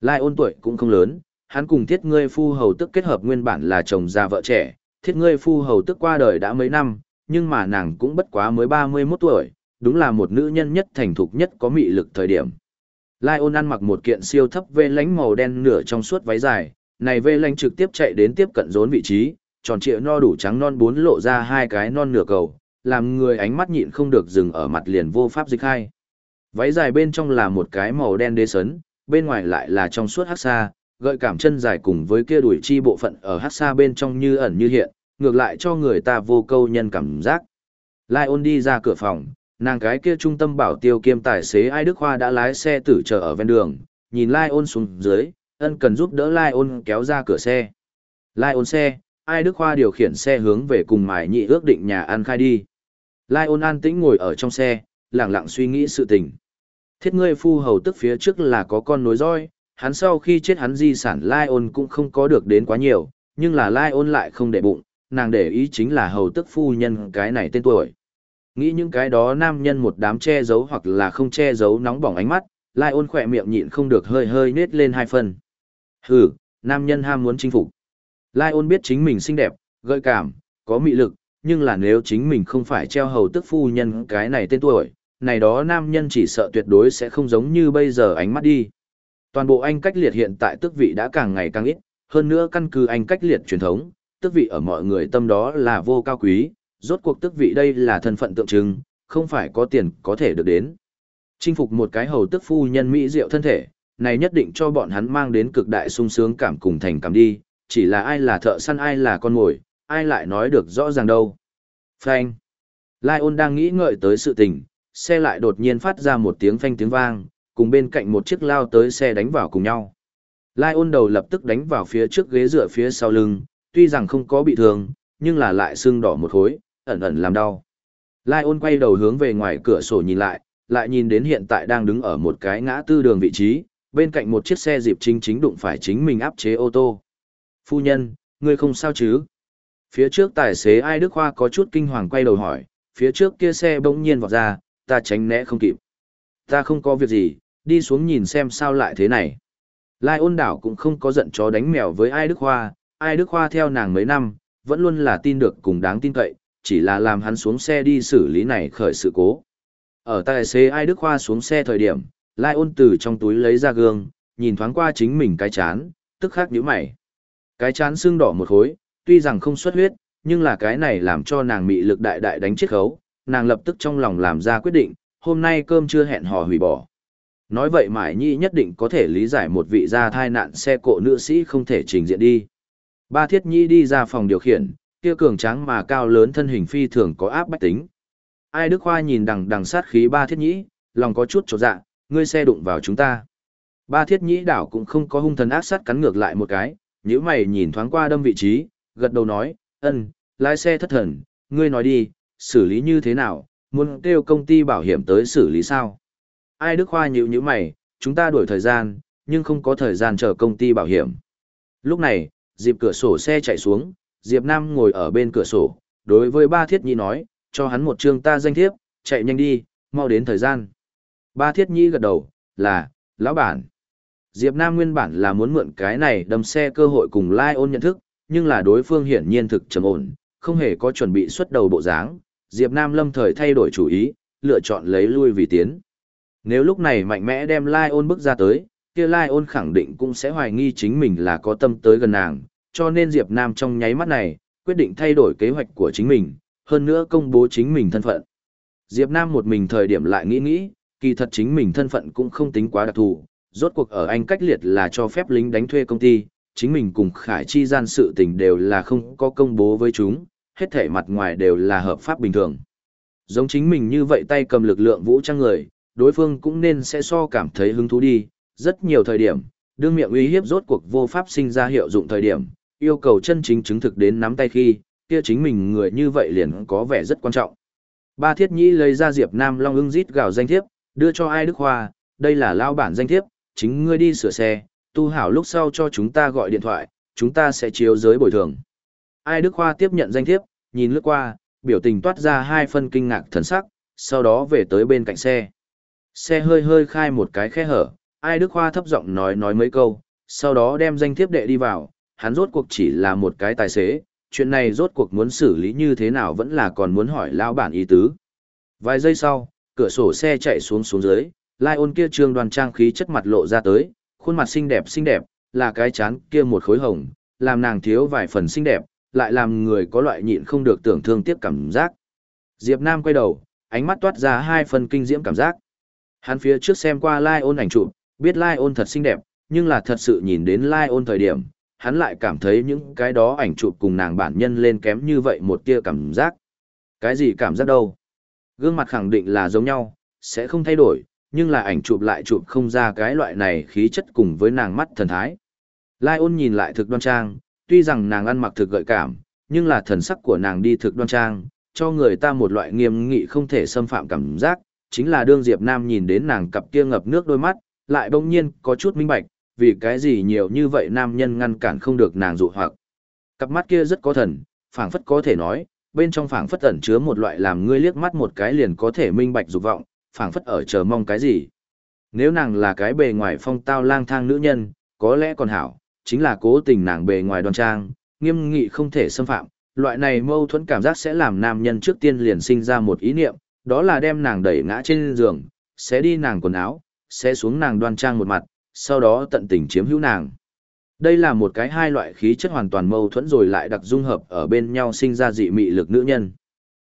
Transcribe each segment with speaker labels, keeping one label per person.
Speaker 1: Lai ôn tuổi cũng không lớn, hắn cùng thiết ngươi phu hầu tức kết hợp nguyên bản là chồng già vợ trẻ, thiết ngươi phu hầu tức qua đời đã mấy năm, nhưng mà nàng cũng bất quá mới 31 tuổi, đúng là một nữ nhân nhất thành thục nhất có mị lực thời điểm. Lai ôn ăn mặc một kiện siêu thấp vê lánh màu đen nửa trong suốt váy dài, này vê lánh trực tiếp chạy đến tiếp cận rốn vị trí, tròn trịa no đủ trắng non bốn lộ ra hai cái non nửa cầu, làm người ánh mắt nhịn không được dừng ở mặt liền vô pháp dịch hai. Váy dài bên trong là một cái màu đen đế sấn, bên ngoài lại là trong suốt hát xa, gợi cảm chân dài cùng với kia đuổi chi bộ phận ở hát xa bên trong như ẩn như hiện, ngược lại cho người ta vô câu nhân cảm giác. Lai ôn đi ra cửa phòng, nàng cái kia trung tâm bảo tiêu kiêm tài xế ai Đức hoa đã lái xe tử chờ ở ven đường, nhìn Lai ôn xuống dưới, ân cần giúp đỡ Lai ôn kéo ra cửa xe. Lai ôn xe, ai Đức hoa điều khiển xe hướng về cùng mải nhị ước định nhà ăn khai đi. Lai ôn an tĩnh ngồi ở trong xe, lặng lặng suy nghĩ sự tình. Thiết ngươi phu hầu tức phía trước là có con nối roi, hắn sau khi chết hắn di sản Lai ôn cũng không có được đến quá nhiều, nhưng là Lai ôn lại không để bụng, nàng để ý chính là hầu tức phu nhân cái này tên tuổi. Nghĩ những cái đó nam nhân một đám che giấu hoặc là không che giấu nóng bỏng ánh mắt, Lai ôn khỏe miệng nhịn không được hơi hơi nết lên hai phần. Hừ, nam nhân ham muốn chinh phục. Lai ôn biết chính mình xinh đẹp, gợi cảm, có mị lực, nhưng là nếu chính mình không phải treo hầu tức phu nhân cái này tên tuổi, này đó nam nhân chỉ sợ tuyệt đối sẽ không giống như bây giờ ánh mắt đi. Toàn bộ anh cách liệt hiện tại tước vị đã càng ngày càng ít, hơn nữa căn cứ anh cách liệt truyền thống, tước vị ở mọi người tâm đó là vô cao quý, rốt cuộc tước vị đây là thân phận tượng trưng, không phải có tiền có thể được đến. Chinh phục một cái hầu tức phu nhân mỹ diệu thân thể, này nhất định cho bọn hắn mang đến cực đại sung sướng cảm cùng thành cảm đi, chỉ là ai là thợ săn ai là con mồi, ai lại nói được rõ ràng đâu. Frank. Lai ôn đang nghĩ ngợi tới sự tình, xe lại đột nhiên phát ra một tiếng phanh tiếng vang, cùng bên cạnh một chiếc lao tới xe đánh vào cùng nhau. Lai ôn đầu lập tức đánh vào phía trước ghế dựa phía sau lưng, tuy rằng không có bị thương, nhưng là lại sưng đỏ một khối, ẩn ẩn làm đau. Lai ôn quay đầu hướng về ngoài cửa sổ nhìn lại, lại nhìn đến hiện tại đang đứng ở một cái ngã tư đường vị trí, bên cạnh một chiếc xe dịp chính chính đụng phải chính mình áp chế ô tô. Phu nhân, ngươi không sao chứ? Phía trước tài xế ai Đức Hoa có chút kinh hoàng quay đầu hỏi, phía trước kia xe bỗng nhiên vọt ra, ta tránh né không kịp. Ta không có việc gì, đi xuống nhìn xem sao lại thế này. Lai ôn đảo cũng không có giận chó đánh mèo với ai Đức Hoa, ai Đức Hoa theo nàng mấy năm, vẫn luôn là tin được cùng đáng tin cậy, chỉ là làm hắn xuống xe đi xử lý này khởi sự cố. Ở tài xế ai Đức Hoa xuống xe thời điểm, Lai ôn từ trong túi lấy ra gương, nhìn thoáng qua chính mình cái chán, tức khắc nhíu mày. Cái chán sưng đỏ một khối, tuy rằng không xuất huyết, nhưng là cái này làm cho nàng mị lực đại đại đánh chết khấu, nàng lập tức trong lòng làm ra quyết định, hôm nay cơm chưa hẹn hò hủy bỏ. Nói vậy Mải Nhi nhất định có thể lý giải một vị gia thai nạn xe cộ nữ sĩ không thể trình diện đi. Ba Thiết Nhi đi ra phòng điều khiển, kia cường tráng mà cao lớn thân hình phi thường có áp bách tính. Ai Đức Khoa nhìn đằng đằng sát khí Ba Thiết Nhi, lòng có chút chột dạ, ngươi xe đụng vào chúng ta. Ba Thiết Nhi đảo cũng không có hung thần ác sát cắn ngược lại một cái, nhíu mày nhìn thoáng qua đâm vị trí, gật đầu nói, ân, lái xe thất thần, ngươi nói đi, xử lý như thế nào, muốn kêu công ty bảo hiểm tới xử lý sao? Ai Đức Khoa nhíu nhíu mày, chúng ta đuổi thời gian, nhưng không có thời gian chờ công ty bảo hiểm. Lúc này, dịp cửa sổ xe chạy xuống, Diệp Nam ngồi ở bên cửa sổ, đối với ba thiết nhị nói, cho hắn một chương ta danh thiếp, chạy nhanh đi, mau đến thời gian. Ba thiết nhị gật đầu, là, lão bản. Diệp Nam nguyên bản là muốn mượn cái này đâm xe cơ hội cùng Lai ôn nhận thức, nhưng là đối phương hiển nhiên thực trầm ổn, không hề có chuẩn bị xuất đầu bộ dáng, Diệp Nam lâm thời thay đổi chủ ý, lựa chọn lấy lui vì tiến. Nếu lúc này mạnh mẽ đem Lai ôn bước ra tới, kia Lai ôn khẳng định cũng sẽ hoài nghi chính mình là có tâm tới gần nàng, cho nên Diệp Nam trong nháy mắt này, quyết định thay đổi kế hoạch của chính mình, hơn nữa công bố chính mình thân phận. Diệp Nam một mình thời điểm lại nghĩ nghĩ, kỳ thật chính mình thân phận cũng không tính quá đặc thù, rốt cuộc ở Anh cách liệt là cho phép lính đánh thuê công ty, chính mình cùng Khải Chi gian sự tình đều là không có công bố với chúng, hết thể mặt ngoài đều là hợp pháp bình thường. Giống chính mình như vậy tay cầm lực lượng vũ trang người, đối phương cũng nên sẽ so cảm thấy hứng thú đi, rất nhiều thời điểm, đương miệng uy hiếp rốt cuộc vô pháp sinh ra hiệu dụng thời điểm, yêu cầu chân chính chứng thực đến nắm tay khi, kia chính mình người như vậy liền có vẻ rất quan trọng. Ba thiết nhĩ lấy ra Diệp Nam Long ưng rít gào danh thiếp, đưa cho ai Đức Hoa, đây là lao bản danh thiếp, chính ngươi đi sửa xe, tu hảo lúc sau cho chúng ta gọi điện thoại, chúng ta sẽ chiếu giới bồi thường. Ai Đức Khoa tiếp nhận danh thiếp, nhìn lướt qua, biểu tình toát ra hai phân kinh ngạc thần sắc, sau đó về tới bên cạnh xe. Xe hơi hơi khai một cái khe hở, ai Đức Khoa thấp giọng nói nói mấy câu, sau đó đem danh thiếp đệ đi vào, hắn rốt cuộc chỉ là một cái tài xế, chuyện này rốt cuộc muốn xử lý như thế nào vẫn là còn muốn hỏi lão bản ý tứ. Vài giây sau, cửa sổ xe chạy xuống xuống dưới, Lai ôn kia trương đoàn trang khí chất mặt lộ ra tới, khuôn mặt xinh đẹp xinh đẹp, là cái chán kia một khối hồng, làm nàng thiếu vài phần xinh đẹp, lại làm người có loại nhịn không được tưởng thương tiếc cảm giác. Diệp Nam quay đầu, ánh mắt toát ra hai phần kinh diễm cảm giác. Hắn phía trước xem qua Lai ôn ảnh chụp, biết Lai ôn thật xinh đẹp, nhưng là thật sự nhìn đến Lai ôn thời điểm, hắn lại cảm thấy những cái đó ảnh chụp cùng nàng bản nhân lên kém như vậy một tia cảm giác. Cái gì cảm giác đâu? Gương mặt khẳng định là giống nhau, sẽ không thay đổi, nhưng là ảnh chụp lại chụp không ra cái loại này khí chất cùng với nàng mắt thần thái. Lai ôn nhìn lại thực đoan trang, tuy rằng nàng ăn mặc thực gợi cảm, nhưng là thần sắc của nàng đi thực đoan trang, cho người ta một loại nghiêm nghị không thể xâm phạm cảm giác, chính là đương Diệp Nam nhìn đến nàng cặp kia ngập nước đôi mắt, lại bỗng nhiên có chút minh bạch, vì cái gì nhiều như vậy nam nhân ngăn cản không được nàng dụ hoặc. Cặp mắt kia rất có thần, phảng phất có thể nói, bên trong phảng phất ẩn chứa một loại làm ngươi liếc mắt một cái liền có thể minh bạch dục vọng, phảng phất ở chờ mong cái gì. Nếu nàng là cái bề ngoài phong tao lang thang nữ nhân, có lẽ còn hảo, chính là cố tình nàng bề ngoài đoan trang, nghiêm nghị không thể xâm phạm, loại này mâu thuẫn cảm giác sẽ làm nam nhân trước tiên liền sinh ra một ý niệm, đó là đem nàng đẩy ngã trên giường, sẽ đi nàng quần áo, sẽ xuống nàng đoan trang một mặt, sau đó tận tình chiếm hữu nàng. Đây là một cái hai loại khí chất hoàn toàn mâu thuẫn rồi lại đặc dung hợp ở bên nhau sinh ra dị mị lực nữ nhân.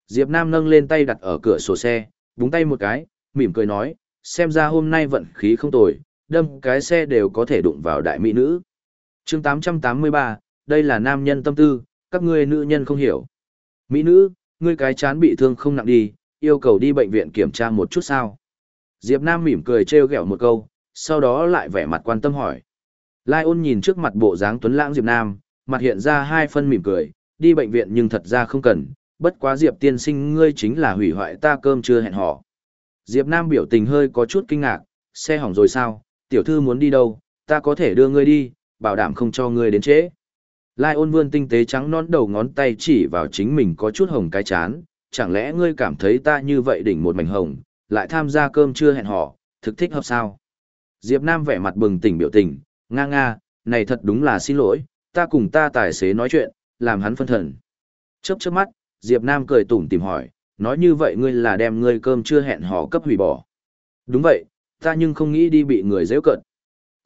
Speaker 1: Diệp Nam nâng lên tay đặt ở cửa sổ xe, búng tay một cái, mỉm cười nói, xem ra hôm nay vận khí không tồi, đâm cái xe đều có thể đụng vào đại mỹ nữ. Chương 883, đây là nam nhân tâm tư, các ngươi nữ nhân không hiểu. Mỹ nữ, ngươi cái chán bị thương không nặng đi, yêu cầu đi bệnh viện kiểm tra một chút sao. Diệp Nam mỉm cười trêu ghẹo một câu, sau đó lại vẻ mặt quan tâm hỏi. Lai ôn nhìn trước mặt bộ dáng tuấn lãng Diệp Nam, mặt hiện ra hai phân mỉm cười, đi bệnh viện nhưng thật ra không cần, bất quá Diệp tiên sinh ngươi chính là hủy hoại ta cơm chưa hẹn hò. Diệp Nam biểu tình hơi có chút kinh ngạc, xe hỏng rồi sao, tiểu thư muốn đi đâu, ta có thể đưa ngươi đi, bảo đảm không cho ngươi đến trễ. Lai ôn vươn tinh tế trắng non đầu ngón tay chỉ vào chính mình có chút hồng cái chán, chẳng lẽ ngươi cảm thấy ta như vậy đỉnh một mảnh hồng, lại tham gia cơm chưa hẹn hò, thực thích hợp sao? Diệp Nam vẻ mặt bừng tỉnh biểu tình, nga nga, này thật đúng là xin lỗi, ta cùng ta tài xế nói chuyện, làm hắn phân thần. Chớp chớp mắt, Diệp Nam cười tủm tỉm hỏi, nói như vậy ngươi là đem ngươi cơm chưa hẹn hò cấp hủy bỏ. Đúng vậy, ta nhưng không nghĩ đi bị người dễ cận.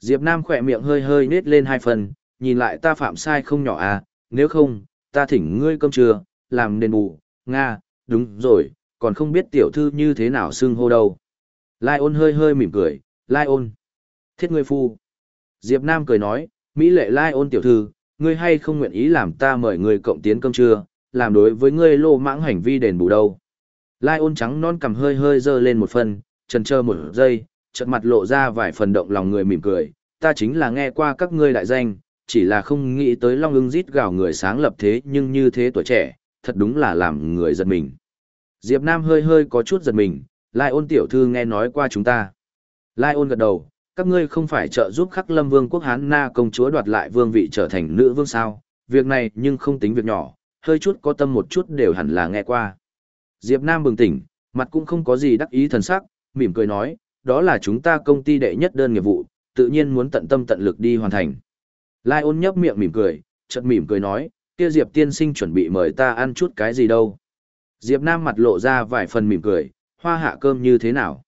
Speaker 1: Diệp Nam khỏe miệng hơi hơi nết lên hai phần, nhìn lại ta phạm sai không nhỏ à, nếu không, ta thỉnh ngươi cơm trưa, làm đền bù, Nga, đúng rồi, còn không biết tiểu thư như thế nào xưng hô đâu. Lai ôn hơi hơi mỉm cười, Lai ôn. Thiết ngươi phu. Diệp Nam cười nói, Mỹ lệ Lai ôn tiểu thư, ngươi hay không nguyện ý làm ta mời ngươi cộng tiến cơm trưa, làm đối với ngươi lô mãng hành vi đền bù đâu. Lai ôn trắng non cầm hơi hơi dơ lên một phần, chần chờ một giây, chợt mặt lộ ra vài phần động lòng người mỉm cười, ta chính là nghe qua các ngươi đại danh, chỉ là không nghĩ tới long ưng rít gào người sáng lập thế nhưng như thế tuổi trẻ, thật đúng là làm người giật mình. Diệp Nam hơi hơi có chút giật mình, Lai ôn tiểu thư nghe nói qua chúng ta. Lai ôn gật đầu, các ngươi không phải trợ giúp khắc lâm vương quốc Hán Na công chúa đoạt lại vương vị trở thành nữ vương sao, việc này nhưng không tính việc nhỏ, hơi chút có tâm một chút đều hẳn là nghe qua. Diệp Nam bừng tỉnh, mặt cũng không có gì đắc ý thần sắc, mỉm cười nói, đó là chúng ta công ty đệ nhất đơn nghiệp vụ, tự nhiên muốn tận tâm tận lực đi hoàn thành. Lai ôn nhấp miệng mỉm cười, chợt mỉm cười nói, kia Diệp tiên sinh chuẩn bị mời ta ăn chút cái gì đâu. Diệp Nam mặt lộ ra vài phần mỉm cười, hoa hạ cơm như thế nào.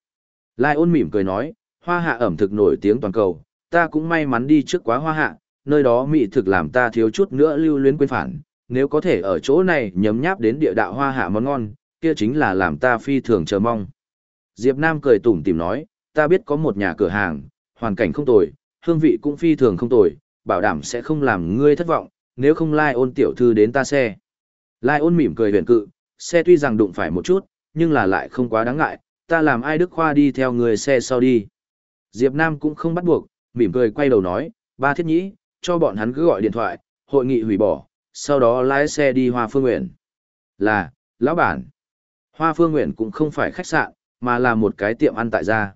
Speaker 1: Lai ôn mỉm cười nói, hoa hạ ẩm thực nổi tiếng toàn cầu, ta cũng may mắn đi trước quá hoa hạ, nơi đó mỹ thực làm ta thiếu chút nữa lưu luyến quên phản, nếu có thể ở chỗ này nhấm nháp đến địa đạo hoa hạ món ngon, kia chính là làm ta phi thường chờ mong. Diệp Nam cười tủm tỉm nói, ta biết có một nhà cửa hàng, hoàn cảnh không tồi, hương vị cũng phi thường không tồi, bảo đảm sẽ không làm ngươi thất vọng, nếu không lai ôn tiểu thư đến ta xe. Lai ôn mỉm cười huyền cự, xe tuy rằng đụng phải một chút, nhưng là lại không quá đáng ngại, ta làm ai đức khoa đi theo người xe sau đi. Diệp Nam cũng không bắt buộc, mỉm cười quay đầu nói, ba thiết nhĩ, cho bọn hắn cứ gọi điện thoại, hội nghị hủy bỏ, sau đó lái xe đi Hoa Phương Nguyện. Là, lão bản. Hoa Phương Nguyện cũng không phải khách sạn, mà là một cái tiệm ăn tại gia.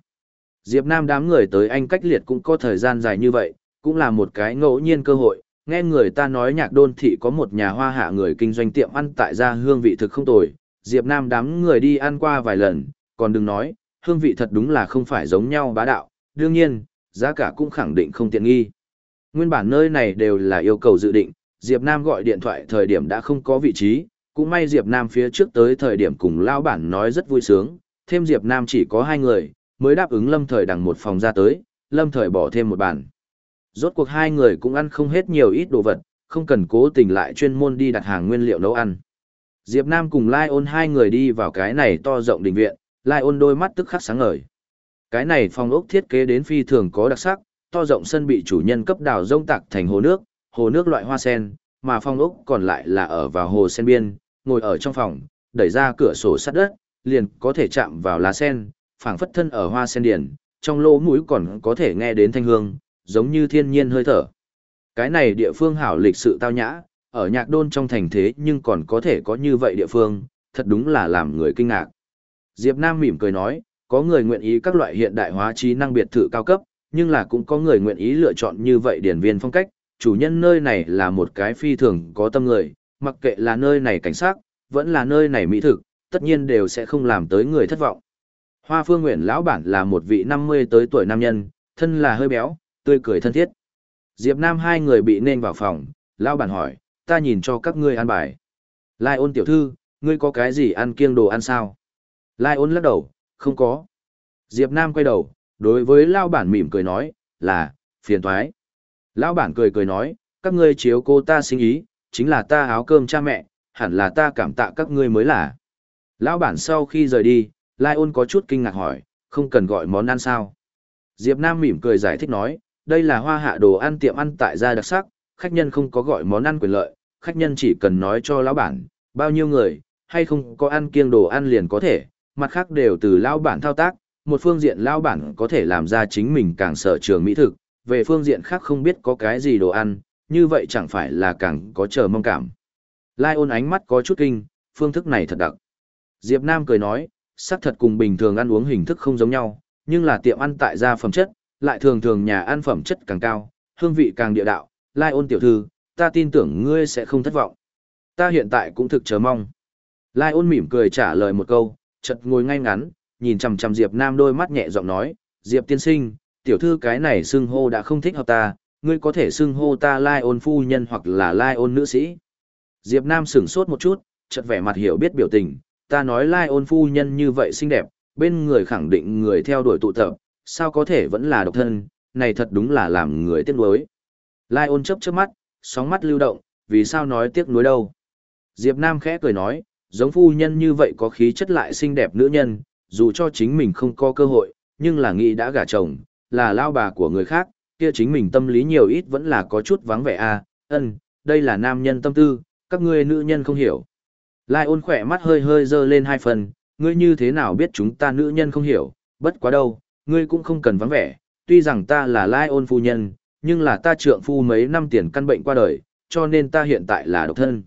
Speaker 1: Diệp Nam đám người tới anh cách liệt cũng có thời gian dài như vậy, cũng là một cái ngẫu nhiên cơ hội. Nghe người ta nói nhạc đôn thị có một nhà hoa hạ người kinh doanh tiệm ăn tại gia hương vị thực không tồi. Diệp Nam đám người đi ăn qua vài lần, còn đừng nói, hương vị thật đúng là không phải giống nhau bá đạo. Đương nhiên, giá cả cũng khẳng định không tiện nghi. Nguyên bản nơi này đều là yêu cầu dự định, Diệp Nam gọi điện thoại thời điểm đã không có vị trí, cũng may Diệp Nam phía trước tới thời điểm cùng lão bản nói rất vui sướng, thêm Diệp Nam chỉ có hai người, mới đáp ứng Lâm Thời đằng một phòng ra tới, Lâm Thời bỏ thêm một bàn. Rốt cuộc hai người cũng ăn không hết nhiều ít đồ vật, không cần cố tình lại chuyên môn đi đặt hàng nguyên liệu nấu ăn. Diệp Nam cùng Lai ôn hai người đi vào cái này to rộng đình viện, Lai ôn đôi mắt tức khắc sáng ngời. Cái này phòng ốc thiết kế đến phi thường có đặc sắc, to rộng sân bị chủ nhân cấp đào rông tạc thành hồ nước, hồ nước loại hoa sen, mà phòng ốc còn lại là ở vào hồ sen biên, ngồi ở trong phòng, đẩy ra cửa sổ sắt đất, liền có thể chạm vào lá sen, phảng phất thân ở hoa sen điển, trong lỗ mũi còn có thể nghe đến thanh hương, giống như thiên nhiên hơi thở. Cái này địa phương hảo lịch sự tao nhã, ở nhạc đôn trong thành thế nhưng còn có thể có như vậy địa phương, thật đúng là làm người kinh ngạc. Diệp Nam mỉm cười nói, có người nguyện ý các loại hiện đại hóa trí năng biệt thự cao cấp, nhưng là cũng có người nguyện ý lựa chọn như vậy điển viên phong cách, chủ nhân nơi này là một cái phi thường có tâm người, mặc kệ là nơi này cảnh sát, vẫn là nơi này mỹ thực, tất nhiên đều sẽ không làm tới người thất vọng. Hoa Phương Nguyện lão bản là một vị 50 tới tuổi nam nhân, thân là hơi béo, tươi cười thân thiết. Diệp Nam hai người bị nên vào phòng, lão bản hỏi, ta nhìn cho các ngươi ăn bài. Lai ôn tiểu thư, ngươi có cái gì ăn kiêng đồ ăn sao? Lai ôn lắc đầu, không có. Diệp Nam quay đầu, đối với lão bản mỉm cười nói, là, phiền toái. Lão bản cười cười nói, các ngươi chiếu cô ta sinh ý, chính là ta áo cơm cha mẹ, hẳn là ta cảm tạ các ngươi mới là. Lão bản sau khi rời đi, Lai ôn có chút kinh ngạc hỏi, không cần gọi món ăn sao? Diệp Nam mỉm cười giải thích nói, đây là hoa hạ đồ ăn tiệm ăn tại gia đặc sắc, khách nhân không có gọi món ăn quyền lợi, khách nhân chỉ cần nói cho lão bản, bao nhiêu người, hay không có ăn kiêng đồ ăn liền có thể, mặt khác đều từ lão bản thao tác, một phương diện lão bản có thể làm ra chính mình càng sở trường mỹ thực, về phương diện khác không biết có cái gì đồ ăn, như vậy chẳng phải là càng có chờ mong cảm. Lai ôn ánh mắt có chút kinh, phương thức này thật đặc. Diệp Nam cười nói, xác thật cùng bình thường ăn uống hình thức không giống nhau, nhưng là tiệm ăn tại gia phẩm chất, lại thường thường nhà ăn phẩm chất càng cao, hương vị càng địa đạo. Lai ôn tiểu thư, ta tin tưởng ngươi sẽ không thất vọng. Ta hiện tại cũng thực chờ mong. Lai ôn mỉm cười trả lời một câu, chợt ngồi ngay ngắn, nhìn chằm chằm Diệp Nam đôi mắt nhẹ giọng nói, Diệp tiên sinh, tiểu thư cái này xưng hô đã không thích hợp ta, ngươi có thể xưng hô ta Lai ôn phu nhân hoặc là Lai ôn nữ sĩ. Diệp Nam sững sốt một chút, chợt vẻ mặt hiểu biết biểu tình, ta nói Lai ôn phu nhân như vậy xinh đẹp, bên người khẳng định người theo đuổi tụ tập, sao có thể vẫn là độc thân, này thật đúng là làm người tiếc nuối. Lai ôn chớp chớp mắt, sóng mắt lưu động, vì sao nói tiếc nuối đâu. Diệp Nam khẽ cười nói, giống phu nhân như vậy có khí chất lại xinh đẹp nữ nhân, dù cho chính mình không có cơ hội, nhưng là nghĩ đã gả chồng, là lao bà của người khác, kia chính mình tâm lý nhiều ít vẫn là có chút vắng vẻ a. À. ân, đây là nam nhân tâm tư, các ngươi nữ nhân không hiểu. Lai ôn khỏe mắt hơi hơi dơ lên hai phần, ngươi như thế nào biết chúng ta nữ nhân không hiểu, bất quá đâu, ngươi cũng không cần vắng vẻ, tuy rằng ta là Lai ôn phu nhân, nhưng là ta trượng phu mấy năm tiền căn bệnh qua đời, cho nên ta hiện tại là độc thân.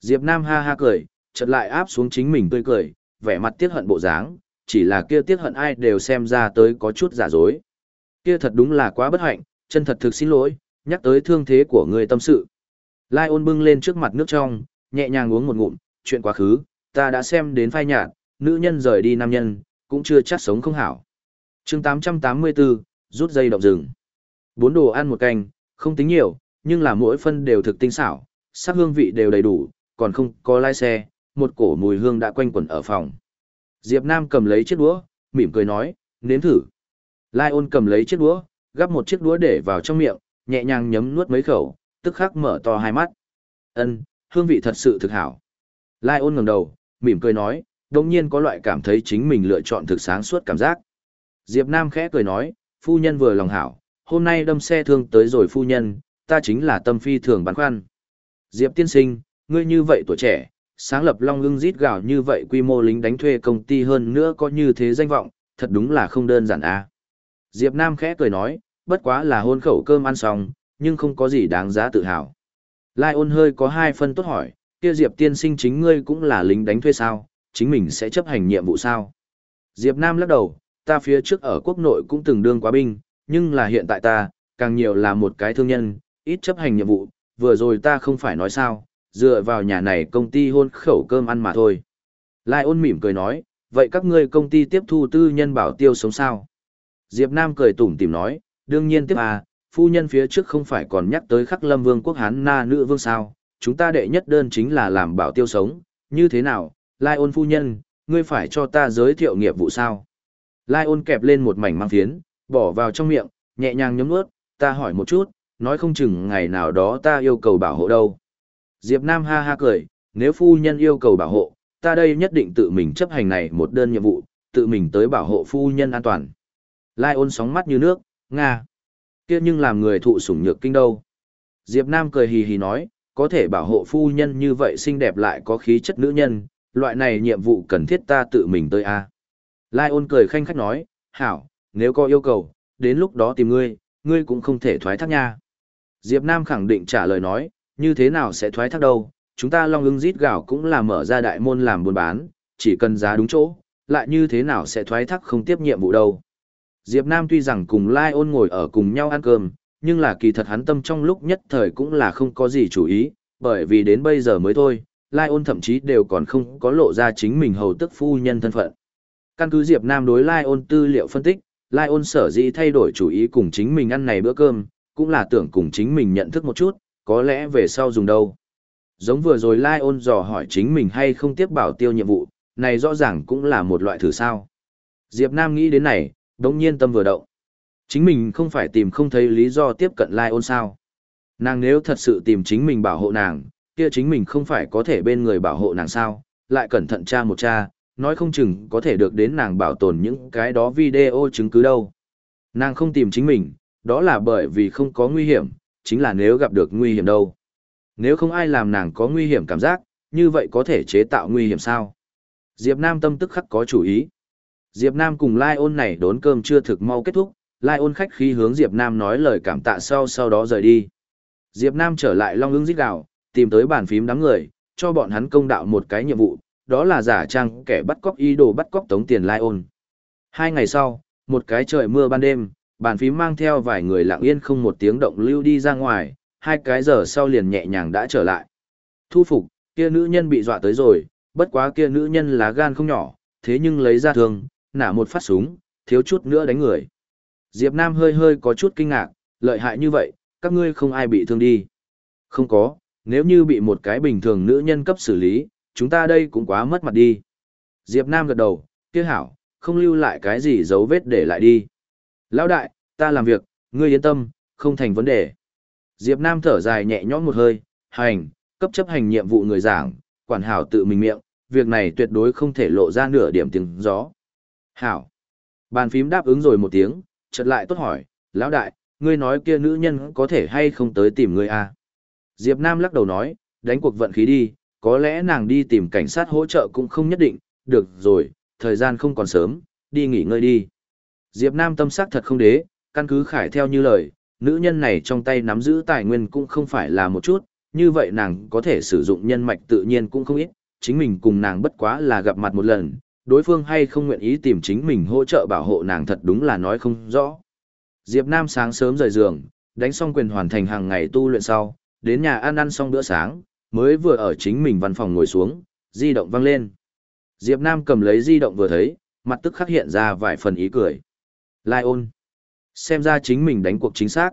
Speaker 1: Diệp Nam ha ha cười, chợt lại áp xuống chính mình tươi cười, vẻ mặt tiếc hận bộ dáng, chỉ là kia tiếc hận ai đều xem ra tới có chút giả dối. Kia thật đúng là quá bất hạnh, chân thật thực xin lỗi, nhắc tới thương thế của người tâm sự. Lai ôn bưng lên trước mặt nước trong, nhẹ nhàng uống một ngụm, chuyện quá khứ, ta đã xem đến phai nhạt, nữ nhân rời đi nam nhân, cũng chưa chắc sống không hảo. chương 884, rút dây động rừng. Bốn đồ ăn một canh, không tính nhiều, nhưng là mỗi phân đều thực tinh xảo, sắc hương vị đều đầy đủ, còn không có lai xe, một cổ mùi hương đã quanh quẩn ở phòng. Diệp Nam cầm lấy chiếc đũa, mỉm cười nói, nếm thử. Lai ôn cầm lấy chiếc đũa, gắp một chiếc đũa để vào trong miệng, nhẹ nhàng nhấm nuốt mấy khẩu, tức khắc mở to hai mắt. Ân, hương vị thật sự thực hảo. Lai ôn ngẩng đầu, mỉm cười nói, đồng nhiên có loại cảm thấy chính mình lựa chọn thực sáng suốt cảm giác. Diệp Nam khẽ cười nói, phu nhân vừa lòng hảo, hôm nay đâm xe thương tới rồi phu nhân, ta chính là tâm phi thường băn khoăn. Diệp tiên sinh, ngươi như vậy tuổi trẻ, sáng lập long ưng rít gạo như vậy quy mô lính đánh thuê công ty hơn nữa có như thế danh vọng, thật đúng là không đơn giản à. Diệp Nam khẽ cười nói, bất quá là hôn khẩu cơm ăn xong, nhưng không có gì đáng giá tự hào. Lai ôn hơi có hai phân tốt hỏi, kia Diệp tiên sinh chính ngươi cũng là lính đánh thuê sao, chính mình sẽ chấp hành nhiệm vụ sao? Diệp Nam lắc đầu, ta phía trước ở quốc nội cũng từng đương quá binh, nhưng là hiện tại ta, càng nhiều là một cái thương nhân, ít chấp hành nhiệm vụ, vừa rồi ta không phải nói sao, dựa vào nhà này công ty hôn khẩu cơm ăn mà thôi. Lai ôn mỉm cười nói, vậy các ngươi công ty tiếp thu tư nhân bảo tiêu sống sao? Diệp Nam cười tủm tỉm nói, đương nhiên tiếp à, phu nhân phía trước không phải còn nhắc tới khắc lâm vương quốc hán na nữ vương sao, chúng ta đệ nhất đơn chính là làm bảo tiêu sống, như thế nào, lai ôn phu nhân, ngươi phải cho ta giới thiệu nghiệp vụ sao. Lai ôn kẹp lên một mảnh mang phiến, bỏ vào trong miệng, nhẹ nhàng nhấm nuốt, ta hỏi một chút, nói không chừng ngày nào đó ta yêu cầu bảo hộ đâu. Diệp Nam ha ha cười, nếu phu nhân yêu cầu bảo hộ, ta đây nhất định tự mình chấp hành này một đơn nhiệm vụ, tự mình tới bảo hộ phu nhân an toàn. Lai ôn sóng mắt như nước, Nga. kia nhưng làm người thụ sủng nhược kinh đâu. Diệp Nam cười hì hì nói, có thể bảo hộ phu nhân như vậy xinh đẹp lại có khí chất nữ nhân, loại này nhiệm vụ cần thiết ta tự mình tới a. Lai ôn cười khanh khách nói, hảo, nếu có yêu cầu, đến lúc đó tìm ngươi, ngươi cũng không thể thoái thác nha. Diệp Nam khẳng định trả lời nói, như thế nào sẽ thoái thác đâu, chúng ta long ưng rít gạo cũng là mở ra đại môn làm buôn bán, chỉ cần giá đúng chỗ, lại như thế nào sẽ thoái thác không tiếp nhiệm vụ đâu. Diệp Nam tuy rằng cùng Lai ôn ngồi ở cùng nhau ăn cơm, nhưng là kỳ thật hắn tâm trong lúc nhất thời cũng là không có gì chủ ý, bởi vì đến bây giờ mới thôi, Lai ôn thậm chí đều còn không có lộ ra chính mình hầu tức phu nhân thân phận. Căn cứ Diệp Nam đối Lai ôn tư liệu phân tích, Lai ôn sở dĩ thay đổi chủ ý cùng chính mình ăn này bữa cơm, cũng là tưởng cùng chính mình nhận thức một chút, có lẽ về sau dùng đâu. Giống vừa rồi Lai ôn dò hỏi chính mình hay không tiếp bảo tiêu nhiệm vụ, này rõ ràng cũng là một loại thử sao. Diệp Nam nghĩ đến này, đống nhiên tâm vừa động. Chính mình không phải tìm không thấy lý do tiếp cận Lai ôn sao. Nàng nếu thật sự tìm chính mình bảo hộ nàng, kia chính mình không phải có thể bên người bảo hộ nàng sao, lại cẩn thận tra một tra, nói không chừng có thể được đến nàng bảo tồn những cái đó video chứng cứ đâu. Nàng không tìm chính mình, đó là bởi vì không có nguy hiểm, chính là nếu gặp được nguy hiểm đâu. Nếu không ai làm nàng có nguy hiểm cảm giác, như vậy có thể chế tạo nguy hiểm sao? Diệp Nam tâm tức khắc có chủ ý. Diệp Nam cùng Lai ôn này đốn cơm chưa thực mau kết thúc, Lai ôn khách khí hướng Diệp Nam nói lời cảm tạ sau sau đó rời đi. Diệp Nam trở lại Long ưng giết gạo, tìm tới bàn phím đám người, cho bọn hắn công đạo một cái nhiệm vụ, đó là giả trang kẻ bắt cóc ý đồ bắt cóc tống tiền Lai ôn. Hai ngày sau, một cái trời mưa ban đêm, bàn phím mang theo vài người lặng yên không một tiếng động lưu đi ra ngoài, hai cái giờ sau liền nhẹ nhàng đã trở lại. Thu phục, kia nữ nhân bị dọa tới rồi, bất quá kia nữ nhân lá gan không nhỏ, thế nhưng lấy ra thương, nả một phát súng, thiếu chút nữa đánh người. Diệp Nam hơi hơi có chút kinh ngạc, lợi hại như vậy, các ngươi không ai bị thương đi. Không có, nếu như bị một cái bình thường nữ nhân cấp xử lý, chúng ta đây cũng quá mất mặt đi. Diệp Nam gật đầu, kia hảo, không lưu lại cái gì dấu vết để lại đi. Lão đại, ta làm việc, ngươi yên tâm, không thành vấn đề. Diệp Nam thở dài nhẹ nhõm một hơi, hành, cấp chấp hành nhiệm vụ người giảng, quản hảo tự mình miệng, việc này tuyệt đối không thể lộ ra nửa điểm tiếng gió. Hảo. Bàn phím đáp ứng rồi một tiếng, chợt lại tốt hỏi, lão đại, ngươi nói kia nữ nhân có thể hay không tới tìm ngươi à? Diệp Nam lắc đầu nói, đánh cuộc vận khí đi, có lẽ nàng đi tìm cảnh sát hỗ trợ cũng không nhất định, được rồi, thời gian không còn sớm, đi nghỉ ngơi đi. Diệp Nam tâm sắc thật không đế, căn cứ khải theo như lời, nữ nhân này trong tay nắm giữ tài nguyên cũng không phải là một chút, như vậy nàng có thể sử dụng nhân mạch tự nhiên cũng không ít, chính mình cùng nàng bất quá là gặp mặt một lần, đối phương hay không nguyện ý tìm chính mình hỗ trợ bảo hộ nàng thật đúng là nói không rõ. Diệp Nam sáng sớm rời giường, đánh xong quyền hoàn thành hàng ngày tu luyện sau, đến nhà ăn ăn xong bữa sáng, mới vừa ở chính mình văn phòng ngồi xuống, di động vang lên. Diệp Nam cầm lấy di động vừa thấy, mặt tức khắc hiện ra vài phần ý cười. Lai ôn. Xem ra chính mình đánh cuộc chính xác.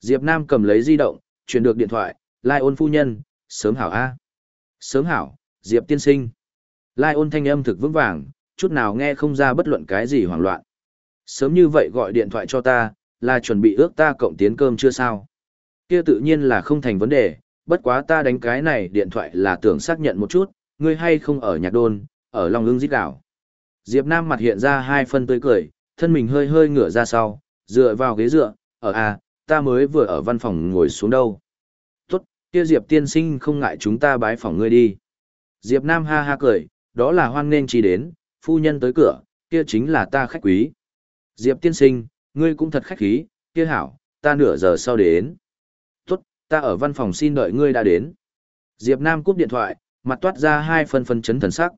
Speaker 1: Diệp Nam cầm lấy di động, chuyển được điện thoại, Lai ôn phu nhân, sớm hảo A. Sớm hảo, Diệp tiên sinh. Lai ôn thanh âm thực vững vàng, chút nào nghe không ra bất luận cái gì hoảng loạn. Sớm như vậy gọi điện thoại cho ta, là chuẩn bị ước ta cộng tiến cơm chưa sao. Kia tự nhiên là không thành vấn đề, bất quá ta đánh cái này điện thoại là tưởng xác nhận một chút, ngươi hay không ở nhạc đôn, ở Long ưng Dít đảo. Diệp Nam mặt hiện ra hai phân tươi cười, thân mình hơi hơi ngửa ra sau, dựa vào ghế dựa, ở à, ta mới vừa ở văn phòng ngồi xuống đâu. Tốt, kia Diệp tiên sinh không ngại chúng ta bái phòng ngươi đi. Diệp Nam ha ha cười, đó là hoan nên chỉ đến, phu nhân tới cửa, kia chính là ta khách quý. Diệp tiên sinh, ngươi cũng thật khách khí, kia hảo, ta nửa giờ sau đến. Tốt, ta ở văn phòng xin đợi ngươi đã đến. Diệp Nam cúp điện thoại, mặt toát ra hai phần phân chấn thần sắc.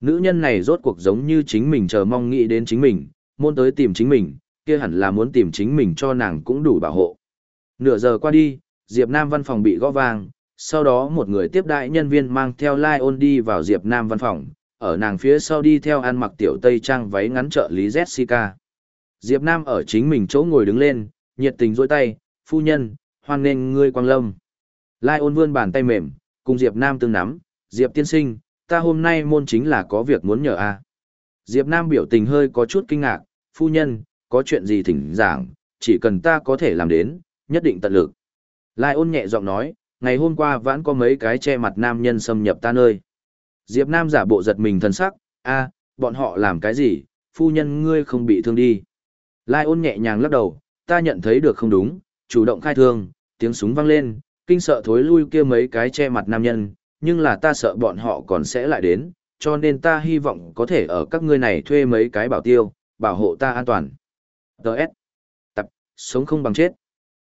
Speaker 1: Nữ nhân này rốt cuộc giống như chính mình chờ mong nghĩ đến chính mình, môn tới tìm chính mình, kia hẳn là muốn tìm chính mình cho nàng cũng đủ bảo hộ. Nửa giờ qua đi, Diệp Nam văn phòng bị gõ vang, sau đó một người tiếp đại nhân viên mang theo Lai ôn đi vào Diệp Nam văn phòng, ở nàng phía sau đi theo ăn mặc tiểu tây trang váy ngắn trợ lý Jessica. Diệp Nam ở chính mình chỗ ngồi đứng lên, nhiệt tình dối tay, phu nhân, hoan nghênh ngươi quang lâm. Lai ôn vươn bàn tay mềm, cùng Diệp Nam tương nắm, Diệp tiên sinh, ta hôm nay môn chính là có việc muốn nhờ a. Diệp Nam biểu tình hơi có chút kinh ngạc, phu nhân, có chuyện gì thỉnh giảng, chỉ cần ta có thể làm đến, nhất định tận lực. Lai ôn nhẹ giọng nói, ngày hôm qua vẫn có mấy cái che mặt nam nhân xâm nhập ta nơi. Diệp Nam giả bộ giật mình thần sắc, a, bọn họ làm cái gì, phu nhân ngươi không bị thương đi. Lai ôn nhẹ nhàng lắc đầu, ta nhận thấy được không đúng, chủ động khai thương, tiếng súng vang lên, kinh sợ thối lui kia mấy cái che mặt nam nhân, nhưng là ta sợ bọn họ còn sẽ lại đến, cho nên ta hy vọng có thể ở các ngươi này thuê mấy cái bảo tiêu, bảo hộ ta an toàn. Đợt. Tập, sống không bằng chết.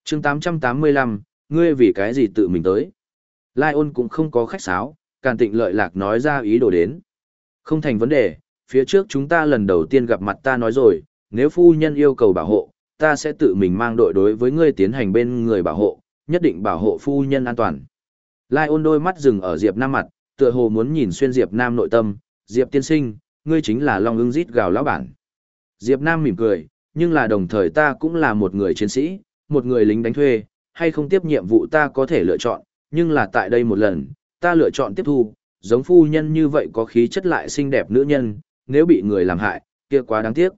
Speaker 1: chương 885, ngươi vì cái gì tự mình tới. Lai ôn cũng không có khách sáo, càn tịnh lợi lạc nói ra ý đồ đến. Không thành vấn đề, phía trước chúng ta lần đầu tiên gặp mặt ta nói rồi, nếu phu nhân yêu cầu bảo hộ, ta sẽ tự mình mang đội đối với ngươi tiến hành bên người bảo hộ, nhất định bảo hộ phu nhân an toàn. Lai ôn đôi mắt dừng ở Diệp Nam mặt, tựa hồ muốn nhìn xuyên Diệp Nam nội tâm, Diệp tiên sinh, ngươi chính là Long ưng rít gào lão bản. Diệp Nam mỉm cười, nhưng là đồng thời ta cũng là một người chiến sĩ, một người lính đánh thuê, hay không tiếp nhiệm vụ ta có thể lựa chọn, nhưng là tại đây một lần, ta lựa chọn tiếp thu, giống phu nhân như vậy có khí chất lại xinh đẹp nữ nhân, nếu bị người làm hại, kia quá đáng tiếc.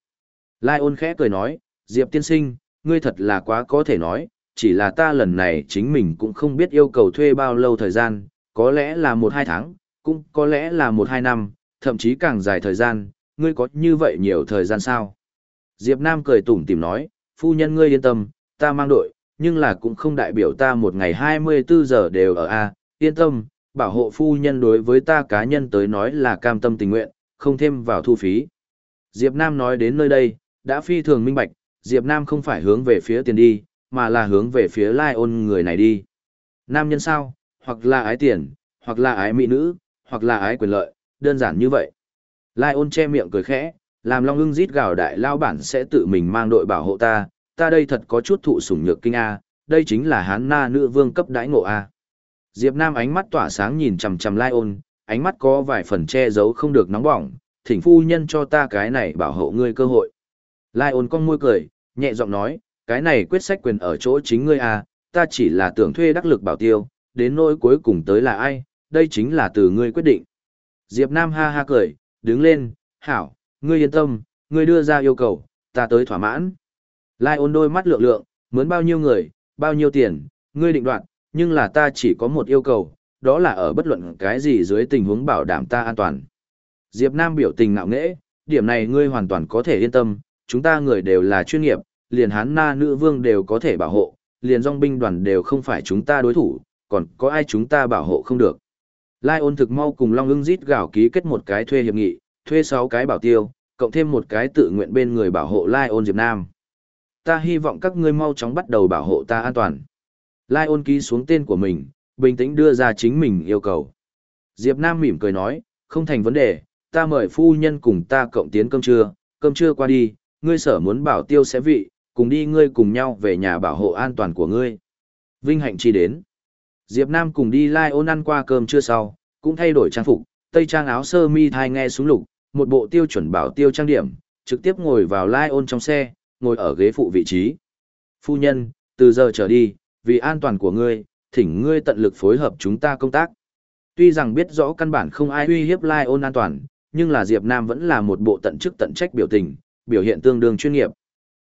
Speaker 1: Lai ôn khẽ cười nói, Diệp tiên sinh, ngươi thật là quá có thể nói, chỉ là ta lần này chính mình cũng không biết yêu cầu thuê bao lâu thời gian, có lẽ là một hai tháng, cũng có lẽ là một hai năm, thậm chí càng dài thời gian, ngươi có như vậy nhiều thời gian sao? Diệp Nam cười tủm tỉm nói, phu nhân ngươi yên tâm, ta mang đội, nhưng là cũng không đại biểu ta một ngày 24 giờ đều ở A, yên tâm, bảo hộ phu nhân đối với ta cá nhân tới nói là cam tâm tình nguyện, không thêm vào thu phí. Diệp Nam nói đến nơi đây, đã phi thường minh bạch, Diệp Nam không phải hướng về phía tiền đi, mà là hướng về phía lai ôn người này đi. Nam nhân sao, hoặc là ái tiền, hoặc là ái mỹ nữ, hoặc là ái quyền lợi, đơn giản như vậy. Lai ôn che miệng cười khẽ, làm long ưng rít gào đại lao bản sẽ tự mình mang đội bảo hộ ta, ta đây thật có chút thụ sủng nhược kinh A, đây chính là hán na nữ vương cấp đãi ngộ A. Diệp Nam ánh mắt tỏa sáng nhìn chằm chằm Lai ôn, ánh mắt có vài phần che giấu không được nóng bỏng, thỉnh phu nhân cho ta cái này bảo hộ ngươi cơ hội. Lai ôn con môi cười, nhẹ giọng nói, cái này quyết sách quyền ở chỗ chính ngươi à, ta chỉ là tưởng thuê đắc lực bảo tiêu, đến nỗi cuối cùng tới là ai, đây chính là từ ngươi quyết định. Diệp Nam ha ha cười, đứng lên, hảo, ngươi yên tâm, ngươi đưa ra yêu cầu, ta tới thỏa mãn. Lai ôn đôi mắt lượng lượng, muốn bao nhiêu người, bao nhiêu tiền, ngươi định đoạt, nhưng là ta chỉ có một yêu cầu, đó là ở bất luận cái gì dưới tình huống bảo đảm ta an toàn. Diệp Nam biểu tình ngạo nghễ, điểm này ngươi hoàn toàn có thể yên tâm, chúng ta người đều là chuyên nghiệp, liền hán na nữ vương đều có thể bảo hộ, liền dòng binh đoàn đều không phải chúng ta đối thủ, còn có ai chúng ta bảo hộ không được. Lai ôn thực mau cùng Long ưng rít gào ký kết một cái thuê hiệp nghị, thuê 6 cái bảo tiêu, cộng thêm một cái tự nguyện bên người bảo hộ Lai ôn Diệp Nam. Ta hy vọng các ngươi mau chóng bắt đầu bảo hộ ta an toàn. Lai ôn ký xuống tên của mình, bình tĩnh đưa ra chính mình yêu cầu. Diệp Nam mỉm cười nói, không thành vấn đề, ta mời phu nhân cùng ta cộng tiến cơm trưa, cơm trưa qua đi, ngươi sở muốn bảo tiêu sẽ vị, cùng đi ngươi cùng nhau về nhà bảo hộ an toàn của ngươi. Vinh hạnh chi đến. Diệp Nam cùng đi lai ôn ăn qua cơm trưa sau, cũng thay đổi trang phục, tây trang áo sơ mi thai nghe xuống lục, một bộ tiêu chuẩn bảo tiêu trang điểm, trực tiếp ngồi vào lai ôn trong xe, ngồi ở ghế phụ vị trí. Phu nhân, từ giờ trở đi, vì an toàn của ngươi, thỉnh ngươi tận lực phối hợp chúng ta công tác. Tuy rằng biết rõ căn bản không ai uy hiếp lai ôn an toàn, nhưng là Diệp Nam vẫn là một bộ tận chức tận trách biểu tình, biểu hiện tương đương chuyên nghiệp.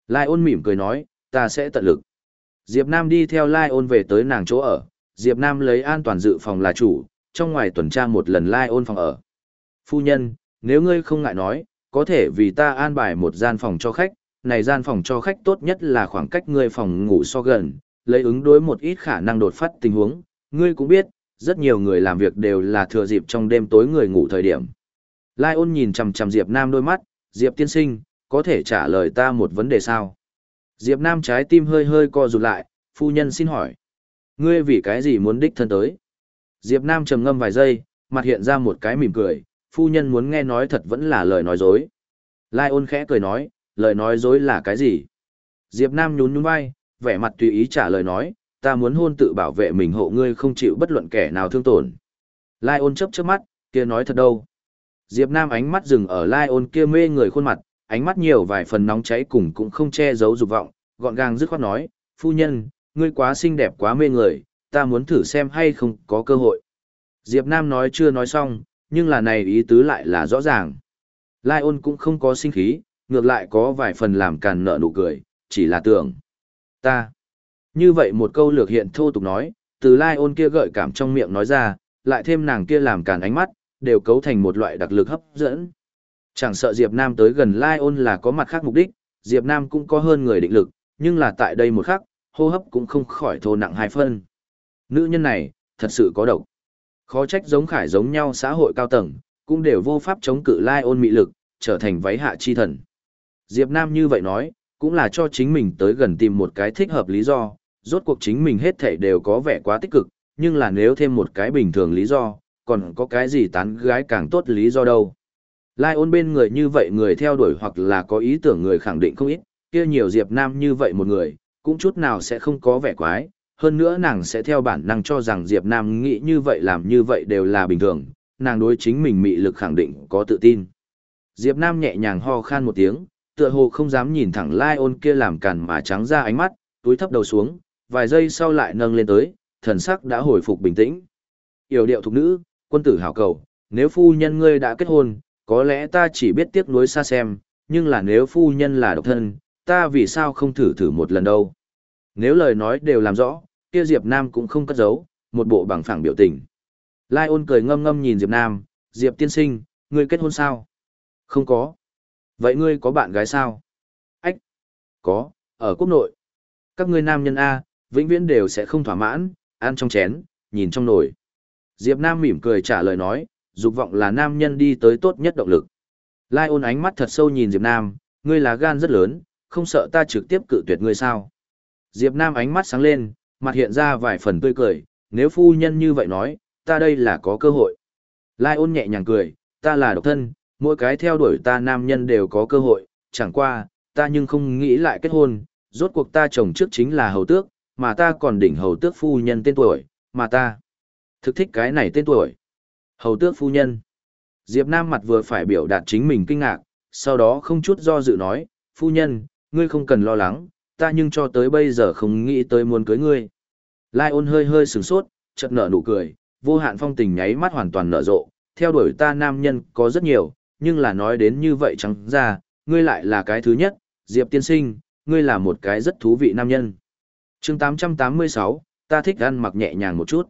Speaker 1: Lai ôn mỉm cười nói, ta sẽ tận lực. Diệp Nam đi theo Lai ôn về tới nàng chỗ ở, Diệp Nam lấy an toàn dự phòng là chủ, trong ngoài tuần tra một lần Lai ôn phòng ở. Phu nhân, nếu ngươi không ngại nói, có thể vì ta an bài một gian phòng cho khách, này gian phòng cho khách tốt nhất là khoảng cách ngươi phòng ngủ so gần, lấy ứng đối một ít khả năng đột phát tình huống, ngươi cũng biết, rất nhiều người làm việc đều là thừa dịp trong đêm tối người ngủ thời điểm. Lai ôn nhìn chằm chằm Diệp Nam đôi mắt, Diệp tiên sinh, có thể trả lời ta một vấn đề sao? Diệp Nam trái tim hơi hơi co rụt lại, phu nhân xin hỏi. Ngươi vì cái gì muốn đích thân tới? Diệp Nam trầm ngâm vài giây, mặt hiện ra một cái mỉm cười, phu nhân muốn nghe nói thật vẫn là lời nói dối. Lai ôn khẽ cười nói, lời nói dối là cái gì? Diệp Nam nhún nhún vai, vẻ mặt tùy ý trả lời nói, ta muốn hôn tự bảo vệ mình hộ ngươi không chịu bất luận kẻ nào thương tổn. Lai ôn chớp chớp mắt, kia nói thật đâu. Diệp Nam ánh mắt dừng ở Lai ôn kia mê người khuôn mặt, ánh mắt nhiều vài phần nóng cháy cùng cũng không che giấu dục vọng, gọn gàng dứt khoát nói, phu nhân, ngươi quá xinh đẹp quá mê người, ta muốn thử xem hay không có cơ hội. Diệp Nam nói chưa nói xong, nhưng là này ý tứ lại là rõ ràng. Lai ôn cũng không có sinh khí, ngược lại có vài phần làm càn nợ nụ cười, chỉ là tưởng. Ta. Như vậy một câu lược hiện thô tục nói, từ Lai ôn kia gợi cảm trong miệng nói ra, lại thêm nàng kia làm càn ánh mắt, đều cấu thành một loại đặc lực hấp dẫn. Chẳng sợ Diệp Nam tới gần Lai ôn là có mặt khác mục đích, Diệp Nam cũng có hơn người định lực, nhưng là tại đây một khắc, hô hấp cũng không khỏi thô nặng hai phân. Nữ nhân này, thật sự có độc. Khó trách giống khải giống nhau xã hội cao tầng, cũng đều vô pháp chống cự lai ôn mị lực, trở thành váy hạ chi thần. Diệp Nam như vậy nói, cũng là cho chính mình tới gần tìm một cái thích hợp lý do, rốt cuộc chính mình hết thảy đều có vẻ quá tích cực, nhưng là nếu thêm một cái bình thường lý do, còn có cái gì tán gái càng tốt lý do đâu. Lai ôn bên người như vậy người theo đuổi hoặc là có ý tưởng người khẳng định không ít, kia nhiều Diệp Nam như vậy một người, cũng chút nào sẽ không có vẻ quái, hơn nữa nàng sẽ theo bản năng cho rằng Diệp Nam nghĩ như vậy làm như vậy đều là bình thường, nàng đối chính mình mị lực khẳng định có tự tin. Diệp Nam nhẹ nhàng ho khan một tiếng, tựa hồ không dám nhìn thẳng Lai ôn kia làm càn mà trắng ra ánh mắt, túi thấp đầu xuống, vài giây sau lại nâng lên tới, thần sắc đã hồi phục bình tĩnh. Yểu điệu thục nữ, quân tử hảo cầu, nếu phu nhân ngươi đã kết hôn, có lẽ ta chỉ biết tiếc nuối xa xem, nhưng là nếu phu nhân là độc thân, ta vì sao không thử thử một lần đâu. Nếu lời nói đều làm rõ, kia Diệp Nam cũng không cất giấu, một bộ bằng phẳng biểu tình. Lai ôn cười ngâm ngâm nhìn Diệp Nam, Diệp tiên sinh, ngươi kết hôn sao? Không có. Vậy ngươi có bạn gái sao? Ách. Có, ở quốc nội. Các ngươi nam nhân A, vĩnh viễn đều sẽ không thỏa mãn, ăn trong chén, nhìn trong nồi. Diệp Nam mỉm cười trả lời nói, dục vọng là nam nhân đi tới tốt nhất động lực. Lai ôn ánh mắt thật sâu nhìn Diệp Nam, ngươi là gan rất lớn, không sợ ta trực tiếp cự tuyệt ngươi sao? Diệp Nam ánh mắt sáng lên, mặt hiện ra vài phần tươi cười, nếu phu nhân như vậy nói, ta đây là có cơ hội. Lai ôn nhẹ nhàng cười, ta là độc thân, mỗi cái theo đuổi ta nam nhân đều có cơ hội, chẳng qua, ta nhưng không nghĩ lại kết hôn, rốt cuộc ta chồng trước chính là hầu tước, mà ta còn đỉnh hầu tước phu nhân tên tuổi, mà ta thực thích cái này tên tuổi. Hầu tước phu nhân. Diệp Nam mặt vừa phải biểu đạt chính mình kinh ngạc, sau đó không chút do dự nói, phu nhân, ngươi không cần lo lắng, ta nhưng cho tới bây giờ không nghĩ tới muốn cưới ngươi. Lai ôn hơi hơi sửng sốt, chợt nở nụ cười, vô hạn phong tình nháy mắt hoàn toàn nở rộ, theo đuổi ta nam nhân có rất nhiều, nhưng là nói đến như vậy chẳng ra, ngươi lại là cái thứ nhất, Diệp tiên sinh, ngươi là một cái rất thú vị nam nhân. chương 886, ta thích ăn mặc nhẹ nhàng một chút.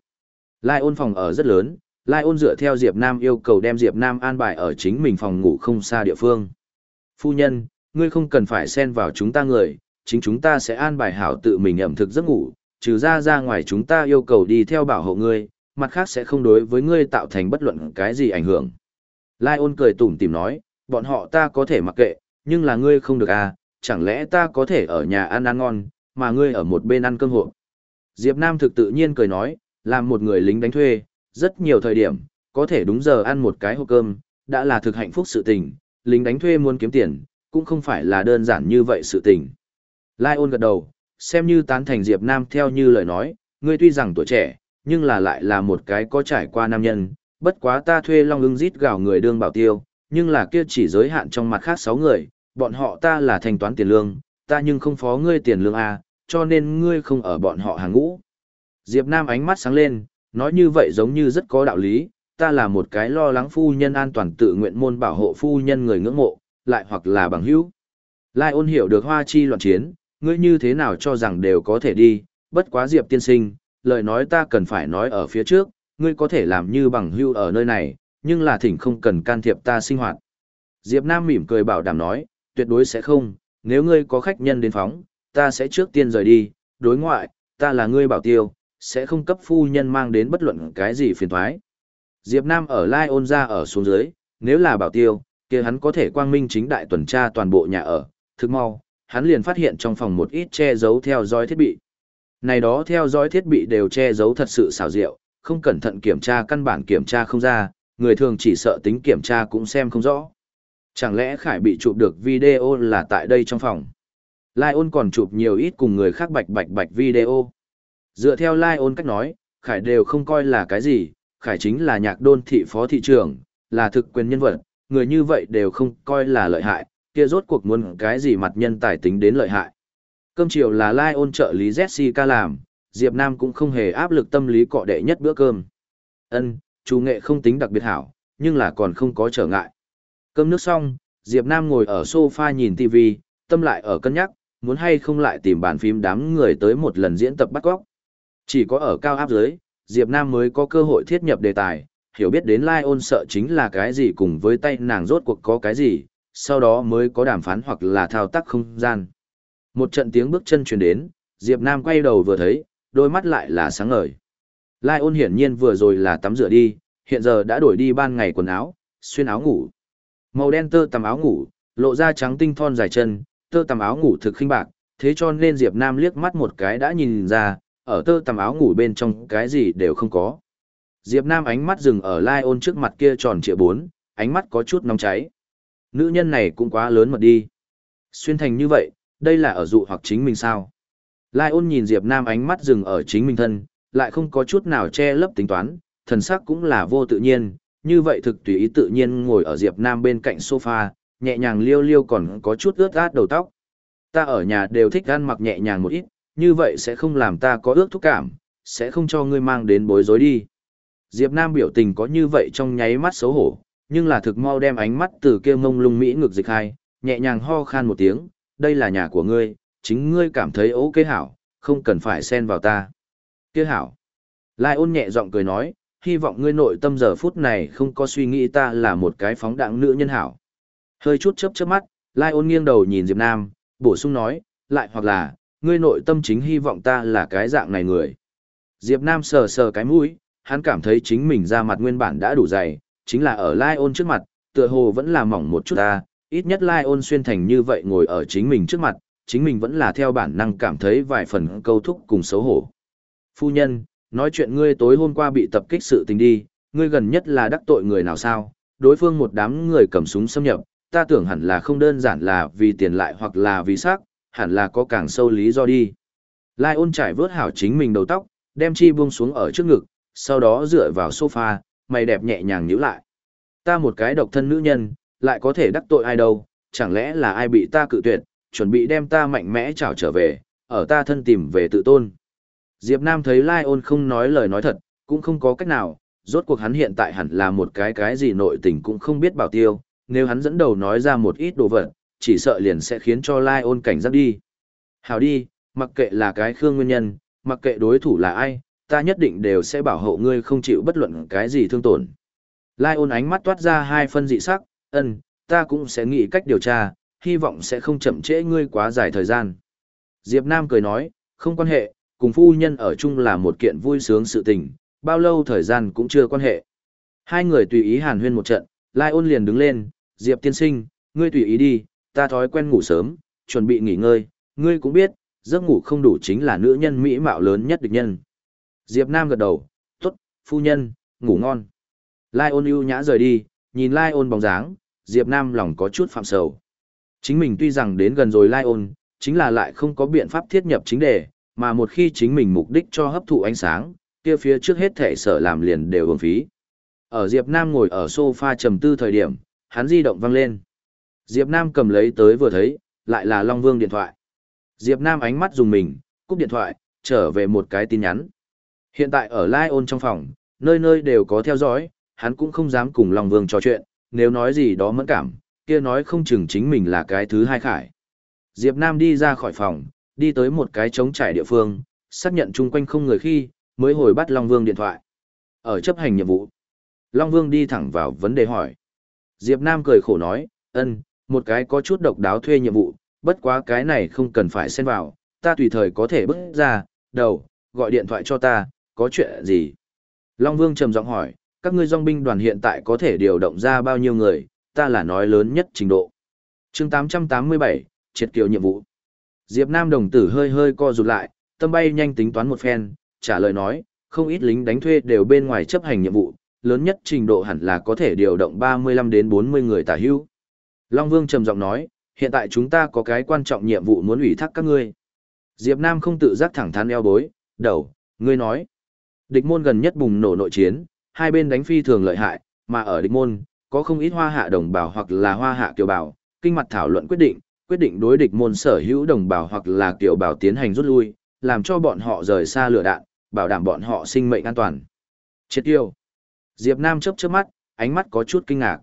Speaker 1: Lai ôn phòng ở rất lớn, Lai ôn dựa theo Diệp Nam yêu cầu đem Diệp Nam an bài ở chính mình phòng ngủ không xa địa phương. Phu nhân, ngươi không cần phải xen vào chúng ta người, chính chúng ta sẽ an bài hảo tự mình ẩm thực giấc ngủ, trừ ra ra ngoài chúng ta yêu cầu đi theo bảo hộ ngươi, mặt khác sẽ không đối với ngươi tạo thành bất luận cái gì ảnh hưởng. Lai ôn cười tủm tỉm nói, bọn họ ta có thể mặc kệ, nhưng là ngươi không được à, chẳng lẽ ta có thể ở nhà ăn ăn ngon, mà ngươi ở một bên ăn cơm hộ. Diệp Nam thực tự nhiên cười nói, làm một người lính đánh thuê, rất nhiều thời điểm, có thể đúng giờ ăn một cái hộp cơm, đã là thực hạnh phúc sự tình, lính đánh thuê muốn kiếm tiền, cũng không phải là đơn giản như vậy sự tình. Lai ôn gật đầu, xem như tán thành Diệp Nam theo như lời nói, ngươi tuy rằng tuổi trẻ, nhưng là lại là một cái có trải qua nam nhân, bất quá ta thuê long ưng rít gào người đương bảo tiêu, nhưng là kia chỉ giới hạn trong mặt khác 6 người, bọn họ ta là thanh toán tiền lương, ta nhưng không phó ngươi tiền lương A, cho nên ngươi không ở bọn họ hàng ngũ. Diệp Nam ánh mắt sáng lên, nói như vậy giống như rất có đạo lý, ta là một cái lo lắng phu nhân an toàn tự nguyện môn bảo hộ phu nhân người ngưỡng mộ, lại hoặc là bằng hữu. Lai ôn hiểu được hoa chi loạn chiến, ngươi như thế nào cho rằng đều có thể đi, bất quá Diệp tiên sinh, lời nói ta cần phải nói ở phía trước, ngươi có thể làm như bằng hưu ở nơi này, nhưng là thỉnh không cần can thiệp ta sinh hoạt. Diệp Nam mỉm cười bảo đảm nói, tuyệt đối sẽ không, nếu ngươi có khách nhân đến phóng, ta sẽ trước tiên rời đi, đối ngoại, ta là ngươi bảo tiêu, sẽ không cấp phu nhân mang đến bất luận cái gì phiền toái. Diệp Nam ở Lai ôn ra ở xuống dưới, nếu là bảo tiêu, kia hắn có thể quang minh chính đại tuần tra toàn bộ nhà ở, thức mau, hắn liền phát hiện trong phòng một ít che giấu theo dõi thiết bị. Này đó theo dõi thiết bị đều che giấu thật sự xảo diệu, không cẩn thận kiểm tra căn bản kiểm tra không ra, người thường chỉ sợ tính kiểm tra cũng xem không rõ. Chẳng lẽ Khải bị chụp được video là tại đây trong phòng? Lion còn chụp nhiều ít cùng người khác bạch bạch bạch video. Dựa theo Lion cách nói, Khải đều không coi là cái gì, Khải chính là nhạc đôn thị phó thị trưởng, là thực quyền nhân vật, người như vậy đều không coi là lợi hại, kia rốt cuộc muốn cái gì mặt nhân tài tính đến lợi hại. Cơm chiều là Lai ôn trợ lý Jessica làm, Diệp Nam cũng không hề áp lực tâm lý cọ đệ nhất bữa cơm. Ân, chú nghệ không tính đặc biệt hảo, nhưng là còn không có trở ngại. Cơm nước xong, Diệp Nam ngồi ở sofa nhìn TV, tâm lại ở cân nhắc, muốn hay không lại tìm bàn phím đám người tới một lần diễn tập bắt góc. Chỉ có ở cao áp dưới, Diệp Nam mới có cơ hội thiết nhập đề tài, hiểu biết đến Lai ôn sợ chính là cái gì cùng với tay nàng rốt cuộc có cái gì, sau đó mới có đàm phán hoặc là thao tác không gian. Một trận tiếng bước chân truyền đến, Diệp Nam quay đầu vừa thấy, đôi mắt lại là sáng ngời. Lai ôn hiển nhiên vừa rồi là tắm rửa đi, hiện giờ đã đổi đi ban ngày quần áo, xuyên áo ngủ. Màu đen tơ tầm áo ngủ, lộ ra trắng tinh thon dài chân, tơ tầm áo ngủ thực khinh bạc, thế cho nên Diệp Nam liếc mắt một cái đã nhìn ra, ở tơ tầm áo ngủ bên trong cái gì đều không có. Diệp Nam ánh mắt dừng ở Lai ôn trước mặt kia tròn trịa bốn, ánh mắt có chút nóng cháy. Nữ nhân này cũng quá lớn mật đi. Xuyên thành như vậy, đây là ở dụ hoặc chính mình sao? Lai ôn nhìn Diệp Nam ánh mắt dừng ở chính mình thân, lại không có chút nào che lấp tính toán, thần sắc cũng là vô tự nhiên, như vậy thực tùy ý tự nhiên ngồi ở Diệp Nam bên cạnh sofa, nhẹ nhàng liêu liêu còn có chút ướt át đầu tóc. Ta ở nhà đều thích ăn mặc nhẹ nhàng một ít, như vậy sẽ không làm ta có ước thúc cảm, sẽ không cho ngươi mang đến bối rối đi. Diệp Nam biểu tình có như vậy trong nháy mắt xấu hổ, nhưng là thực mau đem ánh mắt từ kia mông lung mỹ ngược dịch hai, nhẹ nhàng ho khan một tiếng, đây là nhà của ngươi, chính ngươi cảm thấy ok hảo, không cần phải xen vào ta. Kia hảo. Lai ôn nhẹ giọng cười nói, hy vọng ngươi nội tâm giờ phút này không có suy nghĩ ta là một cái phóng đẳng nữ nhân hảo. Hơi chút chớp chớp mắt, Lai ôn nghiêng đầu nhìn Diệp Nam, bổ sung nói, lại hoặc là, ngươi nội tâm chính hy vọng ta là cái dạng này người. Diệp Nam sờ sờ cái mũi, hắn cảm thấy chính mình ra mặt nguyên bản đã đủ dày, chính là ở Lai ôn trước mặt, tựa hồ vẫn là mỏng một chút ta, ít nhất Lai ôn xuyên thành như vậy ngồi ở chính mình trước mặt, chính mình vẫn là theo bản năng cảm thấy vài phần câu thúc cùng xấu hổ. Phu nhân, nói chuyện ngươi tối hôm qua bị tập kích sự tình đi, ngươi gần nhất là đắc tội người nào sao, đối phương một đám người cầm súng xâm nhập, ta tưởng hẳn là không đơn giản là vì tiền lại hoặc là vì xác, hẳn là có càng sâu lý do đi. Lai ôn trải vớt hảo chính mình đầu tóc, đem chi buông xuống ở trước ngực, sau đó dựa vào sofa, mày đẹp nhẹ nhàng nhíu lại. Ta một cái độc thân nữ nhân, lại có thể đắc tội ai đâu, chẳng lẽ là ai bị ta cự tuyệt, chuẩn bị đem ta mạnh mẽ trảo trở về, ở ta thân tìm về tự tôn. Diệp Nam thấy Lai ôn không nói lời nói thật, cũng không có cách nào, rốt cuộc hắn hiện tại hẳn là một cái cái gì nội tình cũng không biết bảo tiêu, nếu hắn dẫn đầu nói ra một ít đồ vật, chỉ sợ liền sẽ khiến cho Lai ôn cảnh giác đi. Hào đi, mặc kệ là cái khương nguyên nhân, mặc kệ đối thủ là ai, ta nhất định đều sẽ bảo hộ ngươi không chịu bất luận cái gì thương tổn. Lai ôn ánh mắt toát ra hai phân dị sắc, ân, ta cũng sẽ nghĩ cách điều tra, hy vọng sẽ không chậm trễ ngươi quá dài thời gian. Diệp Nam cười nói, không quan hệ, cùng phu nhân ở chung là một kiện vui sướng sự tình, bao lâu thời gian cũng chưa quan hệ. Hai người tùy ý hàn huyên một trận, Lai ôn liền đứng lên, Diệp tiên sinh, ngươi tùy ý đi, ta thói quen ngủ sớm, chuẩn bị nghỉ ngơi, ngươi cũng biết, giấc ngủ không đủ chính là nữ nhân mỹ mạo lớn nhất địch nhân. Diệp Nam gật đầu, tốt, phu nhân, ngủ ngon. Lai ôn ưu nhã rời đi, nhìn Lai ôn bóng dáng, Diệp Nam lòng có chút phạm sầu. Chính mình tuy rằng đến gần rồi Lai ôn, chính là lại không có biện pháp thiết nhập chính đề, mà một khi chính mình mục đích cho hấp thụ ánh sáng, kia phía trước hết thể sở làm liền đều uổng phí. Ở Diệp Nam ngồi ở sofa trầm tư thời điểm, hắn di động vang lên. Diệp Nam cầm lấy tới vừa thấy, lại là Long Vương điện thoại. Diệp Nam ánh mắt dùng mình, cúp điện thoại, trở về một cái tin nhắn. Hiện tại ở Lai ôn trong phòng, nơi nơi đều có theo dõi, hắn cũng không dám cùng Long Vương trò chuyện, nếu nói gì đó mẫn cảm, kia nói không chừng chính mình là cái thứ hai khải. Diệp Nam đi ra khỏi phòng, đi tới một cái trống trải địa phương, xác nhận chung quanh không người khi, mới hồi bắt Long Vương điện thoại. Ở chấp hành nhiệm vụ, Long Vương đi thẳng vào vấn đề hỏi. Diệp Nam cười khổ nói, ân, một cái có chút độc đáo thuê nhiệm vụ, bất quá cái này không cần phải xen vào, ta tùy thời có thể bước ra, đầu, gọi điện thoại cho ta, có chuyện gì? Long Vương trầm giọng hỏi, các ngươi dòng binh đoàn hiện tại có thể điều động ra bao nhiêu người, ta là nói lớn nhất trình độ. chương 887, triệt kiều nhiệm vụ. Diệp Nam đồng tử hơi hơi co rụt lại, tâm bay nhanh tính toán một phen, trả lời nói, không ít lính đánh thuê đều bên ngoài chấp hành nhiệm vụ, lớn nhất trình độ hẳn là có thể điều động 35 đến 40 người tả hữu. Long Vương trầm giọng nói, hiện tại chúng ta có cái quan trọng nhiệm vụ muốn ủy thác các ngươi. Diệp Nam không tự giác thẳng thắn eo bối, đầu, ngươi nói. Địch môn gần nhất bùng nổ nội chiến, hai bên đánh phi thường lợi hại, mà ở địch môn, có không ít hoa hạ đồng bào hoặc là hoa hạ kiều bào, kinh mặt thảo luận quyết định, quyết định đối địch môn sở hữu đồng bào hoặc là kiều bảo tiến hành rút lui, làm cho bọn họ rời xa lửa đạn, bảo đảm bọn họ sinh mệnh an toàn. Triệt tiêu. Diệp Nam chớp chớp mắt, ánh mắt có chút kinh ngạc.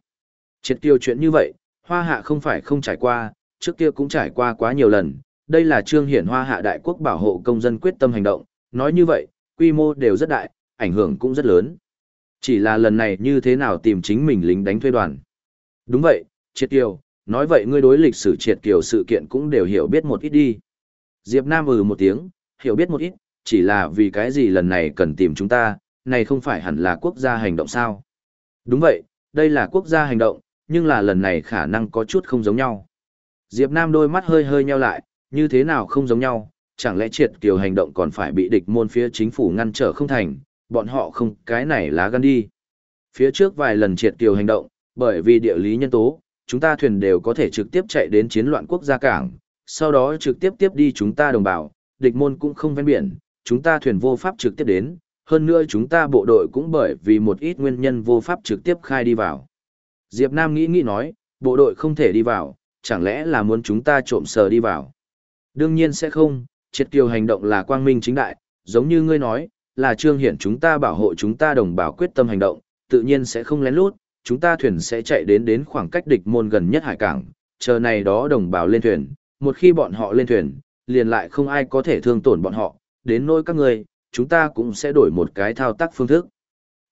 Speaker 1: Triệt tiêu chuyện như vậy, hoa hạ không phải không trải qua, trước kia cũng trải qua quá nhiều lần. Đây là trương hiển hoa hạ đại quốc bảo hộ công dân quyết tâm hành động, nói như vậy, quy mô đều rất đại, ảnh hưởng cũng rất lớn. Chỉ là lần này như thế nào tìm chính mình lính đánh thuê đoàn. Đúng vậy, triệt tiêu, nói vậy ngươi đối lịch sử triệt kiều sự kiện cũng đều hiểu biết một ít đi. Diệp Nam ừ một tiếng, hiểu biết một ít, chỉ là vì cái gì lần này cần tìm chúng ta, này không phải hẳn là quốc gia hành động sao. Đúng vậy, đây là quốc gia hành động, nhưng là lần này khả năng có chút không giống nhau. Diệp Nam đôi mắt hơi hơi nheo lại, như thế nào không giống nhau, chẳng lẽ triệt kiều hành động còn phải bị địch môn phía chính phủ ngăn trở không thành, bọn họ không cái này lá gan đi. Phía trước vài lần triệt tiêu hành động, bởi vì địa lý nhân tố, chúng ta thuyền đều có thể trực tiếp chạy đến chiến loạn quốc gia cảng, sau đó trực tiếp tiếp đi chúng ta đồng bào, địch môn cũng không ven biển, chúng ta thuyền vô pháp trực tiếp đến, hơn nữa chúng ta bộ đội cũng bởi vì một ít nguyên nhân vô pháp trực tiếp khai đi vào. Diệp Nam nghĩ nghĩ nói, bộ đội không thể đi vào, chẳng lẽ là muốn chúng ta trộm sờ đi vào. Đương nhiên sẽ không, triệt kiều hành động là quang minh chính đại, giống như ngươi nói, là trương hiển chúng ta bảo hộ chúng ta đồng bào quyết tâm hành động, tự nhiên sẽ không lén lút, chúng ta thuyền sẽ chạy đến đến khoảng cách địch môn gần nhất hải cảng, chờ này đó đồng bào lên thuyền, một khi bọn họ lên thuyền, liền lại không ai có thể thương tổn bọn họ, đến nỗi các người, chúng ta cũng sẽ đổi một cái thao tác phương thức.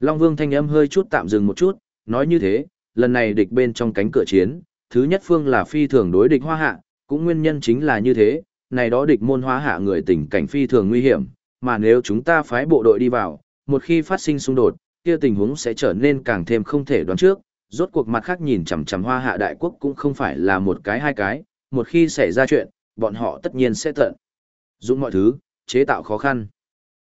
Speaker 1: Long Vương thanh âm hơi chút tạm dừng một chút, nói như thế, lần này địch bên trong cánh cửa chiến, thứ nhất phương là phi thường đối địch hoa hạ, cũng nguyên nhân chính là như thế, này đó địch môn hóa hạ người tình cảnh phi thường nguy hiểm, mà nếu chúng ta phái bộ đội đi vào, một khi phát sinh xung đột, kia tình huống sẽ trở nên càng thêm không thể đoán trước, rốt cuộc mặt khác nhìn chằm chằm hoa hạ đại quốc cũng không phải là một cái hai cái, một khi xảy ra chuyện, bọn họ tất nhiên sẽ tận. Dụng mọi thứ, chế tạo khó khăn.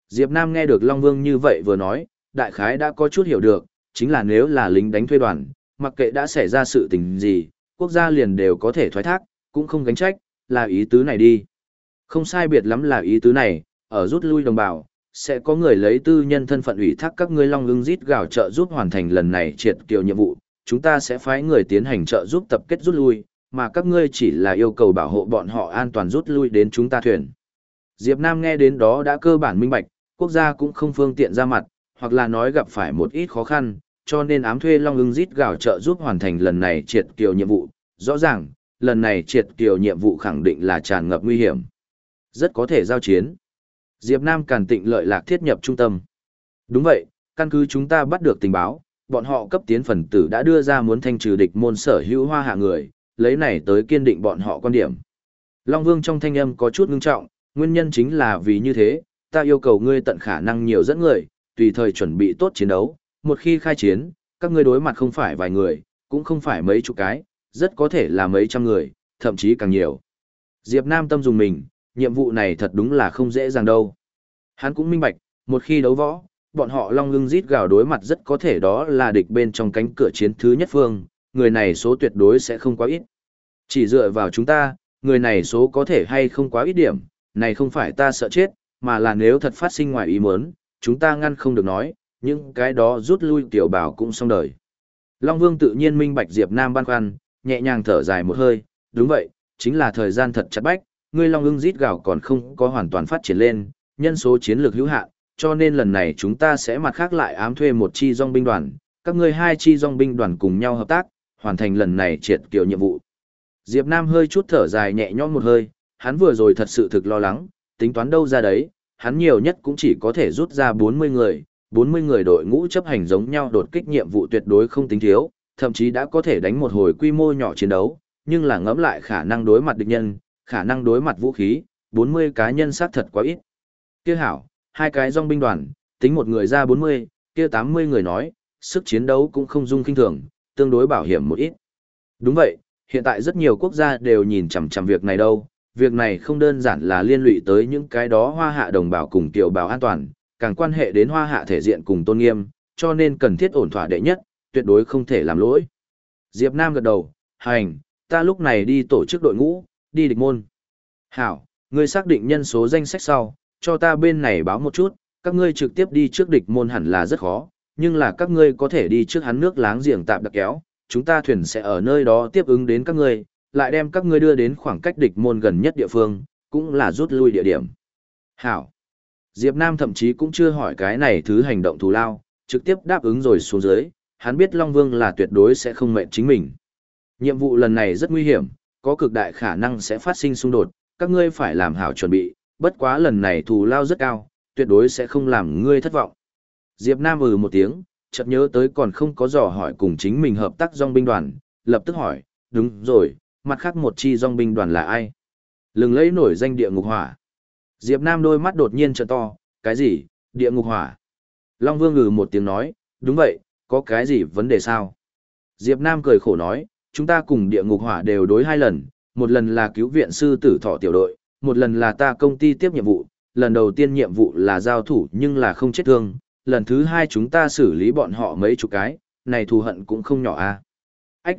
Speaker 1: Diệp Nam nghe được Long Vương như vậy vừa nói, đại khái đã có chút hiểu được, chính là nếu là lính đánh thuê đoàn, mặc kệ đã xảy ra sự tình gì, quốc gia liền đều có thể thoái thác, cũng không gánh trách, là ý tứ này đi. Không sai biệt lắm là ý tứ này, ở rút lui đồng bào, sẽ có người lấy tư nhân thân phận ủy thác các ngươi long ưng rít gào trợ giúp hoàn thành lần này triệt kiều nhiệm vụ, chúng ta sẽ phái người tiến hành trợ giúp tập kết rút lui, mà các ngươi chỉ là yêu cầu bảo hộ bọn họ an toàn rút lui đến chúng ta thuyền. Diệp Nam nghe đến đó đã cơ bản minh bạch, quốc gia cũng không phương tiện ra mặt, hoặc là nói gặp phải một ít khó khăn, cho nên ám thuê long ưng rít gào trợ giúp hoàn thành lần này triệt kiều nhiệm vụ. Rõ ràng, lần này triệt kiều nhiệm vụ khẳng định là tràn ngập nguy hiểm. Rất có thể giao chiến. Diệp Nam càn tịnh lợi lạc thiết nhập trung tâm. Đúng vậy, căn cứ chúng ta bắt được tình báo, bọn họ cấp tiến phần tử đã đưa ra muốn thanh trừ địch môn sở hữu hoa hạ người, lấy này tới kiên định bọn họ quan điểm. Long Vương trong thanh âm có chút ngưng trọng, nguyên nhân chính là vì như thế, ta yêu cầu ngươi tận khả năng nhiều dẫn người, tùy thời chuẩn bị tốt chiến đấu, một khi khai chiến, các ngươi đối mặt không phải vài người, cũng không phải mấy chục cái, rất có thể là mấy trăm người, thậm chí càng nhiều. Diệp Nam tâm dùng mình, nhiệm vụ này thật đúng là không dễ dàng đâu. Hắn cũng minh bạch, một khi đấu võ, bọn họ long lưng rít gào đối mặt rất có thể đó là địch bên trong cánh cửa chiến thứ nhất phương, người này số tuyệt đối sẽ không quá ít. Chỉ dựa vào chúng ta, người này số có thể hay không quá ít điểm, này không phải ta sợ chết, mà là nếu thật phát sinh ngoài ý muốn, chúng ta ngăn không được nói, những cái đó rút lui tiểu bảo cũng xong đời. Long Vương tự nhiên minh bạch Diệp Nam băn khoăn, nhẹ nhàng thở dài một hơi, đúng vậy, chính là thời gian thật chặt bách, ngươi Long ưng rít gạo còn không có hoàn toàn phát triển lên, nhân số chiến lược hữu hạn, cho nên lần này chúng ta sẽ mặt khác lại ám thuê một chi dòng binh đoàn, các ngươi hai chi dòng binh đoàn cùng nhau hợp tác, hoàn thành lần này triệt kiểu nhiệm vụ. Diệp Nam hơi chút thở dài nhẹ nhõm một hơi, hắn vừa rồi thật sự thực lo lắng, tính toán đâu ra đấy, hắn nhiều nhất cũng chỉ có thể rút ra 40 người, 40 người đội ngũ chấp hành giống nhau đột kích nhiệm vụ tuyệt đối không tính thiếu, thậm chí đã có thể đánh một hồi quy mô nhỏ chiến đấu, nhưng là ngẫm lại khả năng đối mặt địch nhân, khả năng đối mặt vũ khí, 40 cá nhân sát thật quá ít. Kia hảo, hai cái dòng binh đoàn, tính một người ra 40, kia 80 người nói, sức chiến đấu cũng không dung kinh thường, tương đối bảo hiểm một ít. Đúng vậy, hiện tại rất nhiều quốc gia đều nhìn chằm chằm việc này đâu, việc này không đơn giản là liên lụy tới những cái đó hoa hạ đồng bào cùng tiểu bào an toàn, càng quan hệ đến hoa hạ thể diện cùng tôn nghiêm, cho nên cần thiết ổn thỏa đệ nhất, tuyệt đối không thể làm lỗi. Diệp Nam gật đầu, hành, ta lúc này đi tổ chức đội ngũ, đi địch môn. Hảo, ngươi xác định nhân số danh sách sau, cho ta bên này báo một chút, các ngươi trực tiếp đi trước địch môn hẳn là rất khó, nhưng là các ngươi có thể đi trước hắn nước láng giềng tạm đặc kéo, chúng ta thuyền sẽ ở nơi đó tiếp ứng đến các ngươi, lại đem các ngươi đưa đến khoảng cách địch môn gần nhất địa phương, cũng là rút lui địa điểm. Hảo. Diệp Nam thậm chí cũng chưa hỏi cái này thứ hành động thù lao, trực tiếp đáp ứng rồi xuống dưới, hắn biết Long Vương là tuyệt đối sẽ không mệnh chính mình. Nhiệm vụ lần này rất nguy hiểm, có cực đại khả năng sẽ phát sinh xung đột, các ngươi phải làm hảo chuẩn bị, bất quá lần này thù lao rất cao, tuyệt đối sẽ không làm ngươi thất vọng. Diệp Nam ừ một tiếng, chợt nhớ tới còn không có dò hỏi cùng chính mình hợp tác dòng binh đoàn, lập tức hỏi, đúng rồi, mặt khác một chi dòng binh đoàn là ai? Lừng lấy nổi danh địa ngục hỏa. Diệp Nam đôi mắt đột nhiên trợ to, cái gì, địa ngục hỏa? Long Vương ngừ một tiếng nói, đúng vậy, có cái gì vấn đề sao? Diệp Nam cười khổ nói, chúng ta cùng địa ngục hỏa đều đối hai lần, một lần là cứu viện sư tử thọ tiểu đội, một lần là ta công ty tiếp nhiệm vụ, lần đầu tiên nhiệm vụ là giao thủ nhưng là không chết thương, lần thứ hai chúng ta xử lý bọn họ mấy chục cái, này thù hận cũng không nhỏ a. À? Ách!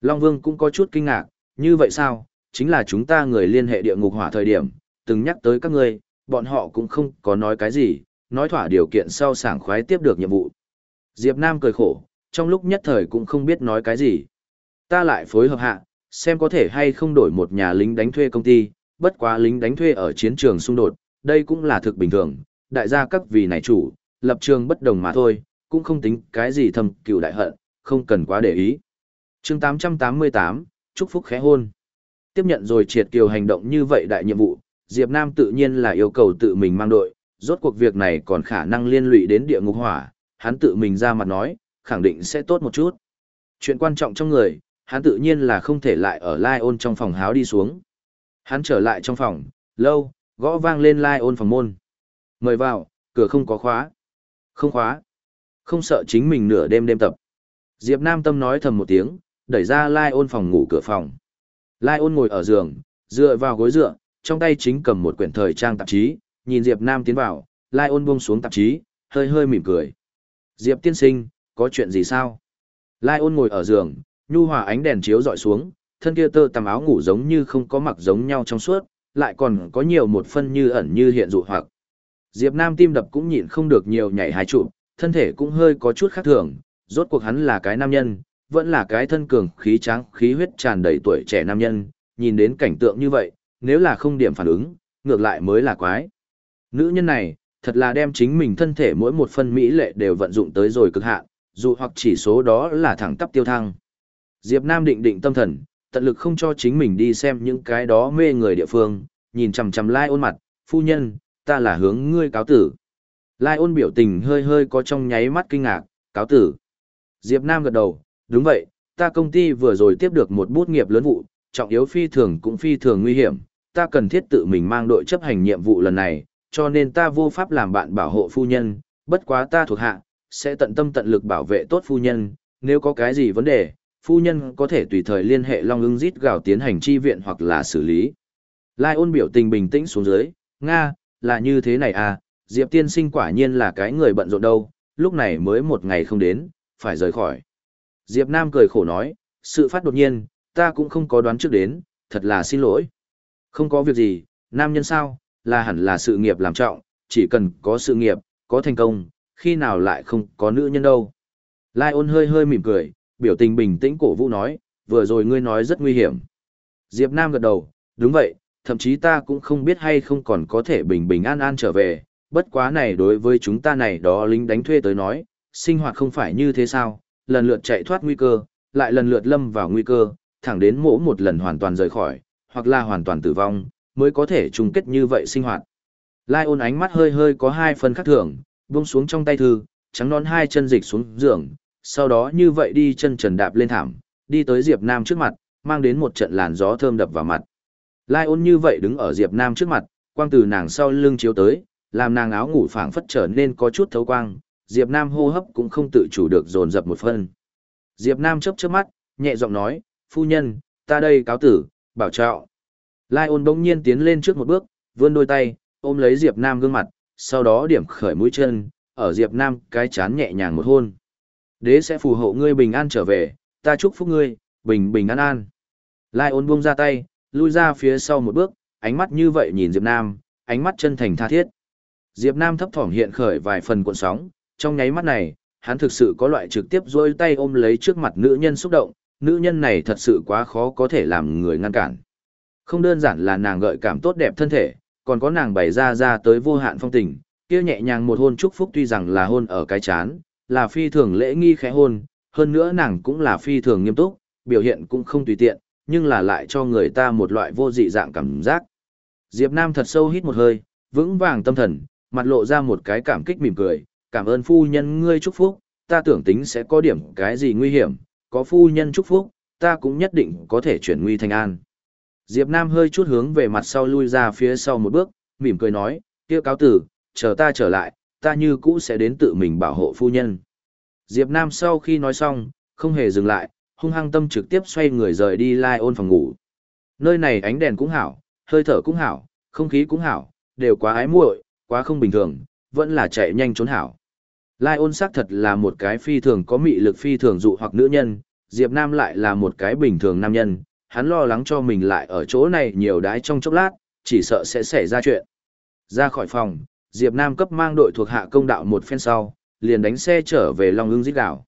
Speaker 1: Long Vương cũng có chút kinh ngạc, như vậy sao, chính là chúng ta người liên hệ địa ngục hỏa thời điểm, từng nhắc tới các ngươi, bọn họ cũng không có nói cái gì, nói thỏa điều kiện sau sảng khoái tiếp được nhiệm vụ. Diệp Nam cười khổ, trong lúc nhất thời cũng không biết nói cái gì. Ta lại phối hợp hạ, xem có thể hay không đổi một nhà lính đánh thuê công ty, bất quá lính đánh thuê ở chiến trường xung đột, đây cũng là thực bình thường, đại gia các vị này chủ, lập trường bất đồng mà thôi, cũng không tính cái gì thầm cựu đại hận, không cần quá để ý. chương 888, chúc phúc khẽ hôn. Tiếp nhận rồi triệt kiều hành động như vậy đại nhiệm vụ, Diệp Nam tự nhiên là yêu cầu tự mình mang đội, rốt cuộc việc này còn khả năng liên lụy đến địa ngục hỏa, hắn tự mình ra mặt nói, khẳng định sẽ tốt một chút. Chuyện quan trọng trong người, hắn tự nhiên là không thể lại ở Lai ôn trong phòng háo đi xuống. Hắn trở lại trong phòng, lâu, gõ vang lên Lai ôn phòng môn. Mời vào, cửa không có khóa. Không khóa. Không sợ chính mình nửa đêm đêm tập. Diệp Nam Tâm nói thầm một tiếng, đẩy ra Lai ôn phòng ngủ cửa phòng. Lai ôn ngồi ở giường, dựa vào gối dựa, trong tay chính cầm một quyển thời trang tạp chí, nhìn Diệp Nam tiến vào, Lai ôn buông xuống tạp chí, hơi hơi mỉm cười. Diệp tiên sinh, có chuyện gì sao? Lai ôn ngồi ở giường, nhu hòa ánh đèn chiếu dọi xuống, thân kia tơ tằm áo ngủ giống như không có mặc giống nhau trong suốt, lại còn có nhiều một phân như ẩn như hiện dụ hoặc. Diệp Nam tim đập cũng nhịn không được nhiều nhảy hai trụ, thân thể cũng hơi có chút khác thường, rốt cuộc hắn là cái nam nhân, vẫn là cái thân cường khí tráng khí huyết tràn đầy tuổi trẻ nam nhân, nhìn đến cảnh tượng như vậy, nếu là không điểm phản ứng, ngược lại mới là quái. Nữ nhân này, thật là đem chính mình thân thể mỗi một phân mỹ lệ đều vận dụng tới rồi cực hạn, dù hoặc chỉ số đó là thẳng tắp tiêu thăng. Diệp Nam định định tâm thần, tận lực không cho chính mình đi xem những cái đó mê người địa phương, nhìn chằm chằm Lai ôn mặt, phu nhân, ta là hướng ngươi cáo tử. Lai ôn biểu tình hơi hơi có trong nháy mắt kinh ngạc, cáo tử. Diệp Nam gật đầu, đúng vậy, ta công ty vừa rồi tiếp được một bút nghiệp lớn vụ, trọng yếu phi thường cũng phi thường nguy hiểm, ta cần thiết tự mình mang đội chấp hành nhiệm vụ lần này, cho nên ta vô pháp làm bạn bảo hộ phu nhân, bất quá ta thuộc hạ, sẽ tận tâm tận lực bảo vệ tốt phu nhân, nếu có cái gì vấn đề, phu nhân có thể tùy thời liên hệ Long ưng rít gào tiến hành chi viện hoặc là xử lý. Lai ôn biểu tình bình tĩnh xuống dưới, Nga, là như thế này à, Diệp tiên sinh quả nhiên là cái người bận rộn đâu, lúc này mới một ngày không đến, phải rời khỏi. Diệp Nam cười khổ nói, sự phát đột nhiên, ta cũng không có đoán trước đến, thật là xin lỗi. Không có việc gì, nam nhân sao, là hẳn là sự nghiệp làm trọng, chỉ cần có sự nghiệp, có thành công, khi nào lại không có nữ nhân đâu. Lai ôn hơi hơi mỉm cười, biểu tình bình tĩnh cổ vũ nói, vừa rồi ngươi nói rất nguy hiểm. Diệp Nam gật đầu, đúng vậy, thậm chí ta cũng không biết hay không còn có thể bình bình an an trở về, bất quá này đối với chúng ta này đó lính đánh thuê tới nói, sinh hoạt không phải như thế sao, lần lượt chạy thoát nguy cơ, lại lần lượt lâm vào nguy cơ, thẳng đến mỗi một lần hoàn toàn rời khỏi, hoặc là hoàn toàn tử vong, mới có thể chung kết như vậy sinh hoạt. Lai ôn ánh mắt hơi hơi có hai phần khác thường, buông xuống trong tay thư, trắng nón hai chân dịch xuống giường, sau đó như vậy đi chân trần đạp lên thảm, đi tới Diệp Nam trước mặt, mang đến một trận làn gió thơm đập vào mặt. Lai ôn như vậy đứng ở Diệp Nam trước mặt, quang từ nàng sau lưng chiếu tới, làm nàng áo ngủ phảng phất trở nên có chút thấu quang, Diệp Nam hô hấp cũng không tự chủ được dồn dập một phân. Diệp Nam chớp chớp mắt, nhẹ giọng nói, phu nhân, ta đây cáo tử, bảo trọng. Lai ôn bỗng nhiên tiến lên trước một bước, vươn đôi tay, ôm lấy Diệp Nam gương mặt, sau đó điểm khởi mũi chân, ở Diệp Nam cái chán nhẹ nhàng một hôn. Đế sẽ phù hộ ngươi bình an trở về, ta chúc phúc ngươi, bình bình an an. Lai ôn buông ra tay, lui ra phía sau một bước, ánh mắt như vậy nhìn Diệp Nam, ánh mắt chân thành tha thiết. Diệp Nam thấp thỏm hiện khởi vài phần cuộn sóng, trong nháy mắt này, hắn thực sự có loại trực tiếp dôi tay ôm lấy trước mặt nữ nhân xúc động, nữ nhân này thật sự quá khó có thể làm người ngăn cản. Không đơn giản là nàng gợi cảm tốt đẹp thân thể, còn có nàng bày ra ra tới vô hạn phong tình, kia nhẹ nhàng một hôn chúc phúc tuy rằng là hôn ở cái chán, là phi thường lễ nghi khẽ hôn, hơn nữa nàng cũng là phi thường nghiêm túc, biểu hiện cũng không tùy tiện, nhưng là lại cho người ta một loại vô dị dạng cảm giác. Diệp Nam thật sâu hít một hơi, vững vàng tâm thần, mặt lộ ra một cái cảm kích mỉm cười, cảm ơn phu nhân ngươi chúc phúc, ta tưởng tính sẽ có điểm cái gì nguy hiểm, có phu nhân chúc phúc, ta cũng nhất định có thể chuyển nguy thành an. Diệp Nam hơi chút hướng về mặt sau lui ra phía sau một bước, mỉm cười nói, kia cáo tử, chờ ta trở lại, ta như cũ sẽ đến tự mình bảo hộ phu nhân. Diệp Nam sau khi nói xong, không hề dừng lại, hung hăng tâm trực tiếp xoay người rời đi lai ôn phòng ngủ. Nơi này ánh đèn cũng hảo, hơi thở cũng hảo, không khí cũng hảo, đều quá ái muội, quá không bình thường, vẫn là chạy nhanh trốn hảo. Lai ôn xác thật là một cái phi thường có mị lực phi thường dụ hoặc nữ nhân, Diệp Nam lại là một cái bình thường nam nhân, hắn lo lắng cho mình lại ở chỗ này nhiều đái trong chốc lát, chỉ sợ sẽ xảy ra chuyện. Ra khỏi phòng, Diệp Nam cấp mang đội thuộc hạ công đạo một phen sau, liền đánh xe trở về Long ưng Dít gạo.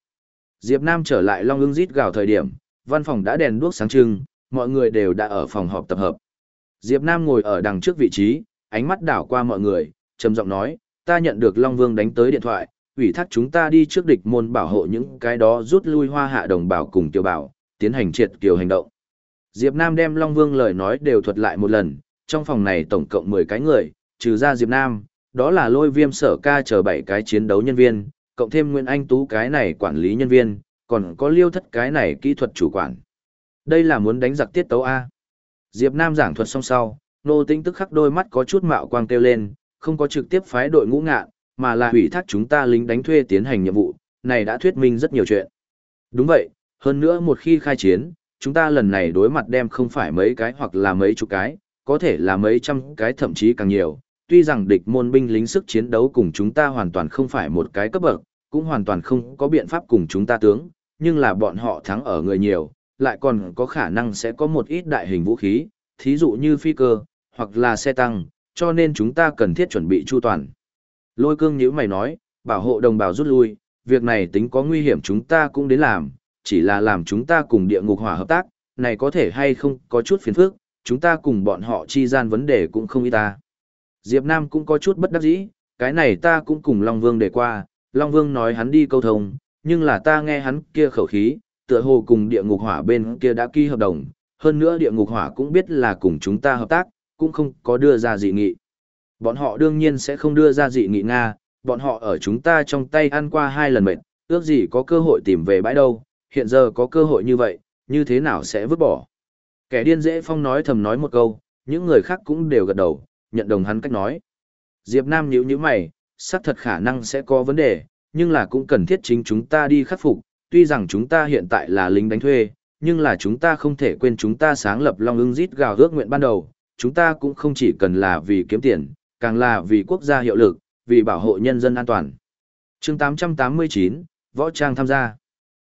Speaker 1: Diệp Nam trở lại Long ưng Dít gạo thời điểm, văn phòng đã đèn đuốc sáng trưng, mọi người đều đã ở phòng họp tập hợp. Diệp Nam ngồi ở đằng trước vị trí, ánh mắt đảo qua mọi người, trầm giọng nói, ta nhận được Long Vương đánh tới điện thoại, ủy thác chúng ta đi trước địch môn bảo hộ những cái đó rút lui hoa hạ đồng bào cùng tiêu bảo, tiến hành triệt kiều hành động. Diệp Nam đem Long Vương lời nói đều thuật lại một lần, trong phòng này tổng cộng 10 cái người, trừ ra Diệp Nam, đó là lôi viêm sở ca chờ bảy cái chiến đấu nhân viên, cộng thêm Nguyễn Anh Tú cái này quản lý nhân viên, còn có liêu thất cái này kỹ thuật chủ quản. Đây là muốn đánh giặc tiết tấu A. Diệp Nam giảng thuật xong sau, nô tinh tức khắc đôi mắt có chút mạo quang kêu lên, không có trực tiếp phái đội ngũ ngạn, mà là hủy thác chúng ta lính đánh thuê tiến hành nhiệm vụ, này đã thuyết minh rất nhiều chuyện. Đúng vậy, hơn nữa một khi khai chiến, chúng ta lần này đối mặt đem không phải mấy cái hoặc là mấy chục cái, có thể là mấy trăm cái thậm chí càng nhiều. Tuy rằng địch môn binh lính sức chiến đấu cùng chúng ta hoàn toàn không phải một cái cấp bậc, cũng hoàn toàn không có biện pháp cùng chúng ta tướng, nhưng là bọn họ thắng ở người nhiều, lại còn có khả năng sẽ có một ít đại hình vũ khí, thí dụ như phi cơ, hoặc là xe tăng, cho nên chúng ta cần thiết chuẩn bị chu toàn. Lôi cương nhữ mày nói, bảo hộ đồng bào rút lui, việc này tính có nguy hiểm chúng ta cũng đến làm, chỉ là làm chúng ta cùng địa ngục hỏa hợp tác, này có thể hay không có chút phiền phức, chúng ta cùng bọn họ chi gian vấn đề cũng không ý ta. Diệp Nam cũng có chút bất đắc dĩ, cái này ta cũng cùng Long Vương để qua, Long Vương nói hắn đi câu thông, nhưng là ta nghe hắn kia khẩu khí, tựa hồ cùng địa ngục hỏa bên kia đã ký hợp đồng, hơn nữa địa ngục hỏa cũng biết là cùng chúng ta hợp tác, cũng không có đưa ra dị nghị. Bọn họ đương nhiên sẽ không đưa ra dị nghị Nga, bọn họ ở chúng ta trong tay ăn qua hai lần mệt, ước gì có cơ hội tìm về bãi đâu, hiện giờ có cơ hội như vậy, như thế nào sẽ vứt bỏ. Kẻ điên dễ phong nói thầm nói một câu, những người khác cũng đều gật đầu, nhận đồng hắn cách nói. Diệp Nam nhíu nhíu mày, xác thật khả năng sẽ có vấn đề, nhưng là cũng cần thiết chính chúng ta đi khắc phục, tuy rằng chúng ta hiện tại là lính đánh thuê, nhưng là chúng ta không thể quên chúng ta sáng lập Long ưng rít gào ước nguyện ban đầu, chúng ta cũng không chỉ cần là vì kiếm tiền, càng là vì quốc gia hiệu lực, vì bảo hộ nhân dân an toàn. chương 889, Võ Trang tham gia.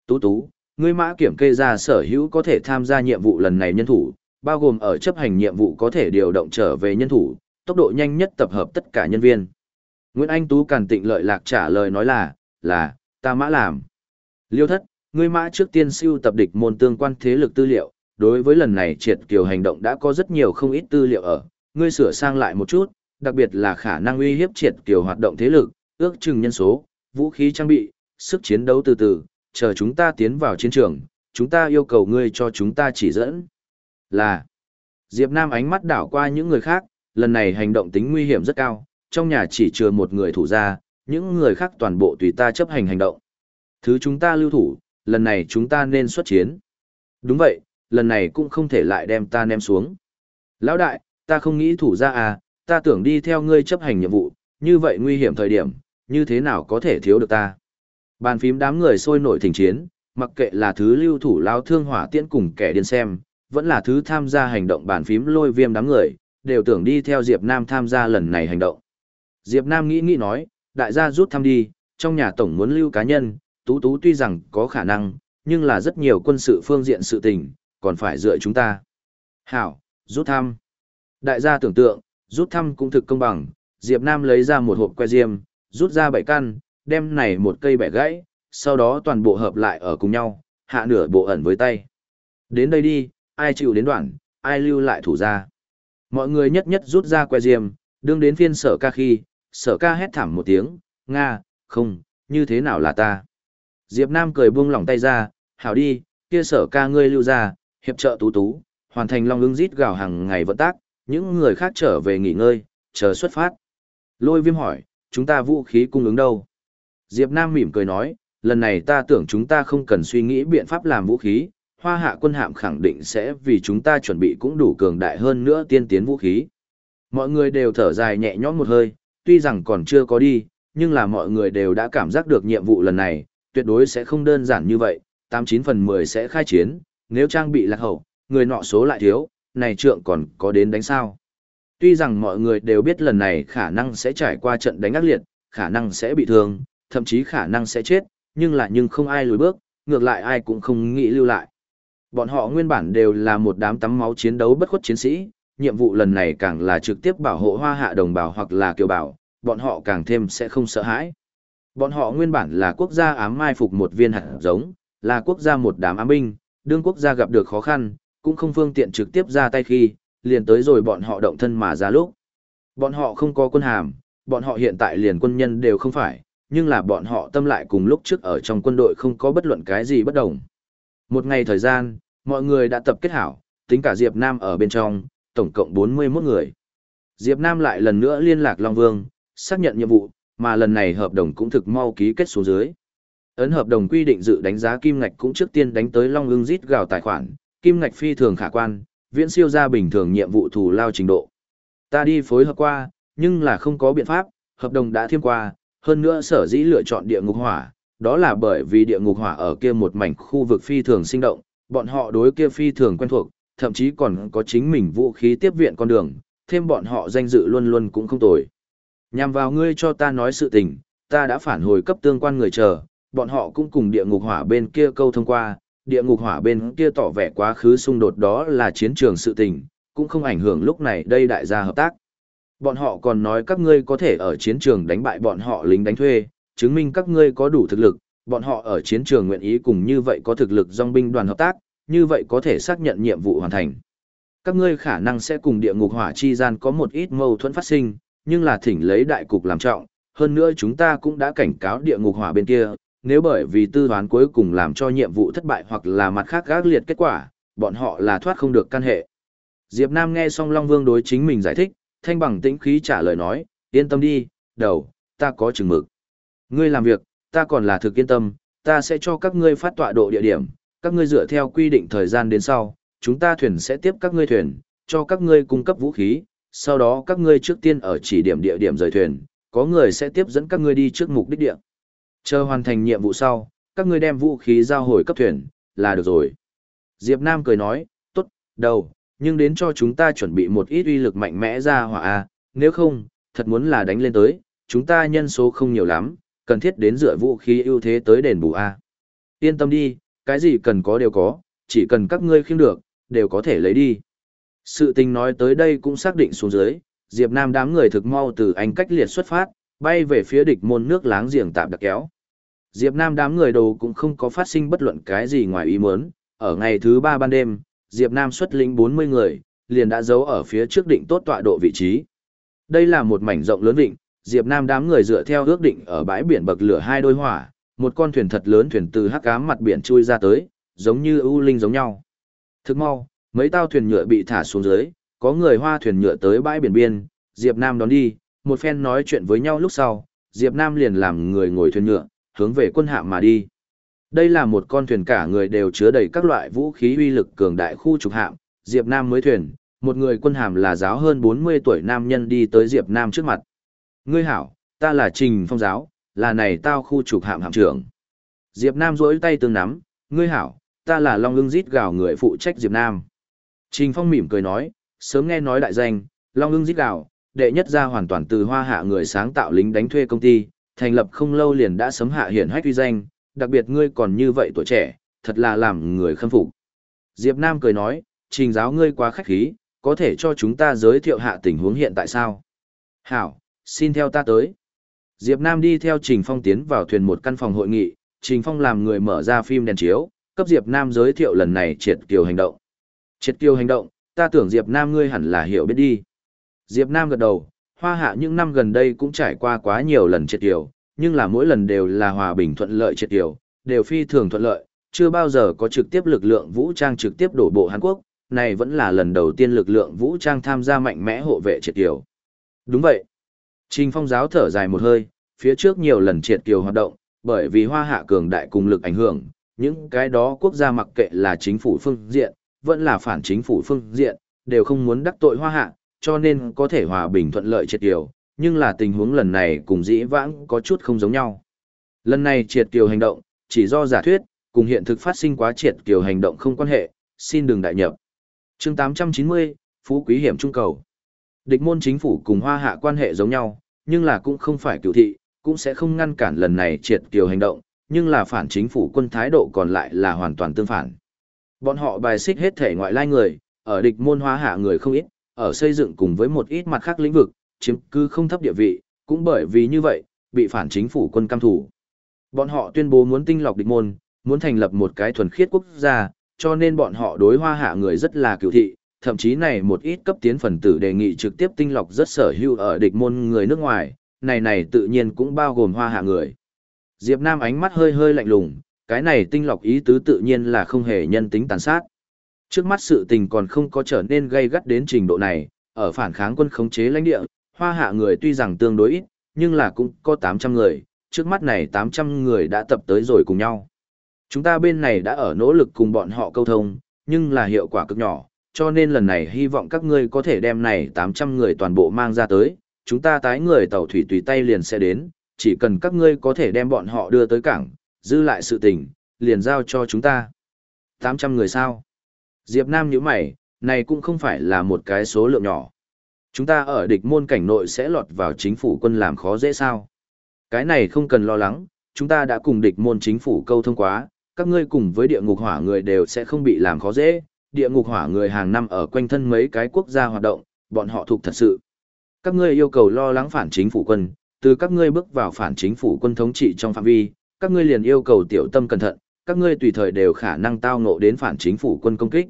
Speaker 1: Tú Tú, ngươi mã kiểm kê ra sở hữu có thể tham gia nhiệm vụ lần này nhân thủ, bao gồm ở chấp hành nhiệm vụ có thể điều động trở về nhân thủ, tốc độ nhanh nhất tập hợp tất cả nhân viên. Nguyễn Anh Tú càn tịnh lợi lạc trả lời nói là, là, ta mã làm. Liêu thất, ngươi mã trước tiên siêu tập địch môn tương quan thế lực tư liệu, đối với lần này triệt kiều hành động đã có rất nhiều không ít tư liệu ở, ngươi sửa sang lại một chút, đặc biệt là khả năng uy hiếp triệt kiều hoạt động thế lực, ước chừng nhân số, vũ khí trang bị, sức chiến đấu từ từ, chờ chúng ta tiến vào chiến trường, chúng ta yêu cầu ngươi cho chúng ta chỉ dẫn. Là, Diệp Nam ánh mắt đảo qua những người khác, lần này hành động tính nguy hiểm rất cao, trong nhà chỉ chừa một người thủ ra, những người khác toàn bộ tùy ta chấp hành hành động. Thứ chúng ta lưu thủ, lần này chúng ta nên xuất chiến. Đúng vậy, lần này cũng không thể lại đem ta ném xuống. Lão đại, ta không nghĩ thủ ra à, ta tưởng đi theo ngươi chấp hành nhiệm vụ, như vậy nguy hiểm thời điểm, như thế nào có thể thiếu được ta. Bàn phím đám người sôi nổi thỉnh chiến, mặc kệ là thứ lưu thủ lao thương hỏa tiễn cùng kẻ điên xem, vẫn là thứ tham gia hành động bàn phím lôi viêm đám người, đều tưởng đi theo Diệp Nam tham gia lần này hành động. Diệp Nam nghĩ nghĩ nói, đại gia rút thăm đi, trong nhà tổng muốn lưu cá nhân, tú tú tuy rằng có khả năng, nhưng là rất nhiều quân sự phương diện sự tình, còn phải dựa chúng ta. Hảo, rút thăm. Đại gia tưởng tượng, rút thăm cũng thực công bằng, Diệp Nam lấy ra một hộp que diêm, rút ra bảy căn, đem này một cây bẻ gãy, sau đó toàn bộ hợp lại ở cùng nhau, hạ nửa bộ ẩn với tay. Đến đây đi, ai chịu đến đoạn, ai lưu lại thủ ra. Mọi người nhất nhất rút ra que diêm, đương đến phiên sở ca khi, sở ca hét thảm một tiếng, Nga, không, như thế nào là ta. Diệp Nam cười buông lỏng tay ra, hảo đi, kia sở ca ngươi lưu ra, hiệp trợ tú tú, hoàn thành long ưng rít gào hàng ngày vận tác, những người khác trở về nghỉ ngơi, chờ xuất phát. Lôi viêm hỏi, chúng ta vũ khí cung ứng đâu? Diệp Nam mỉm cười nói, lần này ta tưởng chúng ta không cần suy nghĩ biện pháp làm vũ khí, hoa hạ quân hạm khẳng định sẽ vì chúng ta chuẩn bị cũng đủ cường đại hơn nữa tiên tiến vũ khí. Mọi người đều thở dài nhẹ nhõm một hơi, tuy rằng còn chưa có đi, nhưng là mọi người đều đã cảm giác được nhiệm vụ lần này, tuyệt đối sẽ không đơn giản như vậy, 89 phần 10 sẽ khai chiến, nếu trang bị lạc hậu, người nọ số lại thiếu, này trượng còn có đến đánh sao. Tuy rằng mọi người đều biết lần này khả năng sẽ trải qua trận đánh ác liệt, khả năng sẽ bị thương, thậm chí khả năng sẽ chết, nhưng là nhưng không ai lùi bước, ngược lại ai cũng không nghĩ lưu lại. Bọn họ nguyên bản đều là một đám tắm máu chiến đấu bất khuất chiến sĩ, nhiệm vụ lần này càng là trực tiếp bảo hộ hoa hạ đồng bào hoặc là kiều bảo, bọn họ càng thêm sẽ không sợ hãi. Bọn họ nguyên bản là quốc gia ám mai phục một viên hạt giống, là quốc gia một đám ám binh, đương quốc gia gặp được khó khăn, cũng không phương tiện trực tiếp ra tay khi, liền tới rồi bọn họ động thân mà ra lúc. Bọn họ không có quân hàm, bọn họ hiện tại liền quân nhân đều không phải, nhưng là bọn họ tâm lại cùng lúc trước ở trong quân đội không có bất luận cái gì bất đồng. Một ngày thời gian, mọi người đã tập kết hảo, tính cả Diệp Nam ở bên trong, tổng cộng 41 người. Diệp Nam lại lần nữa liên lạc Long Vương, xác nhận nhiệm vụ, mà lần này hợp đồng cũng thực mau ký kết xuống dưới. Ấn hợp đồng quy định dự đánh giá kim ngạch cũng trước tiên đánh tới Long Ưng rít gào tài khoản, kim ngạch phi thường khả quan, viễn siêu ra bình thường nhiệm vụ thù lao trình độ. Ta đi phối hợp qua, nhưng là không có biện pháp, hợp đồng đã thiêm qua, hơn nữa sở dĩ lựa chọn địa ngục hỏa, đó là bởi vì địa ngục hỏa ở kia một mảnh khu vực phi thường sinh động, bọn họ đối kia phi thường quen thuộc, thậm chí còn có chính mình vũ khí tiếp viện con đường, thêm bọn họ danh dự luôn luôn cũng không tồi. Nhằm vào ngươi cho ta nói sự tình, ta đã phản hồi cấp tương quan người chờ, bọn họ cũng cùng địa ngục hỏa bên kia câu thông qua, địa ngục hỏa bên kia tỏ vẻ quá khứ xung đột đó là chiến trường sự tình, cũng không ảnh hưởng lúc này đây đại gia hợp tác. Bọn họ còn nói các ngươi có thể ở chiến trường đánh bại bọn họ lính đánh thuê, chứng minh các ngươi có đủ thực lực, bọn họ ở chiến trường nguyện ý cùng như vậy có thực lực dòng binh đoàn hợp tác, như vậy có thể xác nhận nhiệm vụ hoàn thành. Các ngươi khả năng sẽ cùng địa ngục hỏa chi gian có một ít mâu thuẫn phát sinh, nhưng là thỉnh lấy đại cục làm trọng, hơn nữa chúng ta cũng đã cảnh cáo địa ngục hỏa bên kia, nếu bởi vì tư toán cuối cùng làm cho nhiệm vụ thất bại hoặc là mặt khác gác liệt kết quả, bọn họ là thoát không được căn hệ. Diệp Nam nghe xong Long Vương đối chính mình giải thích, thanh bằng tĩnh khí trả lời nói, yên tâm đi, đầu, ta có chừng mực. Ngươi làm việc, ta còn là thực yên tâm, ta sẽ cho các ngươi phát tọa độ địa điểm, các ngươi dựa theo quy định thời gian đến sau, chúng ta thuyền sẽ tiếp các ngươi thuyền, cho các ngươi cung cấp vũ khí, sau đó các ngươi trước tiên ở chỉ điểm địa điểm rời thuyền, có người sẽ tiếp dẫn các ngươi đi trước mục đích địa. Chờ hoàn thành nhiệm vụ sau, các ngươi đem vũ khí giao hồi cấp thuyền, là được rồi. Diệp Nam cười nói, tốt, đầu, nhưng đến cho chúng ta chuẩn bị một ít uy lực mạnh mẽ ra hỏa A, nếu không, thật muốn là đánh lên tới, chúng ta nhân số không nhiều lắm, cần thiết đến dựa vũ khí ưu thế tới đền bù A. Yên tâm đi, cái gì cần có đều có, chỉ cần các ngươi khiêm được, đều có thể lấy đi. Sự tình nói tới đây cũng xác định xuống dưới, Diệp Nam đám người thực mau từ anh cách liệt xuất phát, bay về phía địch môn nước láng giềng tạm đặc kéo. Diệp Nam đám người đầu cũng không có phát sinh bất luận cái gì ngoài ý muốn, ở ngày thứ ba ban đêm, Diệp Nam xuất lĩnh 40 người, liền đã giấu ở phía trước định tốt tọa độ vị trí. Đây là một mảnh rộng lớn vịnh, Diệp Nam đám người dựa theo ước định ở bãi biển bậc lửa hai đôi hỏa, một con thuyền thật lớn thuyền từ hắc ám mặt biển chui ra tới, giống như ưu linh giống nhau. Thức mau, mấy tao thuyền nhựa bị thả xuống dưới, có người hoa thuyền nhựa tới bãi biển biên, Diệp Nam đón đi, một phen nói chuyện với nhau lúc sau, Diệp Nam liền làm người ngồi thuyền nhựa, hướng về quân hạm mà đi. Đây là một con thuyền cả người đều chứa đầy các loại vũ khí uy lực cường đại khu trục hạm, Diệp Nam mới thuyền, một người quân hàm là giáo hơn 40 tuổi nam nhân đi tới Diệp Nam trước mặt. Ngươi hảo, ta là Trình Phong giáo, là này tao khu trục hạm hạm trưởng. Diệp Nam duỗi tay tương nắm, ngươi hảo, ta là Long ưng rít gào người phụ trách Diệp Nam. Trình Phong mỉm cười nói, sớm nghe nói đại danh, Long ưng rít gào, đệ nhất gia hoàn toàn từ hoa hạ người sáng tạo lính đánh thuê công ty, thành lập không lâu liền đã sấm hạ hiển hách uy danh, đặc biệt ngươi còn như vậy tuổi trẻ, thật là làm người khâm phục. Diệp Nam cười nói, trình giáo ngươi quá khách khí, có thể cho chúng ta giới thiệu hạ tình huống hiện tại sao? Hảo, xin theo ta tới. Diệp Nam đi theo Trình Phong tiến vào thuyền một căn phòng hội nghị, Trình Phong làm người mở ra phim đèn chiếu, cấp Diệp Nam giới thiệu lần này triệt kiều hành động. Triệt kiều hành động, ta tưởng Diệp Nam ngươi hẳn là hiểu biết đi. Diệp Nam gật đầu, hoa hạ những năm gần đây cũng trải qua quá nhiều lần triệt kiều, nhưng là mỗi lần đều là hòa bình thuận lợi triệt kiều, đều phi thường thuận lợi, chưa bao giờ có trực tiếp lực lượng vũ trang trực tiếp đổ bộ Hàn Quốc, này vẫn là lần đầu tiên lực lượng vũ trang tham gia mạnh mẽ hộ vệ triệt kiều. Đúng vậy. Trình Phong giáo thở dài một hơi, phía trước nhiều lần triệt kiều hoạt động, bởi vì hoa hạ cường đại cùng lực ảnh hưởng, những cái đó quốc gia mặc kệ là chính phủ phương diện, vẫn là phản chính phủ phương diện, đều không muốn đắc tội hoa hạ, cho nên có thể hòa bình thuận lợi triệt kiều, nhưng là tình huống lần này cùng dĩ vãng có chút không giống nhau. Lần này triệt kiều hành động, chỉ do giả thuyết, cùng hiện thực phát sinh quá triệt kiều hành động không quan hệ, xin đừng đại nhập. chương 890, Phú Quý Hiểm Trung Cầu. Địch môn chính phủ cùng hoa hạ quan hệ giống nhau, nhưng là cũng không phải cựu thị, cũng sẽ không ngăn cản lần này triệt kiều hành động, nhưng là phản chính phủ quân thái độ còn lại là hoàn toàn tương phản. Bọn họ bài xích hết thể ngoại lai người, ở địch môn hoa hạ người không ít, ở xây dựng cùng với một ít mặt khác lĩnh vực, chiếm cứ không thấp địa vị, cũng bởi vì như vậy, bị phản chính phủ quân cam thủ. Bọn họ tuyên bố muốn tinh lọc địch môn, muốn thành lập một cái thuần khiết quốc gia, cho nên bọn họ đối hoa hạ người rất là cựu thị, thậm chí này một ít cấp tiến phần tử đề nghị trực tiếp tinh lọc rất sở hữu ở địch môn người nước ngoài, này này tự nhiên cũng bao gồm hoa hạ người. Diệp Nam ánh mắt hơi hơi lạnh lùng, cái này tinh lọc ý tứ tự nhiên là không hề nhân tính tàn sát. Trước mắt sự tình còn không có trở nên gây gắt đến trình độ này, ở phản kháng quân khống chế lãnh địa, hoa hạ người tuy rằng tương đối ít, nhưng là cũng có 800 người, trước mắt này 800 người đã tập tới rồi cùng nhau. Chúng ta bên này đã ở nỗ lực cùng bọn họ câu thông, nhưng là hiệu quả cực nhỏ, cho nên lần này hy vọng các ngươi có thể đem này 800 người toàn bộ mang ra tới, chúng ta tái người tàu thủy tùy tay liền sẽ đến, chỉ cần các ngươi có thể đem bọn họ đưa tới cảng, dư lại sự tình, liền giao cho chúng ta. 800 người sao? Diệp Nam nhíu mày, này cũng không phải là một cái số lượng nhỏ. Chúng ta ở địch môn cảnh nội sẽ lọt vào chính phủ quân làm khó dễ sao? Cái này không cần lo lắng, chúng ta đã cùng địch môn chính phủ câu thông quá, các ngươi cùng với địa ngục hỏa người đều sẽ không bị làm khó dễ. Địa ngục hỏa người hàng năm ở quanh thân mấy cái quốc gia hoạt động, bọn họ thuộc thật sự. Các ngươi yêu cầu lo lắng phản chính phủ quân, từ các ngươi bước vào phản chính phủ quân thống trị trong phạm vi, các ngươi liền yêu cầu tiểu tâm cẩn thận, các ngươi tùy thời đều khả năng tao ngộ đến phản chính phủ quân công kích.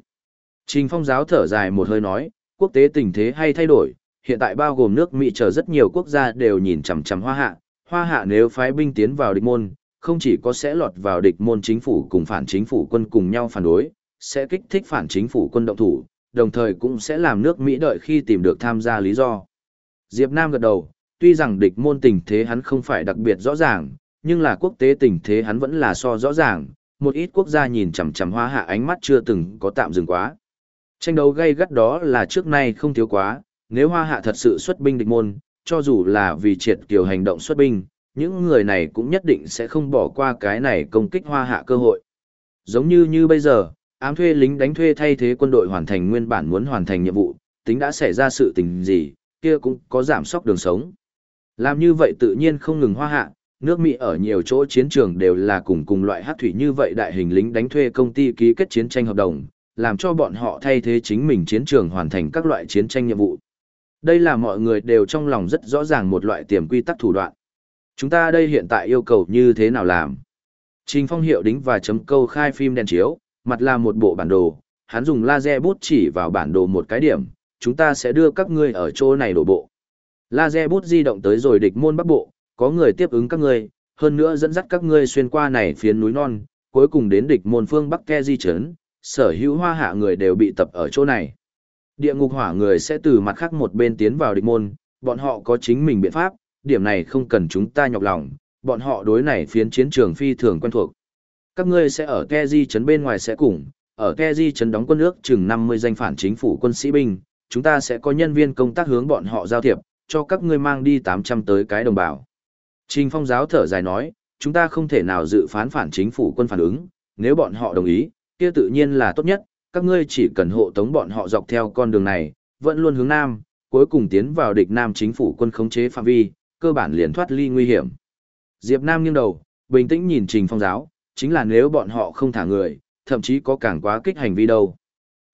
Speaker 1: Trình Phong giáo thở dài một hơi nói, quốc tế tình thế hay thay đổi, hiện tại bao gồm nước Mỹ chờ rất nhiều quốc gia đều nhìn chằm chằm Hoa Hạ, Hoa Hạ nếu phái binh tiến vào địch môn, không chỉ có sẽ lọt vào địch môn chính phủ cùng phản chính phủ quân cùng nhau phản đối, sẽ kích thích phản chính phủ quân động thủ, đồng thời cũng sẽ làm nước Mỹ đợi khi tìm được tham gia lý do. Diệp Nam gật đầu, tuy rằng địch môn tình thế hắn không phải đặc biệt rõ ràng, nhưng là quốc tế tình thế hắn vẫn là so rõ ràng, một ít quốc gia nhìn chằm chằm hoa hạ ánh mắt chưa từng có tạm dừng quá. Tranh đấu gay gắt đó là trước nay không thiếu quá, nếu hoa hạ thật sự xuất binh địch môn, cho dù là vì triệt kiểu hành động xuất binh, những người này cũng nhất định sẽ không bỏ qua cái này công kích hoa hạ cơ hội. Giống như như bây giờ, ám thuê lính đánh thuê thay thế quân đội hoàn thành nguyên bản muốn hoàn thành nhiệm vụ, tính đã xảy ra sự tình gì, kia cũng có giảm sóc đường sống. Làm như vậy tự nhiên không ngừng hoa hạ, nước Mỹ ở nhiều chỗ chiến trường đều là cùng cùng loại hát thủy như vậy đại hình lính đánh thuê công ty ký kết chiến tranh hợp đồng, làm cho bọn họ thay thế chính mình chiến trường hoàn thành các loại chiến tranh nhiệm vụ. Đây là mọi người đều trong lòng rất rõ ràng một loại tiềm quy tắc thủ đoạn. Chúng ta đây hiện tại yêu cầu như thế nào làm? Trình Phong hiệu đính và chấm câu khai phim đèn chiếu, mặt là một bộ bản đồ, hắn dùng laser bút chỉ vào bản đồ một cái điểm, chúng ta sẽ đưa các ngươi ở chỗ này đổ bộ. Laser bút di động tới rồi địch môn bắc bộ, có người tiếp ứng các ngươi, hơn nữa dẫn dắt các ngươi xuyên qua này phiến núi non, cuối cùng đến địch môn phương bắc ke di trấn, sở hữu hoa hạ người đều bị tập ở chỗ này. Địa ngục hỏa người sẽ từ mặt khác một bên tiến vào địch môn, bọn họ có chính mình biện pháp, điểm này không cần chúng ta nhọc lòng, bọn họ đối này phiến chiến trường phi thường quen thuộc. Các ngươi sẽ ở ke di trấn bên ngoài sẽ cùng, ở ke di trấn đóng quân nước chừng 50 danh phản chính phủ quân sĩ binh, chúng ta sẽ có nhân viên công tác hướng bọn họ giao thiệp, cho các ngươi mang đi 800 tới cái đồng bào. Trình phong giáo thở dài nói, chúng ta không thể nào dự phán phản chính phủ quân phản ứng, nếu bọn họ đồng ý, kia tự nhiên là tốt nhất, các ngươi chỉ cần hộ tống bọn họ dọc theo con đường này, vẫn luôn hướng nam, cuối cùng tiến vào địch nam chính phủ quân khống chế phạm vi, cơ bản liền thoát ly nguy hiểm. Diệp Nam nghiêng đầu, bình tĩnh nhìn Trình Phong giáo, chính là nếu bọn họ không thả người, thậm chí có càng quá kích hành vi đâu.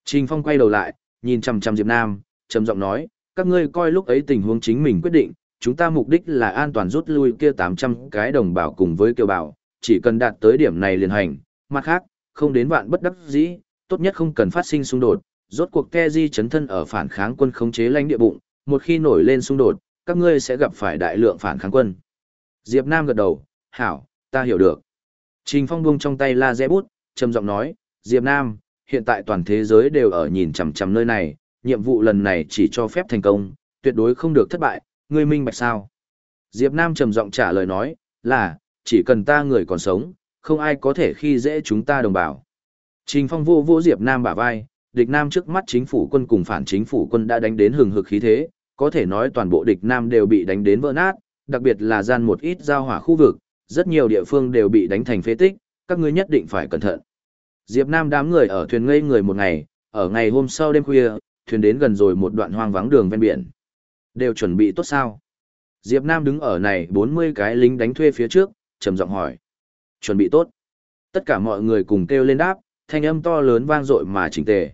Speaker 1: Trình Phong quay đầu lại, nhìn chằm chằm Diệp Nam, trầm giọng nói, các ngươi coi lúc ấy tình huống chính mình quyết định, chúng ta mục đích là an toàn rút lui kia 800 cái đồng bào cùng với kiều bảo, chỉ cần đạt tới điểm này liền hành, mặt khác, không đến vạn bất đắc dĩ, tốt nhất không cần phát sinh xung đột, rốt cuộc Keji chấn thân ở phản kháng quân khống chế lãnh địa bụng, một khi nổi lên xung đột, các ngươi sẽ gặp phải đại lượng phản kháng quân. Diệp Nam gật đầu, hảo, ta hiểu được. Trình Phong buông trong tay la rẽ bút, trầm giọng nói, Diệp Nam, hiện tại toàn thế giới đều ở nhìn chằm chằm nơi này, nhiệm vụ lần này chỉ cho phép thành công, tuyệt đối không được thất bại, ngươi minh bạch sao? Diệp Nam trầm giọng trả lời nói, là, chỉ cần ta người còn sống, không ai có thể khi dễ chúng ta đồng bào. Trình Phong vô vô Diệp Nam bả vai, địch Nam trước mắt chính phủ quân cùng phản chính phủ quân đã đánh đến hừng hực khí thế, có thể nói toàn bộ địch Nam đều bị đánh đến vỡ nát, đặc biệt là gian một ít giao hỏa khu vực, rất nhiều địa phương đều bị đánh thành phế tích, các ngươi nhất định phải cẩn thận. Diệp Nam đám người ở thuyền ngây người một ngày, ở ngày hôm sau đêm khuya, thuyền đến gần rồi một đoạn hoang vắng đường ven biển. Đều chuẩn bị tốt sao? Diệp Nam đứng ở này 40 cái lính đánh thuê phía trước, trầm giọng hỏi. Chuẩn bị tốt. Tất cả mọi người cùng kêu lên đáp, thanh âm to lớn vang dội mà chỉnh tề.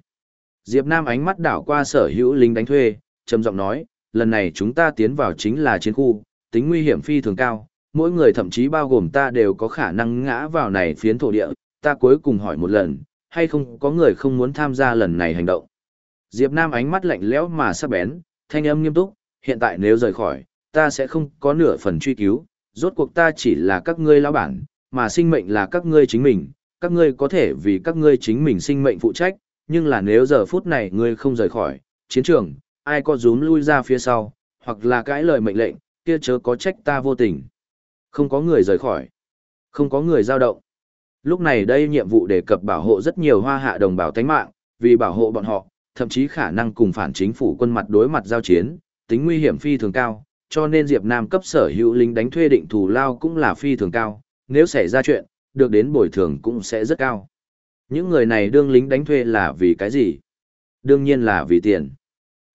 Speaker 1: Diệp Nam ánh mắt đảo qua sở hữu lính đánh thuê, trầm giọng nói, lần này chúng ta tiến vào chính là chiến khu, tính nguy hiểm phi thường cao, mỗi người thậm chí bao gồm ta đều có khả năng ngã vào này phiến thổ địa, ta cuối cùng hỏi một lần, hay không có người không muốn tham gia lần này hành động. Diệp Nam ánh mắt lạnh lẽo mà sắc bén, thanh âm nghiêm túc, hiện tại nếu rời khỏi, ta sẽ không có nửa phần truy cứu, rốt cuộc ta chỉ là các ngươi lão bản, mà sinh mệnh là các ngươi chính mình, các ngươi có thể vì các ngươi chính mình sinh mệnh phụ trách, nhưng là nếu giờ phút này ngươi không rời khỏi chiến trường, ai có rúm lui ra phía sau, hoặc là cãi lời mệnh lệnh, kia chớ có trách ta vô tình. Không có người rời khỏi, không có người giao động. Lúc này đây nhiệm vụ đề cập bảo hộ rất nhiều hoa hạ đồng bào tánh mạng, vì bảo hộ bọn họ, thậm chí khả năng cùng phản chính phủ quân mặt đối mặt giao chiến, tính nguy hiểm phi thường cao, cho nên Diệp Nam cấp sở hữu lính đánh thuê định thù lao cũng là phi thường cao, nếu xảy ra chuyện, được đến bồi thường cũng sẽ rất cao. Những người này đương lính đánh thuê là vì cái gì? Đương nhiên là vì tiền.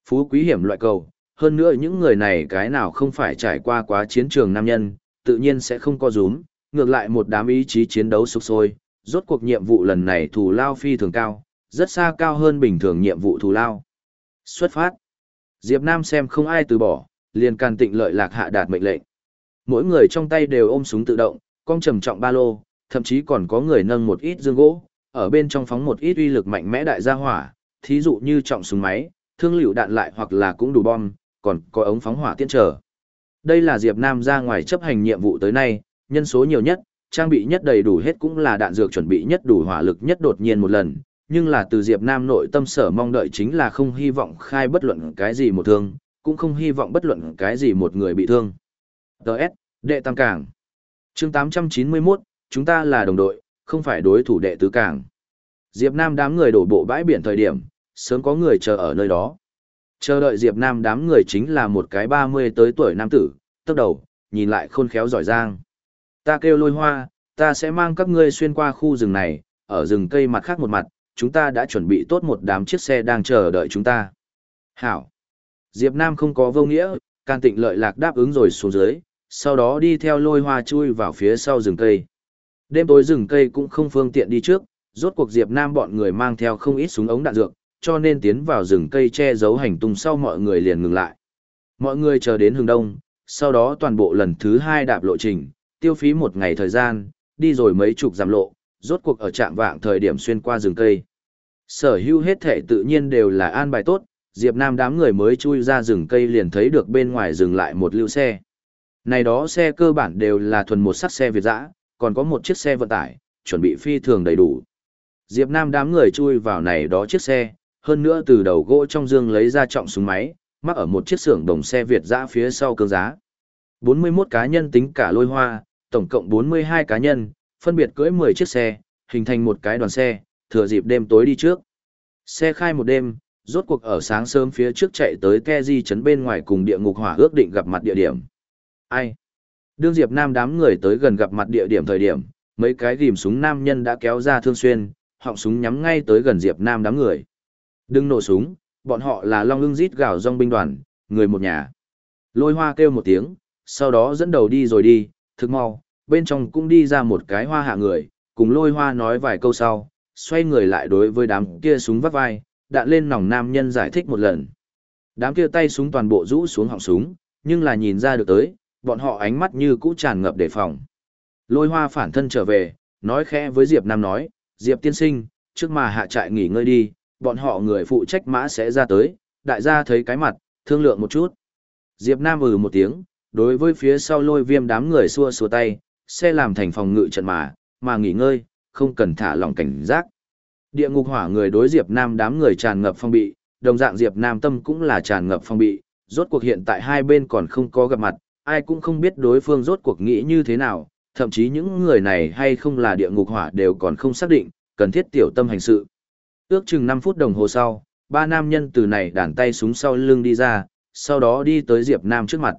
Speaker 1: Phú quý hiểm loại cầu, hơn nữa những người này cái nào không phải trải qua quá chiến trường nam nhân, tự nhiên sẽ không có rúm, ngược lại một đám ý chí chiến đấu sục sôi, rốt cuộc nhiệm vụ lần này thù lao phi thường cao, rất xa cao hơn bình thường nhiệm vụ thù lao. Xuất phát. Diệp Nam xem không ai từ bỏ, liền can tịnh lợi lạc hạ đạt mệnh lệnh. Mỗi người trong tay đều ôm súng tự động, cong trầm trọng ba lô, thậm chí còn có người nâng một ít dương gỗ, ở bên trong phóng một ít uy lực mạnh mẽ đại gia hỏa, thí dụ như trọng súng máy, thương liệu đạn lại hoặc là cũng đủ bom, còn có ống phóng hỏa tiễn trở. Đây là Diệp Nam ra ngoài chấp hành nhiệm vụ tới nay, nhân số nhiều nhất, trang bị nhất đầy đủ hết cũng là đạn dược chuẩn bị nhất đủ hỏa lực nhất đột nhiên một lần, nhưng là từ Diệp Nam nội tâm sở mong đợi chính là không hy vọng khai bất luận cái gì một thương, cũng không hy vọng bất luận cái gì một người bị thương. Đợt, đệ tam cảng. Chương 891, chúng ta là đồng đội, không phải đối thủ đệ tứ cảng. Diệp Nam đám người đổ bộ bãi biển thời điểm, sớm có người chờ ở nơi đó. Chờ đợi Diệp Nam đám người chính là một cái 30 tới tuổi nam tử, tức đầu, nhìn lại khôn khéo giỏi giang. Ta kêu lôi hoa, ta sẽ mang các ngươi xuyên qua khu rừng này, ở rừng cây mặt khác một mặt, chúng ta đã chuẩn bị tốt một đám chiếc xe đang chờ đợi chúng ta. Hảo. Diệp Nam không có vô nghĩa, can tịnh lợi lạc đáp ứng rồi xuống dưới, sau đó đi theo lôi hoa chui vào phía sau rừng cây. Đêm tối rừng cây cũng không phương tiện đi trước, rốt cuộc Diệp Nam bọn người mang theo không ít súng ống đạn dược, cho nên tiến vào rừng cây che giấu hành tung sau mọi người liền ngừng lại. Mọi người chờ đến hướng đông, sau đó toàn bộ lần thứ hai đạp lộ trình, tiêu phí một ngày thời gian, đi rồi mấy chục giảm lộ, rốt cuộc ở trạm vạng thời điểm xuyên qua rừng cây. Sở hữu hết thể tự nhiên đều là an bài tốt, Diệp Nam đám người mới chui ra rừng cây liền thấy được bên ngoài dừng lại một lưu xe. Này đó xe cơ bản đều là thuần một sắc xe Việt dã, còn có một chiếc xe vận tải, chuẩn bị phi thường đầy đủ. Diệp Nam đám người chui vào này đó chiếc xe, hơn nữa từ đầu gỗ trong dương lấy ra trọng súng máy, mắc ở một chiếc xưởng đồng xe Việt dã phía sau cương giá. 41 cá nhân tính cả lôi hoa, tổng cộng 42 cá nhân, phân biệt cưỡi 10 chiếc xe, hình thành một cái đoàn xe, thừa dịp đêm tối đi trước. Xe khai một đêm, rốt cuộc ở sáng sớm phía trước chạy tới Keji trấn bên ngoài cùng địa ngục hỏa ước định gặp mặt địa điểm. Ai? Đương Diệp Nam đám người tới gần gặp mặt địa điểm thời điểm, mấy cái ghim súng nam nhân đã kéo ra thương xuyên, họng súng nhắm ngay tới gần Diệp Nam đám người. Đừng nổ súng, bọn họ là Long Ưng rít gào rong binh đoàn, người một nhà. Lôi hoa kêu một tiếng, sau đó dẫn đầu đi rồi đi, thực mau, bên trong cũng đi ra một cái hoa hạ người, cùng lôi hoa nói vài câu sau, xoay người lại đối với đám kia súng vắt vai, đạn lên nòng nam nhân giải thích một lần. Đám kia tay súng toàn bộ rũ xuống họng súng, nhưng là nhìn ra được tới, bọn họ ánh mắt như cũ tràn ngập đề phòng. Lôi hoa phản thân trở về, nói khẽ với Diệp Nam nói, Diệp tiên sinh, trước mà hạ trại nghỉ ngơi đi, bọn họ người phụ trách mã sẽ ra tới, đại gia thấy cái mặt, thương lượng một chút. Diệp Nam ừ một tiếng, đối với phía sau lôi viêm đám người xua xua tay, xe làm thành phòng ngự trận mà, mà nghỉ ngơi, không cần thả lỏng cảnh giác. Địa ngục hỏa người đối Diệp Nam đám người tràn ngập phong bị, đồng dạng Diệp Nam tâm cũng là tràn ngập phong bị, rốt cuộc hiện tại hai bên còn không có gặp mặt, ai cũng không biết đối phương rốt cuộc nghĩ như thế nào, thậm chí những người này hay không là địa ngục hỏa đều còn không xác định, cần thiết tiểu tâm hành sự. Ước chừng 5 phút đồng hồ sau, ba nam nhân từ này đàn tay súng sau lưng đi ra, sau đó đi tới Diệp Nam trước mặt.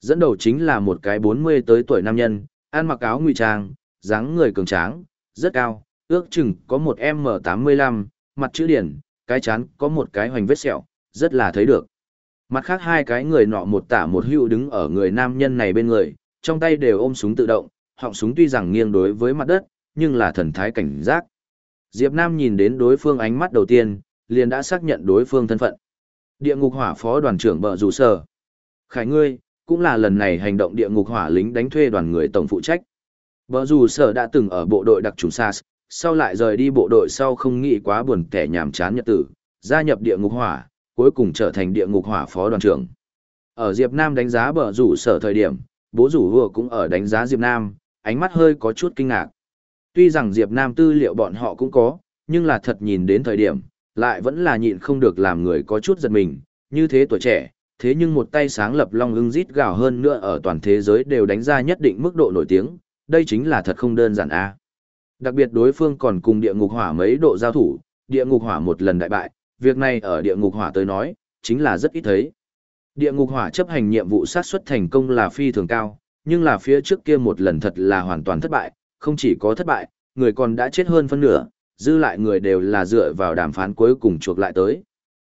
Speaker 1: Dẫn đầu chính là một cái 40 tới tuổi nam nhân, ăn mặc áo ngụy trang, dáng người cường tráng, rất cao, ước chừng có một M85, mặt chữ điển, cái chán có một cái hoành vết sẹo, rất là thấy được. Mặt khác hai cái người nọ một tả một hữu đứng ở người nam nhân này bên người, trong tay đều ôm súng tự động, họng súng tuy rằng nghiêng đối với mặt đất, nhưng là thần thái cảnh giác. Diệp Nam nhìn đến đối phương ánh mắt đầu tiên, liền đã xác nhận đối phương thân phận. Địa ngục hỏa phó đoàn trưởng bờ rủ sở. Khải ngươi, cũng là lần này hành động địa ngục hỏa lính đánh thuê đoàn người tổng phụ trách. Bờ rủ sở đã từng ở bộ đội đặc trùng SAS, sau lại rời đi bộ đội sau không nghĩ quá buồn kẻ nhàm chán nhật tử, gia nhập địa ngục hỏa, cuối cùng trở thành địa ngục hỏa phó đoàn trưởng. Ở Diệp Nam đánh giá bờ rủ sở thời điểm, bố rủ vừa cũng ở đánh giá Diệp Nam, ánh mắt hơi có chút kinh ngạc. Tuy rằng Diệp Nam tư liệu bọn họ cũng có, nhưng là thật nhìn đến thời điểm, lại vẫn là nhịn không được làm người có chút giật mình, như thế tuổi trẻ, thế nhưng một tay sáng lập long ưng rít gào hơn nữa ở toàn thế giới đều đánh ra nhất định mức độ nổi tiếng, đây chính là thật không đơn giản a. Đặc biệt đối phương còn cùng địa ngục hỏa mấy độ giao thủ, địa ngục hỏa một lần đại bại, việc này ở địa ngục hỏa tới nói, chính là rất ít thấy. Địa ngục hỏa chấp hành nhiệm vụ sát xuất thành công là phi thường cao, nhưng là phía trước kia một lần thật là hoàn toàn thất bại, không chỉ có thất bại, người còn đã chết hơn phân nửa, dư lại người đều là dựa vào đàm phán cuối cùng chuộc lại tới.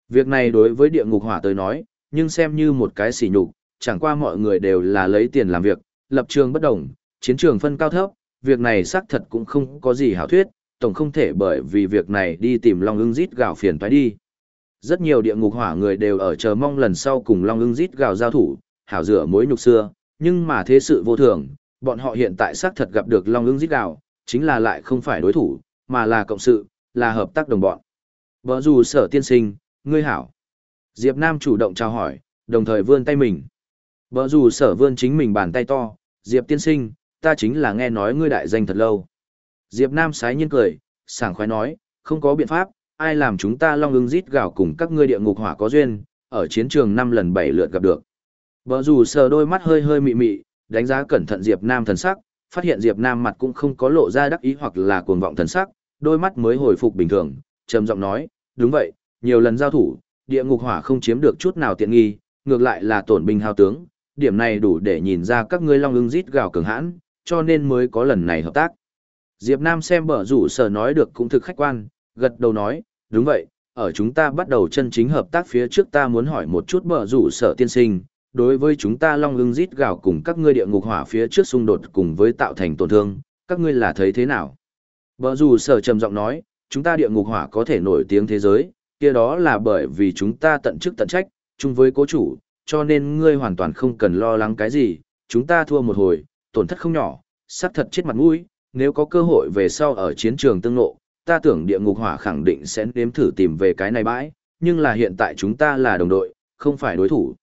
Speaker 1: Việc này đối với địa ngục hỏa tới nói, nhưng xem như một cái sỉ nhục, chẳng qua mọi người đều là lấy tiền làm việc, lập trường bất đồng, chiến trường phân cao thấp, việc này xác thật cũng không có gì hảo thuyết, tổng không thể bởi vì việc này đi tìm Long ưng rít gạo phiền toái đi. Rất nhiều địa ngục hỏa người đều ở chờ mong lần sau cùng Long ưng rít gạo giao thủ, hảo rửa mối nhục xưa, nhưng mà thế sự vô thường, bọn họ hiện tại xác thật gặp được Long ứng giết gào, chính là lại không phải đối thủ, mà là cộng sự, là hợp tác đồng bọn. Vợ dù sở tiên sinh, ngươi hảo. Diệp Nam chủ động chào hỏi, đồng thời vươn tay mình. Vợ dù sở vươn chính mình bàn tay to, Diệp tiên sinh, ta chính là nghe nói ngươi đại danh thật lâu. Diệp Nam sái nhiên cười, sảng khoái nói, không có biện pháp, ai làm chúng ta long ưng rít gào cùng các ngươi địa ngục hỏa có duyên, ở chiến trường năm lần bảy lượt gặp được. bờ dù sờ đôi mắt hơi hơi mị mị, đánh giá cẩn thận Diệp Nam thần sắc, phát hiện Diệp Nam mặt cũng không có lộ ra đắc ý hoặc là cuồng vọng thần sắc, đôi mắt mới hồi phục bình thường, trầm giọng nói, đúng vậy, nhiều lần giao thủ, địa ngục hỏa không chiếm được chút nào tiện nghi, ngược lại là tổn binh hao tướng, điểm này đủ để nhìn ra các ngươi long ưng rít gào cường hãn, cho nên mới có lần này hợp tác. Diệp Nam xem bở rủ sở nói được cũng thực khách quan, gật đầu nói, đúng vậy, ở chúng ta bắt đầu chân chính hợp tác phía trước ta muốn hỏi một chút bở rủ sở tiên sinh, đối với chúng ta long ưng rít gào cùng các ngươi địa ngục hỏa phía trước xung đột cùng với tạo thành tổn thương, các ngươi là thấy thế nào? bờ dù sở trầm giọng nói, chúng ta địa ngục hỏa có thể nổi tiếng thế giới, kia đó là bởi vì chúng ta tận chức tận trách, chung với cố chủ, cho nên ngươi hoàn toàn không cần lo lắng cái gì, chúng ta thua một hồi, tổn thất không nhỏ, sắp thật chết mặt mũi, nếu có cơ hội về sau ở chiến trường tương lộ ta tưởng địa ngục hỏa khẳng định sẽ nếm thử tìm về cái này bãi, nhưng là hiện tại chúng ta là đồng đội, không phải đối thủ.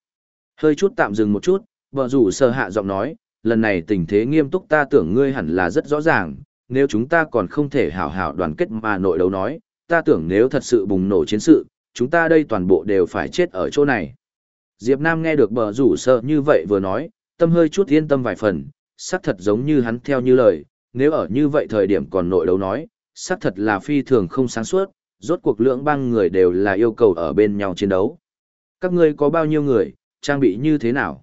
Speaker 1: Hơi chút tạm dừng một chút, vợ rủ sơ hạ giọng nói, lần này tình thế nghiêm túc ta tưởng ngươi hẳn là rất rõ ràng, nếu chúng ta còn không thể hảo hảo đoàn kết mà nội đấu nói, ta tưởng nếu thật sự bùng nổ chiến sự, chúng ta đây toàn bộ đều phải chết ở chỗ này. Diệp Nam nghe được bờ rủ sơ như vậy vừa nói, tâm hơi chút yên tâm vài phần, xác thật giống như hắn theo như lời, nếu ở như vậy thời điểm còn nội đấu nói, xác thật là phi thường không sáng suốt, rốt cuộc lưỡng băng người đều là yêu cầu ở bên nhau chiến đấu. Các ngươi có bao nhiêu người, trang bị như thế nào?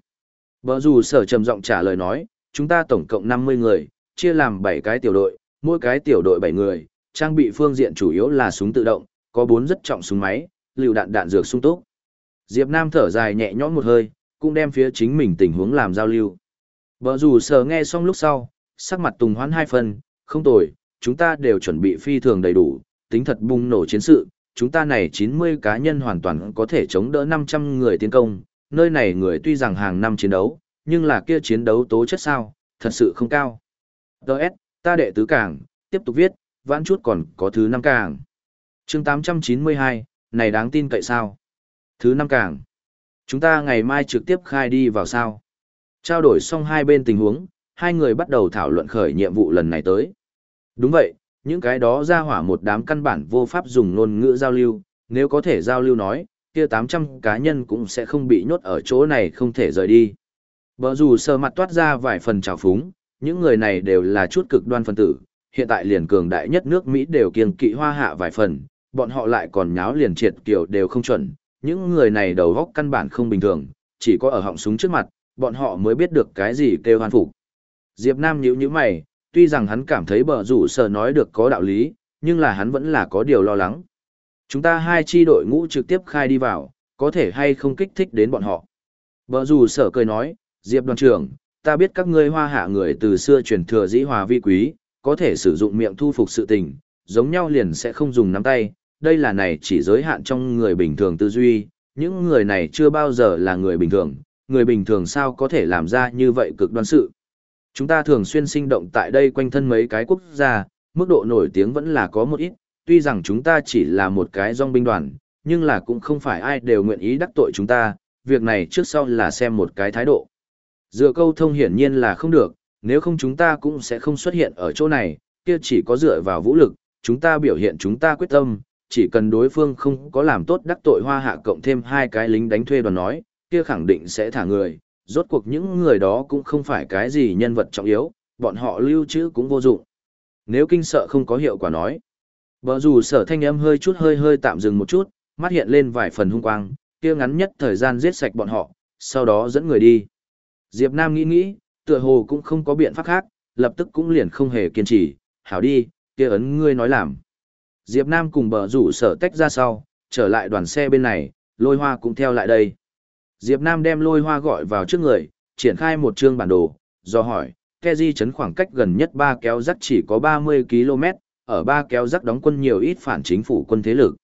Speaker 1: Bờ rủ sở trầm giọng trả lời nói, chúng ta tổng cộng 50 người, chia làm 7 cái tiểu đội, mỗi cái tiểu đội 7 người, trang bị phương diện chủ yếu là súng tự động, có 4 rất trọng súng máy, liều đạn đạn dược sung túc. Diệp Nam thở dài nhẹ nhõm một hơi, cũng đem phía chính mình tình huống làm giao lưu. Bờ rủ sở nghe xong lúc sau, sắc mặt tùng hoán hai phần, không tồi, chúng ta đều chuẩn bị phi thường đầy đủ, tính thật bùng nổ chiến sự, chúng ta này 90 cá nhân hoàn toàn có thể chống đỡ 500 người tiến công, nơi này người tuy rằng hàng năm chiến đấu, nhưng là kia chiến đấu tố chất sao, thật sự không cao. Đợt, ta đệ tứ cảng, tiếp tục viết, vãn chút còn có thứ năm càng. chương 892, này đáng tin cậy sao? Thứ năm càng. Chúng ta ngày mai trực tiếp khai đi vào sao? Trao đổi xong hai bên tình huống, hai người bắt đầu thảo luận khởi nhiệm vụ lần này tới. Đúng vậy, những cái đó ra hỏa một đám căn bản vô pháp dùng ngôn ngữ giao lưu, nếu có thể giao lưu nói, kia 800 cá nhân cũng sẽ không bị nhốt ở chỗ này không thể rời đi. Bờ dù sờ mặt toát ra vài phần trào phúng, những người này đều là chút cực đoan phân tử, hiện tại liền cường đại nhất nước Mỹ đều kiêng kỵ hoa hạ vài phần, bọn họ lại còn nháo liền triệt kiểu đều không chuẩn, những người này đầu góc căn bản không bình thường, chỉ có ở họng súng trước mặt, bọn họ mới biết được cái gì kêu hoan phục. Diệp Nam nhíu nhíu mày, tuy rằng hắn cảm thấy bờ rủ sở nói được có đạo lý, nhưng là hắn vẫn là có điều lo lắng. Chúng ta hai chi đội ngũ trực tiếp khai đi vào, có thể hay không kích thích đến bọn họ. Bờ rủ sở cười nói, Diệp đoàn trưởng, ta biết các ngươi hoa hạ người từ xưa truyền thừa dĩ hòa vi quý, có thể sử dụng miệng thu phục sự tình, giống nhau liền sẽ không dùng nắm tay, đây là này chỉ giới hạn trong người bình thường tư duy, những người này chưa bao giờ là người bình thường, người bình thường sao có thể làm ra như vậy cực đoan sự. Chúng ta thường xuyên sinh động tại đây quanh thân mấy cái quốc gia, mức độ nổi tiếng vẫn là có một ít, tuy rằng chúng ta chỉ là một cái dòng binh đoàn, nhưng là cũng không phải ai đều nguyện ý đắc tội chúng ta, việc này trước sau là xem một cái thái độ. Dựa câu thông hiển nhiên là không được, nếu không chúng ta cũng sẽ không xuất hiện ở chỗ này, kia chỉ có dựa vào vũ lực, chúng ta biểu hiện chúng ta quyết tâm, chỉ cần đối phương không có làm tốt đắc tội hoa hạ cộng thêm hai cái lính đánh thuê đoàn nói, kia khẳng định sẽ thả người, rốt cuộc những người đó cũng không phải cái gì nhân vật trọng yếu, bọn họ lưu trữ cũng vô dụng. Nếu kinh sợ không có hiệu quả nói. Bờ rủ sở thanh âm hơi chút hơi hơi tạm dừng một chút, mắt hiện lên vài phần hung quang, kia ngắn nhất thời gian giết sạch bọn họ, sau đó dẫn người đi. Diệp Nam nghĩ nghĩ, tựa hồ cũng không có biện pháp khác, lập tức cũng liền không hề kiên trì, hảo đi, kia ấn ngươi nói làm. Diệp Nam cùng bờ rủ sở tách ra sau, trở lại đoàn xe bên này, lôi hoa cũng theo lại đây. Diệp Nam đem lôi hoa gọi vào trước người, triển khai một chương bản đồ, do hỏi, Keji chấn khoảng cách gần nhất ba kéo dắt chỉ có 30 km, ở ba kéo rắc đóng quân nhiều ít phản chính phủ quân thế lực.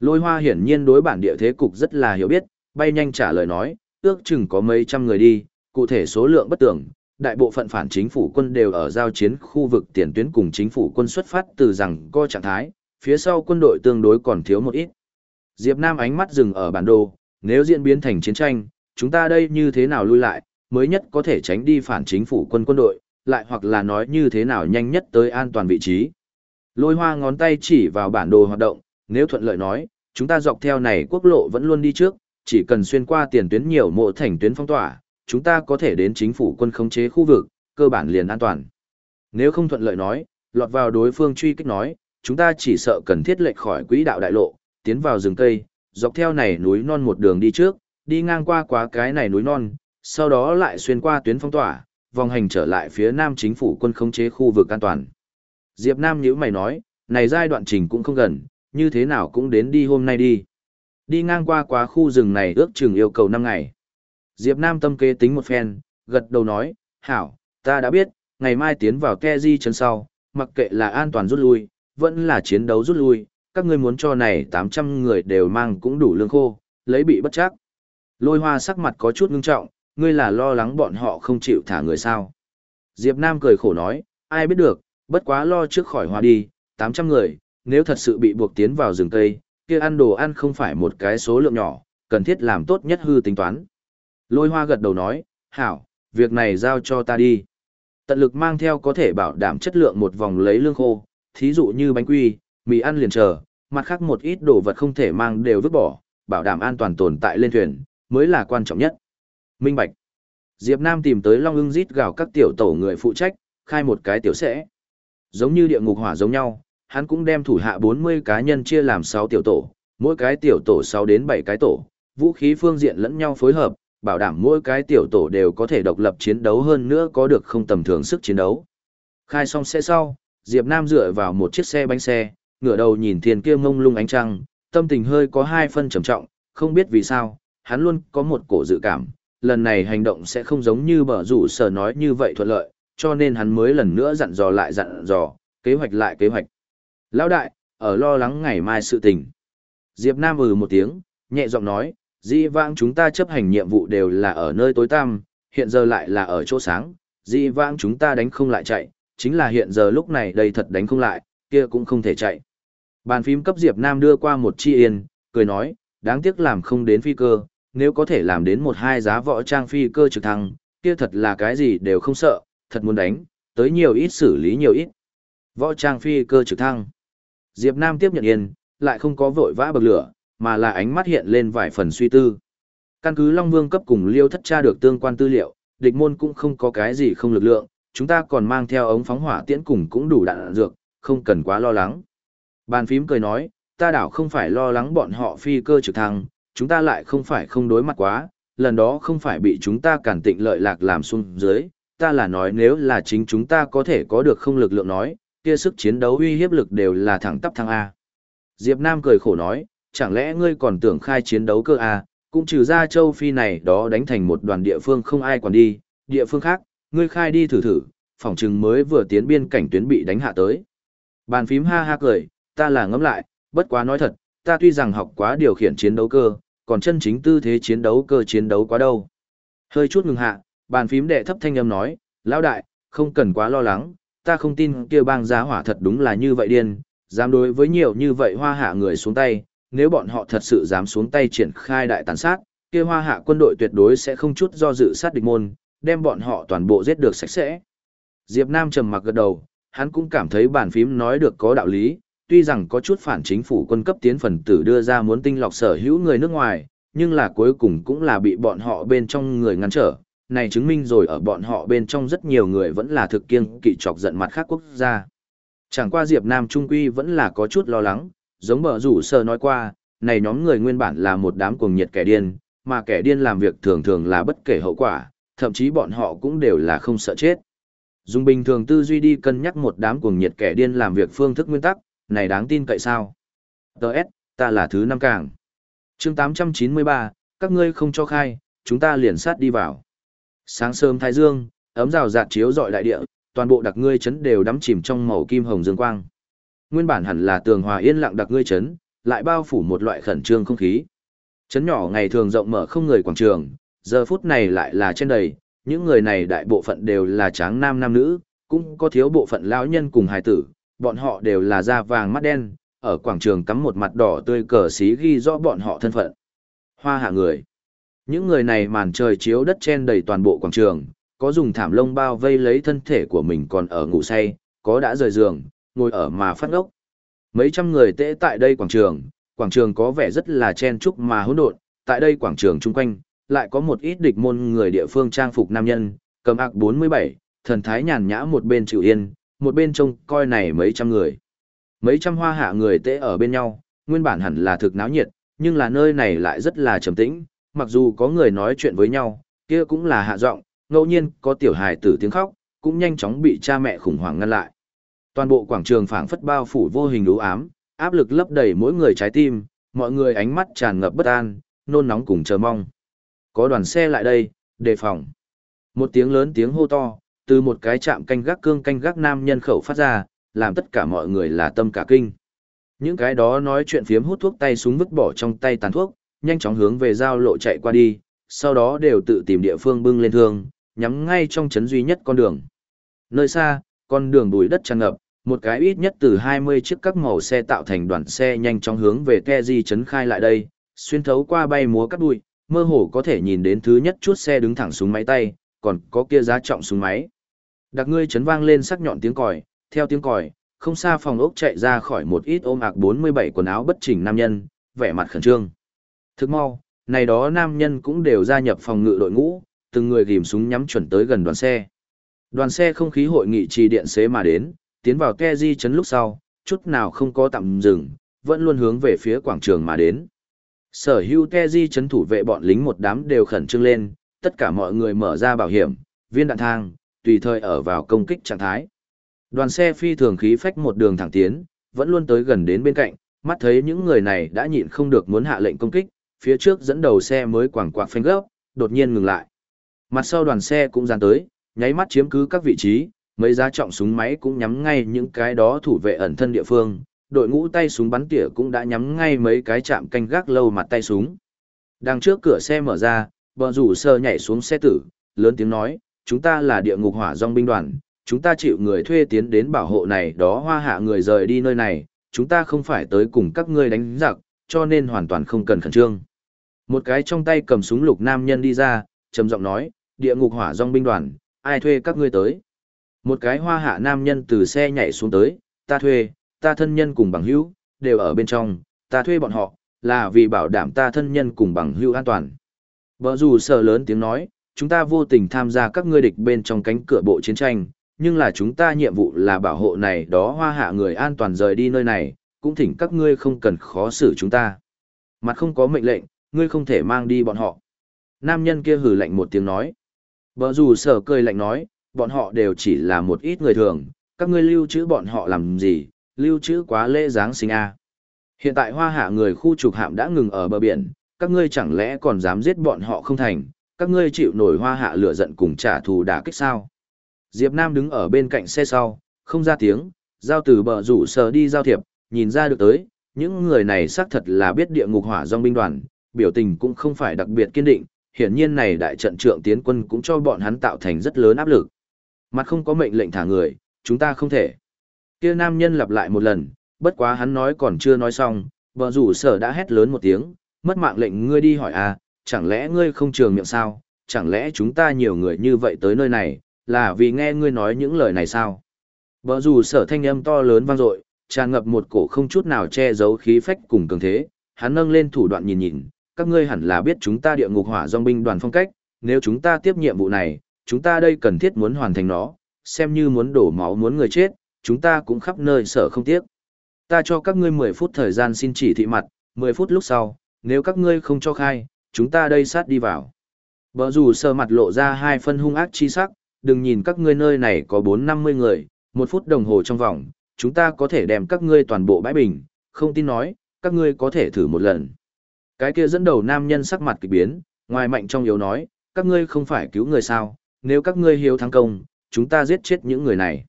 Speaker 1: Lôi hoa hiển nhiên đối bản địa thế cục rất là hiểu biết, bay nhanh trả lời nói, ước chừng có mấy trăm người đi, cụ thể số lượng bất tưởng, đại bộ phận phản chính phủ quân đều ở giao chiến khu vực tiền tuyến cùng chính phủ quân xuất phát từ rằng co trạng thái, phía sau quân đội tương đối còn thiếu một ít. Diệp Nam ánh mắt dừng ở bản đồ, nếu diễn biến thành chiến tranh, chúng ta đây như thế nào lui lại, mới nhất có thể tránh đi phản chính phủ quân quân đội, lại hoặc là nói như thế nào nhanh nhất tới an toàn vị trí. Lôi hoa ngón tay chỉ vào bản đồ hoạt động, nếu thuận lợi nói, chúng ta dọc theo này quốc lộ vẫn luôn đi trước, chỉ cần xuyên qua tiền tuyến nhiều mộ thành tuyến phong tỏa, chúng ta có thể đến chính phủ quân khống chế khu vực, cơ bản liền an toàn. Nếu không thuận lợi nói, lọt vào đối phương truy kích nói, chúng ta chỉ sợ cần thiết lệch khỏi quỹ đạo đại lộ, tiến vào rừng cây, dọc theo này núi non một đường đi trước, đi ngang qua quá cái này núi non, sau đó lại xuyên qua tuyến phong tỏa, vòng hành trở lại phía nam chính phủ quân khống chế khu vực an toàn. Diệp Nam nhíu mày nói, này giai đoạn trình cũng không gần, như thế nào cũng đến đi hôm nay đi. Đi ngang qua quá khu rừng này ước chừng yêu cầu 5 ngày. Diệp Nam tâm kế tính một phen, gật đầu nói, hảo, ta đã biết, ngày mai tiến vào Keji chân sau, mặc kệ là an toàn rút lui, vẫn là chiến đấu rút lui, các ngươi muốn cho này 800 người đều mang cũng đủ lương khô, lấy bị bất chắc. Lôi hoa sắc mặt có chút ngưng trọng, ngươi là lo lắng bọn họ không chịu thả người sao. Diệp Nam cười khổ nói, ai biết được, bất quá lo trước khỏi hoa đi, 800 người, nếu thật sự bị buộc tiến vào rừng cây, kia ăn đồ ăn không phải một cái số lượng nhỏ, cần thiết làm tốt nhất hư tính toán. Lôi hoa gật đầu nói, hảo, việc này giao cho ta đi. Tận lực mang theo có thể bảo đảm chất lượng một vòng lấy lương khô, thí dụ như bánh quy, mì ăn liền chờ, mặt khác một ít đồ vật không thể mang đều vứt bỏ, bảo đảm an toàn tồn tại lên thuyền, mới là quan trọng nhất. Minh Bạch Diệp Nam tìm tới Long ưng rít gào các tiểu tổ người phụ trách, khai một cái tiểu sẽ. Giống như địa ngục hỏa giống nhau, hắn cũng đem thủ hạ 40 cá nhân chia làm 6 tiểu tổ, mỗi cái tiểu tổ 6 đến 7 cái tổ, vũ khí phương diện lẫn nhau phối hợp, bảo đảm mỗi cái tiểu tổ đều có thể độc lập chiến đấu hơn nữa có được không tầm thường sức chiến đấu. Khai xong xe sau, Diệp Nam dựa vào một chiếc xe bánh xe, ngửa đầu nhìn thiên kia ngông lung ánh trăng, tâm tình hơi có hai phân trầm trọng, không biết vì sao, hắn luôn có một cổ dự cảm, lần này hành động sẽ không giống như bở rủ sở nói như vậy thuận lợi, cho nên hắn mới lần nữa dặn dò lại dặn dò, kế hoạch lại kế hoạch. Lão đại, ở lo lắng ngày mai sự tình. Diệp Nam ừ một tiếng, nhẹ giọng nói, Di vãng chúng ta chấp hành nhiệm vụ đều là ở nơi tối tăm, hiện giờ lại là ở chỗ sáng, di vãng chúng ta đánh không lại chạy, chính là hiện giờ lúc này đây thật đánh không lại, kia cũng không thể chạy. Bàn phím cấp Diệp Nam đưa qua một chi yên, cười nói, đáng tiếc làm không đến phi cơ, nếu có thể làm đến một hai giá võ trang phi cơ trực thăng, kia thật là cái gì đều không sợ, thật muốn đánh, tới nhiều ít xử lý nhiều ít. Võ trang phi cơ trực thăng. Diệp Nam tiếp nhận yên, lại không có vội vã bậc lửa, mà là ánh mắt hiện lên vài phần suy tư. Căn cứ Long Vương cấp cùng Liêu Thất tra được tương quan tư liệu, địch môn cũng không có cái gì không lực lượng, chúng ta còn mang theo ống phóng hỏa tiễn cùng cũng đủ đạn dược, không cần quá lo lắng. Bàn phím cười nói, ta đảo không phải lo lắng bọn họ phi cơ trực thăng, chúng ta lại không phải không đối mặt quá, lần đó không phải bị chúng ta cản tịnh lợi lạc làm xuống dưới, ta là nói nếu là chính chúng ta có thể có được không lực lượng nói, kia sức chiến đấu uy hiếp lực đều là thẳng tắp thăng A. Diệp Nam cười khổ nói, chẳng lẽ ngươi còn tưởng khai chiến đấu cơ A, cũng trừ ra châu Phi này đó đánh thành một đoàn địa phương không ai còn đi, địa phương khác, ngươi khai đi thử thử, phỏng chừng mới vừa tiến biên cảnh tuyến bị đánh hạ tới. Bàn phím ha ha cười, ta là ngẫm lại, bất quá nói thật, ta tuy rằng học quá điều khiển chiến đấu cơ, còn chân chính tư thế chiến đấu cơ chiến đấu quá đâu. Hơi chút ngừng hạ, bàn phím đệ thấp thanh âm nói, lão đại, không cần quá lo lắng, ta không tin kia bang giá hỏa thật đúng là như vậy điên, dám đối với nhiều như vậy hoa hạ người xuống tay, nếu bọn họ thật sự dám xuống tay triển khai đại tàn sát, kia hoa hạ quân đội tuyệt đối sẽ không chút do dự sát địch môn, đem bọn họ toàn bộ giết được sạch sẽ. Diệp Nam trầm mặc gật đầu, hắn cũng cảm thấy bàn phím nói được có đạo lý, tuy rằng có chút phản chính phủ quân cấp tiến phần tử đưa ra muốn tinh lọc sở hữu người nước ngoài, nhưng là cuối cùng cũng là bị bọn họ bên trong người ngăn trở. Này chứng minh rồi ở bọn họ bên trong rất nhiều người vẫn là thực kiêng kỵ chọc giận mặt khác quốc gia. Chẳng qua Diệp Nam Trung Quy vẫn là có chút lo lắng, giống bờ rủ sơ nói qua, này nhóm người nguyên bản là một đám cuồng nhiệt kẻ điên, mà kẻ điên làm việc thường thường là bất kể hậu quả, thậm chí bọn họ cũng đều là không sợ chết. Dùng bình thường tư duy đi cân nhắc một đám cuồng nhiệt kẻ điên làm việc phương thức nguyên tắc, này đáng tin cậy sao? Đợt, ta là thứ năm càng. chương 893, các ngươi không cho khai, chúng ta liền sát đi vào. Sáng sớm thái dương, ấm rào rạt chiếu dọi đại địa, toàn bộ đặc ngươi chấn đều đắm chìm trong màu kim hồng dương quang. Nguyên bản hẳn là tường hòa yên lặng đặc ngươi chấn, lại bao phủ một loại khẩn trương không khí. Chấn nhỏ ngày thường rộng mở không người quảng trường, giờ phút này lại là trên đầy, những người này đại bộ phận đều là tráng nam nam nữ, cũng có thiếu bộ phận lão nhân cùng hài tử, bọn họ đều là da vàng mắt đen, ở quảng trường cắm một mặt đỏ tươi cờ xí ghi rõ bọn họ thân phận. Hoa hạ người. Những người này màn trời chiếu đất chen đầy toàn bộ quảng trường, có dùng thảm lông bao vây lấy thân thể của mình còn ở ngủ say, có đã rời giường, ngồi ở mà phát ngốc. Mấy trăm người tễ tại đây quảng trường, quảng trường có vẻ rất là chen chúc mà hỗn độn, tại đây quảng trường chung quanh, lại có một ít địch môn người địa phương trang phục nam nhân, cầm ạc 47, thần thái nhàn nhã một bên chịu yên, một bên trông coi này mấy trăm người. Mấy trăm hoa hạ người tễ ở bên nhau, nguyên bản hẳn là thực náo nhiệt, nhưng là nơi này lại rất là trầm tĩnh, mặc dù có người nói chuyện với nhau, kia cũng là hạ giọng, ngẫu nhiên có tiểu hài tử tiếng khóc, cũng nhanh chóng bị cha mẹ khủng hoảng ngăn lại. Toàn bộ quảng trường phảng phất bao phủ vô hình u ám, áp lực lấp đầy mỗi người trái tim, mọi người ánh mắt tràn ngập bất an, nôn nóng cùng chờ mong. Có đoàn xe lại đây, đề phòng. Một tiếng lớn tiếng hô to, từ một cái chạm canh gác cương canh gác nam nhân khẩu phát ra, làm tất cả mọi người là tâm cả kinh. Những cái đó nói chuyện phiếm hút thuốc tay súng vứt bỏ trong tay tàn thuốc, nhanh chóng hướng về giao lộ chạy qua đi, sau đó đều tự tìm địa phương bưng lên thương, nhắm ngay trong chấn duy nhất con đường. Nơi xa, con đường bùi đất tràn ngập, một cái ít nhất từ 20 chiếc các màu xe tạo thành đoàn xe nhanh chóng hướng về Keji chấn khai lại đây, xuyên thấu qua bay múa cắt bụi, mơ hồ có thể nhìn đến thứ nhất chút xe đứng thẳng xuống máy tay, còn có kia giá trọng súng máy. Đặc ngươi chấn vang lên sắc nhọn tiếng còi, theo tiếng còi, không xa phòng ốc chạy ra khỏi một ít ôm ạc 47 quần áo bất chỉnh nam nhân, vẻ mặt khẩn trương. Thức mau, này đó nam nhân cũng đều gia nhập phòng ngự đội ngũ, từng người ghim súng nhắm chuẩn tới gần đoàn xe. Đoàn xe không khí hội nghị trì điện xế mà đến, tiến vào Keji chấn lúc sau, chút nào không có tạm dừng, vẫn luôn hướng về phía quảng trường mà đến. Sở hữu Keji chấn thủ vệ bọn lính một đám đều khẩn trương lên, tất cả mọi người mở ra bảo hiểm, viên đạn thang, tùy thời ở vào công kích trạng thái. Đoàn xe phi thường khí phách một đường thẳng tiến, vẫn luôn tới gần đến bên cạnh, mắt thấy những người này đã nhịn không được muốn hạ lệnh công kích, phía trước dẫn đầu xe mới quảng quạc phanh gấp, đột nhiên ngừng lại. Mặt sau đoàn xe cũng dàn tới, nháy mắt chiếm cứ các vị trí, mấy giá trọng súng máy cũng nhắm ngay những cái đó thủ vệ ẩn thân địa phương, đội ngũ tay súng bắn tỉa cũng đã nhắm ngay mấy cái chạm canh gác lâu mặt tay súng. Đằng trước cửa xe mở ra, bờ rủ sơ nhảy xuống xe tử, lớn tiếng nói, chúng ta là địa ngục hỏa dòng binh đoàn, chúng ta chịu người thuê tiến đến bảo hộ này đó hoa hạ người rời đi nơi này, chúng ta không phải tới cùng các ngươi đánh giặc, cho nên hoàn toàn không cần khẩn trương. Một cái trong tay cầm súng lục nam nhân đi ra, trầm giọng nói, địa ngục hỏa dòng binh đoàn, ai thuê các ngươi tới. Một cái hoa hạ nam nhân từ xe nhảy xuống tới, ta thuê, ta thân nhân cùng bằng hữu, đều ở bên trong, ta thuê bọn họ, là vì bảo đảm ta thân nhân cùng bằng hữu an toàn. Bờ dù sợ lớn tiếng nói, chúng ta vô tình tham gia các ngươi địch bên trong cánh cửa bộ chiến tranh, nhưng là chúng ta nhiệm vụ là bảo hộ này đó hoa hạ người an toàn rời đi nơi này, cũng thỉnh các ngươi không cần khó xử chúng ta. Mặt không có mệnh lệnh, ngươi không thể mang đi bọn họ. Nam nhân kia hừ lạnh một tiếng nói. Bờ rủ sở cười lạnh nói, bọn họ đều chỉ là một ít người thường, các ngươi lưu trữ bọn họ làm gì, lưu trữ quá lễ Giáng sinh a. À. Hiện tại hoa hạ người khu trục hạm đã ngừng ở bờ biển, các ngươi chẳng lẽ còn dám giết bọn họ không thành, các ngươi chịu nổi hoa hạ lửa giận cùng trả thù đả kích sao. Diệp Nam đứng ở bên cạnh xe sau, không ra tiếng, giao từ bờ rủ sở đi giao thiệp, nhìn ra được tới, những người này xác thật là biết địa ngục hỏa dòng binh đoàn, biểu tình cũng không phải đặc biệt kiên định, hiển nhiên này đại trận trượng tiến quân cũng cho bọn hắn tạo thành rất lớn áp lực. Mặt không có mệnh lệnh thả người, chúng ta không thể. Kia nam nhân lặp lại một lần, bất quá hắn nói còn chưa nói xong, bờ rủ sở đã hét lớn một tiếng, mất mạng lệnh ngươi đi hỏi à, chẳng lẽ ngươi không trường miệng sao, chẳng lẽ chúng ta nhiều người như vậy tới nơi này, là vì nghe ngươi nói những lời này sao? Bờ rủ sở thanh âm to lớn vang dội, tràn ngập một cổ không chút nào che giấu khí phách cùng cường thế, hắn nâng lên thủ đoạn nhìn nhìn, các ngươi hẳn là biết chúng ta địa ngục hỏa dòng binh đoàn phong cách, nếu chúng ta tiếp nhiệm vụ này, chúng ta đây cần thiết muốn hoàn thành nó, xem như muốn đổ máu muốn người chết, chúng ta cũng khắp nơi sở không tiếc. Ta cho các ngươi 10 phút thời gian xin chỉ thị mặt, 10 phút lúc sau, nếu các ngươi không cho khai, chúng ta đây sát đi vào. Bờ rủ sờ mặt lộ ra hai phân hung ác chi sắc, đừng nhìn các ngươi nơi này có 4-50 người, một phút đồng hồ trong vòng, chúng ta có thể đem các ngươi toàn bộ bãi bình, không tin nói, các ngươi có thể thử một lần. Cái kia dẫn đầu nam nhân sắc mặt kỳ biến, ngoài mạnh trong yếu nói, các ngươi không phải cứu người sao, nếu các ngươi hiếu thắng công, chúng ta giết chết những người này.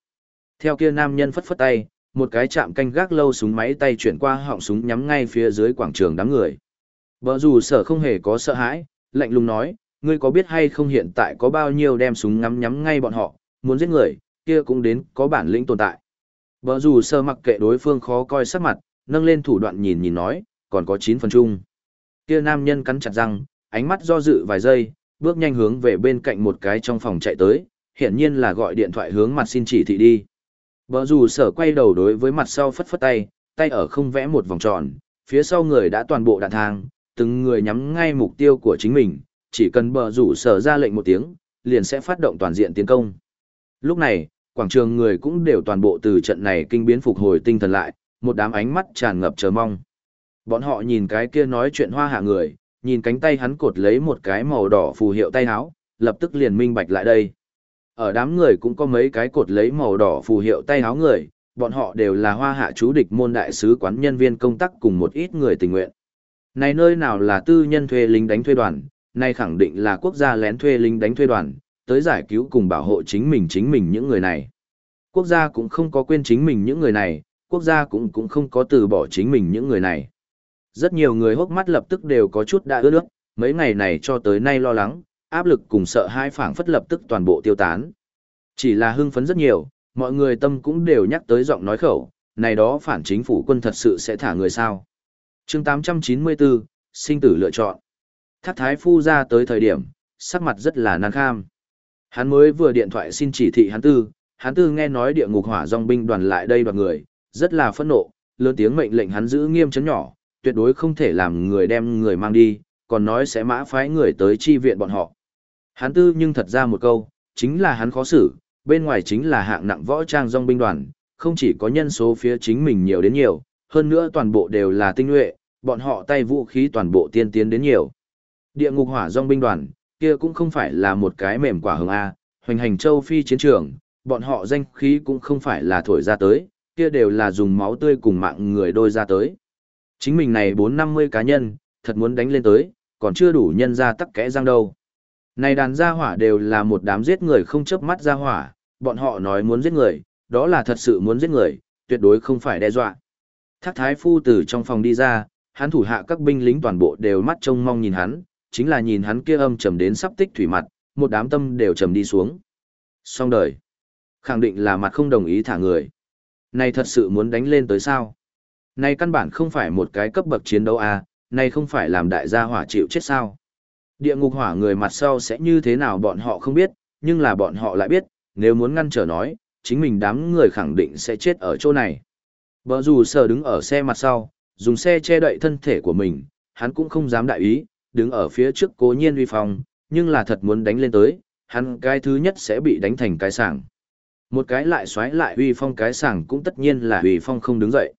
Speaker 1: Theo kia nam nhân phất phất tay, một cái chạm canh gác lâu súng máy tay chuyển qua họng súng nhắm ngay phía dưới quảng trường đám người. Bờ dù sở không hề có sợ hãi, lạnh lùng nói, ngươi có biết hay không hiện tại có bao nhiêu đem súng ngắm nhắm ngay bọn họ, muốn giết người, kia cũng đến có bản lĩnh tồn tại. Bờ dù sở mặc kệ đối phương khó coi sắc mặt, nâng lên thủ đoạn nhìn nhìn nói, còn có 9 phần chung. Kia nam nhân cắn chặt răng, ánh mắt do dự vài giây, bước nhanh hướng về bên cạnh một cái trong phòng chạy tới, hiển nhiên là gọi điện thoại hướng mặt xin chỉ thị đi. Bờ rủ sở quay đầu đối với mặt sau phất phất tay, tay ở không vẽ một vòng tròn, phía sau người đã toàn bộ đạn thang, từng người nhắm ngay mục tiêu của chính mình, chỉ cần bờ rủ sở ra lệnh một tiếng, liền sẽ phát động toàn diện tiến công. Lúc này, quảng trường người cũng đều toàn bộ từ trận này kinh biến phục hồi tinh thần lại, một đám ánh mắt tràn ngập chờ mong. Bọn họ nhìn cái kia nói chuyện hoa hạ người, nhìn cánh tay hắn cột lấy một cái màu đỏ phù hiệu tay áo, lập tức liền minh bạch lại đây. Ở đám người cũng có mấy cái cột lấy màu đỏ phù hiệu tay áo người, bọn họ đều là hoa hạ chú địch môn đại sứ quán nhân viên công tác cùng một ít người tình nguyện. Này nơi nào là tư nhân thuê lính đánh thuê đoàn, này khẳng định là quốc gia lén thuê lính đánh thuê đoàn, tới giải cứu cùng bảo hộ chính mình chính mình những người này. Quốc gia cũng không có quên chính mình những người này, quốc gia cũng cũng không có từ bỏ chính mình những người này. Rất nhiều người hốc mắt lập tức đều có chút đã ướt nước, mấy ngày này cho tới nay lo lắng, áp lực cùng sợ hai phảng phất lập tức toàn bộ tiêu tán. Chỉ là hưng phấn rất nhiều, mọi người tâm cũng đều nhắc tới giọng nói khẩu, này đó phản chính phủ quân thật sự sẽ thả người sao. chương 894, sinh tử lựa chọn. Thác thái phu ra tới thời điểm, sắc mặt rất là nan kham. Hắn mới vừa điện thoại xin chỉ thị hắn tư, hắn tư nghe nói địa ngục hỏa dòng binh đoàn lại đây đoàn người, rất là phẫn nộ, lớn tiếng mệnh lệnh hắn giữ nghiêm chấn nhỏ, tuyệt đối không thể làm người đem người mang đi, còn nói sẽ mã phái người tới chi viện bọn họ. Hắn tư nhưng thật ra một câu, chính là hắn khó xử, bên ngoài chính là hạng nặng võ trang dòng binh đoàn, không chỉ có nhân số phía chính mình nhiều đến nhiều, hơn nữa toàn bộ đều là tinh nhuệ, bọn họ tay vũ khí toàn bộ tiên tiến đến nhiều. Địa ngục hỏa dòng binh đoàn, kia cũng không phải là một cái mềm quả hứng A, hoành hành châu phi chiến trường, bọn họ danh khí cũng không phải là thổi ra tới, kia đều là dùng máu tươi cùng mạng người đôi ra tới. Chính mình này 450 cá nhân, thật muốn đánh lên tới, còn chưa đủ nhân ra tắc kẽ răng đâu. Này đàn gia hỏa đều là một đám giết người không chớp mắt gia hỏa, bọn họ nói muốn giết người, đó là thật sự muốn giết người, tuyệt đối không phải đe dọa. Thác thái phu từ trong phòng đi ra, hắn thủ hạ các binh lính toàn bộ đều mắt trông mong nhìn hắn, chính là nhìn hắn kia âm trầm đến sắp tích thủy mặt, một đám tâm đều trầm đi xuống. Xong đời. Khẳng định là mặt không đồng ý thả người. Này thật sự muốn đánh lên tới sao? Này căn bản không phải một cái cấp bậc chiến đấu à, này không phải làm đại gia hỏa chịu chết sao? Địa ngục hỏa người mặt sau sẽ như thế nào bọn họ không biết, nhưng là bọn họ lại biết, nếu muốn ngăn trở nói, chính mình đám người khẳng định sẽ chết ở chỗ này. Bờ dù sờ đứng ở xe mặt sau, dùng xe che đậy thân thể của mình, hắn cũng không dám đại ý, đứng ở phía trước cố nhiên uy phong, nhưng là thật muốn đánh lên tới, hắn cái thứ nhất sẽ bị đánh thành cái sảng. Một cái lại xoáy lại uy phong cái sảng cũng tất nhiên là uy phong không đứng dậy.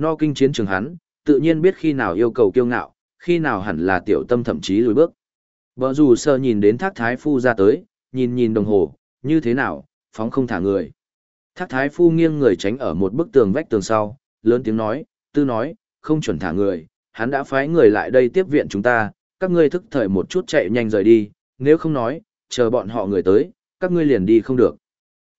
Speaker 1: No kinh chiến trường hắn, tự nhiên biết khi nào yêu cầu kiêu ngạo, khi nào hẳn là tiểu tâm thậm chí lùi bước. Bờ dù sơ nhìn đến thác thái phu ra tới, nhìn nhìn đồng hồ, như thế nào, phóng không thả người. Thác thái phu nghiêng người tránh ở một bức tường vách tường sau, lớn tiếng nói, tư nói, không chuẩn thả người, hắn đã phái người lại đây tiếp viện chúng ta, các ngươi thức thời một chút chạy nhanh rời đi, nếu không nói, chờ bọn họ người tới, các ngươi liền đi không được.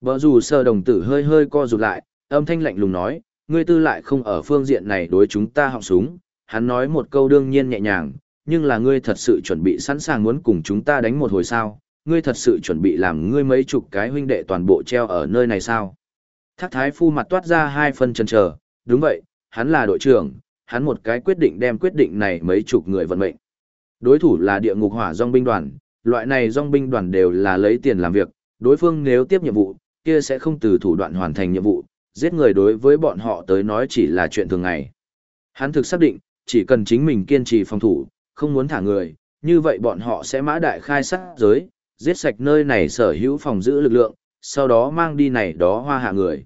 Speaker 1: Bờ dù sơ đồng tử hơi hơi co rụt lại, âm thanh lạnh lùng nói, ngươi tư lại không ở phương diện này đối chúng ta họng súng, hắn nói một câu đương nhiên nhẹ nhàng, nhưng là ngươi thật sự chuẩn bị sẵn sàng muốn cùng chúng ta đánh một hồi sao, ngươi thật sự chuẩn bị làm ngươi mấy chục cái huynh đệ toàn bộ treo ở nơi này sao. Thác thái phu mặt toát ra hai phân chân chờ, đúng vậy, hắn là đội trưởng, hắn một cái quyết định đem quyết định này mấy chục người vận mệnh. Đối thủ là địa ngục hỏa dòng binh đoàn, loại này dòng binh đoàn đều là lấy tiền làm việc, đối phương nếu tiếp nhiệm vụ, kia sẽ không từ thủ đoạn hoàn thành nhiệm vụ, giết người đối với bọn họ tới nói chỉ là chuyện thường ngày. Hắn thực xác định, chỉ cần chính mình kiên trì phòng thủ, không muốn thả người, như vậy bọn họ sẽ mã đại khai sát giới, giết sạch nơi này sở hữu phòng giữ lực lượng, sau đó mang đi này đó hoa hạ người.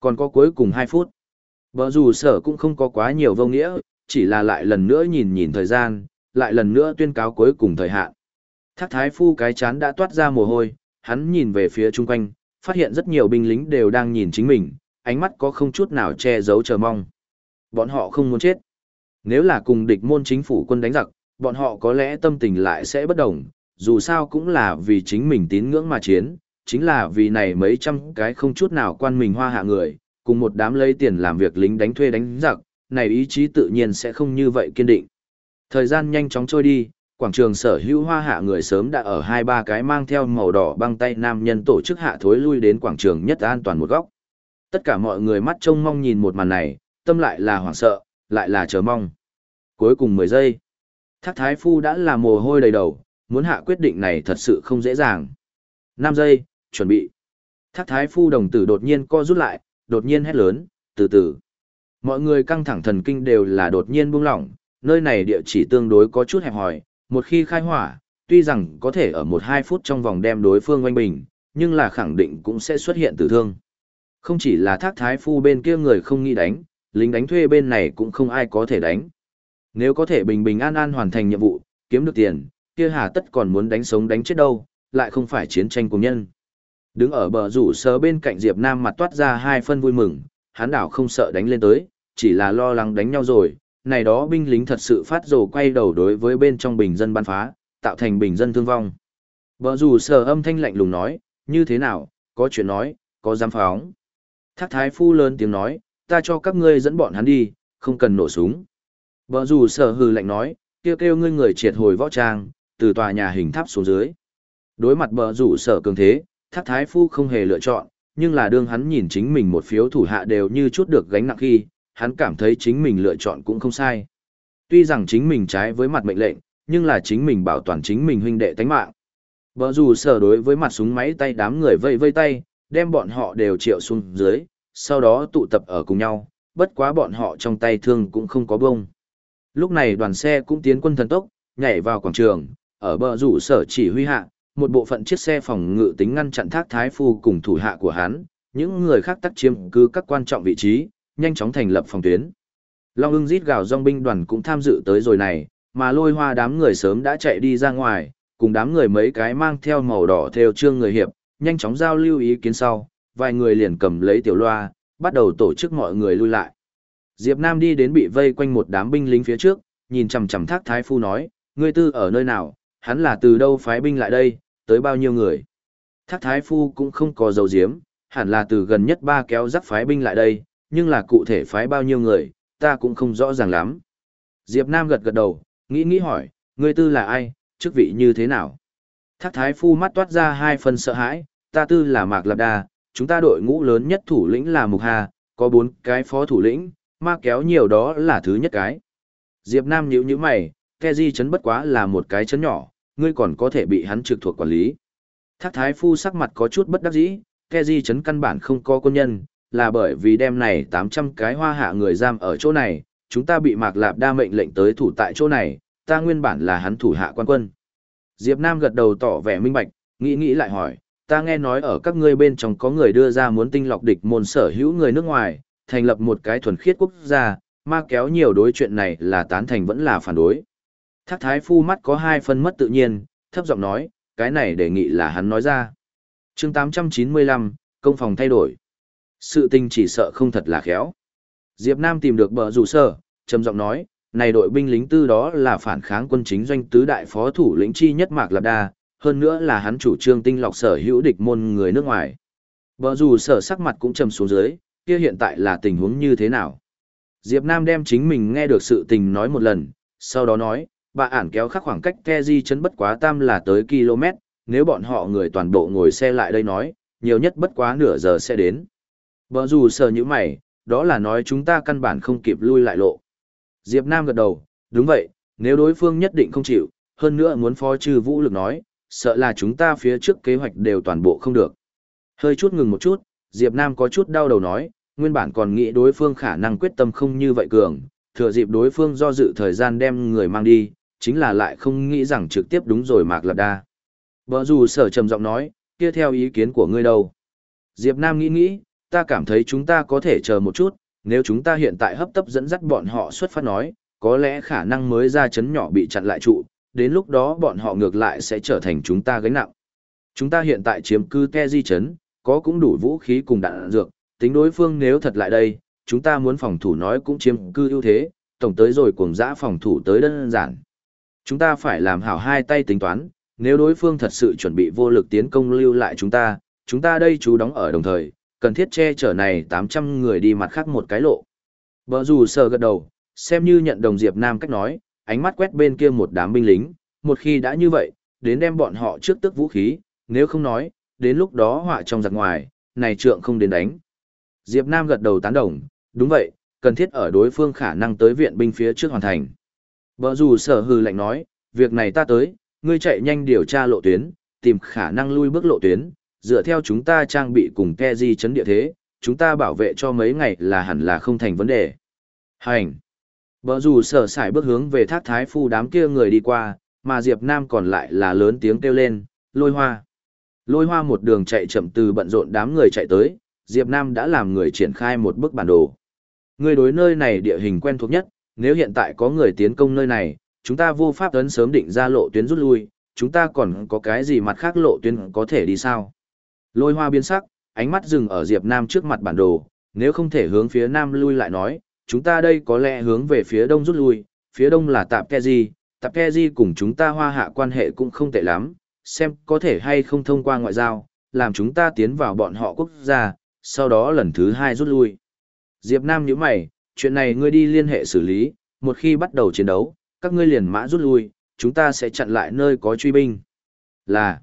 Speaker 1: Còn có cuối cùng 2 phút. Bờ dù sở cũng không có quá nhiều vô nghĩa, chỉ là lại lần nữa nhìn nhìn thời gian, lại lần nữa tuyên cáo cuối cùng thời hạn. Thác thái phu cái chán đã toát ra mồ hôi, hắn nhìn về phía chung quanh, phát hiện rất nhiều binh lính đều đang nhìn chính mình, ánh mắt có không chút nào che giấu chờ mong. Bọn họ không muốn chết. Nếu là cùng địch môn chính phủ quân đánh giặc, bọn họ có lẽ tâm tình lại sẽ bất đồng, dù sao cũng là vì chính mình tín ngưỡng mà chiến, chính là vì này mấy trăm cái không chút nào quan mình hoa hạ người, cùng một đám lấy tiền làm việc lính đánh thuê đánh giặc, này ý chí tự nhiên sẽ không như vậy kiên định. Thời gian nhanh chóng trôi đi, quảng trường sở hữu hoa hạ người sớm đã ở hai ba cái mang theo màu đỏ băng tay nam nhân tổ chức hạ thối lui đến quảng trường nhất an toàn một góc. Tất cả mọi người mắt trông mong nhìn một màn này, tâm lại là hoảng sợ, lại là chờ mong. Cuối cùng 10 giây, Thác Thái Phu đã là mồ hôi đầy đầu, muốn hạ quyết định này thật sự không dễ dàng. 5 giây, chuẩn bị. Thác Thái Phu đồng tử đột nhiên co rút lại, đột nhiên hét lớn, từ từ. Mọi người căng thẳng thần kinh đều là đột nhiên buông lỏng, nơi này địa chỉ tương đối có chút hẹp hòi, một khi khai hỏa, tuy rằng có thể ở 1-2 phút trong vòng đem đối phương oanh bình, nhưng là khẳng định cũng sẽ xuất hiện tử thương. Không chỉ là thác thái phu bên kia người không nghĩ đánh, lính đánh thuê bên này cũng không ai có thể đánh. Nếu có thể bình bình an an hoàn thành nhiệm vụ, kiếm được tiền, kia hà tất còn muốn đánh sống đánh chết đâu, lại không phải chiến tranh cùng nhân. Đứng ở bờ rủ sờ bên cạnh Diệp Nam mặt toát ra hai phân vui mừng, hắn đảo không sợ đánh lên tới, chỉ là lo lắng đánh nhau rồi, này đó binh lính thật sự phát rồ quay đầu đối với bên trong bình dân bắn phá, tạo thành bình dân thương vong. Bờ rủ sờ âm thanh lạnh lùng nói, như thế nào, có chuyện nói, có dám phóng. Thác thái phu lớn tiếng nói, ta cho các ngươi dẫn bọn hắn đi, không cần nổ súng. Bờ rủ sở hừ lạnh nói, kêu kêu ngươi người triệt hồi võ trang, từ tòa nhà hình tháp xuống dưới. Đối mặt bờ rủ sở cường thế, thác thái phu không hề lựa chọn, nhưng là đương hắn nhìn chính mình một phiếu thủ hạ đều như chút được gánh nặng khi, hắn cảm thấy chính mình lựa chọn cũng không sai. Tuy rằng chính mình trái với mặt mệnh lệnh, nhưng là chính mình bảo toàn chính mình huynh đệ tánh mạng. Bờ rủ sở đối với mặt súng máy tay đám người vây vây tay, đem bọn họ đều triệu xuống dưới, sau đó tụ tập ở cùng nhau, bất quá bọn họ trong tay thương cũng không có bông. Lúc này đoàn xe cũng tiến quân thần tốc, nhảy vào quảng trường, ở bờ rủ sở chỉ huy hạ, một bộ phận chiếc xe phòng ngự tính ngăn chặn thác thái phu cùng thủ hạ của hắn, những người khác tắt chiếm cứ các quan trọng vị trí, nhanh chóng thành lập phòng tuyến. Long ưng rít gào dòng binh đoàn cũng tham dự tới rồi này, mà lôi hoa đám người sớm đã chạy đi ra ngoài, cùng đám người mấy cái mang theo màu đỏ theo trương người hiệp, nhanh chóng giao lưu ý kiến sau, vài người liền cầm lấy tiểu loa, bắt đầu tổ chức mọi người lui lại. Diệp Nam đi đến bị vây quanh một đám binh lính phía trước, nhìn chằm chằm Thác Thái Phu nói, ngươi tư ở nơi nào, hắn là từ đâu phái binh lại đây, tới bao nhiêu người. Thác Thái Phu cũng không có dầu diếm, hẳn là từ gần nhất ba kéo dắt phái binh lại đây, nhưng là cụ thể phái bao nhiêu người, ta cũng không rõ ràng lắm. Diệp Nam gật gật đầu, nghĩ nghĩ hỏi, ngươi tư là ai, chức vị như thế nào? Thác Thái Phu mắt toát ra hai phần sợ hãi, ta tư là Mạc Lạp Đa, chúng ta đội ngũ lớn nhất thủ lĩnh là Mục Hà, có bốn cái phó thủ lĩnh, ma kéo nhiều đó là thứ nhất cái. Diệp Nam nhíu nhíu mày, Keji chấn bất quá là một cái chấn nhỏ, ngươi còn có thể bị hắn trực thuộc quản lý. Thác Thái Phu sắc mặt có chút bất đắc dĩ, Keji chấn căn bản không có quân nhân, là bởi vì đêm này 800 cái hoa hạ người giam ở chỗ này, chúng ta bị Mạc Lạp đa mệnh lệnh tới thủ tại chỗ này, ta nguyên bản là hắn thủ hạ quan quân. Diệp Nam gật đầu tỏ vẻ minh bạch, nghĩ nghĩ lại hỏi, ta nghe nói ở các ngươi bên trong có người đưa ra muốn tinh lọc địch môn sở hữu người nước ngoài, thành lập một cái thuần khiết quốc gia, ma kéo nhiều đối chuyện này là tán thành vẫn là phản đối. Thác thái phu mắt có hai phân mất tự nhiên, thấp giọng nói, cái này đề nghị là hắn nói ra. chương 895, công phòng thay đổi. Sự tình chỉ sợ không thật là khéo. Diệp Nam tìm được bờ rủ sở, trầm giọng nói, này đội binh lính tư đó là phản kháng quân chính doanh tứ đại phó thủ lĩnh chi nhất Mạc Lạp Đa, hơn nữa là hắn chủ trương tinh lọc sở hữu địch môn người nước ngoài. Bờ dù sở sắc mặt cũng trầm xuống dưới, kia hiện tại là tình huống như thế nào? Diệp Nam đem chính mình nghe được sự tình nói một lần, sau đó nói, bà ản kéo khắc khoảng cách Keji chấn bất quá tam là tới km, nếu bọn họ người toàn bộ ngồi xe lại đây nói, nhiều nhất bất quá nửa giờ sẽ đến. Bờ dù sở như mày, đó là nói chúng ta căn bản không kịp lui lại lộ. Diệp Nam gật đầu, đúng vậy, nếu đối phương nhất định không chịu, hơn nữa muốn phó trừ vũ lực nói, sợ là chúng ta phía trước kế hoạch đều toàn bộ không được. Hơi chút ngừng một chút, Diệp Nam có chút đau đầu nói, nguyên bản còn nghĩ đối phương khả năng quyết tâm không như vậy cường, thừa dịp đối phương do dự thời gian đem người mang đi, chính là lại không nghĩ rằng trực tiếp đúng rồi Mạc Lạp Đa. Bở dù sở trầm giọng nói, kia theo ý kiến của ngươi đâu. Diệp Nam nghĩ nghĩ, ta cảm thấy chúng ta có thể chờ một chút, nếu chúng ta hiện tại hấp tấp dẫn dắt bọn họ xuất phát nói, có lẽ khả năng mới ra chấn nhỏ bị chặn lại trụ, đến lúc đó bọn họ ngược lại sẽ trở thành chúng ta gánh nặng. Chúng ta hiện tại chiếm cư Keji chấn, có cũng đủ vũ khí cùng đạn dược, tính đối phương nếu thật lại đây, chúng ta muốn phòng thủ nói cũng chiếm cư ưu thế, tổng tới rồi cuồng dã phòng thủ tới đơn giản. Chúng ta phải làm hảo hai tay tính toán, nếu đối phương thật sự chuẩn bị vô lực tiến công lưu lại chúng ta, chúng ta đây chú đóng ở đồng thời, cần thiết che chở này 800 người đi mặt khác một cái lộ. Bở dù sờ gật đầu, xem như nhận đồng Diệp Nam cách nói, ánh mắt quét bên kia một đám binh lính, một khi đã như vậy, đến đem bọn họ trước tức vũ khí, nếu không nói, đến lúc đó họa trong giặc ngoài, này trượng không đến đánh. Diệp Nam gật đầu tán đồng, đúng vậy, cần thiết ở đối phương khả năng tới viện binh phía trước hoàn thành. Bờ dù sở hư lạnh nói, việc này ta tới, ngươi chạy nhanh điều tra lộ tuyến, tìm khả năng lui bước lộ tuyến, dựa theo chúng ta trang bị cùng ke di chấn địa thế, chúng ta bảo vệ cho mấy ngày là hẳn là không thành vấn đề. Hành! Bờ dù sở sải bước hướng về thác thái phu đám kia người đi qua, mà Diệp Nam còn lại là lớn tiếng kêu lên, lôi hoa. Lôi hoa một đường chạy chậm từ bận rộn đám người chạy tới, Diệp Nam đã làm người triển khai một bức bản đồ. Người đối nơi này địa hình quen thuộc nhất, nếu hiện tại có người tiến công nơi này, chúng ta vô pháp ấn sớm định ra lộ tuyến rút lui, chúng ta còn có cái gì mặt khác lộ tuyến có thể đi sao? Lôi hoa biến sắc, ánh mắt dừng ở Diệp Nam trước mặt bản đồ, nếu không thể hướng phía nam lui lại nói, chúng ta đây có lẽ hướng về phía đông rút lui, phía đông là tạp Keji, tạp Keji cùng chúng ta hoa hạ quan hệ cũng không tệ lắm, xem có thể hay không thông qua ngoại giao, làm chúng ta tiến vào bọn họ quốc gia, sau đó lần thứ hai rút lui. Diệp Nam nhíu mày, chuyện này ngươi đi liên hệ xử lý, một khi bắt đầu chiến đấu, các ngươi liền mã rút lui, chúng ta sẽ chặn lại nơi có truy binh. Là,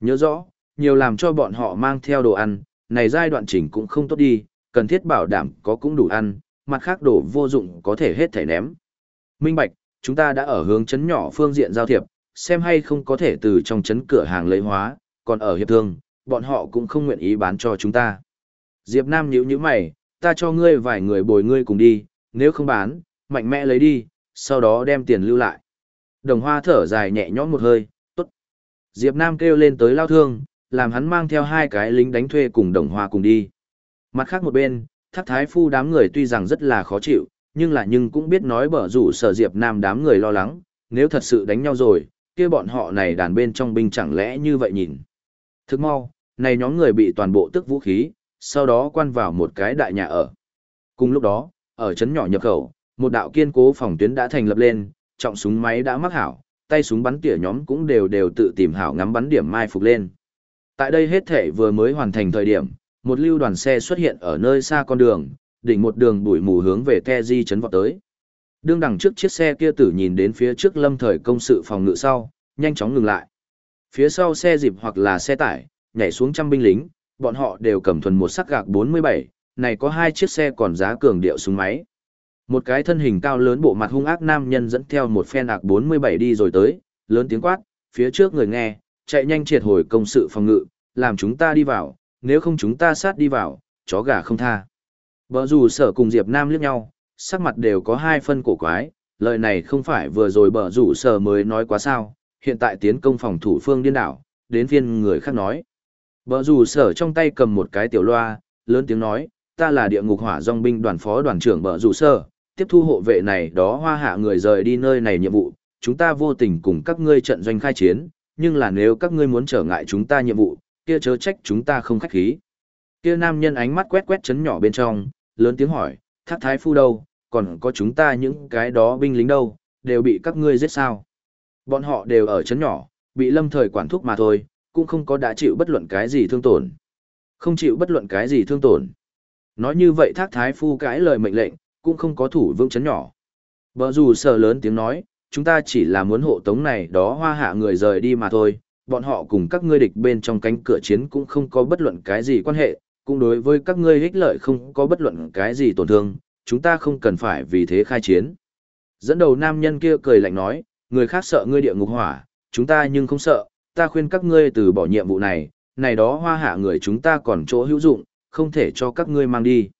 Speaker 1: nhớ rõ, nhiều làm cho bọn họ mang theo đồ ăn, này giai đoạn chỉnh cũng không tốt đi, cần thiết bảo đảm có cũng đủ ăn, mặt khác đồ vô dụng có thể hết thể ném. Minh Bạch, chúng ta đã ở hướng chấn nhỏ phương diện giao thiệp, xem hay không có thể từ trong chấn cửa hàng lấy hóa, còn ở hiệp thương, bọn họ cũng không nguyện ý bán cho chúng ta. Diệp Nam nhíu nhíu mày, ta cho ngươi vài người bồi ngươi cùng đi, nếu không bán, mạnh mẽ lấy đi, sau đó đem tiền lưu lại. Đồng hoa thở dài nhẹ nhõm một hơi, tốt. Diệp Nam kêu lên tới lao thương, làm hắn mang theo hai cái lính đánh thuê cùng đồng hoa cùng đi. Mặt khác một bên, thác thái phu đám người tuy rằng rất là khó chịu, nhưng là nhưng cũng biết nói bở rủ sở Diệp Nam đám người lo lắng, nếu thật sự đánh nhau rồi, kia bọn họ này đàn bên trong binh chẳng lẽ như vậy nhìn. Thức mau, này nhóm người bị toàn bộ tức vũ khí, sau đó quan vào một cái đại nhà ở. Cùng lúc đó, ở trấn nhỏ nhập khẩu, một đạo kiên cố phòng tuyến đã thành lập lên, trọng súng máy đã mắc hảo, tay súng bắn tỉa nhóm cũng đều đều tự tìm hảo ngắm bắn điểm mai phục lên. Tại đây hết thể vừa mới hoàn thành thời điểm, một lưu đoàn xe xuất hiện ở nơi xa con đường, đỉnh một đường bụi mù hướng về Kheji chấn vọt tới. Đương đằng trước chiếc xe kia tử nhìn đến phía trước lâm thời công sự phòng ngự sau, nhanh chóng ngừng lại. Phía sau xe dịp hoặc là xe tải, nhảy xuống trăm binh lính, bọn họ đều cầm thuần một sắc gạc 47, này có hai chiếc xe còn giá cường điệu súng máy. Một cái thân hình cao lớn bộ mặt hung ác nam nhân dẫn theo một phen ạc 47 đi rồi tới, lớn tiếng quát, phía trước người nghe, chạy nhanh triệt hồi công sự phòng ngự, làm chúng ta đi vào, nếu không chúng ta sát đi vào, chó gà không tha. Bờ rủ sở cùng Diệp Nam liếc nhau, sắc mặt đều có hai phân cổ quái, lời này không phải vừa rồi bờ rủ sở mới nói quá sao, hiện tại tiến công phòng thủ phương điên đảo, đến phiên người khác nói. Bờ rủ sở trong tay cầm một cái tiểu loa, lớn tiếng nói, ta là địa ngục hỏa dòng binh đoàn phó đoàn trưởng bờ rủ sở, tiếp thu hộ vệ này đó hoa hạ người rời đi nơi này nhiệm vụ, chúng ta vô tình cùng các ngươi trận doanh khai chiến, nhưng là nếu các ngươi muốn trở ngại chúng ta nhiệm vụ, kia chớ trách chúng ta không khách khí. Kia nam nhân ánh mắt quét quét chấn nhỏ bên trong, lớn tiếng hỏi, thác thái phu đâu, còn có chúng ta những cái đó binh lính đâu, đều bị các ngươi giết sao. Bọn họ đều ở chấn nhỏ, bị lâm thời quản thúc mà thôi, cũng không có đã chịu bất luận cái gì thương tổn. Không chịu bất luận cái gì thương tổn. Nói như vậy thác thái phu cãi lời mệnh lệnh, cũng không có thủ vững chấn nhỏ. Bờ dù sờ lớn tiếng nói, chúng ta chỉ là muốn hộ tống này đó hoa hạ người rời đi mà thôi, bọn họ cùng các ngươi địch bên trong cánh cửa chiến cũng không có bất luận cái gì quan hệ, cũng đối với các ngươi ích lợi không có bất luận cái gì tổn thương, chúng ta không cần phải vì thế khai chiến. Dẫn đầu nam nhân kia cười lạnh nói, người khác sợ ngươi địa ngục hỏa, chúng ta nhưng không sợ, ta khuyên các ngươi từ bỏ nhiệm vụ này, này đó hoa hạ người chúng ta còn chỗ hữu dụng, không thể cho các ngươi mang đi.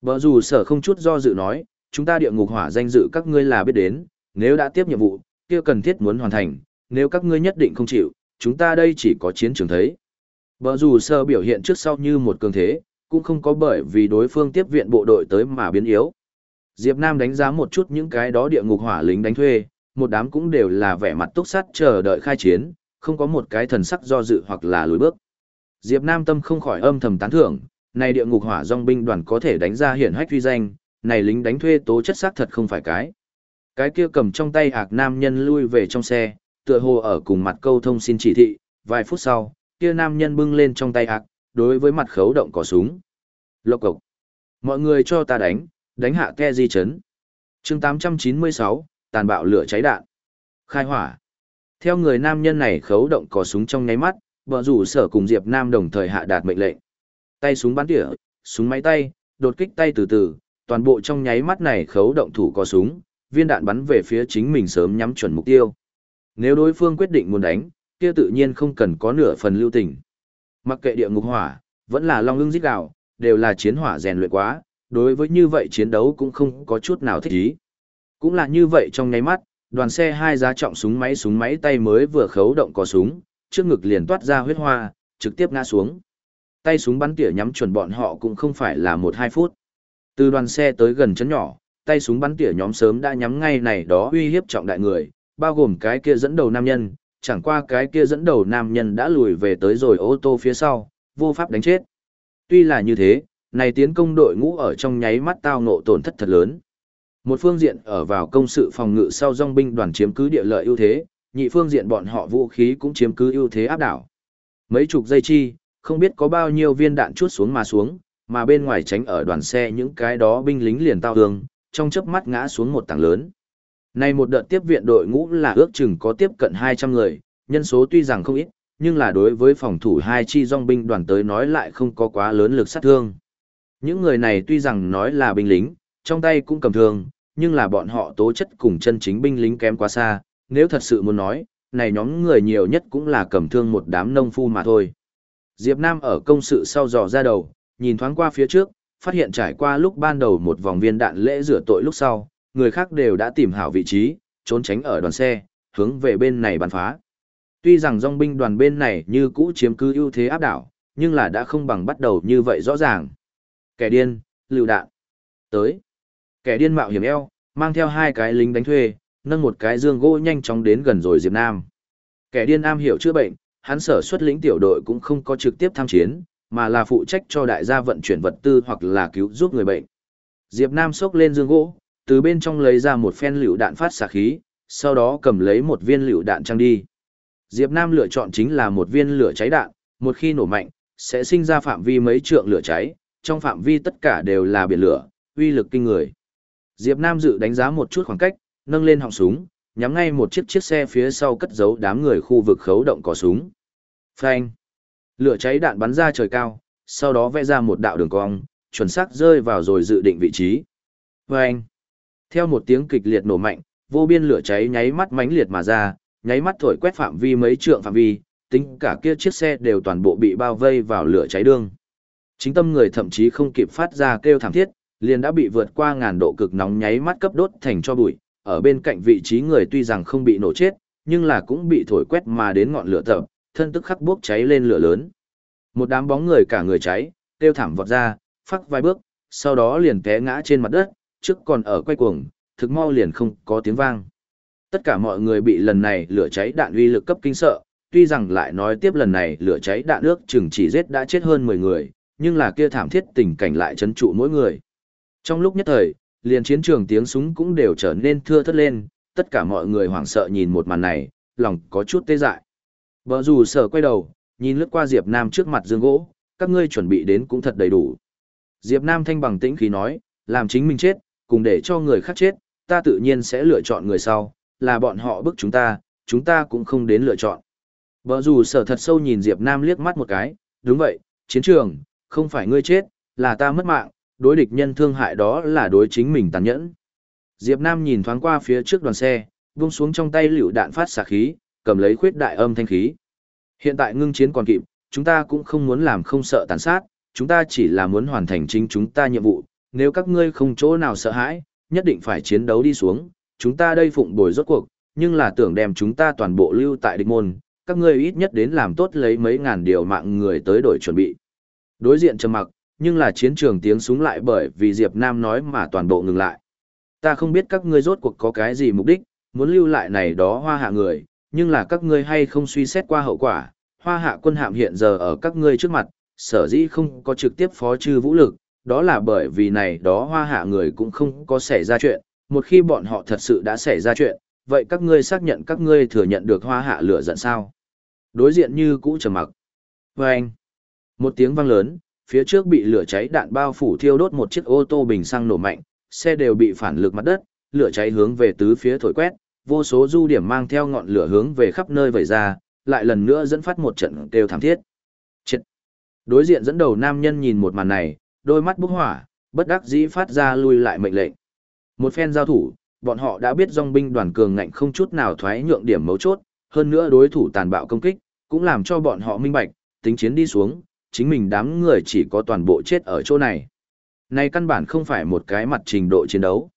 Speaker 1: Bở dù sở không chút do dự nói, chúng ta địa ngục hỏa danh dự các ngươi là biết đến, nếu đã tiếp nhiệm vụ, kia cần thiết muốn hoàn thành, nếu các ngươi nhất định không chịu, chúng ta đây chỉ có chiến trường thấy. Bờ dù sơ biểu hiện trước sau như một cường thế, cũng không có bởi vì đối phương tiếp viện bộ đội tới mà biến yếu. Diệp Nam đánh giá một chút những cái đó địa ngục hỏa lính đánh thuê, một đám cũng đều là vẻ mặt túc sắt chờ đợi khai chiến, không có một cái thần sắc do dự hoặc là lùi bước. Diệp Nam tâm không khỏi âm thầm tán thưởng, này địa ngục hỏa dòng binh đoàn có thể đánh ra hiển hách uy danh, này lính đánh thuê tố chất xác thật không phải cái. Cái kia cầm trong tay ạc nam nhân lui về trong xe, tựa hồ ở cùng mặt câu thông xin chỉ thị, vài phút sau, kia nam nhân bưng lên trong tay hạc đối với mặt khấu động cò súng. Lộc cộc. Mọi người cho ta đánh, đánh hạ ke di chấn. chương 896, tàn bạo lửa cháy đạn. Khai hỏa. Theo người nam nhân này khấu động cò súng trong nháy mắt, vợ rủ sở cùng Diệp Nam đồng thời hạ đạt mệnh lệnh. Tay súng bắn tỉa, súng máy tay, đột kích tay từ từ, toàn bộ trong nháy mắt này khấu động thủ có súng, viên đạn bắn về phía chính mình sớm nhắm chuẩn mục tiêu. Nếu đối phương quyết định muốn đánh, kia tự nhiên không cần có nửa phần lưu tình. Mặc kệ địa ngục hỏa, vẫn là long ưng giết gạo, đều là chiến hỏa rèn luyện quá, đối với như vậy chiến đấu cũng không có chút nào thích ý. Cũng là như vậy trong nháy mắt, đoàn xe hai giá trọng súng máy súng máy tay mới vừa khấu động có súng, trước ngực liền toát ra huyết hoa, trực tiếp ngã xuống. Tay súng bắn tỉa nhắm chuẩn bọn họ cũng không phải là một hai phút. Từ đoàn xe tới gần chấn nhỏ, tay súng bắn tỉa nhóm sớm đã nhắm ngay này đó uy hiếp trọng đại người, bao gồm cái kia dẫn đầu nam nhân, chẳng qua cái kia dẫn đầu nam nhân đã lùi về tới rồi ô tô phía sau, vô pháp đánh chết. Tuy là như thế, này tiến công đội ngũ ở trong nháy mắt tao ngộ tổn thất thật lớn. Một phương diện ở vào công sự phòng ngự sau dòng binh đoàn chiếm cứ địa lợi ưu thế, nhị phương diện bọn họ vũ khí cũng chiếm cứ ưu thế áp đảo. Mấy chục giây chi, không biết có bao nhiêu viên đạn chuốt xuống mà xuống, mà bên ngoài tránh ở đoàn xe những cái đó binh lính liền tao hương, trong chớp mắt ngã xuống một tảng lớn nay một đợt tiếp viện đội ngũ là ước chừng có tiếp cận 200 người, nhân số tuy rằng không ít, nhưng là đối với phòng thủ hai chi dòng binh đoàn tới nói lại không có quá lớn lực sát thương. Những người này tuy rằng nói là binh lính, trong tay cũng cầm thương, nhưng là bọn họ tố chất cùng chân chính binh lính kém quá xa, nếu thật sự muốn nói, này nhóm người nhiều nhất cũng là cầm thương một đám nông phu mà thôi. Diệp Nam ở công sự sau dò ra đầu, nhìn thoáng qua phía trước, phát hiện trải qua lúc ban đầu một vòng viên đạn lễ rửa tội lúc sau, người khác đều đã tìm hảo vị trí, trốn tránh ở đoàn xe, hướng về bên này bắn phá. Tuy rằng dòng binh đoàn bên này như cũ chiếm cứ ưu thế áp đảo, nhưng là đã không bằng bắt đầu như vậy rõ ràng. Kẻ điên, lưu đạn. Tới. Kẻ điên mạo hiểm eo, mang theo hai cái lính đánh thuê, nâng một cái dương gỗ nhanh chóng đến gần rồi Diệp Nam. Kẻ điên am hiểu chữa bệnh, hắn sở xuất lĩnh tiểu đội cũng không có trực tiếp tham chiến, mà là phụ trách cho đại gia vận chuyển vật tư hoặc là cứu giúp người bệnh. Diệp Nam xốc lên dương gỗ, từ bên trong lấy ra một phen lựu đạn phát xạ khí, sau đó cầm lấy một viên lựu đạn trang đi. Diệp Nam lựa chọn chính là một viên lửa cháy đạn, một khi nổ mạnh, sẽ sinh ra phạm vi mấy trượng lửa cháy, trong phạm vi tất cả đều là biển lửa, uy lực kinh người. Diệp Nam dự đánh giá một chút khoảng cách, nâng lên họng súng, nhắm ngay một chiếc chiếc xe phía sau cất giấu đám người khu vực khấu động cò súng. Phanh! Lửa cháy đạn bắn ra trời cao, sau đó vẽ ra một đạo đường cong, chuẩn xác rơi vào rồi dự định vị trí. Phanh! Theo một tiếng kịch liệt nổ mạnh, vô biên lửa cháy nháy mắt mãnh liệt mà ra, nháy mắt thổi quét phạm vi mấy trượng phạm vi, tính cả kia chiếc xe đều toàn bộ bị bao vây vào lửa cháy đương. Chính tâm người thậm chí không kịp phát ra kêu thảm thiết, liền đã bị vượt qua ngàn độ cực nóng nháy mắt cấp đốt thành cho bụi, ở bên cạnh vị trí người tuy rằng không bị nổ chết, nhưng là cũng bị thổi quét mà đến ngọn lửa tập, thân tức khắc bốc cháy lên lửa lớn. Một đám bóng người cả người cháy, kêu thảm vọt ra, phắc vài bước, sau đó liền té ngã trên mặt đất, trước còn ở quay cuồng, thực mau liền không có tiếng vang. Tất cả mọi người bị lần này lửa cháy đạn uy lực cấp kinh sợ, tuy rằng lại nói tiếp lần này lửa cháy đạn ước chừng chỉ giết đã chết hơn 10 người, nhưng là kia thảm thiết tình cảnh lại chấn trụ mỗi người. Trong lúc nhất thời, liền chiến trường tiếng súng cũng đều trở nên thưa thất lên, tất cả mọi người hoảng sợ nhìn một màn này, lòng có chút tê dại. Bờ dù sở quay đầu, nhìn lướt qua Diệp Nam trước mặt dương gỗ, các ngươi chuẩn bị đến cũng thật đầy đủ. Diệp Nam thanh bằng tĩnh khí nói, làm chính mình chết, cùng để cho người khác chết, ta tự nhiên sẽ lựa chọn người sau, là bọn họ bức chúng ta, chúng ta cũng không đến lựa chọn. Bờ dù sở thật sâu nhìn Diệp Nam liếc mắt một cái, đúng vậy, chiến trường, không phải ngươi chết, là ta mất mạng, đối địch nhân thương hại đó là đối chính mình tàn nhẫn. Diệp Nam nhìn thoáng qua phía trước đoàn xe, buông xuống trong tay liều đạn phát xạ khí, cầm lấy khuyết đại âm thanh khí. Hiện tại ngưng chiến còn kịp, chúng ta cũng không muốn làm không sợ tàn sát, chúng ta chỉ là muốn hoàn thành chính chúng ta nhiệm vụ, nếu các ngươi không chỗ nào sợ hãi, nhất định phải chiến đấu đi xuống, chúng ta đây phụng bồi rốt cuộc, nhưng là tưởng đem chúng ta toàn bộ lưu tại địch môn, các ngươi ít nhất đến làm tốt lấy mấy ngàn điều mạng người tới đổi chuẩn bị. Đối diện trầm mặc, nhưng là chiến trường tiếng súng lại bởi vì Diệp Nam nói mà toàn bộ ngừng lại. Ta không biết các ngươi rốt cuộc có cái gì mục đích, muốn lưu lại này đó hoa hạ người, nhưng là các ngươi hay không suy xét qua hậu quả, hoa hạ quân hạm hiện giờ ở các ngươi trước mặt, sở dĩ không có trực tiếp phó trừ vũ lực, đó là bởi vì này đó hoa hạ người cũng không có xảy ra chuyện, một khi bọn họ thật sự đã xảy ra chuyện, vậy các ngươi xác nhận các ngươi thừa nhận được hoa hạ lửa giận sao? Đối diện như cũ trầm mặc. Vâng! Một tiếng vang lớn, phía trước bị lửa cháy đạn bao phủ thiêu đốt một chiếc ô tô bình xăng nổ mạnh, xe đều bị phản lực mặt đất, lửa cháy hướng về tứ phía thổi quét, vô số du điểm mang theo ngọn lửa hướng về khắp nơi vẩy ra, lại lần nữa dẫn phát một trận kêu thảm thiết. Chết! Đối diện dẫn đầu nam nhân nhìn một màn này, đôi mắt bốc hỏa, bất đắc dĩ phát ra lui lại mệnh lệnh. Một phen giao thủ, bọn họ đã biết dòng binh đoàn cường ngạnh không chút nào thoái nhượng điểm mấu chốt, hơn nữa đối thủ tàn bạo công kích, cũng làm cho bọn họ minh bạch, tính chiến đi xuống, chính mình đám người chỉ có toàn bộ chết ở chỗ này. Này căn bản không phải một cái mặt trình độ chiến đấu.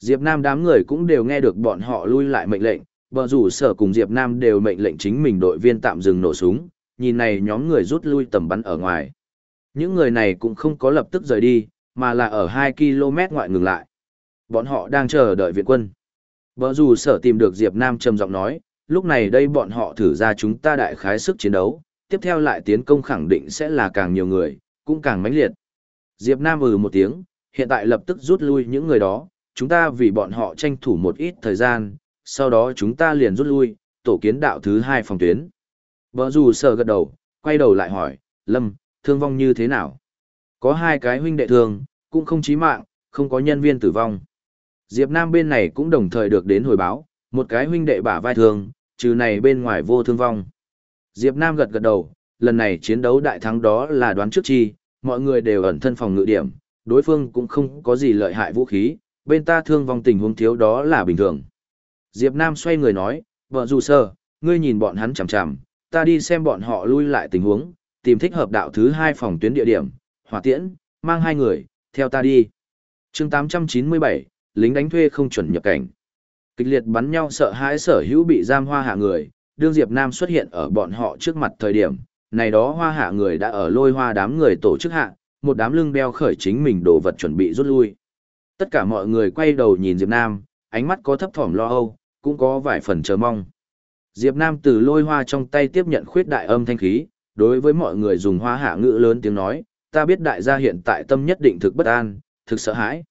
Speaker 1: Diệp Nam đám người cũng đều nghe được bọn họ lui lại mệnh lệnh, bờ rủ sở cùng Diệp Nam đều mệnh lệnh chính mình đội viên tạm dừng nổ súng, nhìn này nhóm người rút lui tầm bắn ở ngoài. Những người này cũng không có lập tức rời đi, mà là ở 2 km ngoại ngừng lại. Bọn họ đang chờ đợi viện quân. Bờ dù sở tìm được Diệp Nam trầm giọng nói, lúc này đây bọn họ thử ra chúng ta đại khái sức chiến đấu, tiếp theo lại tiến công khẳng định sẽ là càng nhiều người, cũng càng mãnh liệt. Diệp Nam ừ một tiếng, hiện tại lập tức rút lui những người đó, chúng ta vì bọn họ tranh thủ một ít thời gian, sau đó chúng ta liền rút lui, tổ kiến đạo thứ hai phòng tuyến. Bờ dù sở gật đầu, quay đầu lại hỏi, Lâm, thương vong như thế nào? Có hai cái huynh đệ thương, cũng không chí mạng, không có nhân viên tử vong. Diệp Nam bên này cũng đồng thời được đến hồi báo, một cái huynh đệ bả vai thương, trừ này bên ngoài vô thương vong. Diệp Nam gật gật đầu, lần này chiến đấu đại thắng đó là đoán trước chi, mọi người đều ẩn thân phòng ngự điểm, đối phương cũng không có gì lợi hại vũ khí, bên ta thương vong tình huống thiếu đó là bình thường. Diệp Nam xoay người nói, vợ dù sơ, ngươi nhìn bọn hắn chằm chằm, ta đi xem bọn họ lui lại tình huống, tìm thích hợp đạo thứ hai phòng tuyến địa điểm, hỏa tiễn, mang hai người, theo ta đi. chương 897, lính đánh thuê không chuẩn nhập cảnh. Kịch liệt bắn nhau sợ hãi sở hữu bị giam hoa hạ người, đương Diệp Nam xuất hiện ở bọn họ trước mặt thời điểm, này đó hoa hạ người đã ở lôi hoa đám người tổ chức hạ, một đám lưng đeo khởi chính mình đồ vật chuẩn bị rút lui. Tất cả mọi người quay đầu nhìn Diệp Nam, ánh mắt có thấp thỏm lo âu, cũng có vài phần chờ mong. Diệp Nam từ lôi hoa trong tay tiếp nhận khuyết đại âm thanh khí, đối với mọi người dùng hoa hạ ngữ lớn tiếng nói, ta biết đại gia hiện tại tâm nhất định thực bất an, thực sợ hãi.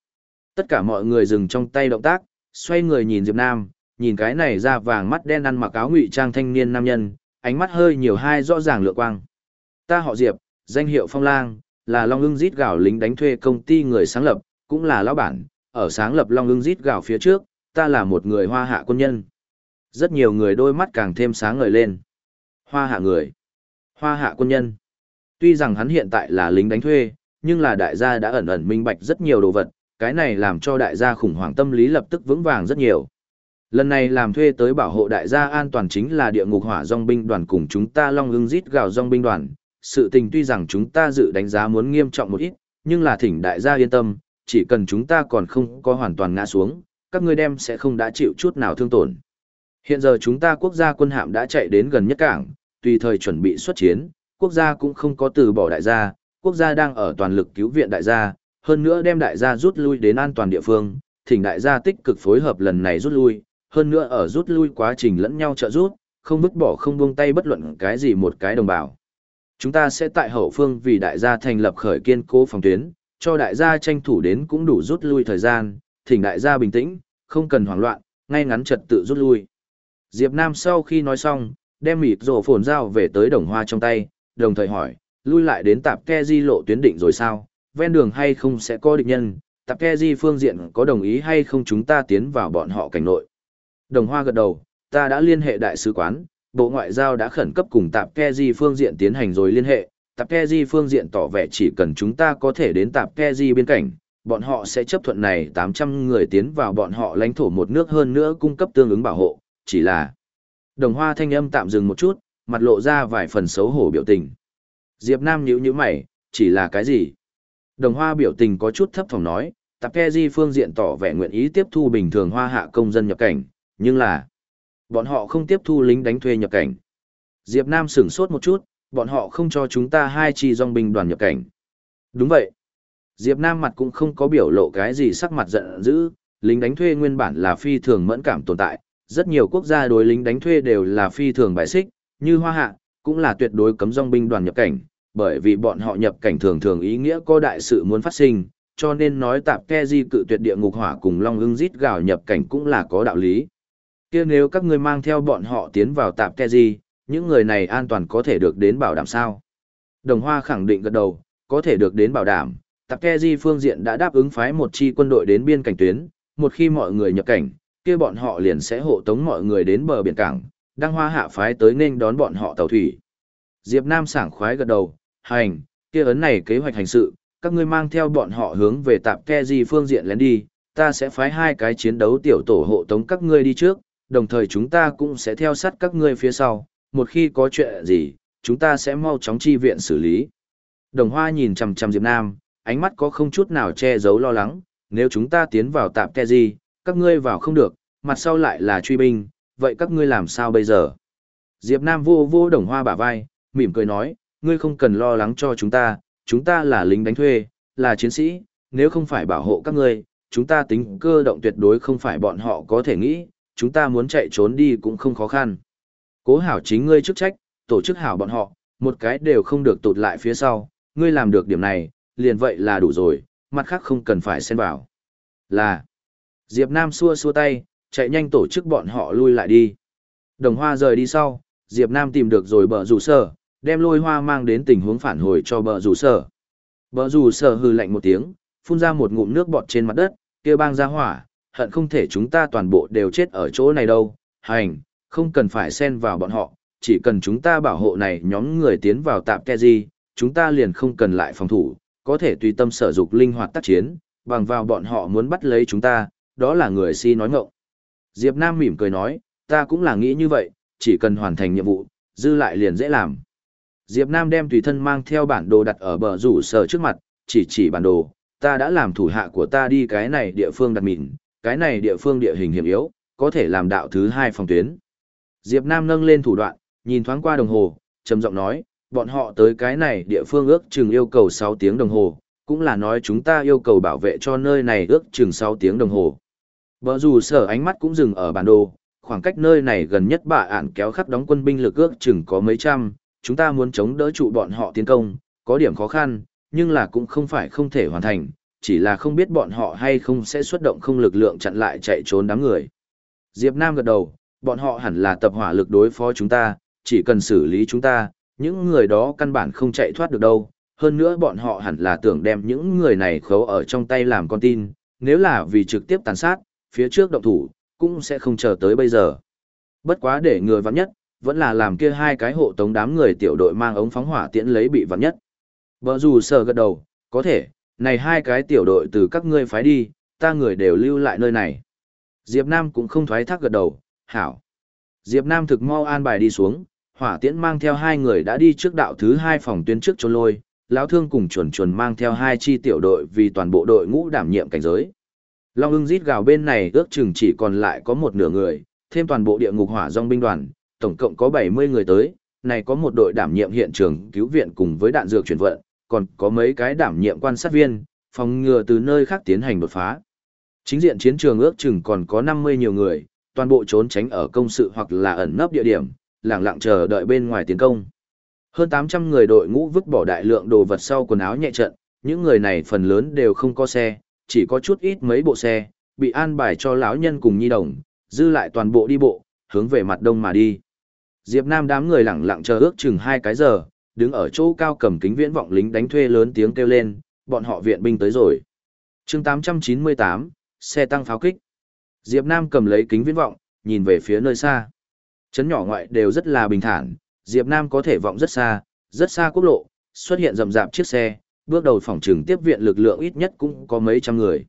Speaker 1: Tất cả mọi người dừng trong tay động tác, xoay người nhìn Diệp Nam, nhìn cái này da vàng mắt đen ăn mặc áo ngụy trang thanh niên nam nhân, ánh mắt hơi nhiều hai rõ ràng lựa quang. Ta họ Diệp, danh hiệu Phong Lang, là Long ưng rít gạo lính đánh thuê công ty người sáng lập, cũng là lão bản, ở sáng lập Long ưng rít gạo phía trước, ta là một người hoa hạ quân nhân. Rất nhiều người đôi mắt càng thêm sáng ngời lên. Hoa hạ người. Hoa hạ quân nhân. Tuy rằng hắn hiện tại là lính đánh thuê, nhưng là đại gia đã ẩn ẩn minh bạch rất nhiều đồ vật, cái này làm cho đại gia khủng hoảng tâm lý lập tức vững vàng rất nhiều. Lần này làm thuê tới bảo hộ đại gia an toàn chính là địa ngục hỏa dòng binh đoàn cùng chúng ta long ưng rít gào dòng binh đoàn. Sự tình tuy rằng chúng ta dự đánh giá muốn nghiêm trọng một ít, nhưng là thỉnh đại gia yên tâm, chỉ cần chúng ta còn không có hoàn toàn ngã xuống, các ngươi đem sẽ không đã chịu chút nào thương tổn. Hiện giờ chúng ta quốc gia quân hạm đã chạy đến gần nhất cảng, tùy thời chuẩn bị xuất chiến, quốc gia cũng không có từ bỏ đại gia, quốc gia đang ở toàn lực cứu viện đại gia, hơn nữa đem đại gia rút lui đến an toàn địa phương, thỉnh đại gia tích cực phối hợp lần này rút lui, hơn nữa ở rút lui quá trình lẫn nhau trợ rút, không vứt bỏ không buông tay bất luận cái gì một cái đồng bào. Chúng ta sẽ tại hậu phương vì đại gia thành lập khởi kiên cố phòng tuyến, cho đại gia tranh thủ đến cũng đủ rút lui thời gian, thỉnh đại gia bình tĩnh, không cần hoảng loạn, ngay ngắn trật tự rút lui. Diệp Nam sau khi nói xong, đem mịt rổ phồn dao về tới đồng hoa trong tay, đồng thời hỏi, lui lại đến tạp ke di lộ tuyến định rồi sao, ven đường hay không sẽ có địch nhân, tạp ke di phương diện có đồng ý hay không chúng ta tiến vào bọn họ cảnh nội. Đồng hoa gật đầu, ta đã liên hệ đại sứ quán, Bộ Ngoại giao đã khẩn cấp cùng tạp ke di phương diện tiến hành rồi liên hệ, tạp ke di phương diện tỏ vẻ chỉ cần chúng ta có thể đến tạp ke di biên cảnh, bọn họ sẽ chấp thuận này 800 người tiến vào bọn họ lãnh thổ một nước hơn nữa cung cấp tương ứng bảo hộ, chỉ là Đồng hoa thanh âm tạm dừng một chút, mặt lộ ra vài phần xấu hổ biểu tình. Diệp Nam nhíu nhíu mày, chỉ là cái gì? Đồng hoa biểu tình có chút thấp thỏm nói, Tạp Ke Di phương diện tỏ vẻ nguyện ý tiếp thu bình thường hoa hạ công dân nhập cảnh, nhưng là bọn họ không tiếp thu lính đánh thuê nhập cảnh. Diệp Nam sửng sốt một chút, bọn họ không cho chúng ta hai chi dòng binh đoàn nhập cảnh. Đúng vậy. Diệp Nam mặt cũng không có biểu lộ cái gì sắc mặt giận dữ, lính đánh thuê nguyên bản là phi thường mẫn cảm tồn tại, rất nhiều quốc gia đối lính đánh thuê đều là phi thường bài xích, như Hoa Hạ, cũng là tuyệt đối cấm dòng binh đoàn nhập cảnh, bởi vì bọn họ nhập cảnh thường thường ý nghĩa có đại sự muốn phát sinh, cho nên nói tạp ke di cự tuyệt địa ngục hỏa cùng long ưng rít gào nhập cảnh cũng là có đạo lý. kia nếu các ngươi mang theo bọn họ tiến vào tạp ke di, những người này an toàn có thể được đến bảo đảm sao? Đồng Hoa khẳng định gật đầu, có thể được đến bảo đảm. Tạp ke di phương diện đã đáp ứng phái một chi quân đội đến biên cảnh tuyến, một khi mọi người nhập cảnh, kia bọn họ liền sẽ hộ tống mọi người đến bờ biển cảng, đăng hoa hạ phái tới nên đón bọn họ tàu thủy. Diệp Nam sảng khoái gật đầu, hành, kia ấn này kế hoạch hành sự, các ngươi mang theo bọn họ hướng về tạp ke gì phương diện lén đi, ta sẽ phái hai cái chiến đấu tiểu tổ hộ tống các ngươi đi trước, đồng thời chúng ta cũng sẽ theo sát các ngươi phía sau, một khi có chuyện gì, chúng ta sẽ mau chóng chi viện xử lý. Đồng Hoa nhìn chằm chằm Diệp Nam, ánh mắt có không chút nào che giấu lo lắng, nếu chúng ta tiến vào tạp ke gì, các ngươi vào không được, mặt sau lại là truy binh, vậy các ngươi làm sao bây giờ? Diệp Nam vô vô đồng hoa bả vai, mỉm cười nói, ngươi không cần lo lắng cho chúng ta, chúng ta là lính đánh thuê, là chiến sĩ, nếu không phải bảo hộ các ngươi, chúng ta tính cơ động tuyệt đối không phải bọn họ có thể nghĩ, chúng ta muốn chạy trốn đi cũng không khó khăn. Cố hảo chính ngươi chức trách, tổ chức hảo bọn họ, một cái đều không được tụt lại phía sau, ngươi làm được điểm này, liền vậy là đủ rồi, mặt khác không cần phải xen vào. Là, Diệp Nam xua xua tay, chạy nhanh tổ chức bọn họ lui lại đi. Đồng hoa rời đi sau, Diệp Nam tìm được rồi bờ rủ sở, đem lôi hoa mang đến tình huống phản hồi cho bờ rủ sở. Bờ rủ sở hừ lạnh một tiếng, phun ra một ngụm nước bọt trên mặt đất, kia bang ra hỏa, hận không thể chúng ta toàn bộ đều chết ở chỗ này đâu, hành, không cần phải xen vào bọn họ, chỉ cần chúng ta bảo hộ này nhóm người tiến vào tạm gì, chúng ta liền không cần lại phòng thủ, có thể tùy tâm sở dục linh hoạt tác chiến, bằng vào bọn họ muốn bắt lấy chúng ta, đó là người si nói ngộng. Diệp Nam mỉm cười nói, ta cũng là nghĩ như vậy, chỉ cần hoàn thành nhiệm vụ, dư lại liền dễ làm. Diệp Nam đem tùy thân mang theo bản đồ đặt ở bờ rủ sở trước mặt, chỉ chỉ bản đồ, ta đã làm thủ hạ của ta đi cái này địa phương đặt mịn, cái này địa phương địa hình hiểm yếu, có thể làm đạo thứ hai phòng tuyến. Diệp Nam nâng lên thủ đoạn, nhìn thoáng qua đồng hồ, trầm giọng nói, bọn họ tới cái này địa phương ước chừng yêu cầu 6 tiếng đồng hồ, cũng là nói chúng ta yêu cầu bảo vệ cho nơi này ước chừng 6 tiếng đồng hồ. Bờ rủ sở ánh mắt cũng dừng ở bản đồ, khoảng cách nơi này gần nhất bà ản kéo khắp đóng quân binh lực ước chừng có mấy trăm, chúng ta muốn chống đỡ trụ bọn họ tiến công, có điểm khó khăn, nhưng là cũng không phải không thể hoàn thành, chỉ là không biết bọn họ hay không sẽ xuất động không lực lượng chặn lại chạy trốn đám người. Diệp Nam gật đầu, bọn họ hẳn là tập hỏa lực đối phó chúng ta, chỉ cần xử lý chúng ta, những người đó căn bản không chạy thoát được đâu. Hơn nữa bọn họ hẳn là tưởng đem những người này khấu ở trong tay làm con tin, nếu là vì trực tiếp tàn sát, phía trước động thủ, cũng sẽ không chờ tới bây giờ. Bất quá để người vắng nhất, vẫn là làm kia hai cái hộ tống đám người tiểu đội mang ống phóng hỏa tiễn lấy bị vắng nhất. Bờ dù sờ gật đầu, có thể, này hai cái tiểu đội từ các ngươi phái đi, ta người đều lưu lại nơi này. Diệp Nam cũng không thoái thác gật đầu, hảo. Diệp Nam thực mau an bài đi xuống, hỏa tiễn mang theo hai người đã đi trước đạo thứ hai phòng tuyến trước trốn lôi, lão thương cùng chuẩn chuẩn mang theo hai chi tiểu đội vì toàn bộ đội ngũ đảm nhiệm cảnh giới. Long ưng rít gào bên này ước chừng chỉ còn lại có một nửa người, thêm toàn bộ địa ngục hỏa dòng binh đoàn, tổng cộng có 70 người tới, này có một đội đảm nhiệm hiện trường cứu viện cùng với đạn dược chuyển vận, còn có mấy cái đảm nhiệm quan sát viên, phòng ngừa từ nơi khác tiến hành đột phá. Chính diện chiến trường ước chừng còn có 50 nhiều người, toàn bộ trốn tránh ở công sự hoặc là ẩn nấp địa điểm, lặng lặng chờ đợi bên ngoài tiến công. Hơn 800 người đội ngũ vứt bỏ đại lượng đồ vật sau quần áo nhẹ trận, những người này phần lớn đều không có xe, chỉ có chút ít mấy bộ xe, bị an bài cho lão nhân cùng nhi đồng, dư lại toàn bộ đi bộ, hướng về mặt đông mà đi. Diệp Nam đám người lặng lặng chờ ước chừng hai cái giờ, đứng ở chỗ cao cầm kính viễn vọng lính đánh thuê lớn tiếng kêu lên, bọn họ viện binh tới rồi. Chương 898, xe tăng pháo kích. Diệp Nam cầm lấy kính viễn vọng, nhìn về phía nơi xa. Chấn nhỏ ngoại đều rất là bình thản, Diệp Nam có thể vọng rất xa, rất xa quốc lộ, xuất hiện rầm rạp chiếc xe, bước đầu phòng trừng tiếp viện lực lượng ít nhất cũng có mấy trăm người.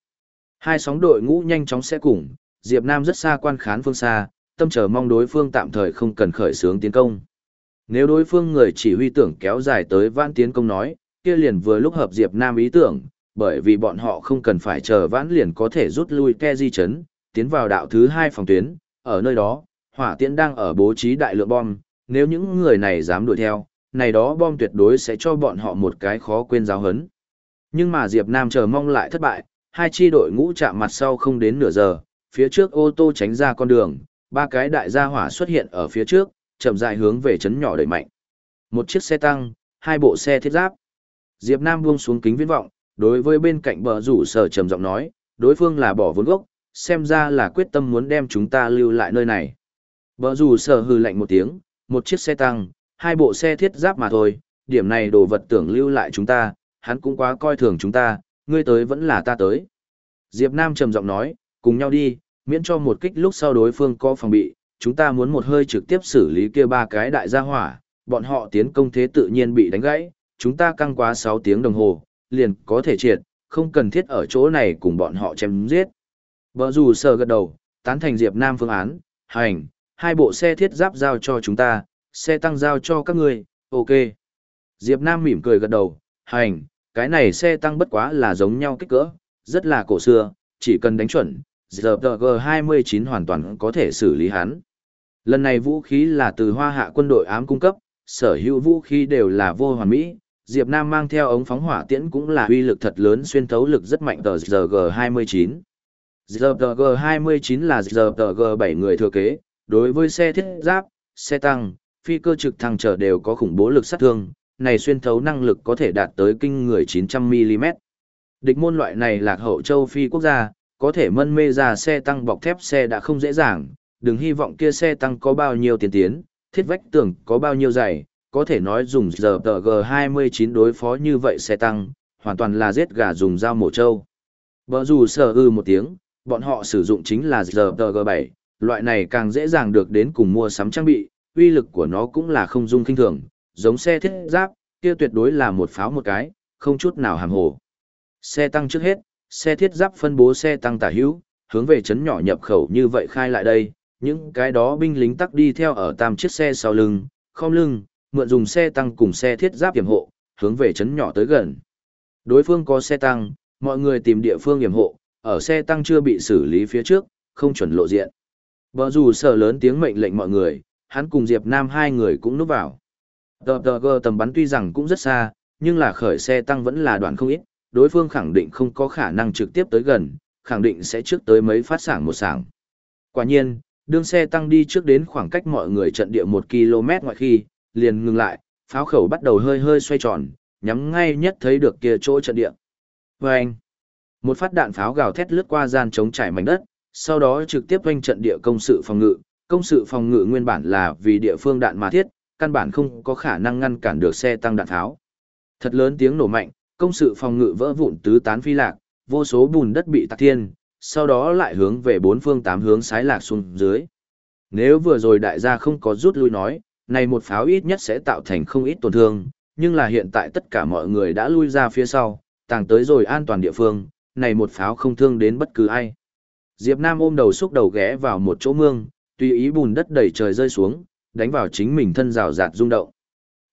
Speaker 1: Hai sóng đội ngũ nhanh chóng sẽ cùng, Diệp Nam rất xa quan khán phương xa, tâm chờ mong đối phương tạm thời không cần khởi xướng tiến công. Nếu đối phương người chỉ huy tưởng kéo dài tới vãn tiến công nói, kia liền vừa lúc hợp Diệp Nam ý tưởng, bởi vì bọn họ không cần phải chờ vãn liền có thể rút lui ke di chấn, tiến vào đạo thứ hai phòng tuyến, ở nơi đó, hỏa tiễn đang ở bố trí đại lượng bom, nếu những người này dám đuổi theo, này đó bom tuyệt đối sẽ cho bọn họ một cái khó quên giáo hấn. Nhưng mà Diệp Nam chờ mong lại thất bại, hai chi đội ngũ chạm mặt sau không đến nửa giờ, phía trước ô tô tránh ra con đường, ba cái đại gia hỏa xuất hiện ở phía trước, chậm rãi hướng về chấn nhỏ đẩy mạnh. Một chiếc xe tăng, hai bộ xe thiết giáp. Diệp Nam buông xuống kính viễn vọng, đối với bên cạnh bờ rủ sở trầm giọng nói, đối phương là bỏ vốn gốc, xem ra là quyết tâm muốn đem chúng ta lưu lại nơi này. Bờ rủ sở hừ lạnh một tiếng, một chiếc xe tăng, hai bộ xe thiết giáp mà thôi, điểm này đồ vật tưởng lưu lại chúng ta, hắn cũng quá coi thường chúng ta, ngươi tới vẫn là ta tới. Diệp Nam trầm giọng nói, cùng nhau đi, miễn cho một kích lúc sau đối phương có phòng bị, chúng ta muốn một hơi trực tiếp xử lý kia ba cái đại gia hỏa, bọn họ tiến công thế tự nhiên bị đánh gãy, chúng ta căng quá 6 tiếng đồng hồ, liền có thể triệt, không cần thiết ở chỗ này cùng bọn họ chém giết. Bờ dù sờ gật đầu, tán thành Diệp Nam phương án, hành, hai bộ xe thiết giáp giao cho chúng ta, xe tăng giao cho các ngươi, ok. Diệp Nam mỉm cười gật đầu, hành, cái này xe tăng bất quá là giống nhau kích cỡ, rất là cổ xưa, chỉ cần đánh chuẩn, ZG29 hoàn toàn có thể xử lý hắn. Lần này vũ khí là từ hoa hạ quân đội ám cung cấp, sở hữu vũ khí đều là vô hoàn mỹ. Diệp Nam mang theo ống phóng hỏa tiễn cũng là uy lực thật lớn xuyên thấu lực rất mạnh tờ ZG29. ZG29 là ZG7 người thừa kế, đối với xe thiết giáp, xe tăng, phi cơ trực thăng trở đều có khủng bố lực sát thương, này xuyên thấu năng lực có thể đạt tới kinh người 900mm. Địch môn loại này lạc hậu châu phi quốc gia, có thể mân mê ra xe tăng bọc thép xe đã không dễ dàng, đừng hy vọng kia xe tăng có bao nhiêu tiền tiến, thiết vách tường có bao nhiêu dày, có thể nói dùng giờ G29 đối phó như vậy xe tăng, hoàn toàn là giết gà dùng dao mổ trâu. Bở dù sờ ư một tiếng, bọn họ sử dụng chính là giờ G7, loại này càng dễ dàng được đến cùng mua sắm trang bị, uy lực của nó cũng là không dung kinh thường, giống xe thiết giáp, kia tuyệt đối là một pháo một cái, không chút nào hàm hồ. Xe tăng trước hết, xe thiết giáp phân bố xe tăng tả hữu, hướng về chấn nhỏ nhập khẩu như vậy khai lại đây, những cái đó binh lính tắc đi theo ở tam chiếc xe sau lưng, không lưng, mượn dùng xe tăng cùng xe thiết giáp hiểm hộ, hướng về chấn nhỏ tới gần. Đối phương có xe tăng, mọi người tìm địa phương hiểm hộ, ở xe tăng chưa bị xử lý phía trước, không chuẩn lộ diện. Bờ dù sở lớn tiếng mệnh lệnh mọi người, hắn cùng Diệp Nam hai người cũng núp vào. Tờ tờ gờ tầm bắn tuy rằng cũng rất xa, nhưng là khởi xe tăng vẫn là đoạn không ít, đối phương khẳng định không có khả năng trực tiếp tới gần, khẳng định sẽ trước tới mấy phát sảng một sảng. Quả nhiên, đương xe tăng đi trước đến khoảng cách mọi người trận địa 1 km ngoại khi, liền ngừng lại, pháo khẩu bắt đầu hơi hơi xoay tròn, nhắm ngay nhất thấy được kia chỗ trận địa. Vâng! anh, một phát đạn pháo gào thét lướt qua gian chống trải mảnh đất, sau đó trực tiếp quanh trận địa công sự phòng ngự. Công sự phòng ngự nguyên bản là vì địa phương đạn mà thiết, căn bản không có khả năng ngăn cản được xe tăng đạn tháo. Thật lớn tiếng nổ mạnh, công sự phòng ngự vỡ vụn tứ tán phi lạc, vô số bùn đất bị tạc thiên, sau đó lại hướng về bốn phương tám hướng sái lạc xuống dưới. Nếu vừa rồi đại gia không có rút lui nói, này một pháo ít nhất sẽ tạo thành không ít tổn thương, nhưng là hiện tại tất cả mọi người đã lui ra phía sau, tàng tới rồi an toàn địa phương, này một pháo không thương đến bất cứ ai. Diệp Nam ôm đầu xúc đầu ghé vào một chỗ mương, tùy ý bùn đất đầy trời rơi xuống, đánh vào chính mình thân rào rạt rung động.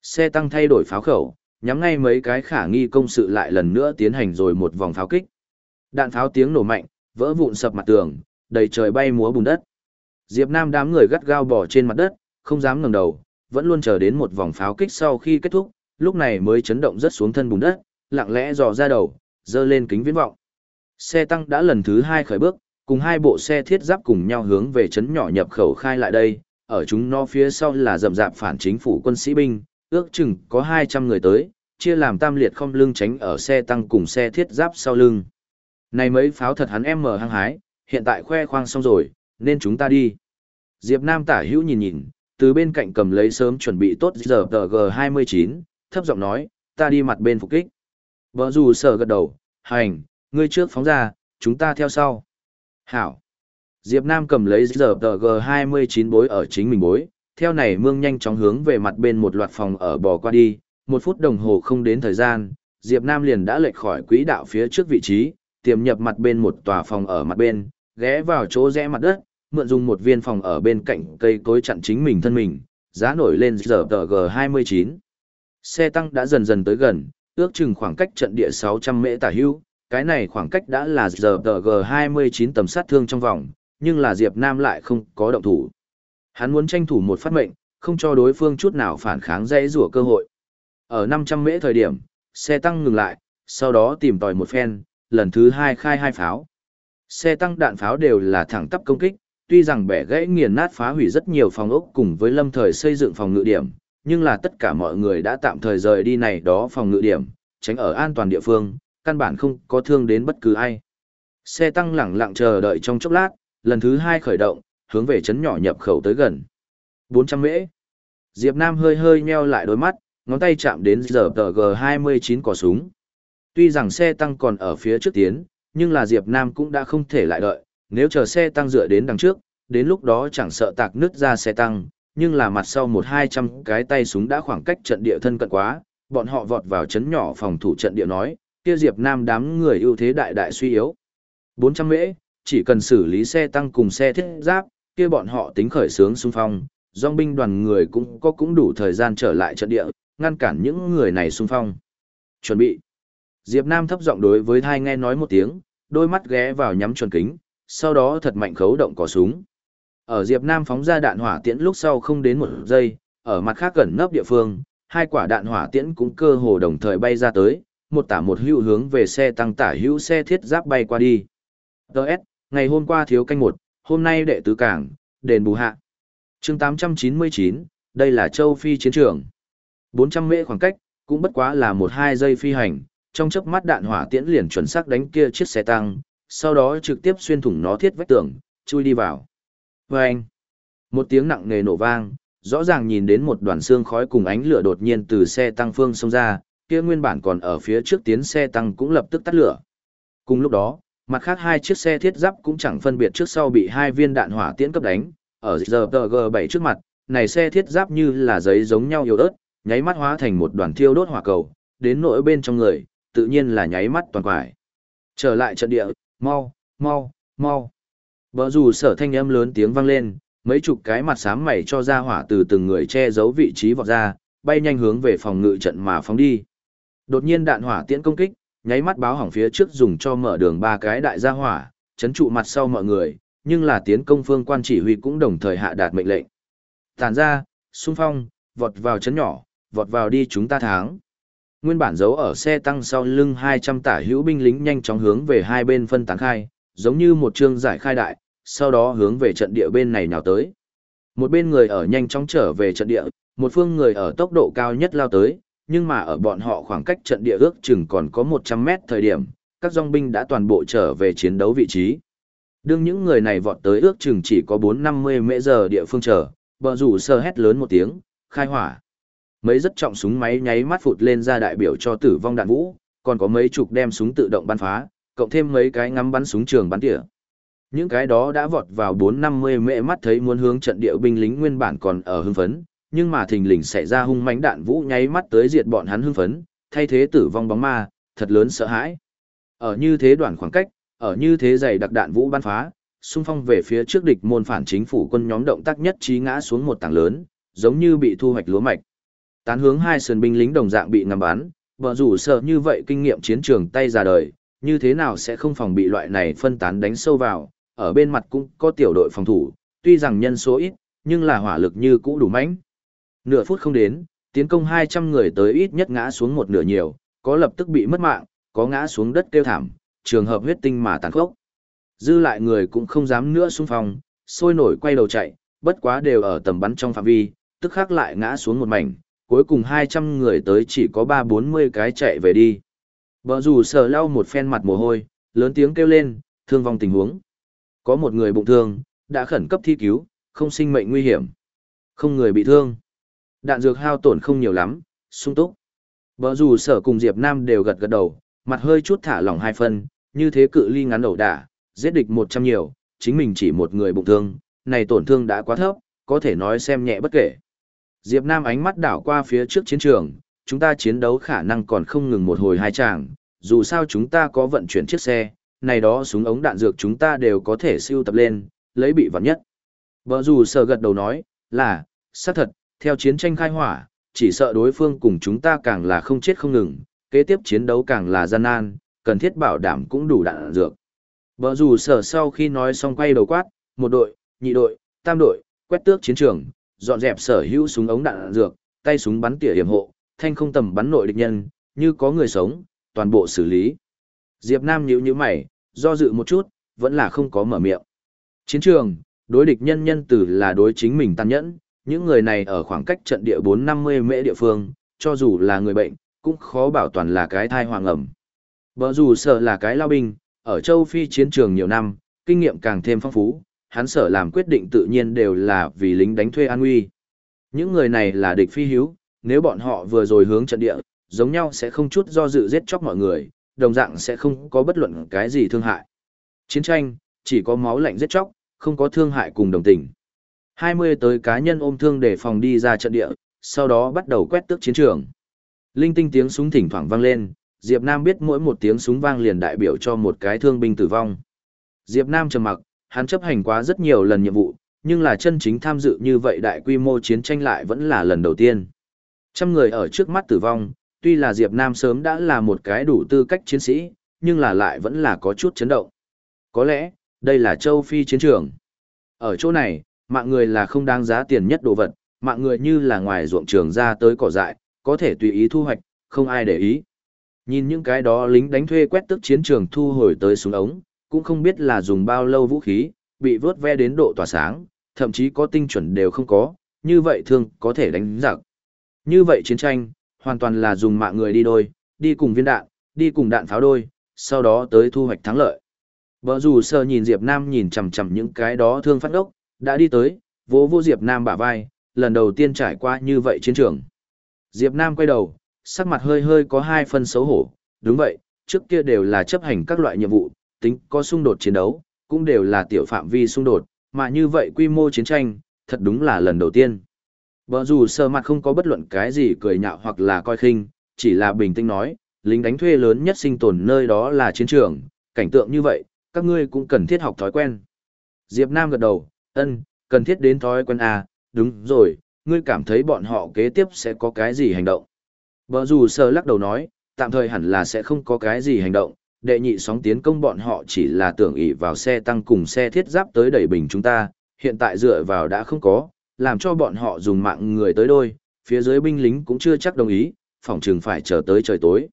Speaker 1: Xe tăng thay đổi pháo khẩu, nhắm ngay mấy cái khả nghi công sự lại lần nữa tiến hành rồi một vòng pháo kích. Đạn pháo tiếng nổ mạnh, vỡ vụn sập mặt tường, đầy trời bay múa bùn đất. Diệp Nam đám người gắt gao bò trên mặt đất, không dám ngẩng đầu, vẫn luôn chờ đến một vòng pháo kích sau khi kết thúc, lúc này mới chấn động rất xuống thân bùn đất, lặng lẽ dò ra đầu, dơ lên kính viễn vọng. Xe tăng đã lần thứ hai khởi bước, cùng hai bộ xe thiết giáp cùng nhau hướng về trấn nhỏ nhập khẩu khai lại đây, ở chúng nó phía sau là rậm rạp phản chính phủ quân sĩ binh, ước chừng có 200 người tới, chia làm tam liệt không lưng tránh ở xe tăng cùng xe thiết giáp sau lưng. Này mấy pháo thật hắn em mở hăng hái, hiện tại khoe khoang xong rồi, nên chúng ta đi. Diệp Nam tả hữu nhìn nhìn, từ bên cạnh cầm lấy sớm chuẩn bị tốt giờ G29, thấp giọng nói, ta đi mặt bên phục kích. Vợ dù sở gật đầu, hành, ngươi trước phóng ra, chúng ta theo sau. Hảo. Diệp Nam cầm lấy giờ tờ G29 bối ở chính mình bối, theo này mương nhanh chóng hướng về mặt bên một loạt phòng ở bò qua đi, một phút đồng hồ không đến thời gian, Diệp Nam liền đã lệch khỏi quỹ đạo phía trước vị trí, tiềm nhập mặt bên một tòa phòng ở mặt bên, ghé vào chỗ rẽ mặt đất, mượn dùng một viên phòng ở bên cạnh cây cối chặn chính mình thân mình, giá nổi lên giờ tờ G29. Xe tăng đã dần dần tới gần, ước chừng khoảng cách trận địa 600 mễ tả hưu, cái này khoảng cách đã là giờ G29 tầm sát thương trong vòng, nhưng là Diệp Nam lại không có động thủ. Hắn muốn tranh thủ một phát mệnh, không cho đối phương chút nào phản kháng dễ rủa cơ hội. Ở 500 mễ thời điểm, xe tăng ngừng lại, sau đó tìm tòi một phen, lần thứ hai khai hai pháo. Xe tăng đạn pháo đều là thẳng tắp công kích, tuy rằng bẻ gãy nghiền nát phá hủy rất nhiều phòng ốc cùng với lâm thời xây dựng phòng ngự điểm, nhưng là tất cả mọi người đã tạm thời rời đi này đó phòng ngự điểm, tránh ở an toàn địa phương, căn bản không có thương đến bất cứ ai. Xe tăng lẳng lặng chờ đợi trong chốc lát, lần thứ hai khởi động, hướng về chấn nhỏ nhập khẩu tới gần. 400 mễ. Diệp Nam hơi hơi nheo lại đôi mắt, ngón tay chạm đến giờ G29 cò súng. Tuy rằng xe tăng còn ở phía trước tiến, nhưng là Diệp Nam cũng đã không thể lại đợi, nếu chờ xe tăng dựa đến đằng trước, đến lúc đó chẳng sợ tạc nứt ra xe tăng, nhưng là mặt sau một hai trăm cái tay súng đã khoảng cách trận địa thân cận quá, bọn họ vọt vào chấn nhỏ phòng thủ trận địa nói, kia Diệp Nam đám người ưu thế đại đại suy yếu. 400 mễ, chỉ cần xử lý xe tăng cùng xe thiết giáp, kia bọn họ tính khởi sướng xung phong, dòng binh đoàn người cũng có cũng đủ thời gian trở lại trận địa, ngăn cản những người này xung phong. Chuẩn bị. Diệp Nam thấp giọng đối với thai nghe nói một tiếng, đôi mắt ghé vào nhắm chuẩn kính, sau đó thật mạnh khấu động cò súng. Ở Diệp Nam phóng ra đạn hỏa tiễn lúc sau không đến một giây, ở mặt khác gần nấp địa phương, hai quả đạn hỏa tiễn cũng cơ hồ đồng thời bay ra tới, một tả một hữu hướng về xe tăng tả hữu xe thiết giáp bay qua đi. Đợt, ngày hôm qua thiếu canh một, hôm nay đệ tứ cảng, đền bù hạ. chương 899, đây là châu Phi chiến trường. 400 mễ khoảng cách, cũng bất quá là một hai giây phi hành, trong chớp mắt đạn hỏa tiễn liền chuẩn xác đánh kia chiếc xe tăng, sau đó trực tiếp xuyên thủng nó thiết vách tường, chui đi vào. Và anh, một tiếng nặng nề nổ vang, rõ ràng nhìn đến một đoàn xương khói cùng ánh lửa đột nhiên từ xe tăng phương xông ra, kia nguyên bản còn ở phía trước tiến xe tăng cũng lập tức tắt lửa. Cùng lúc đó, mặt khác hai chiếc xe thiết giáp cũng chẳng phân biệt trước sau bị hai viên đạn hỏa tiễn cấp đánh, ở giờ G7 trước mặt, này xe thiết giáp như là giấy giống nhau yếu ớt, nháy mắt hóa thành một đoàn thiêu đốt hỏa cầu, đến nỗi bên trong người, tự nhiên là nháy mắt toàn quải. Trở lại trận địa, mau, mau, mau. Bờ dù sở thanh âm lớn tiếng vang lên, mấy chục cái mặt xám mày cho ra hỏa từ từng người che giấu vị trí vọt ra, bay nhanh hướng về phòng ngự trận mà phóng đi. Đột nhiên đạn hỏa tiễn công kích, nháy mắt báo hỏng phía trước dùng cho mở đường ba cái đại gia hỏa, chấn trụ mặt sau mọi người, nhưng là tiến công phương quan chỉ huy cũng đồng thời hạ đạt mệnh lệnh. Tàn ra, xung phong, vọt vào chấn nhỏ, vọt vào đi chúng ta thắng. Nguyên bản giấu ở xe tăng sau lưng 200 tả hữu binh lính nhanh chóng hướng về hai bên phân tán khai, giống như một chương giải khai đại, sau đó hướng về trận địa bên này nào tới. Một bên người ở nhanh chóng trở về trận địa, một phương người ở tốc độ cao nhất lao tới, nhưng mà ở bọn họ khoảng cách trận địa ước chừng còn có 100 mét thời điểm, các dòng binh đã toàn bộ trở về chiến đấu vị trí. Đương những người này vọt tới ước chừng chỉ có 4-50 mễ giờ địa phương chờ, bờ rủ sơ hét lớn một tiếng, khai hỏa. Mấy rất trọng súng máy nháy mắt phụt lên ra đại biểu cho tử vong đạn vũ, còn có mấy chục đem súng tự động bắn phá, cộng thêm mấy cái ngắm bắn súng trường bắn tỉa. Những cái đó đã vọt vào 4-50 mễ mắt thấy muốn hướng trận địa binh lính nguyên bản còn ở hưng phấn, nhưng mà thình lình xảy ra hung mãnh đạn vũ nháy mắt tới diệt bọn hắn hưng phấn, thay thế tử vong bóng ma, thật lớn sợ hãi. Ở như thế đoạn khoảng cách, ở như thế dày đặc đạn vũ ban phá, xung phong về phía trước địch môn phản chính phủ quân nhóm động tác nhất trí ngã xuống một tảng lớn, giống như bị thu hoạch lúa mạch. Tán hướng hai sườn binh lính đồng dạng bị ngắm bắn, vợ rủ sợ như vậy kinh nghiệm chiến trường tay ra đời, như thế nào sẽ không phòng bị loại này phân tán đánh sâu vào, ở bên mặt cũng có tiểu đội phòng thủ, tuy rằng nhân số ít, nhưng là hỏa lực như cũ đủ mạnh Nửa phút không đến, tiến công 200 người tới ít nhất ngã xuống một nửa nhiều, có lập tức bị mất mạng, có ngã xuống đất kêu thảm, trường hợp huyết tinh mà tàn khốc. Dư lại người cũng không dám nữa xung phong, sôi nổi quay đầu chạy, bất quá đều ở tầm bắn trong phạm vi, tức khắc lại ngã xuống một mảnh, cuối cùng 200 người tới chỉ có 3-40 cái chạy về đi. Bờ rủ sờ lau một phen mặt mồ hôi, lớn tiếng kêu lên, thương vong tình huống. Có một người bụng thương, đã khẩn cấp thi cứu, không sinh mệnh nguy hiểm. Không người bị thương. Đạn dược hao tổn không nhiều lắm, sung túc. Bờ dù sở cùng Diệp Nam đều gật gật đầu, mặt hơi chút thả lỏng hai phân, như thế cự ly ngắn ẩu đả, giết địch 100 nhiều, chính mình chỉ một người bụng thương, này tổn thương đã quá thấp, có thể nói xem nhẹ bất kể. Diệp Nam ánh mắt đảo qua phía trước chiến trường, chúng ta chiến đấu khả năng còn không ngừng một hồi hai chàng, dù sao chúng ta có vận chuyển chiếc xe, này đó súng ống đạn dược chúng ta đều có thể siêu tập lên, lấy bị vật nhất. Bờ dù sở gật đầu nói, là, xác thật, theo chiến tranh khai hỏa, chỉ sợ đối phương cùng chúng ta càng là không chết không ngừng, kế tiếp chiến đấu càng là gian nan, cần thiết bảo đảm cũng đủ đạn dược. Bờ rủ sở sau khi nói xong quay đầu quát, một đội, nhị đội, tam đội, quét tước chiến trường, dọn dẹp sở hữu súng ống đạn dược, tay súng bắn tỉa hiểm hộ, thanh không tầm bắn nội địch nhân, như có người sống, toàn bộ xử lý. Diệp Nam nhíu nhíu mày, do dự một chút, vẫn là không có mở miệng. Chiến trường, đối địch nhân nhân tử là đối chính mình tàn nhẫn, những người này ở khoảng cách trận địa 450 mễ địa phương, cho dù là người bệnh, cũng khó bảo toàn là cái thai hoàng ẩm. Bở dù sợ là cái lao binh, ở châu Phi chiến trường nhiều năm, kinh nghiệm càng thêm phong phú, hắn sở làm quyết định tự nhiên đều là vì lính đánh thuê an nguy. Những người này là địch phi hiếu, nếu bọn họ vừa rồi hướng trận địa, giống nhau sẽ không chút do dự giết chóc mọi người, đồng dạng sẽ không có bất luận cái gì thương hại. Chiến tranh, chỉ có máu lạnh giết chóc, không có thương hại cùng đồng tình. 20 tới cá nhân ôm thương để phòng đi ra trận địa, sau đó bắt đầu quét tước chiến trường. Linh tinh tiếng súng thỉnh thoảng vang lên, Diệp Nam biết mỗi một tiếng súng vang liền đại biểu cho một cái thương binh tử vong. Diệp Nam trầm mặc, hắn chấp hành quá rất nhiều lần nhiệm vụ, nhưng là chân chính tham dự như vậy đại quy mô chiến tranh lại vẫn là lần đầu tiên. Trăm người ở trước mắt tử vong, tuy là Diệp Nam sớm đã là một cái đủ tư cách chiến sĩ, nhưng là lại vẫn là có chút chấn động. Có lẽ, đây là châu Phi chiến trường. Ở chỗ này, mạng người là không đáng giá tiền nhất đồ vật, mạng người như là ngoài ruộng trường ra tới cỏ dại, có thể tùy ý thu hoạch, không ai để ý. Nhìn những cái đó lính đánh thuê quét tức chiến trường thu hồi tới súng ống, cũng không biết là dùng bao lâu vũ khí, bị vớt ve đến độ tỏa sáng, thậm chí có tinh chuẩn đều không có, như vậy thường có thể đánh giặc. Như vậy chiến tranh, hoàn toàn là dùng mạng người đi đôi, đi cùng viên đạn, đi cùng đạn pháo đôi, sau đó tới thu hoạch thắng lợi. Bở rủ sơ nhìn Diệp Nam nhìn chằm chằm những cái đó thương phát ốc, đã đi tới, vỗ vô Diệp Nam bả vai, lần đầu tiên trải qua như vậy chiến trường. Diệp Nam quay đầu, sắc mặt hơi hơi có hai phân xấu hổ, đúng vậy, trước kia đều là chấp hành các loại nhiệm vụ, tính có xung đột chiến đấu, cũng đều là tiểu phạm vi xung đột, mà như vậy quy mô chiến tranh, thật đúng là lần đầu tiên. Bờ dù sơ mặt không có bất luận cái gì cười nhạo hoặc là coi khinh, chỉ là bình tĩnh nói, lính đánh thuê lớn nhất sinh tồn nơi đó là chiến trường, cảnh tượng như vậy, các ngươi cũng cần thiết học thói quen. Diệp Nam gật đầu, ân, cần thiết đến thói quen à, đúng rồi, ngươi cảm thấy bọn họ kế tiếp sẽ có cái gì hành động. Bờ dù sơ lắc đầu nói, tạm thời hẳn là sẽ không có cái gì hành động, đệ nhị sóng tiến công bọn họ chỉ là tưởng ý vào xe tăng cùng xe thiết giáp tới đẩy bình chúng ta, hiện tại dựa vào đã không có, làm cho bọn họ dùng mạng người tới đôi, phía dưới binh lính cũng chưa chắc đồng ý, phòng trường phải chờ tới trời tối.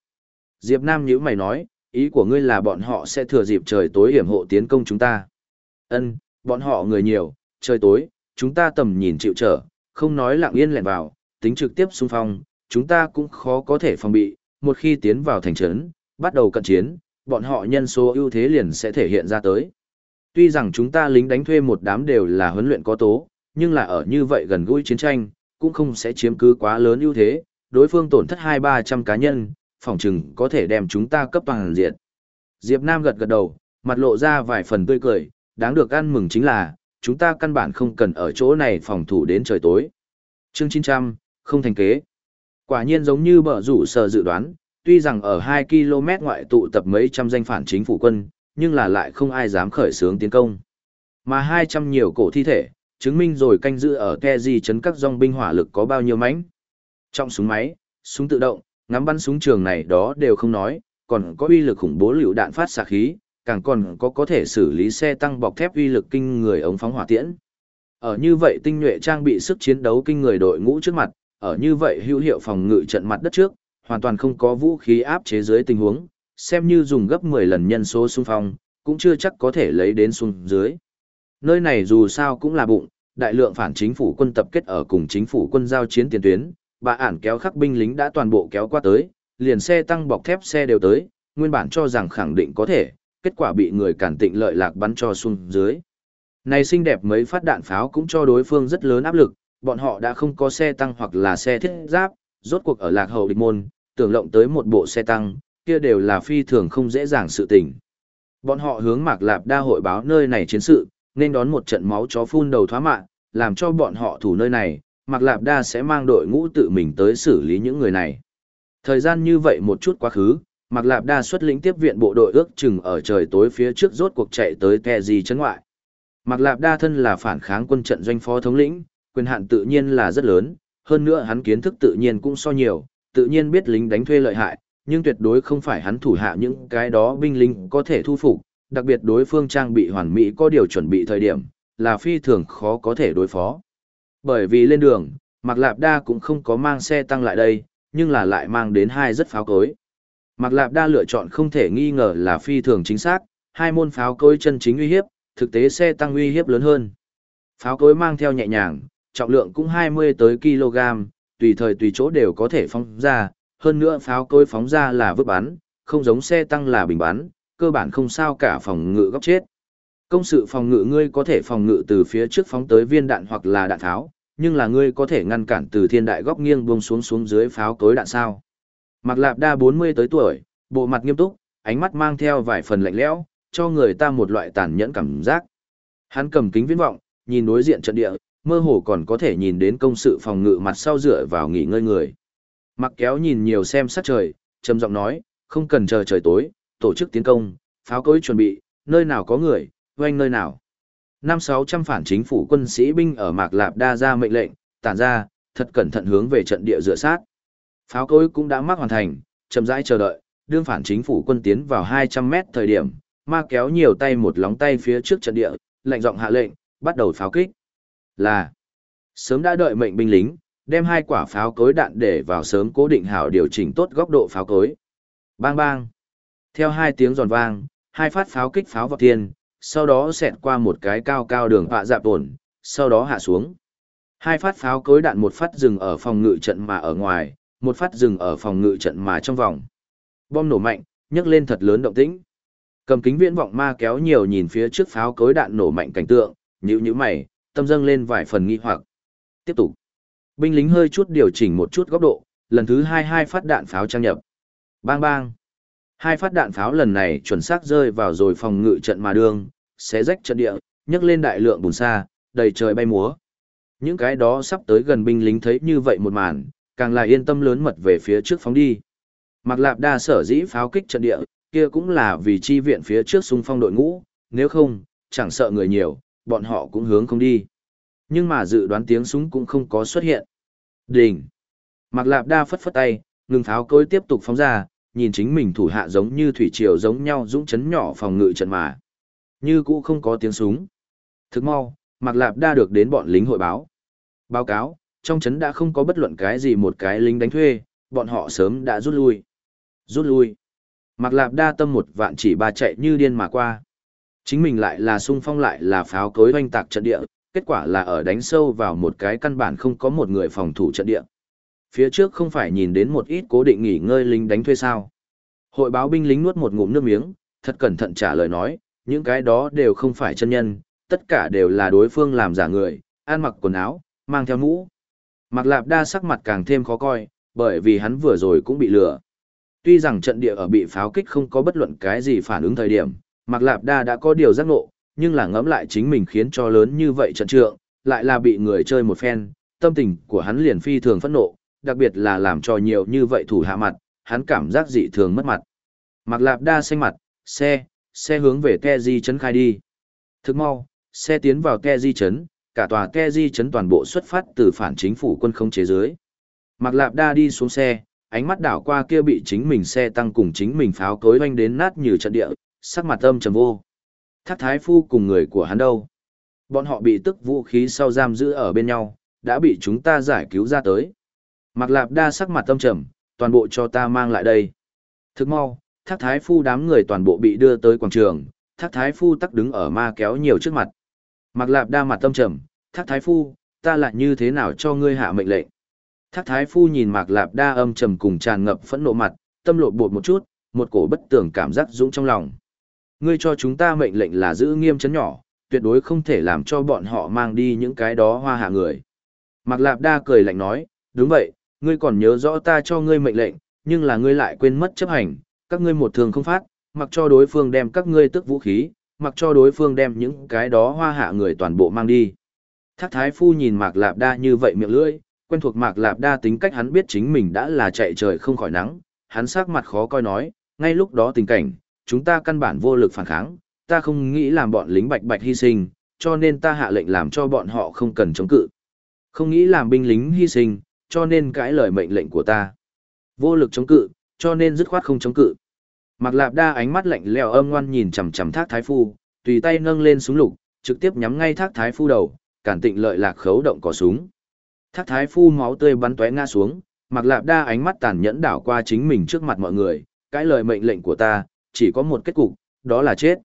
Speaker 1: Diệp Nam nhữ mày nói, ý của ngươi là bọn họ sẽ thừa dịp trời tối hiểm hộ tiến công chúng ta. Ân, bọn họ người nhiều, trời tối, chúng ta tầm nhìn chịu trở, không nói lặng yên lẻn vào, tính trực tiếp xung phong, chúng ta cũng khó có thể phòng bị, một khi tiến vào thành trấn, bắt đầu cận chiến, bọn họ nhân số ưu thế liền sẽ thể hiện ra tới. Tuy rằng chúng ta lính đánh thuê một đám đều là huấn luyện có tố, nhưng là ở như vậy gần gũi chiến tranh, cũng không sẽ chiếm cứ quá lớn ưu thế, đối phương tổn thất hai ba trăm cá nhân, phòng chừng có thể đem chúng ta cấp bằng diện. Diệp Nam gật gật đầu, mặt lộ ra vài phần tươi cười, đáng được ăn mừng chính là, chúng ta căn bản không cần ở chỗ này phòng thủ đến trời tối. Chương 900, không thành kế. Quả nhiên giống như bờ rủ sở dự đoán, tuy rằng ở 2 km ngoại tụ tập mấy trăm danh phản chính phủ quân, nhưng là lại không ai dám khởi xướng tiến công. Mà 200 nhiều cổ thi thể, chứng minh rồi canh giữ ở ke gì chấn các dòng binh hỏa lực có bao nhiêu mánh. Trong súng máy, súng tự động, ngắm bắn súng trường này đó đều không nói, còn có uy lực khủng bố liều đạn phát xạ khí, càng còn có có thể xử lý xe tăng bọc thép uy lực kinh người ống phóng hỏa tiễn. Ở như vậy tinh nhuệ trang bị sức chiến đấu kinh người đội ngũ trước mặt, ở như vậy hữu hiệu phòng ngự trận mặt đất trước, hoàn toàn không có vũ khí áp chế dưới tình huống, xem như dùng gấp 10 lần nhân số xung phong, cũng chưa chắc có thể lấy đến xuống dưới. Nơi này dù sao cũng là bụng, đại lượng phản chính phủ quân tập kết ở cùng chính phủ quân giao chiến tiền tuyến, bà ản kéo khắc binh lính đã toàn bộ kéo qua tới, liền xe tăng bọc thép xe đều tới, nguyên bản cho rằng khẳng định có thể, kết quả bị người cản tịnh lợi lạc bắn cho xuống dưới. Này xinh đẹp mấy phát đạn pháo cũng cho đối phương rất lớn áp lực, bọn họ đã không có xe tăng hoặc là xe thiết giáp, rốt cuộc ở lạc hậu địch môn, tưởng lộng tới một bộ xe tăng, kia đều là phi thường không dễ dàng sự tình. Bọn họ hướng Mạc Lạp đa hội báo nơi này chiến sự, nên đón một trận máu chó phun đầu thoá mạng, làm cho bọn họ thủ nơi này, Mạc Lạp đa sẽ mang đội ngũ tự mình tới xử lý những người này. Thời gian như vậy một chút quá khứ, Mạc Lạp đa xuất lĩnh tiếp viện bộ đội ước chừng ở trời tối phía trước rốt cuộc chạy tới Kè Di chấn ngoại. Mạc Lạp đa thân là phản kháng quân trận doanh phó thống lĩnh, quyền hạn tự nhiên là rất lớn, hơn nữa hắn kiến thức tự nhiên cũng so nhiều, tự nhiên biết lính đánh thuê lợi hại, nhưng tuyệt đối không phải hắn thủ hạ những cái đó binh lính có thể thu phục, đặc biệt đối phương trang bị hoàn mỹ có điều chuẩn bị thời điểm, là phi thường khó có thể đối phó. Bởi vì lên đường, Mạc Lạp Đa cũng không có mang xe tăng lại đây, nhưng là lại mang đến hai rất pháo cối. Mạc Lạp Đa lựa chọn không thể nghi ngờ là phi thường chính xác, hai môn pháo cối chân chính uy hiếp, thực tế xe tăng uy hiếp lớn hơn. Pháo cối mang theo nhẹ nhàng, trọng lượng cũng 20 tới kg, tùy thời tùy chỗ đều có thể phóng ra, hơn nữa pháo cối phóng ra là vứt bắn, không giống xe tăng là bình bắn, cơ bản không sao cả phòng ngự góc chết. Công sự phòng ngự ngươi có thể phòng ngự từ phía trước phóng tới viên đạn hoặc là đạn tháo, nhưng là ngươi có thể ngăn cản từ thiên đại góc nghiêng buông xuống xuống dưới pháo cối đạn sao. Mạc Lạp Đa 40 tới tuổi, bộ mặt nghiêm túc, ánh mắt mang theo vài phần lạnh lẽo, cho người ta một loại tàn nhẫn cảm giác. Hắn cầm kính viễn vọng, nhìn đối diện trận địa, mơ hồ còn có thể nhìn đến công sự phòng ngự mặt sau dựa vào nghỉ ngơi người. Mặc kéo nhìn nhiều xem sát trời, trầm giọng nói, không cần chờ trời tối, tổ chức tiến công, pháo cối chuẩn bị, nơi nào có người, quanh nơi nào. Năm sáu trăm phản chính phủ quân sĩ binh ở Mạc Lạp đa ra mệnh lệnh, tản ra, thật cẩn thận hướng về trận địa dựa sát. Pháo cối cũng đã mắc hoàn thành, chậm rãi chờ đợi, đương phản chính phủ quân tiến vào 200 mét thời điểm, ma kéo nhiều tay một lóng tay phía trước trận địa, lệnh giọng hạ lệnh, bắt đầu pháo kích. Là, sớm đã đợi mệnh binh lính, đem hai quả pháo cối đạn để vào sớm cố định hảo điều chỉnh tốt góc độ pháo cối. Bang bang. Theo hai tiếng giòn vang, hai phát pháo kích pháo vào tiền, sau đó xẹt qua một cái cao cao đường họa dạp ổn, sau đó hạ xuống. Hai phát pháo cối đạn một phát dừng ở phòng ngự trận mà ở ngoài, một phát dừng ở phòng ngự trận mà trong vòng. Bom nổ mạnh, nhấc lên thật lớn động tĩnh. Cầm kính viễn vọng ma kéo nhiều nhìn phía trước pháo cối đạn nổ mạnh cảnh tượng, nhíu nhíu mày, tâm dâng lên vài phần nghi hoặc. Tiếp tục. Binh lính hơi chút điều chỉnh một chút góc độ, lần thứ hai hai phát đạn pháo trang nhập. Bang bang. Hai phát đạn pháo lần này chuẩn xác rơi vào rồi phòng ngự trận mà đường, xé rách trận địa, nhấc lên đại lượng bùn xa, đầy trời bay múa. Những cái đó sắp tới gần binh lính thấy như vậy một màn, càng là yên tâm lớn mật về phía trước phóng đi. Mặc lạp đa sở dĩ pháo kích trận địa, kia cũng là vì chi viện phía trước xung phong đội ngũ, nếu không, chẳng sợ người nhiều, bọn họ cũng hướng không đi. Nhưng mà dự đoán tiếng súng cũng không có xuất hiện. Đỉnh! Mặc lạp đa phất phất tay, ngừng pháo cối tiếp tục phóng ra, nhìn chính mình thủ hạ giống như thủy triều giống nhau dũng chấn nhỏ phòng ngự trận mà. Như cũ không có tiếng súng. Thức mau, Mạc Lạp đa được đến bọn lính hội báo. Báo cáo, trong chấn đã không có bất luận cái gì một cái lính đánh thuê, bọn họ sớm đã rút lui. Rút lui. Mạc Lạp đa tâm một vạn chỉ ba chạy như điên mà qua. Chính mình lại là sung phong lại là pháo cối hoanh tạc trận địa, kết quả là ở đánh sâu vào một cái căn bản không có một người phòng thủ trận địa. Phía trước không phải nhìn đến một ít cố định nghỉ ngơi lính đánh thuê sao. Hội báo binh lính nuốt một ngụm nước miếng, thật cẩn thận trả lời nói, những cái đó đều không phải chân nhân, tất cả đều là đối phương làm giả người, ăn mặc quần áo, mang theo mũ. Mạc lạp đa sắc mặt càng thêm khó coi, bởi vì hắn vừa rồi cũng bị lừa. Tuy rằng trận địa ở bị pháo kích không có bất luận cái gì phản ứng thời điểm, Mạc Lạp Đa đã có điều giác ngộ, nhưng là ngẫm lại chính mình khiến cho lớn như vậy trận trượng, lại là bị người chơi một phen, tâm tình của hắn liền phi thường phẫn nộ, đặc biệt là làm cho nhiều như vậy thủ hạ mặt, hắn cảm giác dị thường mất mặt. Mạc Lạp Đa xanh mặt, xe, xe hướng về Te Di Trấn khai đi. Thức mau, xe tiến vào Te Di Trấn, cả tòa Ke Di chấn toàn bộ xuất phát từ phản chính phủ quân không chế dưới. Mạc Lạp Đa đi xuống xe, ánh mắt đảo qua kia bị chính mình xe tăng cùng chính mình pháo cối oanh đến nát như trận địa, sắc mặt âm trầm vô. Thác Thái Phu cùng người của hắn đâu? Bọn họ bị tức vũ khí sau giam giữ ở bên nhau, đã bị chúng ta giải cứu ra tới. Mạc Lạp Đa sắc mặt âm trầm, toàn bộ cho ta mang lại đây. Thức mau, Thác Thái Phu đám người toàn bộ bị đưa tới quảng trường, Thác Thái Phu tắc đứng ở ma kéo nhiều trước mặt. Mạc Lạp Đa mặt tâm trầm, Thác Thái Phu, ta lại như thế nào cho ngươi hạ mệnh lệnh? Thác Thái Phu nhìn Mạc Lạp Đa âm trầm cùng tràn ngập phẫn nộ mặt, tâm lộ bột một chút, một cổ bất tưởng cảm giác dũng trong lòng. Ngươi cho chúng ta mệnh lệnh là giữ nghiêm chấn nhỏ, tuyệt đối không thể làm cho bọn họ mang đi những cái đó hoa hạ người. Mạc Lạp Đa cười lạnh nói, đúng vậy, ngươi còn nhớ rõ ta cho ngươi mệnh lệnh, nhưng là ngươi lại quên mất chấp hành, các ngươi một thường không phát, mặc cho đối phương đem các ngươi tức vũ khí, mặc cho đối phương đem những cái đó hoa hạ người toàn bộ mang đi. Thác Thái Phu nhìn Mạc Lạp Đa như vậy miệng lưỡi, quen thuộc Mạc Lạp Đa tính cách hắn biết chính mình đã là chạy trời không khỏi nắng, hắn sắc mặt khó coi nói, ngay lúc đó tình cảnh, chúng ta căn bản vô lực phản kháng, ta không nghĩ làm bọn lính bạch bạch hy sinh, cho nên ta hạ lệnh làm cho bọn họ không cần chống cự. Không nghĩ làm binh lính hy sinh, cho nên cãi lời mệnh lệnh của ta. Vô lực chống cự, cho nên dứt khoát không chống cự. Mạc Lạp Đa ánh mắt lạnh lẽo âm ngoan nhìn chằm chằm Thác Thái Phu, tùy tay nâng lên súng lục, trực tiếp nhắm ngay Thác Thái Phu đầu, cản tịnh lợi lạc khấu động cò súng. Thác Thái Phu máu tươi bắn tóe ngã xuống, Mạc Lạp Đa ánh mắt tàn nhẫn đảo qua chính mình trước mặt mọi người, cãi lời mệnh lệnh của ta, chỉ có một kết cục, đó là chết.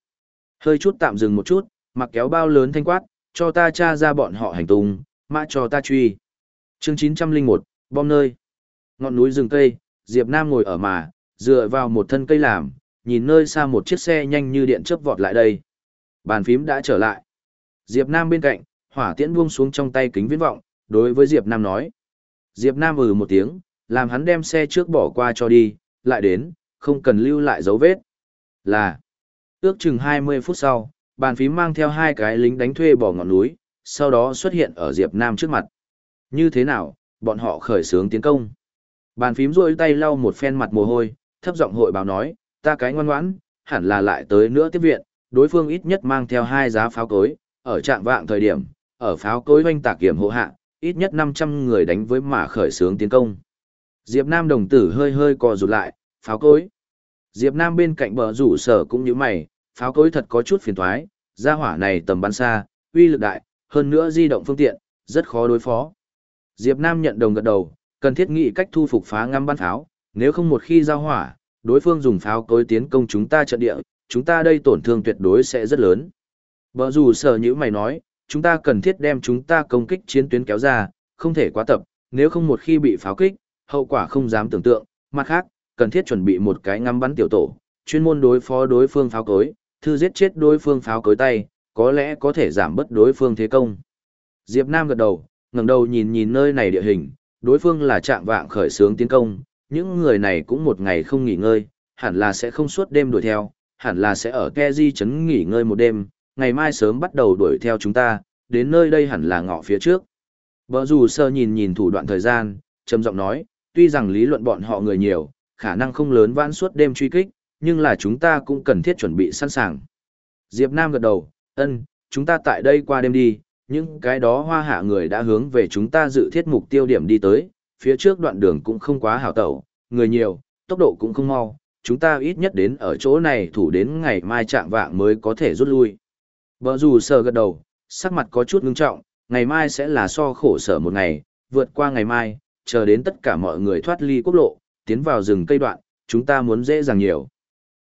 Speaker 1: Hơi chút tạm dừng một chút, Mạc kéo bao lớn thanh quát, cho ta tra ra bọn họ hành tung, mã cho ta truy. Chương 901, bom nơi. Ngọn núi rừng cây, Diệp Nam ngồi ở mà, dựa vào một thân cây làm, nhìn nơi xa một chiếc xe nhanh như điện chớp vọt lại đây. Bàn phím đã trở lại. Diệp Nam bên cạnh, hỏa tiễn buông xuống trong tay kính viễn vọng, đối với Diệp Nam nói. Diệp Nam ừ một tiếng, làm hắn đem xe trước bỏ qua cho đi, lại đến, không cần lưu lại dấu vết. Là, ước chừng 20 phút sau, bàn phím mang theo hai cái lính đánh thuê bỏ ngọn núi, sau đó xuất hiện ở Diệp Nam trước mặt. Như thế nào, bọn họ khởi xướng tiến công. Bàn phím rôi tay lau một phen mặt mồ hôi, thấp giọng hội báo nói, ta cái ngoan ngoãn, hẳn là lại tới nữa tiếp viện, đối phương ít nhất mang theo hai giá pháo cối, ở trạng vạng thời điểm, ở pháo cối doanh tạc kiểm hộ hạ, ít nhất 500 người đánh với mà khởi sướng tiến công. Diệp Nam đồng tử hơi hơi co rụt lại, pháo cối. Diệp Nam bên cạnh bờ rủ sở cũng như mày, pháo cối thật có chút phiền toái, gia hỏa này tầm bắn xa, uy lực đại, hơn nữa di động phương tiện, rất khó đối phó. Diệp Nam nhận đồng gật đầu, cần thiết nghĩ cách thu phục phá ngắm bắn pháo, nếu không một khi giao hỏa, đối phương dùng pháo cối tiến công chúng ta trận địa, chúng ta đây tổn thương tuyệt đối sẽ rất lớn. Bờ rủ sở như mày nói, chúng ta cần thiết đem chúng ta công kích chiến tuyến kéo ra, không thể quá tập, nếu không một khi bị pháo kích, hậu quả không dám tưởng tượng, mặt khác, cần thiết chuẩn bị một cái ngắm bắn tiểu tổ, chuyên môn đối phó đối phương pháo cối, thư giết chết đối phương pháo cối tay, có lẽ có thể giảm bớt đối phương thế công. Diệp Nam gật đầu, ngẩng đầu nhìn nhìn nơi này địa hình, đối phương là trạng vạng khởi xướng tiến công, những người này cũng một ngày không nghỉ ngơi, hẳn là sẽ không suốt đêm đuổi theo, hẳn là sẽ ở Keji trấn nghỉ ngơi một đêm, ngày mai sớm bắt đầu đuổi theo chúng ta, đến nơi đây hẳn là ngõ phía trước. Bờ rủ sơ nhìn nhìn thủ đoạn thời gian, trầm giọng nói, tuy rằng lý luận bọn họ người nhiều, khả năng không lớn vãn suốt đêm truy kích, nhưng là chúng ta cũng cần thiết chuẩn bị sẵn sàng. Diệp Nam gật đầu, ân, chúng ta tại đây qua đêm đi, những cái đó hoa hạ người đã hướng về chúng ta dự thiết mục tiêu điểm đi tới, phía trước đoạn đường cũng không quá hảo tẩu, người nhiều, tốc độ cũng không mau, chúng ta ít nhất đến ở chỗ này thủ đến ngày mai trạng vạng mới có thể rút lui. Bờ dù sờ gật đầu, sắc mặt có chút ngưng trọng, ngày mai sẽ là so khổ sở một ngày, vượt qua ngày mai, chờ đến tất cả mọi người thoát ly quốc lộ, tiến vào rừng cây đoạn, chúng ta muốn dễ dàng nhiều.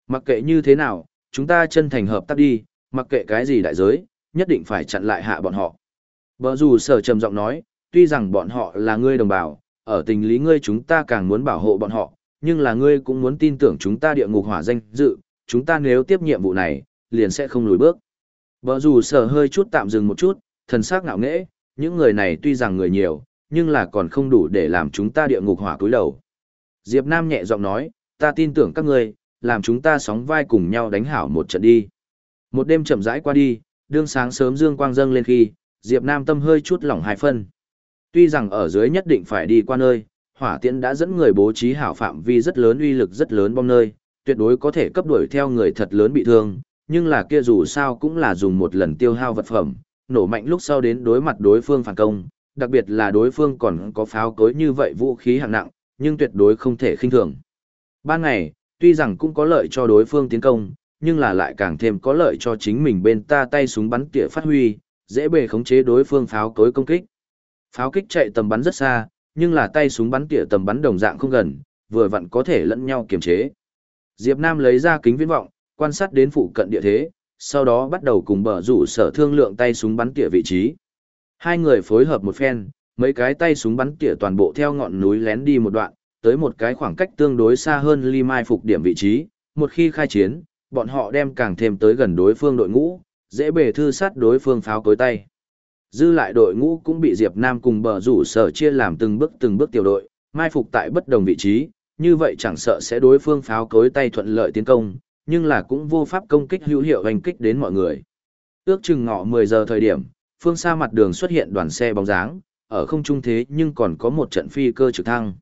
Speaker 1: Mặc kệ như thế nào, chúng ta chân thành hợp tác đi, mặc kệ cái gì đại giới, nhất định phải chặn lại hạ bọn họ. Bờ dù sở trầm giọng nói, tuy rằng bọn họ là ngươi đồng bào, ở tình lý ngươi chúng ta càng muốn bảo hộ bọn họ, nhưng là ngươi cũng muốn tin tưởng chúng ta địa ngục hỏa danh dự, chúng ta nếu tiếp nhiệm vụ này, liền sẽ không lùi bước. Bờ rủ sở hơi chút tạm dừng một chút, thần sắc ngạo nghễ, những người này tuy rằng người nhiều, nhưng là còn không đủ để làm chúng ta địa ngục hỏa cúi đầu. Diệp Nam nhẹ giọng nói, ta tin tưởng các ngươi, làm chúng ta sóng vai cùng nhau đánh hảo một trận đi. Một đêm chậm rãi qua đi, đương sáng sớm dương quang dâng lên khi, Diệp Nam tâm hơi chút lỏng hai phân. Tuy rằng ở dưới nhất định phải đi qua nơi, hỏa tiễn đã dẫn người bố trí hảo phạm vi rất lớn uy lực rất lớn bom nơi, tuyệt đối có thể cấp đuổi theo người thật lớn bị thương, nhưng là kia dù sao cũng là dùng một lần tiêu hao vật phẩm, nổ mạnh lúc sau đến đối mặt đối phương phản công, đặc biệt là đối phương còn có pháo cối như vậy vũ khí hạng nặng, nhưng tuyệt đối không thể khinh thường. Ban ngày, tuy rằng cũng có lợi cho đối phương tiến công, nhưng là lại càng thêm có lợi cho chính mình bên ta tay súng bắn tỉa phát huy, dễ bề khống chế đối phương pháo cối công kích. Pháo kích chạy tầm bắn rất xa, nhưng là tay súng bắn tỉa tầm bắn đồng dạng không gần, vừa vặn có thể lẫn nhau kiềm chế. Diệp Nam lấy ra kính viễn vọng, quan sát đến phụ cận địa thế, sau đó bắt đầu cùng bờ rủ sở thương lượng tay súng bắn tỉa vị trí. Hai người phối hợp một phen, mấy cái tay súng bắn tỉa toàn bộ theo ngọn núi lén đi một đoạn, tới một cái khoảng cách tương đối xa hơn ly mai phục điểm vị trí, một khi khai chiến, bọn họ đem càng thêm tới gần đối phương đội ngũ, dễ bề thư sát đối phương pháo cối tay. Dư lại đội ngũ cũng bị Diệp Nam cùng bờ rủ sở chia làm từng bước từng bước tiểu đội, mai phục tại bất đồng vị trí, như vậy chẳng sợ sẽ đối phương pháo cối tay thuận lợi tiến công, nhưng là cũng vô pháp công kích hữu hiệu hành kích đến mọi người. Ước chừng ngọ 10 giờ thời điểm, phương xa mặt đường xuất hiện đoàn xe bóng dáng, ở không trung thế nhưng còn có một trận phi cơ trực thăng.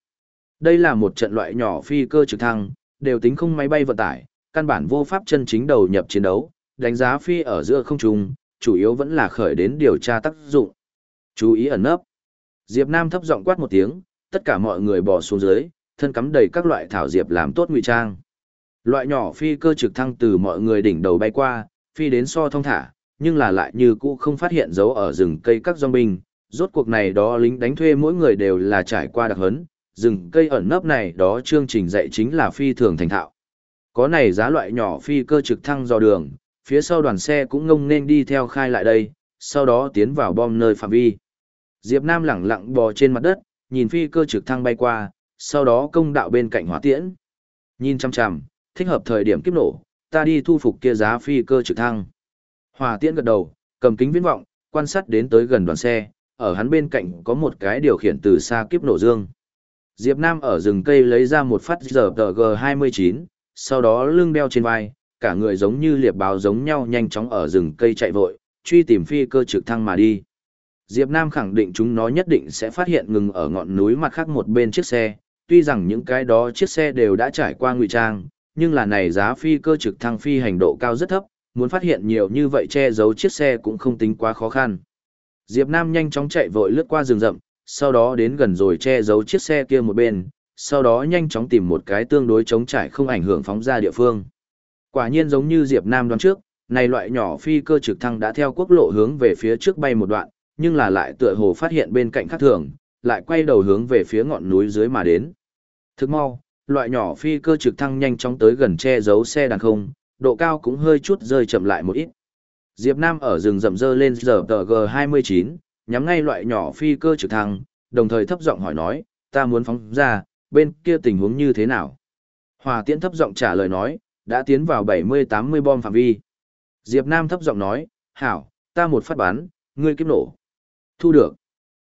Speaker 1: Đây là một trận loại nhỏ phi cơ trực thăng, đều tính không máy bay vận tải, căn bản vô pháp chân chính đầu nhập chiến đấu, đánh giá phi ở giữa không trung, chủ yếu vẫn là khởi đến điều tra tác dụng. Chú ý ẩn nấp. Diệp Nam thấp giọng quát một tiếng, tất cả mọi người bò xuống dưới, thân cắm đầy các loại thảo diệp làm tốt ngụy trang. Loại nhỏ phi cơ trực thăng từ mọi người đỉnh đầu bay qua, phi đến so thông thả, nhưng là lại như cũ không phát hiện dấu ở rừng cây các dòng binh. Rốt cuộc này đó lính đánh thuê mỗi người đều là trải qua đặc hấn, rừng cây ẩn nấp này đó chương trình dạy chính là phi thường thành thạo. Có này giá loại nhỏ phi cơ trực thăng dò đường, phía sau đoàn xe cũng ngông nên đi theo khai lại đây, sau đó tiến vào bom nơi phạm vi. Diệp Nam lẳng lặng bò trên mặt đất, nhìn phi cơ trực thăng bay qua, sau đó công đạo bên cạnh hỏa tiễn. Nhìn chăm chăm, thích hợp thời điểm kiếp nổ, ta đi thu phục kia giá phi cơ trực thăng. Hỏa tiễn gật đầu, cầm kính viễn vọng, quan sát đến tới gần đoàn xe, ở hắn bên cạnh có một cái điều khiển từ xa kiếp nổ dương. Diệp Nam ở rừng cây lấy ra một phát giờ G29, sau đó lưng đeo trên vai, cả người giống như liệp báo giống nhau nhanh chóng ở rừng cây chạy vội, truy tìm phi cơ trực thăng mà đi. Diệp Nam khẳng định chúng nó nhất định sẽ phát hiện ngừng ở ngọn núi mặt khác một bên chiếc xe, tuy rằng những cái đó chiếc xe đều đã trải qua ngụy trang, nhưng là này giá phi cơ trực thăng phi hành độ cao rất thấp, muốn phát hiện nhiều như vậy che giấu chiếc xe cũng không tính quá khó khăn. Diệp Nam nhanh chóng chạy vội lướt qua rừng rậm, sau đó đến gần rồi che giấu chiếc xe kia một bên, sau đó nhanh chóng tìm một cái tương đối chống trải không ảnh hưởng phóng ra địa phương. Quả nhiên giống như Diệp Nam đoán trước, này loại nhỏ phi cơ trực thăng đã theo quốc lộ hướng về phía trước bay một đoạn, nhưng là lại tựa hồ phát hiện bên cạnh khác thường, lại quay đầu hướng về phía ngọn núi dưới mà đến. Thức mau, loại nhỏ phi cơ trực thăng nhanh chóng tới gần che giấu xe đàn không, độ cao cũng hơi chút rơi chậm lại một ít. Diệp Nam ở rừng rậm dơ lên giờ G29, nhắm ngay loại nhỏ phi cơ trực thăng, đồng thời thấp giọng hỏi nói, ta muốn phóng ra, bên kia tình huống như thế nào? Hòa tiễn thấp giọng trả lời nói, đã tiến vào 70-80 bom phạm vi. Diệp Nam thấp giọng nói, hảo, ta một phát bắn, ngươi kiếp nổ. Thu được.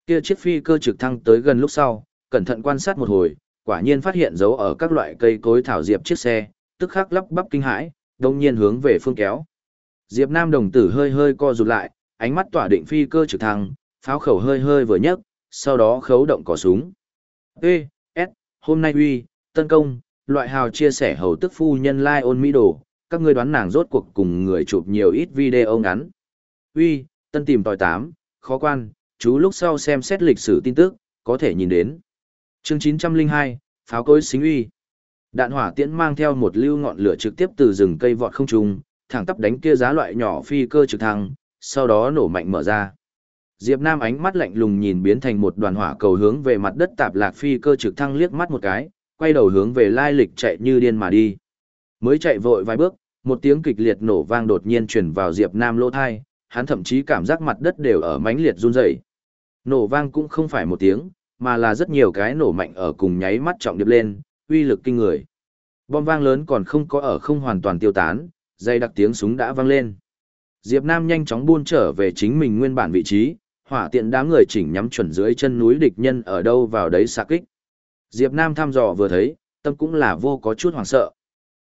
Speaker 1: Kia chiếc phi cơ trực thăng tới gần lúc sau, cẩn thận quan sát một hồi, quả nhiên phát hiện dấu ở các loại cây cối thảo diệp chiếc xe, tức khắc lắp bắp kinh hãi, đồng nhiên hướng về phương kéo. Diệp Nam đồng tử hơi hơi co rụt lại, ánh mắt tỏa định phi cơ trực thăng, pháo khẩu hơi hơi vừa nhấc, sau đó khấu động cò súng. Ê, S, hôm nay uy, tấn công, loại hào chia sẻ hầu tức phu nhân lai ôn mỹ đồ, các ngươi đoán nàng rốt cuộc cùng người chụp nhiều ít video ngắn. Uy, tân tìm tòi tám, khó quan, chú lúc sau xem xét lịch sử tin tức, có thể nhìn đến. Chương 902, pháo cối xính uy. Đạn hỏa tiễn mang theo một lưu ngọn lửa trực tiếp từ rừng cây vọt không trung, thẳng tắp đánh kia giá loại nhỏ phi cơ trực thăng, sau đó nổ mạnh mở ra. Diệp Nam ánh mắt lạnh lùng nhìn biến thành một đoàn hỏa cầu hướng về mặt đất tạp lạc phi cơ trực thăng liếc mắt một cái, quay đầu hướng về lai lịch chạy như điên mà đi. Mới chạy vội vài bước, một tiếng kịch liệt nổ vang đột nhiên truyền vào Diệp Nam lỗ tai, hắn thậm chí cảm giác mặt đất đều ở mãnh liệt run rẩy. Nổ vang cũng không phải một tiếng, mà là rất nhiều cái nổ mạnh ở cùng nháy mắt trọng điệp lên, uy lực kinh người. Bom vang lớn còn không có ở không hoàn toàn tiêu tán, dây đặc tiếng súng đã vang lên. Diệp Nam nhanh chóng buôn trở về chính mình nguyên bản vị trí, hỏa tiện đám người chỉnh nhắm chuẩn dưới chân núi địch nhân ở đâu vào đấy xạ kích. Diệp Nam thăm dò vừa thấy, tâm cũng là vô có chút hoảng sợ.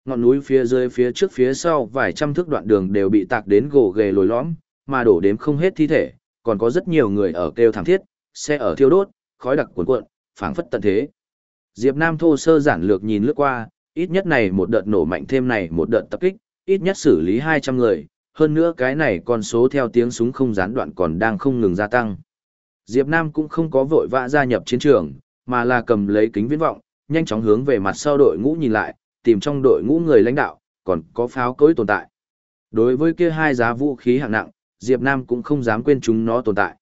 Speaker 1: Ngọn núi phía dưới phía trước phía sau vài trăm thước đoạn đường đều bị tạc đến gồ ghề lồi lõm, mà đổ đếm không hết thi thể, còn có rất nhiều người ở kêu thảm thiết, xe ở thiêu đốt, khói đặc cuồn cuộn, phảng phất tận thế. Diệp Nam thô sơ giản lược nhìn lướt qua, ít nhất này một đợt nổ mạnh thêm này một đợt tập kích, ít nhất xử lý 200 người, hơn nữa cái này con số theo tiếng súng không gián đoạn còn đang không ngừng gia tăng. Diệp Nam cũng không có vội vã gia nhập chiến trường, mà là cầm lấy kính viễn vọng, nhanh chóng hướng về mặt sau đội ngũ nhìn lại, tìm trong đội ngũ người lãnh đạo, còn có pháo cối tồn tại. Đối với kia hai giá vũ khí hạng nặng, Diệp Nam cũng không dám quên chúng nó tồn tại.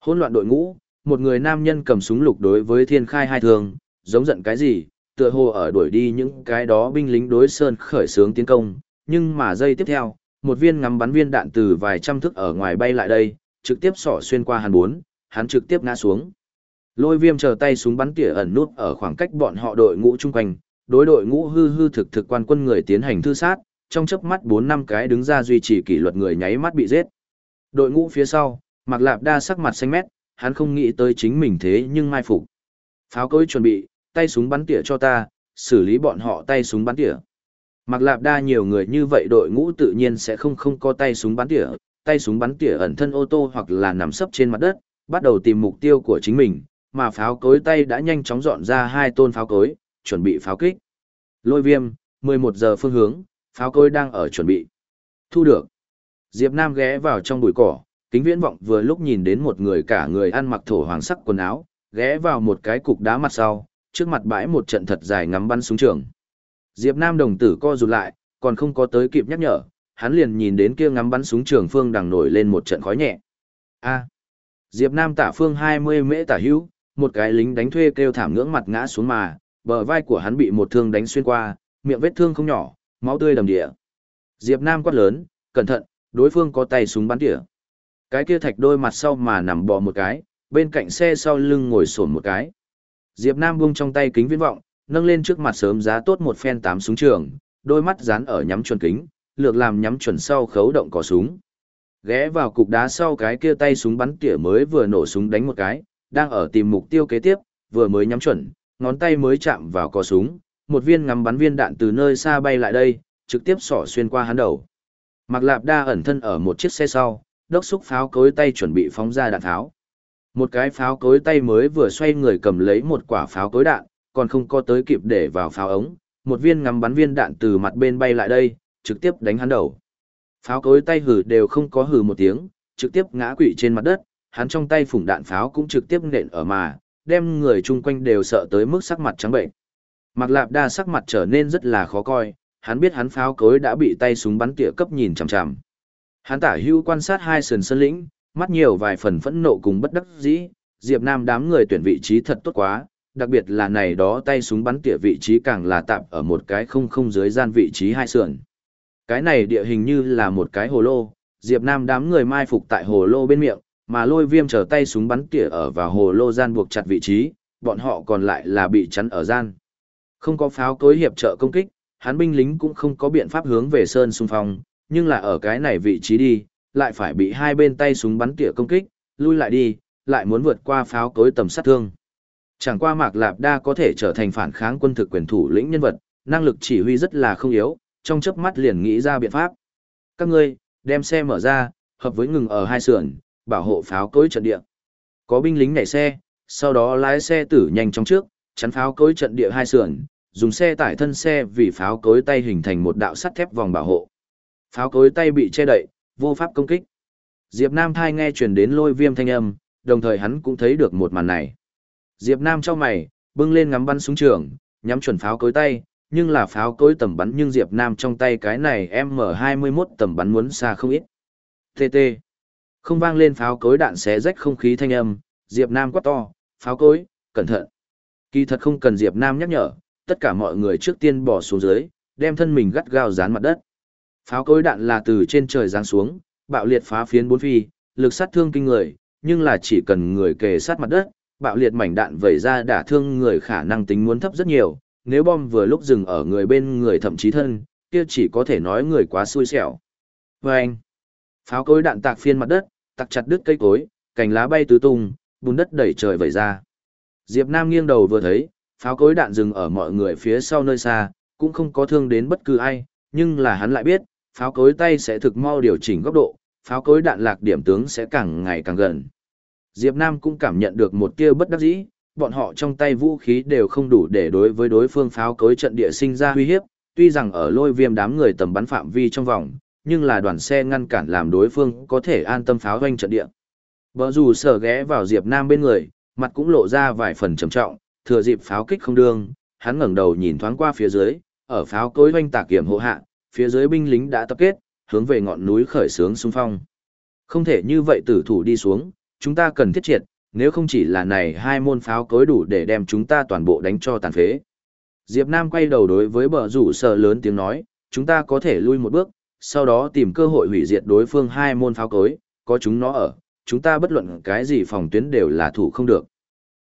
Speaker 1: Hỗn loạn đội ngũ, một người nam nhân cầm súng lục đối với thiên khai hai thường, giống giận cái gì, tựa hồ ở đuổi đi những cái đó binh lính đối sơn khởi sướng tiến công, nhưng mà giây tiếp theo, một viên ngắm bắn viên đạn từ vài trăm thước ở ngoài bay lại đây, trực tiếp xỏ xuyên qua hắn bốn, hắn trực tiếp ngã xuống. Lôi viêm chờ tay súng bắn tỉa ẩn nút ở khoảng cách bọn họ đội ngũ chung quanh, đối đội ngũ hư hư thực thực quan quân người tiến hành thư sát, trong chớp mắt bốn năm cái đứng ra duy trì kỷ luật người nháy mắt bị giết. Đội ngũ phía sau, Mạc Lạp đa sắc mặt xanh mét, hắn không nghĩ tới chính mình thế nhưng mai phục. Pháo cối chuẩn bị, tay súng bắn tỉa cho ta, xử lý bọn họ tay súng bắn tỉa. Mạc Lạp đa nhiều người như vậy đội ngũ tự nhiên sẽ không không có tay súng bắn tỉa, tay súng bắn tỉa ẩn thân ô tô hoặc là nằm sấp trên mặt đất, bắt đầu tìm mục tiêu của chính mình, mà pháo cối tay đã nhanh chóng dọn ra hai tôn pháo cối, chuẩn bị pháo kích. Lôi viêm, 11 giờ phương hướng, pháo cối đang ở chuẩn bị. Thu được. Diệp Nam ghé vào trong bụi cỏ, kính viễn vọng vừa lúc nhìn đến một người cả người ăn mặc thổ hoàng sắc quần áo, ghé vào một cái cục đá mặt sau, trước mặt bãi một trận thật dài ngắm bắn súng trường. Diệp Nam đồng tử co rụt lại, còn không có tới kịp nhắc nhở, hắn liền nhìn đến kia ngắm bắn súng trường phương đằng nổi lên một trận khói nhẹ. A. Diệp Nam tả phương 20 mễ tả hữu, một cái lính đánh thuê kêu thảm ngưỡng mặt ngã xuống mà, bờ vai của hắn bị một thương đánh xuyên qua, miệng vết thương không nhỏ, máu tươi đầm địa. Diệp Nam quát lớn, cẩn thận, đối phương có tay súng bắn tỉa. Cái kia thạch đôi mặt sau mà nằm bò một cái, bên cạnh xe sau lưng ngồi sồn một cái. Diệp Nam buông trong tay kính viễn vọng, nâng lên trước mặt sớm giá tốt một phen tám súng trường, đôi mắt dán ở nhắm chuẩn kính, lược làm nhắm chuẩn sau khấu động cò súng. Ghé vào cục đá sau cái kia tay súng bắn tỉa mới vừa nổ súng đánh một cái, đang ở tìm mục tiêu kế tiếp, vừa mới nhắm chuẩn, ngón tay mới chạm vào cò súng, một viên ngắm bắn viên đạn từ nơi xa bay lại đây, trực tiếp xỏ xuyên qua hắn đầu. Mạc Lạp Đa ẩn thân ở một chiếc xe sau, đốc xúc pháo cối tay chuẩn bị phóng ra đạn tháo. Một cái pháo cối tay mới vừa xoay người cầm lấy một quả pháo cối đạn, còn không có tới kịp để vào pháo ống, một viên ngắm bắn viên đạn từ mặt bên bay lại đây, trực tiếp đánh hắn đầu. Pháo cối tay hử đều không có hử một tiếng, trực tiếp ngã quỵ trên mặt đất, hắn trong tay phủng đạn pháo cũng trực tiếp nện ở mà, đem người chung quanh đều sợ tới mức sắc mặt trắng bệnh. Mạc Lạp Đa sắc mặt trở nên rất là khó coi, hắn biết hắn pháo cối đã bị tay súng bắn tỉa cấp nhìn chằm chằm. Hắn tả hưu quan sát hai sườn sân lĩnh, mắt nhiều vài phần phẫn nộ cùng bất đắc dĩ, Diệp Nam đám người tuyển vị trí thật tốt quá, đặc biệt là này đó tay súng bắn tỉa vị trí càng là tạm ở một cái không không dưới gian vị trí hai sườn. Cái này địa hình như là một cái hồ lô, Diệp Nam đám người mai phục tại hồ lô bên miệng, mà lôi viêm trở tay súng bắn tỉa ở vào hồ lô gian buộc chặt vị trí, bọn họ còn lại là bị chắn ở gian. Không có pháo cối hiệp trợ công kích, hắn binh lính cũng không có biện pháp hướng về sơn xung phong, nhưng là ở cái này vị trí đi, lại phải bị hai bên tay súng bắn tỉa công kích, lui lại đi, lại muốn vượt qua pháo cối tầm sát thương. Chẳng qua Mạc Lạp Đa có thể trở thành phản kháng quân thực quyền thủ lĩnh nhân vật, năng lực chỉ huy rất là không yếu, trong chớp mắt liền nghĩ ra biện pháp. Các ngươi, đem xe mở ra, hợp với ngừng ở hai sườn, bảo hộ pháo cối trận địa. Có binh lính nhảy xe, sau đó lái xe tử nhanh trong trước, chắn pháo cối trận địa hai sườn, dùng xe tải thân xe vì pháo cối tay hình thành một đạo sắt thép vòng bảo hộ. Pháo cối tay bị che đậy, vô pháp công kích. Diệp Nam thai nghe truyền đến lôi viêm thanh âm, đồng thời hắn cũng thấy được một màn này. Diệp Nam cho mày, bưng lên ngắm bắn súng trường, nhắm chuẩn pháo cối tay, nhưng là pháo cối tầm bắn nhưng Diệp Nam trong tay cái này M21 tầm bắn muốn xa không ít. TT. Không vang lên pháo cối đạn xé rách không khí thanh âm, Diệp Nam quát to, pháo cối, cẩn thận. Kỳ thật không cần Diệp Nam nhắc nhở, tất cả mọi người trước tiên bỏ xuống dưới, đem thân mình gắt gao dán mặt đất. Pháo cối đạn là từ trên trời giáng xuống, bạo liệt phá phiến bốn phi, lực sát thương kinh người, nhưng là chỉ cần người kề sát mặt đất, bạo liệt mảnh đạn vẩy ra đả thương người khả năng tính muốn thấp rất nhiều, nếu bom vừa lúc dừng ở người bên người thậm chí thân, kia chỉ có thể nói người quá xui xẻo. Và anh, pháo cối đạn tạc phiên mặt đất, tạc chặt đứt cây cối, cành lá bay tứ tung, bùn đất đẩy trời vẩy ra. Diệp Nam nghiêng đầu vừa thấy, pháo cối đạn dừng ở mọi người phía sau nơi xa, cũng không có thương đến bất cứ ai, nhưng là hắn lại biết, pháo cối tay sẽ thực mau điều chỉnh góc độ, pháo cối đạn lạc điểm tướng sẽ càng ngày càng gần. Diệp Nam cũng cảm nhận được một tia bất đắc dĩ, bọn họ trong tay vũ khí đều không đủ để đối với đối phương pháo cối trận địa sinh ra uy hiếp, tuy rằng ở lôi viêm đám người tầm bắn phạm vi trong vòng, nhưng là đoàn xe ngăn cản làm đối phương có thể an tâm pháo doanh trận địa. Bờ dù sở ghé vào Diệp Nam bên người, mặt cũng lộ ra vài phần trầm trọng, thừa dịp pháo kích không đương, hắn ngẩng đầu nhìn thoáng qua phía dưới, ở pháo cối doanh tạc kiểm hộ hạ, phía dưới binh lính đã tập kết, hướng về ngọn núi khởi sướng xung phong. Không thể như vậy tử thủ đi xuống, chúng ta cần thiết triệt, nếu không chỉ là này hai môn pháo cối đủ để đem chúng ta toàn bộ đánh cho tàn phế. Diệp Nam quay đầu đối với bờ rủ sở lớn tiếng nói, chúng ta có thể lui một bước, sau đó tìm cơ hội hủy diệt đối phương hai môn pháo cối, có chúng nó ở, chúng ta bất luận cái gì phòng tuyến đều là thủ không được.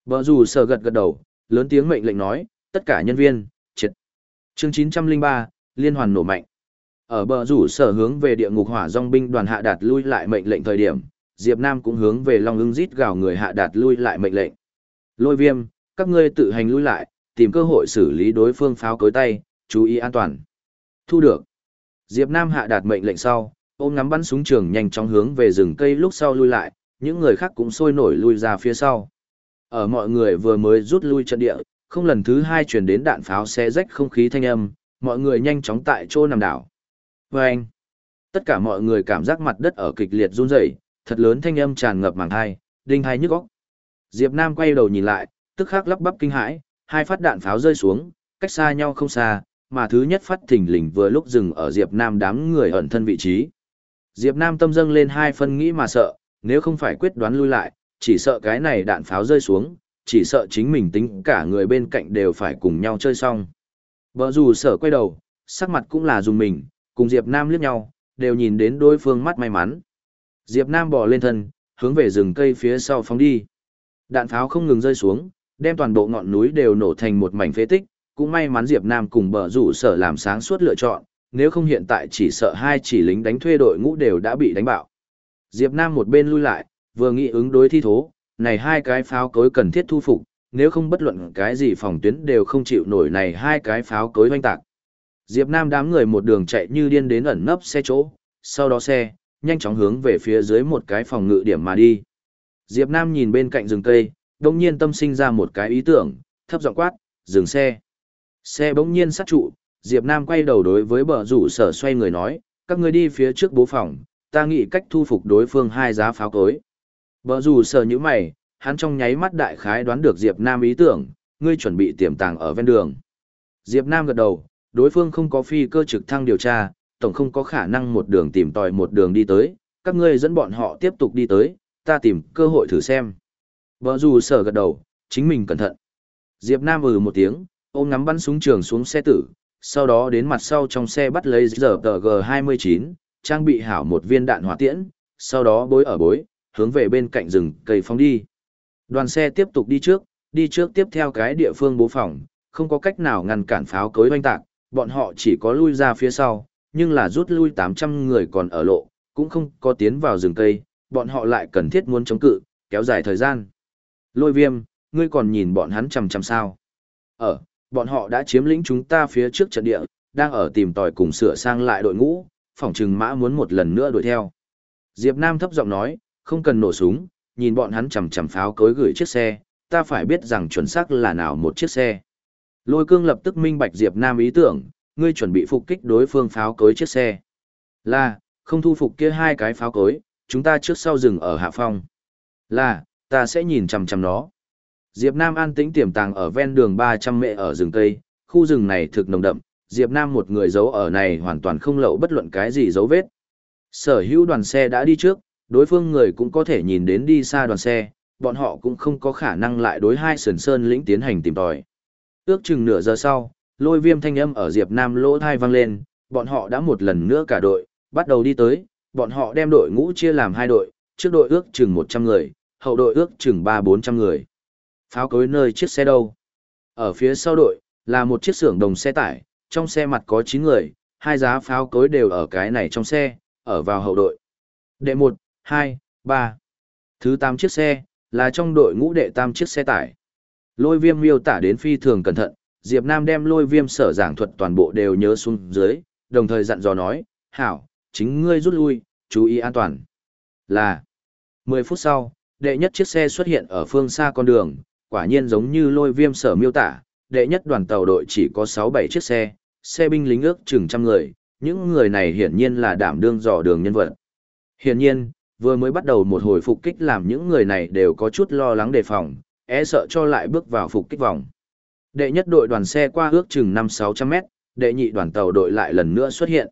Speaker 1: Bờ rủ sở gật gật đầu, lớn tiếng mệnh lệnh nói, tất cả nhân viên, triệt. Chương 903, liên hoàn nổ mạnh. Ở bờ rủ sở hướng về địa ngục hỏa dòng binh đoàn hạ đạt lui lại mệnh lệnh thời điểm, Diệp Nam cũng hướng về Long ưng rít gào người hạ đạt lui lại mệnh lệnh. Lôi viêm, các ngươi tự hành lui lại, tìm cơ hội xử lý đối phương pháo cối tay, chú ý an toàn. Thu được. Diệp Nam hạ đạt mệnh lệnh sau, ôm ngắm bắn súng trường nhanh chóng hướng về rừng cây lúc sau lui lại, những người khác cũng sôi nổi lui ra phía sau. Ở mọi người vừa mới rút lui trận địa, không lần thứ hai truyền đến đạn pháo xé rách không khí thanh âm, mọi người nhanh chóng tại chỗ nằm đảo. Và anh, tất cả mọi người cảm giác mặt đất ở kịch liệt run rẩy, thật lớn thanh âm tràn ngập màng hai, đinh hai nhức óc. Diệp Nam quay đầu nhìn lại, tức khắc lắp bắp kinh hãi, hai phát đạn pháo rơi xuống, cách xa nhau không xa, mà thứ nhất phát thình lình vừa lúc dừng ở Diệp Nam đám người ẩn thân vị trí. Diệp Nam tâm dâng lên hai phân nghĩ mà sợ, nếu không phải quyết đoán lui lại, chỉ sợ cái này đạn pháo rơi xuống, chỉ sợ chính mình tính cả người bên cạnh đều phải cùng nhau chơi xong. Bờ dù sở quay đầu, sắc mặt cũng là dùng mình, cùng Diệp Nam liếc nhau, đều nhìn đến đối phương mắt may mắn. Diệp Nam bò lên thân, hướng về rừng cây phía sau phóng đi. Đạn pháo không ngừng rơi xuống, đem toàn bộ ngọn núi đều nổ thành một mảnh phế tích, cũng may mắn Diệp Nam cùng bờ rủ sở làm sáng suốt lựa chọn, nếu không hiện tại chỉ sợ hai chỉ lính đánh thuê đội ngũ đều đã bị đánh bạo. Diệp Nam một bên lui lại, vừa nghĩ ứng đối thi thố, này hai cái pháo cối cần thiết thu phục, nếu không bất luận cái gì phòng tuyến đều không chịu nổi này hai cái pháo cối hoanh tạc. Diệp Nam đám người một đường chạy như điên đến ẩn nấp xe chỗ, sau đó xe, nhanh chóng hướng về phía dưới một cái phòng ngự điểm mà đi. Diệp Nam nhìn bên cạnh rừng cây, đồng nhiên tâm sinh ra một cái ý tưởng, thấp giọng quát, dừng xe. Xe bỗng nhiên sát trụ, Diệp Nam quay đầu đối với bờ rủ sở xoay người nói, các ngươi đi phía trước bố phòng, ta nghĩ cách thu phục đối phương hai giá pháo cối. Bờ rủ sở như mày, hắn trong nháy mắt đại khái đoán được Diệp Nam ý tưởng, ngươi chuẩn bị tiềm tàng ở ven đường. Diệp Nam gật đầu, đối phương không có phi cơ trực thăng điều tra, tổng không có khả năng một đường tìm tòi một đường đi tới, các ngươi dẫn bọn họ tiếp tục đi tới, ta tìm cơ hội thử xem. Bờ rủ sở gật đầu, chính mình cẩn thận. Diệp Nam ừ một tiếng, ôm ngắm bắn súng trường xuống xe tử, sau đó đến mặt sau trong xe bắt lấy giờ G29, trang bị hảo một viên đạn hỏa tiễn, sau đó bối ở bối, hướng về bên cạnh rừng cây phóng đi. Đoàn xe tiếp tục đi trước, đi trước tiếp theo cái địa phương bố phòng, không có cách nào ngăn cản pháo cối oanh tạc, bọn họ chỉ có lui ra phía sau, nhưng là rút lui 800 người còn ở lộ, cũng không có tiến vào rừng cây, bọn họ lại cần thiết muốn chống cự, kéo dài thời gian. Lôi viêm, ngươi còn nhìn bọn hắn chằm chằm sao? Ở, bọn họ đã chiếm lĩnh chúng ta phía trước trận địa, đang ở tìm tòi cùng sửa sang lại đội ngũ, phòng trừng mã muốn một lần nữa đuổi theo. Diệp Nam thấp giọng nói, không cần nổ súng, nhìn bọn hắn chầm chầm pháo cối gửi chiếc xe, ta phải biết rằng chuẩn xác là nào một chiếc xe. Lôi cương lập tức minh bạch Diệp Nam ý tưởng, ngươi chuẩn bị phục kích đối phương pháo cối chiếc xe. Là, không thu phục kia hai cái pháo cối, chúng ta trước sau dừng ở hạ phong. Là, ta sẽ nhìn chằm chằm nó. Diệp Nam an tĩnh tiềm tàng ở ven đường 300 mệ ở rừng cây, khu rừng này thực nồng đậm, Diệp Nam một người giấu ở này hoàn toàn không lậu bất luận cái gì dấu vết. Sở hữu đoàn xe đã đi trước, đối phương người cũng có thể nhìn đến đi xa đoàn xe, bọn họ cũng không có khả năng lại đối hai sườn sơn lĩnh tiến hành tìm tòi. Ước chừng nửa giờ sau, lôi viêm thanh âm ở Diệp Nam lỗ thai vang lên, bọn họ đã một lần nữa cả đội, bắt đầu đi tới, bọn họ đem đội ngũ chia làm hai đội, trước đội ước chừng 100 người, hậu đội ước chừng 3-400 người. Pháo cối nơi chiếc xe đâu? Ở phía sau đội, là một chiếc xưởng đồng xe tải, trong xe mặt có 9 người, hai giá pháo cối đều ở cái này trong xe, ở vào hậu đội. Đệ 1, 2, 3. Thứ 8 chiếc xe, là trong đội ngũ đệ tam chiếc xe tải. Lôi viêm miêu tả đến phi thường cẩn thận, Diệp Nam đem lôi viêm sở giảng thuật toàn bộ đều nhớ xuống dưới, đồng thời dặn dò nói, hảo, chính ngươi rút lui, chú ý an toàn. Là, 10 phút sau, đệ nhất chiếc xe xuất hiện ở phương xa con đường, quả nhiên giống như lôi viêm sở miêu tả, đệ nhất đoàn tàu đội chỉ có 6-7 chiếc xe, xe binh lính ước chừng trăm người, những người này hiển nhiên là đảm đương dò đường nhân vật. Hiển nhiên, vừa mới bắt đầu một hồi phục kích làm những người này đều có chút lo lắng đề phòng, e sợ cho lại bước vào phục kích vòng. Đệ nhất đội đoàn xe qua ước chừng 5-600 mét, đệ nhị đoàn tàu đội lại lần nữa xuất hiện.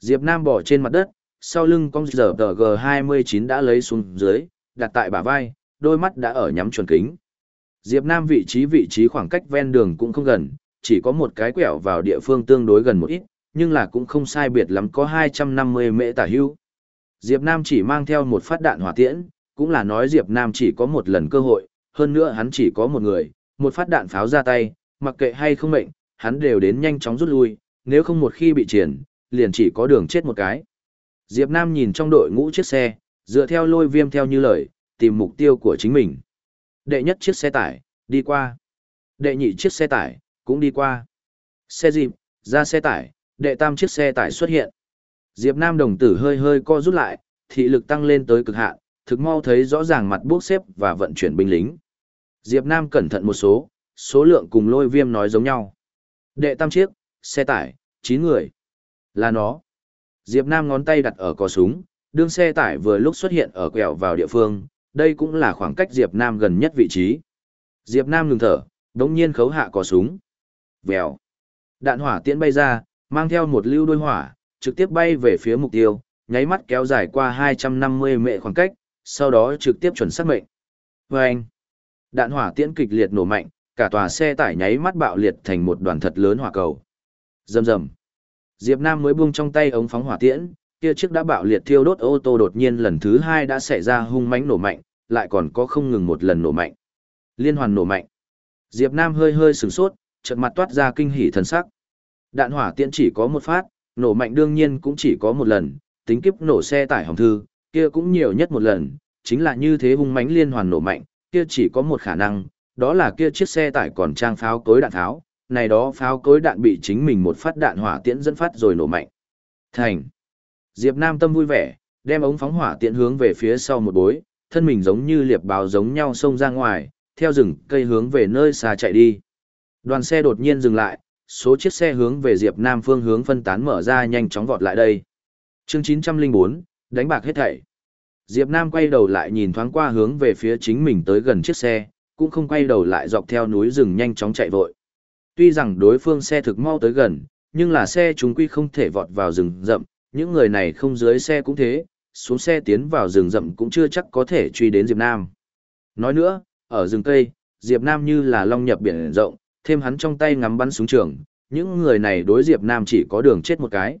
Speaker 1: Diệp Nam bỏ trên mặt đất, sau lưng con giờ G29 đã lấy xuống dưới, đặt tại bả vai, đôi mắt đã ở nhắm chuẩn kính. Diệp Nam vị trí vị trí khoảng cách ven đường cũng không gần, chỉ có một cái quẹo vào địa phương tương đối gần một ít, nhưng là cũng không sai biệt lắm có 250 mễ tả hưu. Diệp Nam chỉ mang theo một phát đạn hỏa tiễn, cũng là nói Diệp Nam chỉ có một lần cơ hội, hơn nữa hắn chỉ có một người, một phát đạn pháo ra tay, mặc kệ hay không mệnh, hắn đều đến nhanh chóng rút lui, nếu không một khi bị triển, liền chỉ có đường chết một cái. Diệp Nam nhìn trong đội ngũ chiếc xe, dựa theo lôi viêm theo như lời, tìm mục tiêu của chính mình. Đệ nhất chiếc xe tải, đi qua. Đệ nhị chiếc xe tải, cũng đi qua. Xe dịp, ra xe tải, đệ tam chiếc xe tải xuất hiện. Diệp Nam đồng tử hơi hơi co rút lại, thị lực tăng lên tới cực hạn, thực mau thấy rõ ràng mặt buốc xếp và vận chuyển binh lính. Diệp Nam cẩn thận một số, số lượng cùng lôi viêm nói giống nhau. Đệ tam chiếc, xe tải, 9 người. Là nó. Diệp Nam ngón tay đặt ở cò súng, đương xe tải vừa lúc xuất hiện ở quẹo vào địa phương, đây cũng là khoảng cách Diệp Nam gần nhất vị trí. Diệp Nam ngừng thở, đống nhiên khấu hạ cò súng. Vèo. Đạn hỏa tiễn bay ra, mang theo một lưu đôi hỏa, trực tiếp bay về phía mục tiêu, nháy mắt kéo dài qua 250 mệ khoảng cách, sau đó trực tiếp chuẩn xác mệnh. Vâng! Đạn hỏa tiễn kịch liệt nổ mạnh, cả tòa xe tải nháy mắt bạo liệt thành một đoàn thật lớn hỏa cầu. Rầm rầm. Diệp Nam mới buông trong tay ống phóng hỏa tiễn, kia chiếc đã bạo liệt thiêu đốt ô tô đột nhiên lần thứ hai đã xảy ra hung mãnh nổ mạnh, lại còn có không ngừng một lần nổ mạnh. Liên hoàn nổ mạnh. Diệp Nam hơi hơi sửng sốt, chợt mặt toát ra kinh hỉ thần sắc. Đạn hỏa tiễn chỉ có một phát, nổ mạnh đương nhiên cũng chỉ có một lần, tính kiếp nổ xe tải hỏng thư, kia cũng nhiều nhất một lần, chính là như thế hung mãnh liên hoàn nổ mạnh, kia chỉ có một khả năng, đó là kia chiếc xe tải còn trang pháo cối đạn tháo, này đó pháo cối đạn bị chính mình một phát đạn hỏa tiễn dẫn phát rồi nổ mạnh. Thành. Diệp Nam tâm vui vẻ, đem ống phóng hỏa tiện hướng về phía sau một bối, thân mình giống như liệp báo giống nhau xông ra ngoài, theo rừng cây hướng về nơi xa chạy đi. Đoàn xe đột nhiên dừng lại, số chiếc xe hướng về Diệp Nam phương hướng phân tán mở ra nhanh chóng vọt lại đây. Chương 904, đánh bạc hết thảy. Diệp Nam quay đầu lại nhìn thoáng qua hướng về phía chính mình tới gần chiếc xe, cũng không quay đầu lại dọc theo núi rừng nhanh chóng chạy vội. Tuy rằng đối phương xe thực mau tới gần, nhưng là xe chúng quy không thể vọt vào rừng rậm, những người này không dưới xe cũng thế, xuống xe tiến vào rừng rậm cũng chưa chắc có thể truy đến Diệp Nam. Nói nữa, ở rừng cây, Diệp Nam như là long nhập biển rộng, thêm hắn trong tay ngắm bắn súng trường, những người này đối Diệp Nam chỉ có đường chết một cái.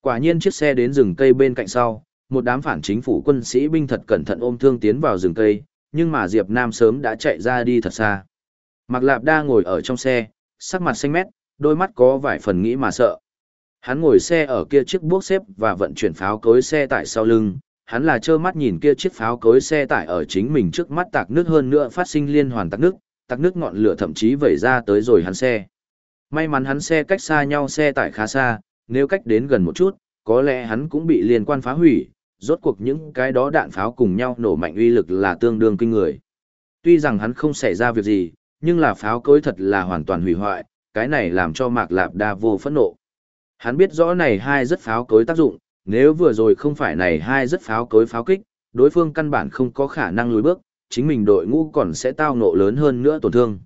Speaker 1: Quả nhiên chiếc xe đến rừng cây bên cạnh sau, một đám phản chính phủ quân sĩ binh thật cẩn thận ôm thương tiến vào rừng cây, nhưng mà Diệp Nam sớm đã chạy ra đi thật xa. Mạc Lạp Đa ngồi ở trong xe, sắc mặt xanh mét, đôi mắt có vài phần nghĩ mà sợ. Hắn ngồi xe ở kia chiếc bốc xếp và vận chuyển pháo cối xe tải sau lưng, hắn là trơ mắt nhìn kia chiếc pháo cối xe tải ở chính mình trước mắt tạc nước hơn nữa phát sinh liên hoàn tạc nước, tạc nước ngọn lửa thậm chí vẩy ra tới rồi hắn xe. May mắn hắn xe cách xa nhau xe tải khá xa, nếu cách đến gần một chút, có lẽ hắn cũng bị liên quan phá hủy, rốt cuộc những cái đó đạn pháo cùng nhau nổ mạnh uy lực là tương đương kinh người. Tuy rằng hắn không xảy ra việc gì, nhưng là pháo cối thật là hoàn toàn hủy hoại, cái này làm cho Mạc Lạp Đa vô phẫn nộ. Hắn biết rõ này hai rất pháo cối tác dụng, nếu vừa rồi không phải này hai rất pháo cối pháo kích, đối phương căn bản không có khả năng lùi bước, chính mình đội ngũ còn sẽ tao ngộ lớn hơn nữa tổn thương.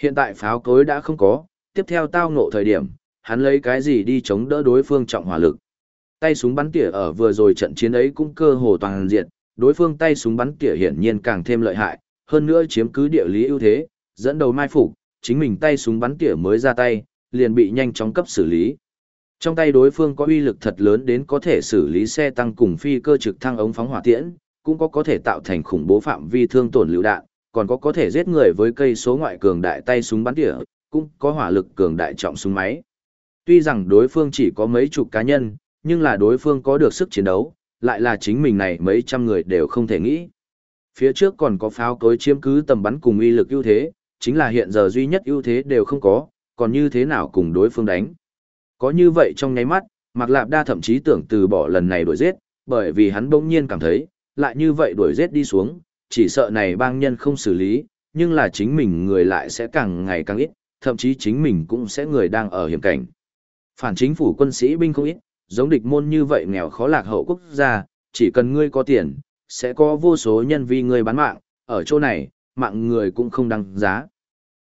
Speaker 1: Hiện tại pháo cối đã không có, tiếp theo tao ngộ thời điểm, hắn lấy cái gì đi chống đỡ đối phương trọng hỏa lực. Tay súng bắn tỉa ở vừa rồi trận chiến ấy cũng cơ hồ toàn diện, đối phương tay súng bắn tỉa hiển nhiên càng thêm lợi hại, hơn nữa chiếm cứ địa lý ưu thế, dẫn đầu mai phục, chính mình tay súng bắn tỉa mới ra tay, liền bị nhanh chóng cấp xử lý. Trong tay đối phương có uy lực thật lớn đến có thể xử lý xe tăng cùng phi cơ trực thăng ống phóng hỏa tiễn, cũng có có thể tạo thành khủng bố phạm vi thương tổn lựu đạn, còn có có thể giết người với cây số ngoại cường đại tay súng bắn tỉa, cũng có hỏa lực cường đại trọng súng máy. Tuy rằng đối phương chỉ có mấy chục cá nhân, nhưng là đối phương có được sức chiến đấu, lại là chính mình này mấy trăm người đều không thể nghĩ. Phía trước còn có pháo cối chiếm cứ tầm bắn cùng uy lực ưu thế, chính là hiện giờ duy nhất ưu thế đều không có, còn như thế nào cùng đối phương đánh. Có như vậy trong nháy mắt, Mạc Lạp Đa thậm chí tưởng từ bỏ lần này đuổi giết, bởi vì hắn bỗng nhiên cảm thấy, lại như vậy đuổi giết đi xuống, chỉ sợ này bang nhân không xử lý, nhưng là chính mình người lại sẽ càng ngày càng ít, thậm chí chính mình cũng sẽ người đang ở hiểm cảnh. Phản chính phủ quân sĩ binh không ít, giống địch môn như vậy nghèo khó lạc hậu quốc gia, chỉ cần ngươi có tiền, sẽ có vô số nhân vi ngươi bán mạng, ở chỗ này, mạng người cũng không đăng giá.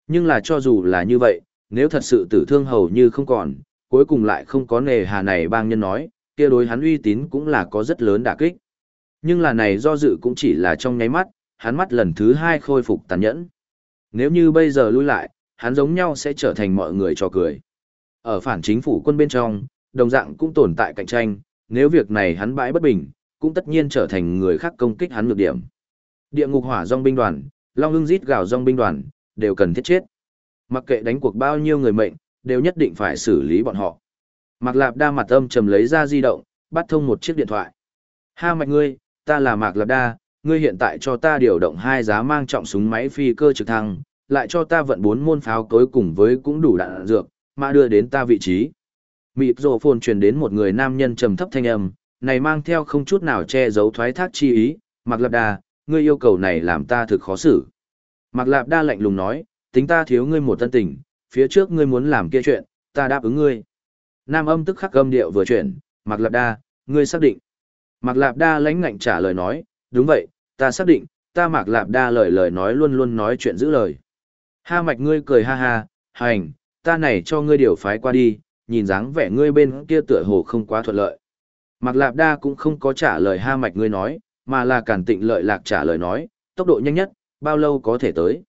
Speaker 1: Nhưng là cho dù là như vậy, nếu thật sự tử thương hầu như không còn, cuối cùng lại không có nề hà này bang nhân nói, kia đối hắn uy tín cũng là có rất lớn đả kích. Nhưng là này do dự cũng chỉ là trong nháy mắt, hắn mắt lần thứ hai khôi phục tàn nhẫn. Nếu như bây giờ lui lại, hắn giống nhau sẽ trở thành mọi người cho cười. Ở phản chính phủ quân bên trong, đồng dạng cũng tồn tại cạnh tranh, nếu việc này hắn bãi bất bình, cũng tất nhiên trở thành người khác công kích hắn nhược điểm. Địa ngục hỏa dòng binh đoàn, long hưng rít gào dòng binh đoàn, đều cần thiết chết. Mặc kệ đánh cuộc bao nhiêu người mệnh, đều nhất định phải xử lý bọn họ. Mạc Lạp đa mặt âm trầm lấy ra di động, bắt thông một chiếc điện thoại. Ha mạch ngươi, ta là Mạc Lạp đa, ngươi hiện tại cho ta điều động hai giá mang trọng súng máy phi cơ trực thăng, lại cho ta vận bốn môn pháo tối cùng với cũng đủ đạn dược, mà đưa đến ta vị trí. Mịp rồ phồn truyền đến một người nam nhân trầm thấp thanh âm, này mang theo không chút nào che giấu thoái thác chi ý, Mạc Lạp Đa, ngươi yêu cầu này làm ta thực khó xử. Mạc Lạp Đa lạnh lùng nói, tính ta thiếu ngươi một tân tình, phía trước ngươi muốn làm kia chuyện, ta đáp ứng ngươi. Nam âm tức khắc âm điệu vừa chuyển, Mạc Lạp Đa, ngươi xác định. Mạc Lạp Đa lãnh ngạnh trả lời nói, đúng vậy, ta xác định, ta Mạc Lạp Đa lời lời nói luôn luôn nói chuyện giữ lời. Ha mạch ngươi cười ha ha, hành, ta này cho ngươi điều phái qua đi, nhìn dáng vẻ ngươi bên kia tựa hồ không quá thuận lợi. Mạc Lạp Đa cũng không có trả lời ha mạch ngươi nói, mà là cản tịnh lợi lạc trả lời nói, tốc độ nhanh nhất, bao lâu có thể tới.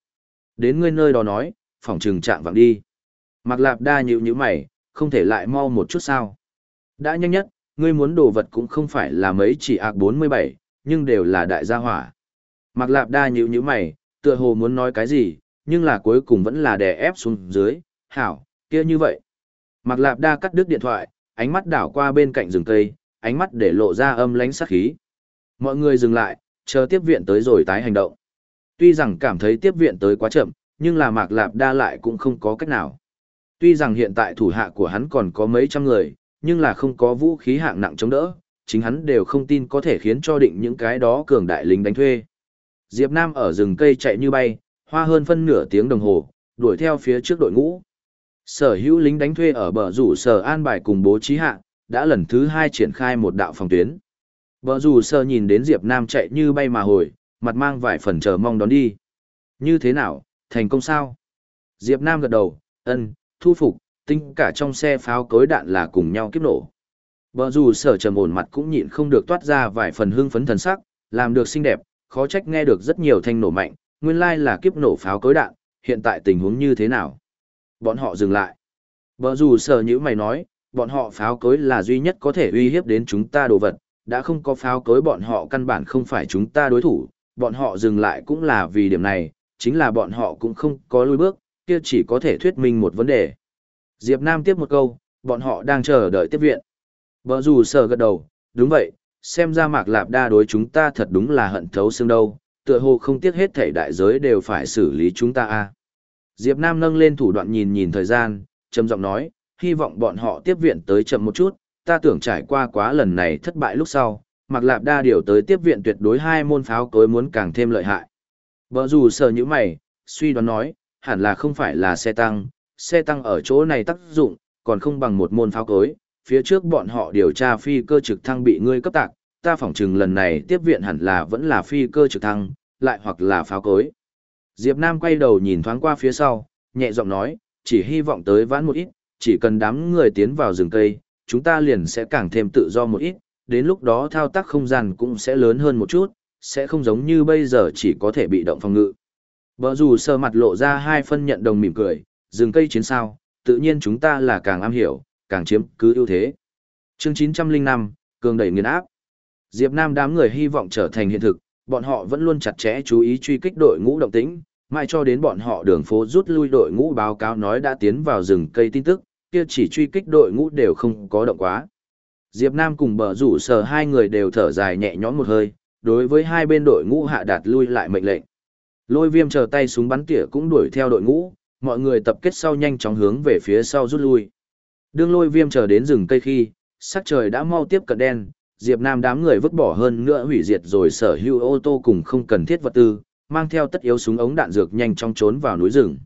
Speaker 1: Đến ngươi nơi đó nói, phòng trừng trạng vặng đi. Mạc Lạp Đa nhíu nhíu mày, không thể lại mau một chút sao. Đã nhanh nhất, ngươi muốn đồ vật cũng không phải là mấy chỉ ạc 47, nhưng đều là đại gia hỏa. Mạc Lạp Đa nhíu nhíu mày, tựa hồ muốn nói cái gì, nhưng là cuối cùng vẫn là đè ép xuống dưới, hảo, kia như vậy. Mạc Lạp Đa cắt đứt điện thoại, ánh mắt đảo qua bên cạnh rừng cây, ánh mắt để lộ ra âm lánh sát khí. Mọi người dừng lại, chờ tiếp viện tới rồi tái hành động. Tuy rằng cảm thấy tiếp viện tới quá chậm, nhưng là Mạc Lạp Đa lại cũng không có cách nào. Tuy rằng hiện tại thủ hạ của hắn còn có mấy trăm người, nhưng là không có vũ khí hạng nặng chống đỡ, chính hắn đều không tin có thể khiến cho định những cái đó cường đại lính đánh thuê. Diệp Nam ở rừng cây chạy như bay, hoa hơn phân nửa tiếng đồng hồ, đuổi theo phía trước đội ngũ. Sở hữu lính đánh thuê ở bờ rủ sở an bài cùng bố trí hạ, đã lần thứ hai triển khai một đạo phòng tuyến. Bờ rủ sở nhìn đến Diệp Nam chạy như bay mà hồi, mặt mang vài phần chờ mong đón đi. Như thế nào, thành công sao? Diệp Nam gật đầu, ân, thu phục, tinh cả trong xe pháo cối đạn là cùng nhau kiếp nổ. Bờ Dù sở trầm ổn mặt cũng nhịn không được toát ra vài phần hưng phấn thần sắc, làm được xinh đẹp, khó trách nghe được rất nhiều thanh nổ mạnh, nguyên lai là kiếp nổ pháo cối đạn, hiện tại tình huống như thế nào? Bọn họ dừng lại. Bờ Dù sở như mày nói, bọn họ pháo cối là duy nhất có thể uy hiếp đến chúng ta đồ vật, đã không có pháo cối bọn họ căn bản không phải chúng ta đối thủ, bọn họ dừng lại cũng là vì điểm này, chính là bọn họ cũng không có lùi bước, kia chỉ có thể thuyết minh một vấn đề. Diệp Nam tiếp một câu, bọn họ đang chờ đợi tiếp viện. Bờ rủ sờ gật đầu, đúng vậy, xem ra mạc lạp đa đối chúng ta thật đúng là hận thấu xương đâu, tựa hồ không tiếc hết thể đại giới đều phải xử lý chúng ta a. Diệp Nam nâng lên thủ đoạn nhìn nhìn thời gian, trầm giọng nói, hy vọng bọn họ tiếp viện tới chậm một chút, ta tưởng trải qua quá lần này thất bại lúc sau, Mạc Lạp đa điều tới tiếp viện tuyệt đối hai môn pháo cối muốn càng thêm lợi hại. Bờ dù sờ như mày, suy đoán nói, hẳn là không phải là xe tăng, xe tăng ở chỗ này tác dụng, còn không bằng một môn pháo cối, phía trước bọn họ điều tra phi cơ trực thăng bị ngươi cấp tạc, ta phỏng chừng lần này tiếp viện hẳn là vẫn là phi cơ trực thăng, lại hoặc là pháo cối. Diệp Nam quay đầu nhìn thoáng qua phía sau, nhẹ giọng nói, chỉ hy vọng tới vãn một ít, chỉ cần đám người tiến vào rừng cây, chúng ta liền sẽ càng thêm tự do một ít, đến lúc đó thao tác không gian cũng sẽ lớn hơn một chút, sẽ không giống như bây giờ chỉ có thể bị động phòng ngự. Bờ rủ sơ mặt lộ ra hai phân nhận đồng mỉm cười, rừng cây chiến sao, tự nhiên chúng ta là càng am hiểu, càng chiếm cứ ưu thế. Chương 905, cường đẩy nghiền áp. Diệp Nam đám người hy vọng trở thành hiện thực, bọn họ vẫn luôn chặt chẽ chú ý truy kích đội ngũ động tĩnh, mai cho đến bọn họ đường phố rút lui đội ngũ báo cáo nói đã tiến vào rừng cây tin tức, kia chỉ truy kích đội ngũ đều không có động quá. Diệp Nam cùng bờ rủ sở hai người đều thở dài nhẹ nhõm một hơi, đối với hai bên đội ngũ hạ đạt lui lại mệnh lệnh. Lôi viêm chờ tay súng bắn tỉa cũng đuổi theo đội ngũ, mọi người tập kết sau nhanh chóng hướng về phía sau rút lui. Đương lôi viêm chờ đến rừng cây khi, sắc trời đã mau tiếp cận đen, Diệp Nam đám người vứt bỏ hơn nữa hủy diệt rồi sở hữu ô tô cùng không cần thiết vật tư, mang theo tất yếu súng ống đạn dược nhanh chóng trốn vào núi rừng.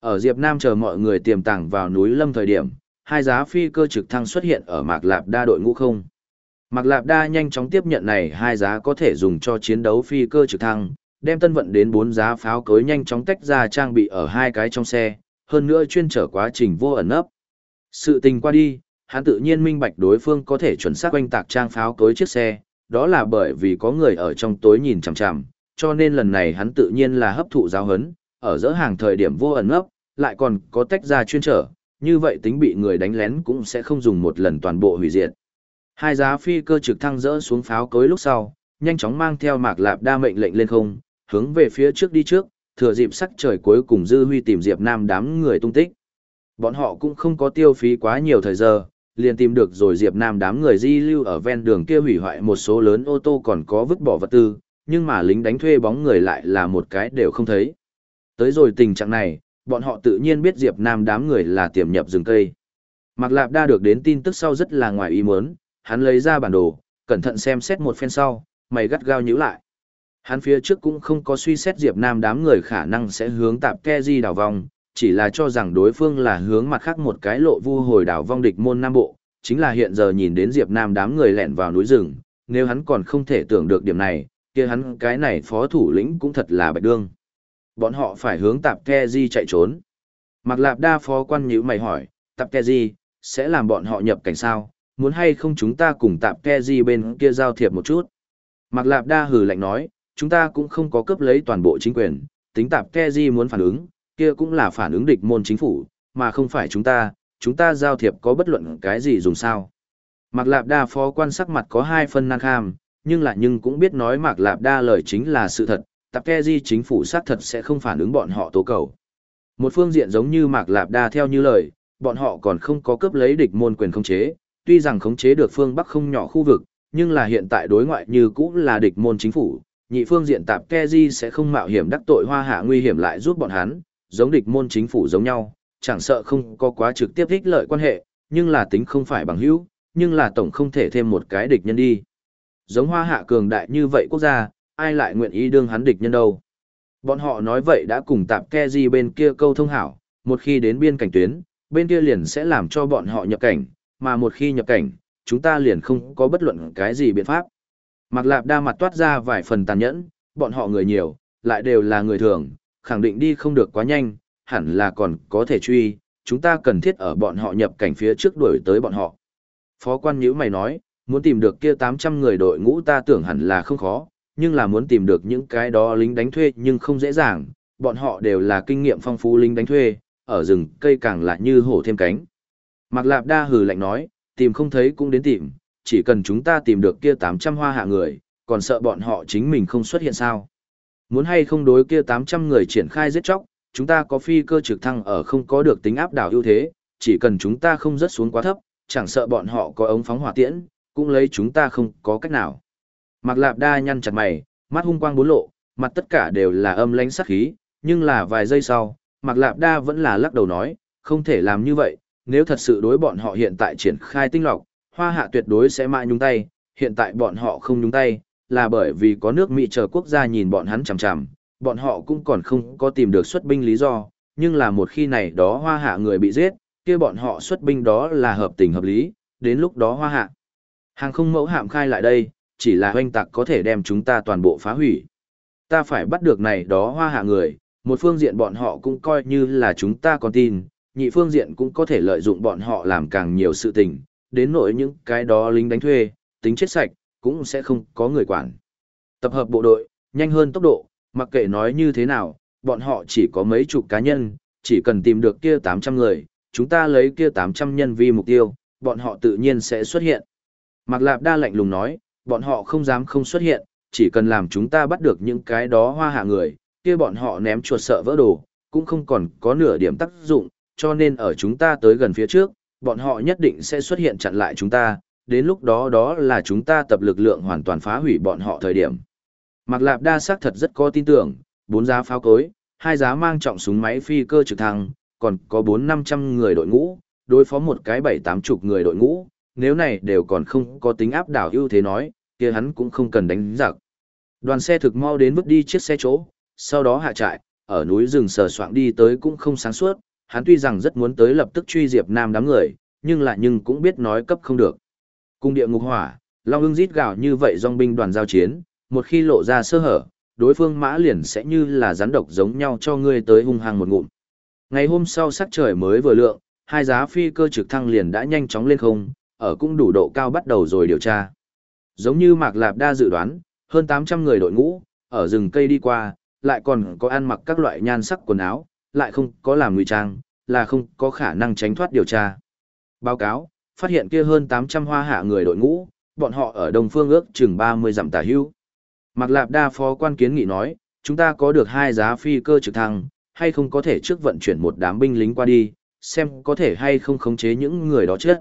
Speaker 1: Ở Diệp Nam chờ mọi người tiềm tàng vào núi lâm thời điểm, hai giá phi cơ trực thăng xuất hiện ở Mạc Lạp Đa đội ngũ không. Mạc Lạp Đa nhanh chóng tiếp nhận này hai giá có thể dùng cho chiến đấu phi cơ trực thăng, đem tân vận đến bốn giá pháo cối nhanh chóng tách ra trang bị ở hai cái trong xe, hơn nữa chuyên trở quá trình vô ẩn ấp. Sự tình qua đi, hắn tự nhiên minh bạch đối phương có thể chuẩn xác quanh tạc trang pháo cối chiếc xe, đó là bởi vì có người ở trong tối nhìn chằm chằm, cho nên lần này hắn tự nhiên là hấp thụ giáo hấn, ở giữa hàng thời điểm vô ẩn ấp, lại còn có tách ra chuyên trở, như vậy tính bị người đánh lén cũng sẽ không dùng một lần toàn bộ hủy diệt. Hai giá phi cơ trực thăng rỡ xuống pháo cối lúc sau, nhanh chóng mang theo mạc lạp đa mệnh lệnh lên không, hướng về phía trước đi trước, thừa dịp sắc trời cuối cùng dư huy tìm Diệp Nam đám người tung tích. Bọn họ cũng không có tiêu phí quá nhiều thời giờ, liền tìm được rồi Diệp Nam đám người di lưu ở ven đường kia hủy hoại một số lớn ô tô còn có vứt bỏ vật tư, nhưng mà lính đánh thuê bóng người lại là một cái đều không thấy. Tới rồi tình trạng này, bọn họ tự nhiên biết Diệp Nam đám người là tiềm nhập rừng cây. Mạc Lạp đa được đến tin tức sau rất là ngoài ý muốn, hắn lấy ra bản đồ, cẩn thận xem xét một phen sau, mày gắt gao nhíu lại. Hắn phía trước cũng không có suy xét Diệp Nam đám người khả năng sẽ hướng tạp ke di đảo vòng, chỉ là cho rằng đối phương là hướng mặt khác một cái lộ vu hồi đảo vong địch môn Nam Bộ, chính là hiện giờ nhìn đến Diệp Nam đám người lẻn vào núi rừng, nếu hắn còn không thể tưởng được điểm này, kia hắn cái này phó thủ lĩnh cũng thật là bạch đương. Bọn họ phải hướng tạp ke di chạy trốn. Mạc Lạp đa phó quan nhíu mày hỏi, tạp ke di, sẽ làm bọn họ nhập cảnh sao, muốn hay không chúng ta cùng tạp ke di bên kia giao thiệp một chút. Mạc Lạp đa hừ lạnh nói, chúng ta cũng không có cấp lấy toàn bộ chính quyền, tính tạp ke di muốn phản ứng, kia cũng là phản ứng địch môn chính phủ, mà không phải chúng ta, chúng ta giao thiệp có bất luận cái gì dùng sao. Mạc Lạp Đa phó quan sắc mặt có hai phân năng kham, nhưng lại nhưng cũng biết nói Mạc Lạp Đa lời chính là sự thật, Tạp ke di chính phủ xác thật sẽ không phản ứng bọn họ tố cầu. Một phương diện giống như Mạc Lạp Đa theo như lời, bọn họ còn không có cướp lấy địch môn quyền không chế, tuy rằng khống chế được phương Bắc không nhỏ khu vực, nhưng là hiện tại đối ngoại như cũng là địch môn chính phủ, nhị phương diện tạp Keji sẽ không mạo hiểm đắc tội hoa hạ nguy hiểm lại giúp bọn hắn, giống địch môn chính phủ giống nhau, chẳng sợ không có quá trực tiếp ích lợi quan hệ, nhưng là tính không phải bằng hữu, nhưng là tổng không thể thêm một cái địch nhân đi. Giống hoa hạ cường đại như vậy quốc gia, ai lại nguyện ý đương hắn địch nhân đâu. Bọn họ nói vậy đã cùng tạp keji bên kia câu thông hảo, một khi đến biên cảnh tuyến, bên kia liền sẽ làm cho bọn họ nhập cảnh, mà một khi nhập cảnh, chúng ta liền không có bất luận cái gì biện pháp. Mạc Lạp đa mặt toát ra vài phần tàn nhẫn, bọn họ người nhiều, lại đều là người thường, khẳng định đi không được quá nhanh, hẳn là còn có thể truy, chúng ta cần thiết ở bọn họ nhập cảnh phía trước đuổi tới bọn họ. Phó quan nhữ mày nói, muốn tìm được kia 800 người đội ngũ ta tưởng hẳn là không khó, nhưng là muốn tìm được những cái đó lính đánh thuê nhưng không dễ dàng, bọn họ đều là kinh nghiệm phong phú lính đánh thuê, ở rừng cây càng là như hổ thêm cánh. Mạc Lạp đa hừ lạnh nói, tìm không thấy cũng đến tìm, chỉ cần chúng ta tìm được kia 800 hoa hạ người, còn sợ bọn họ chính mình không xuất hiện sao. Muốn hay không đối kia 800 người triển khai giết chóc, chúng ta có phi cơ trực thăng ở không có được tính áp đảo ưu thế, chỉ cần chúng ta không rớt xuống quá thấp, chẳng sợ bọn họ có ống phóng hỏa tiễn, cũng lấy chúng ta không có cách nào. Mạc Lạp Đa nhăn chặt mày, mắt hung quang bốn lộ, mặt tất cả đều là âm lãnh sắc khí, nhưng là vài giây sau, Mạc Lạp Đa vẫn là lắc đầu nói, không thể làm như vậy, nếu thật sự đối bọn họ hiện tại triển khai tinh lọc, hoa hạ tuyệt đối sẽ mãi nhúng tay, hiện tại bọn họ không nhúng tay, là bởi vì có nước Mỹ chờ quốc gia nhìn bọn hắn chằm chằm, bọn họ cũng còn không có tìm được xuất binh lý do, nhưng là một khi này đó hoa hạ người bị giết, kia bọn họ xuất binh đó là hợp tình hợp lý, đến lúc đó hoa hạ. Hàng không mẫu hạm khai lại đây, chỉ là hoanh tạc có thể đem chúng ta toàn bộ phá hủy. Ta phải bắt được này đó hoa hạ người, một phương diện bọn họ cũng coi như là chúng ta còn tin, nhị phương diện cũng có thể lợi dụng bọn họ làm càng nhiều sự tình, đến nỗi những cái đó lính đánh thuê, tính chết sạch, cũng sẽ không có người quản. Tập hợp bộ đội, nhanh hơn tốc độ, mặc kệ nói như thế nào, bọn họ chỉ có mấy chục cá nhân, chỉ cần tìm được kia 800 người, chúng ta lấy kia 800 nhân vi mục tiêu, bọn họ tự nhiên sẽ xuất hiện. Mạc Lạp đa lạnh lùng nói, bọn họ không dám không xuất hiện, chỉ cần làm chúng ta bắt được những cái đó hoa hạ người, kia bọn họ ném chuột sợ vỡ đồ, cũng không còn có nửa điểm tác dụng, cho nên ở chúng ta tới gần phía trước, bọn họ nhất định sẽ xuất hiện chặn lại chúng ta, đến lúc đó đó là chúng ta tập lực lượng hoàn toàn phá hủy bọn họ thời điểm. Mạc Lạp đa xác thật rất có tin tưởng, bốn giá pháo cối, hai giá mang trọng súng máy phi cơ trực thăng, còn có bốn năm trăm người đội ngũ, đối phó một cái bảy tám chục người đội ngũ, nếu này đều còn không có tính áp đảo ưu thế nói, kia hắn cũng không cần đánh giặc. Đoàn xe thực mau đến bước đi chiếc xe chỗ, sau đó hạ trại, ở núi rừng sờ soạng đi tới cũng không sáng suốt, hắn tuy rằng rất muốn tới lập tức truy Diệp Nam đám người, nhưng lại nhưng cũng biết nói cấp không được. Cung địa ngục hỏa, Long ưng rít gào như vậy dòng binh đoàn giao chiến, một khi lộ ra sơ hở, đối phương mã liền sẽ như là rắn độc giống nhau cho ngươi tới hung hăng một ngụm. Ngày hôm sau sắc trời mới vừa lượng, hai giá phi cơ trực thăng liền đã nhanh chóng lên không, ở cũng đủ độ cao bắt đầu rồi điều tra. Giống như Mạc Lạp đa dự đoán, hơn 800 người đội ngũ, ở rừng cây đi qua, lại còn có ăn mặc các loại nhan sắc quần áo, lại không có làm ngụy trang, là không có khả năng tránh thoát điều tra. Báo cáo, phát hiện kia hơn 800 hoa hạ người đội ngũ, bọn họ ở Đông Phương ước chừng 30 dặm tả hữu. Mạc Lạp Đa phó quan kiến nghị nói, chúng ta có được hai giá phi cơ trực thăng, hay không có thể trước vận chuyển một đám binh lính qua đi, xem có thể hay không khống chế những người đó chết.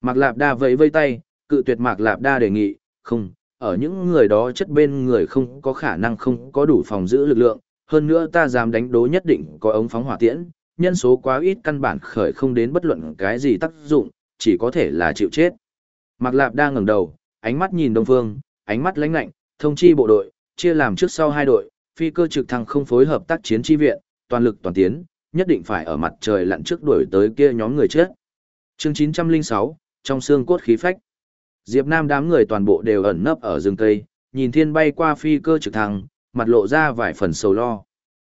Speaker 1: Mạc Lạp Đa vẫy vây tay, cự tuyệt Mạc Lạp Đa đề nghị, không, ở những người đó chất bên người không có khả năng không có đủ phòng giữ lực lượng, hơn nữa ta dám đánh đố nhất định có ống phóng hỏa tiễn, nhân số quá ít căn bản khởi không đến bất luận cái gì tác dụng, chỉ có thể là chịu chết. Mạc Lạp đang ngẩng đầu, ánh mắt nhìn Đông Phương, ánh mắt lãnh lạnh, thông chi bộ đội, chia làm trước sau hai đội, phi cơ trực thăng không phối hợp tác chiến chi viện, toàn lực toàn tiến, nhất định phải ở mặt trời lặn trước đuổi tới kia nhóm người chết. Chương 906, trong xương cốt khí phách. Diệp Nam đám người toàn bộ đều ẩn nấp ở rừng cây, nhìn thiên bay qua phi cơ trực thăng, mặt lộ ra vài phần sầu lo.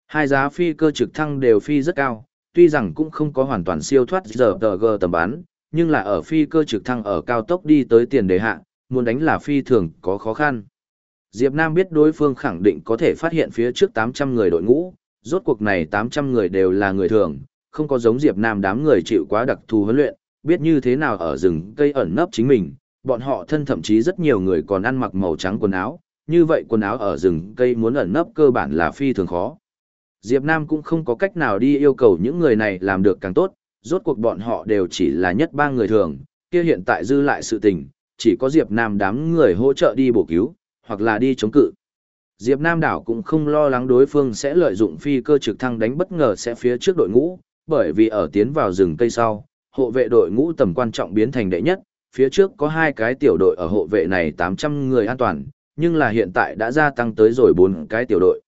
Speaker 1: Hai giá phi cơ trực thăng đều phi rất cao, tuy rằng cũng không có hoàn toàn siêu thoát giờ g tầm bắn, nhưng là ở phi cơ trực thăng ở cao tốc đi tới tiền đề hạ, muốn đánh là phi thường có khó khăn. Diệp Nam biết đối phương khẳng định có thể phát hiện phía trước 800 người đội ngũ, rốt cuộc này 800 người đều là người thường, không có giống Diệp Nam đám người chịu quá đặc thù huấn luyện, biết như thế nào ở rừng cây ẩn nấp chính mình, bọn họ thân thậm chí rất nhiều người còn ăn mặc màu trắng quần áo, như vậy quần áo ở rừng cây muốn ẩn nấp cơ bản là phi thường khó. Diệp Nam cũng không có cách nào đi yêu cầu những người này làm được càng tốt, rốt cuộc bọn họ đều chỉ là nhất ba người thường, kia hiện tại dư lại sự tình, chỉ có Diệp Nam đám người hỗ trợ đi bổ cứu, hoặc là đi chống cự. Diệp Nam đảo cũng không lo lắng đối phương sẽ lợi dụng phi cơ trực thăng đánh bất ngờ sẽ phía trước đội ngũ, bởi vì ở tiến vào rừng cây sau, hộ vệ đội ngũ tầm quan trọng biến thành đệ nhất, phía trước có hai cái tiểu đội ở hộ vệ này 800 người an toàn, nhưng là hiện tại đã gia tăng tới rồi bốn cái tiểu đội.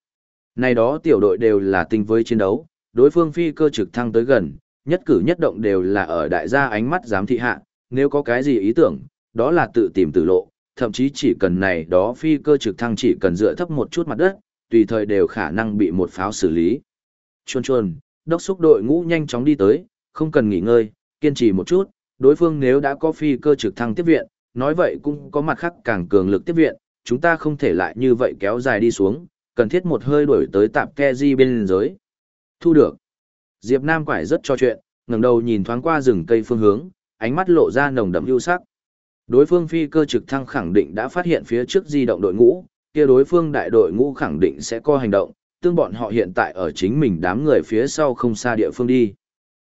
Speaker 1: Này đó tiểu đội đều là tinh với chiến đấu, đối phương phi cơ trực thăng tới gần, nhất cử nhất động đều là ở đại gia ánh mắt giám thị hạ, nếu có cái gì ý tưởng, đó là tự tìm tự lộ, thậm chí chỉ cần này đó phi cơ trực thăng chỉ cần dựa thấp một chút mặt đất, tùy thời đều khả năng bị một pháo xử lý. Chuôn chuôn, đốc xúc đội ngũ nhanh chóng đi tới, không cần nghỉ ngơi, kiên trì một chút, đối phương nếu đã có phi cơ trực thăng tiếp viện, nói vậy cũng có mặt khác càng cường lực tiếp viện, chúng ta không thể lại như vậy kéo dài đi xuống, cần thiết một hơi đuổi tới tạp ke di bên giới. Thu được. Diệp Nam quải rất cho chuyện, ngẩng đầu nhìn thoáng qua rừng cây phương hướng, ánh mắt lộ ra nồng đậm ưu sắc. Đối phương phi cơ trực thăng khẳng định đã phát hiện phía trước di động đội ngũ, kia đối phương đại đội ngũ khẳng định sẽ có hành động, tương bọn họ hiện tại ở chính mình đám người phía sau không xa địa phương đi.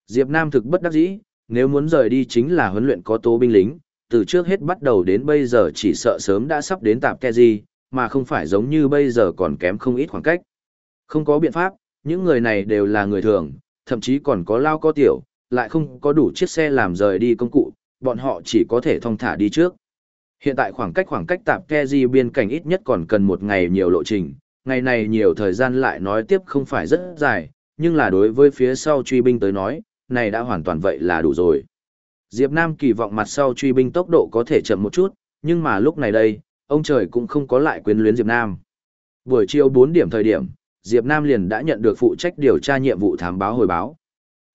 Speaker 1: Diệp Nam thực bất đắc dĩ, nếu muốn rời đi chính là huấn luyện có tố binh lính, từ trước hết bắt đầu đến bây giờ chỉ sợ sớm đã sắp đến tạp Keji, mà không phải giống như bây giờ còn kém không ít khoảng cách. Không có biện pháp, những người này đều là người thường, thậm chí còn có lao có tiểu, lại không có đủ chiếc xe làm rời đi công cụ, bọn họ chỉ có thể thong thả đi trước. Hiện tại khoảng cách khoảng cách tạp Keji biên cảnh ít nhất còn cần một ngày nhiều lộ trình, ngày này nhiều thời gian lại nói tiếp không phải rất dài, nhưng là đối với phía sau truy binh tới nói, này đã hoàn toàn vậy là đủ rồi. Diệp Nam kỳ vọng mặt sau truy binh tốc độ có thể chậm một chút, nhưng mà lúc này đây, ông trời cũng không có lại quyến luyến Diệp Nam. Buổi chiều 4 điểm thời điểm, Diệp Nam liền đã nhận được phụ trách điều tra nhiệm vụ thám báo hồi báo.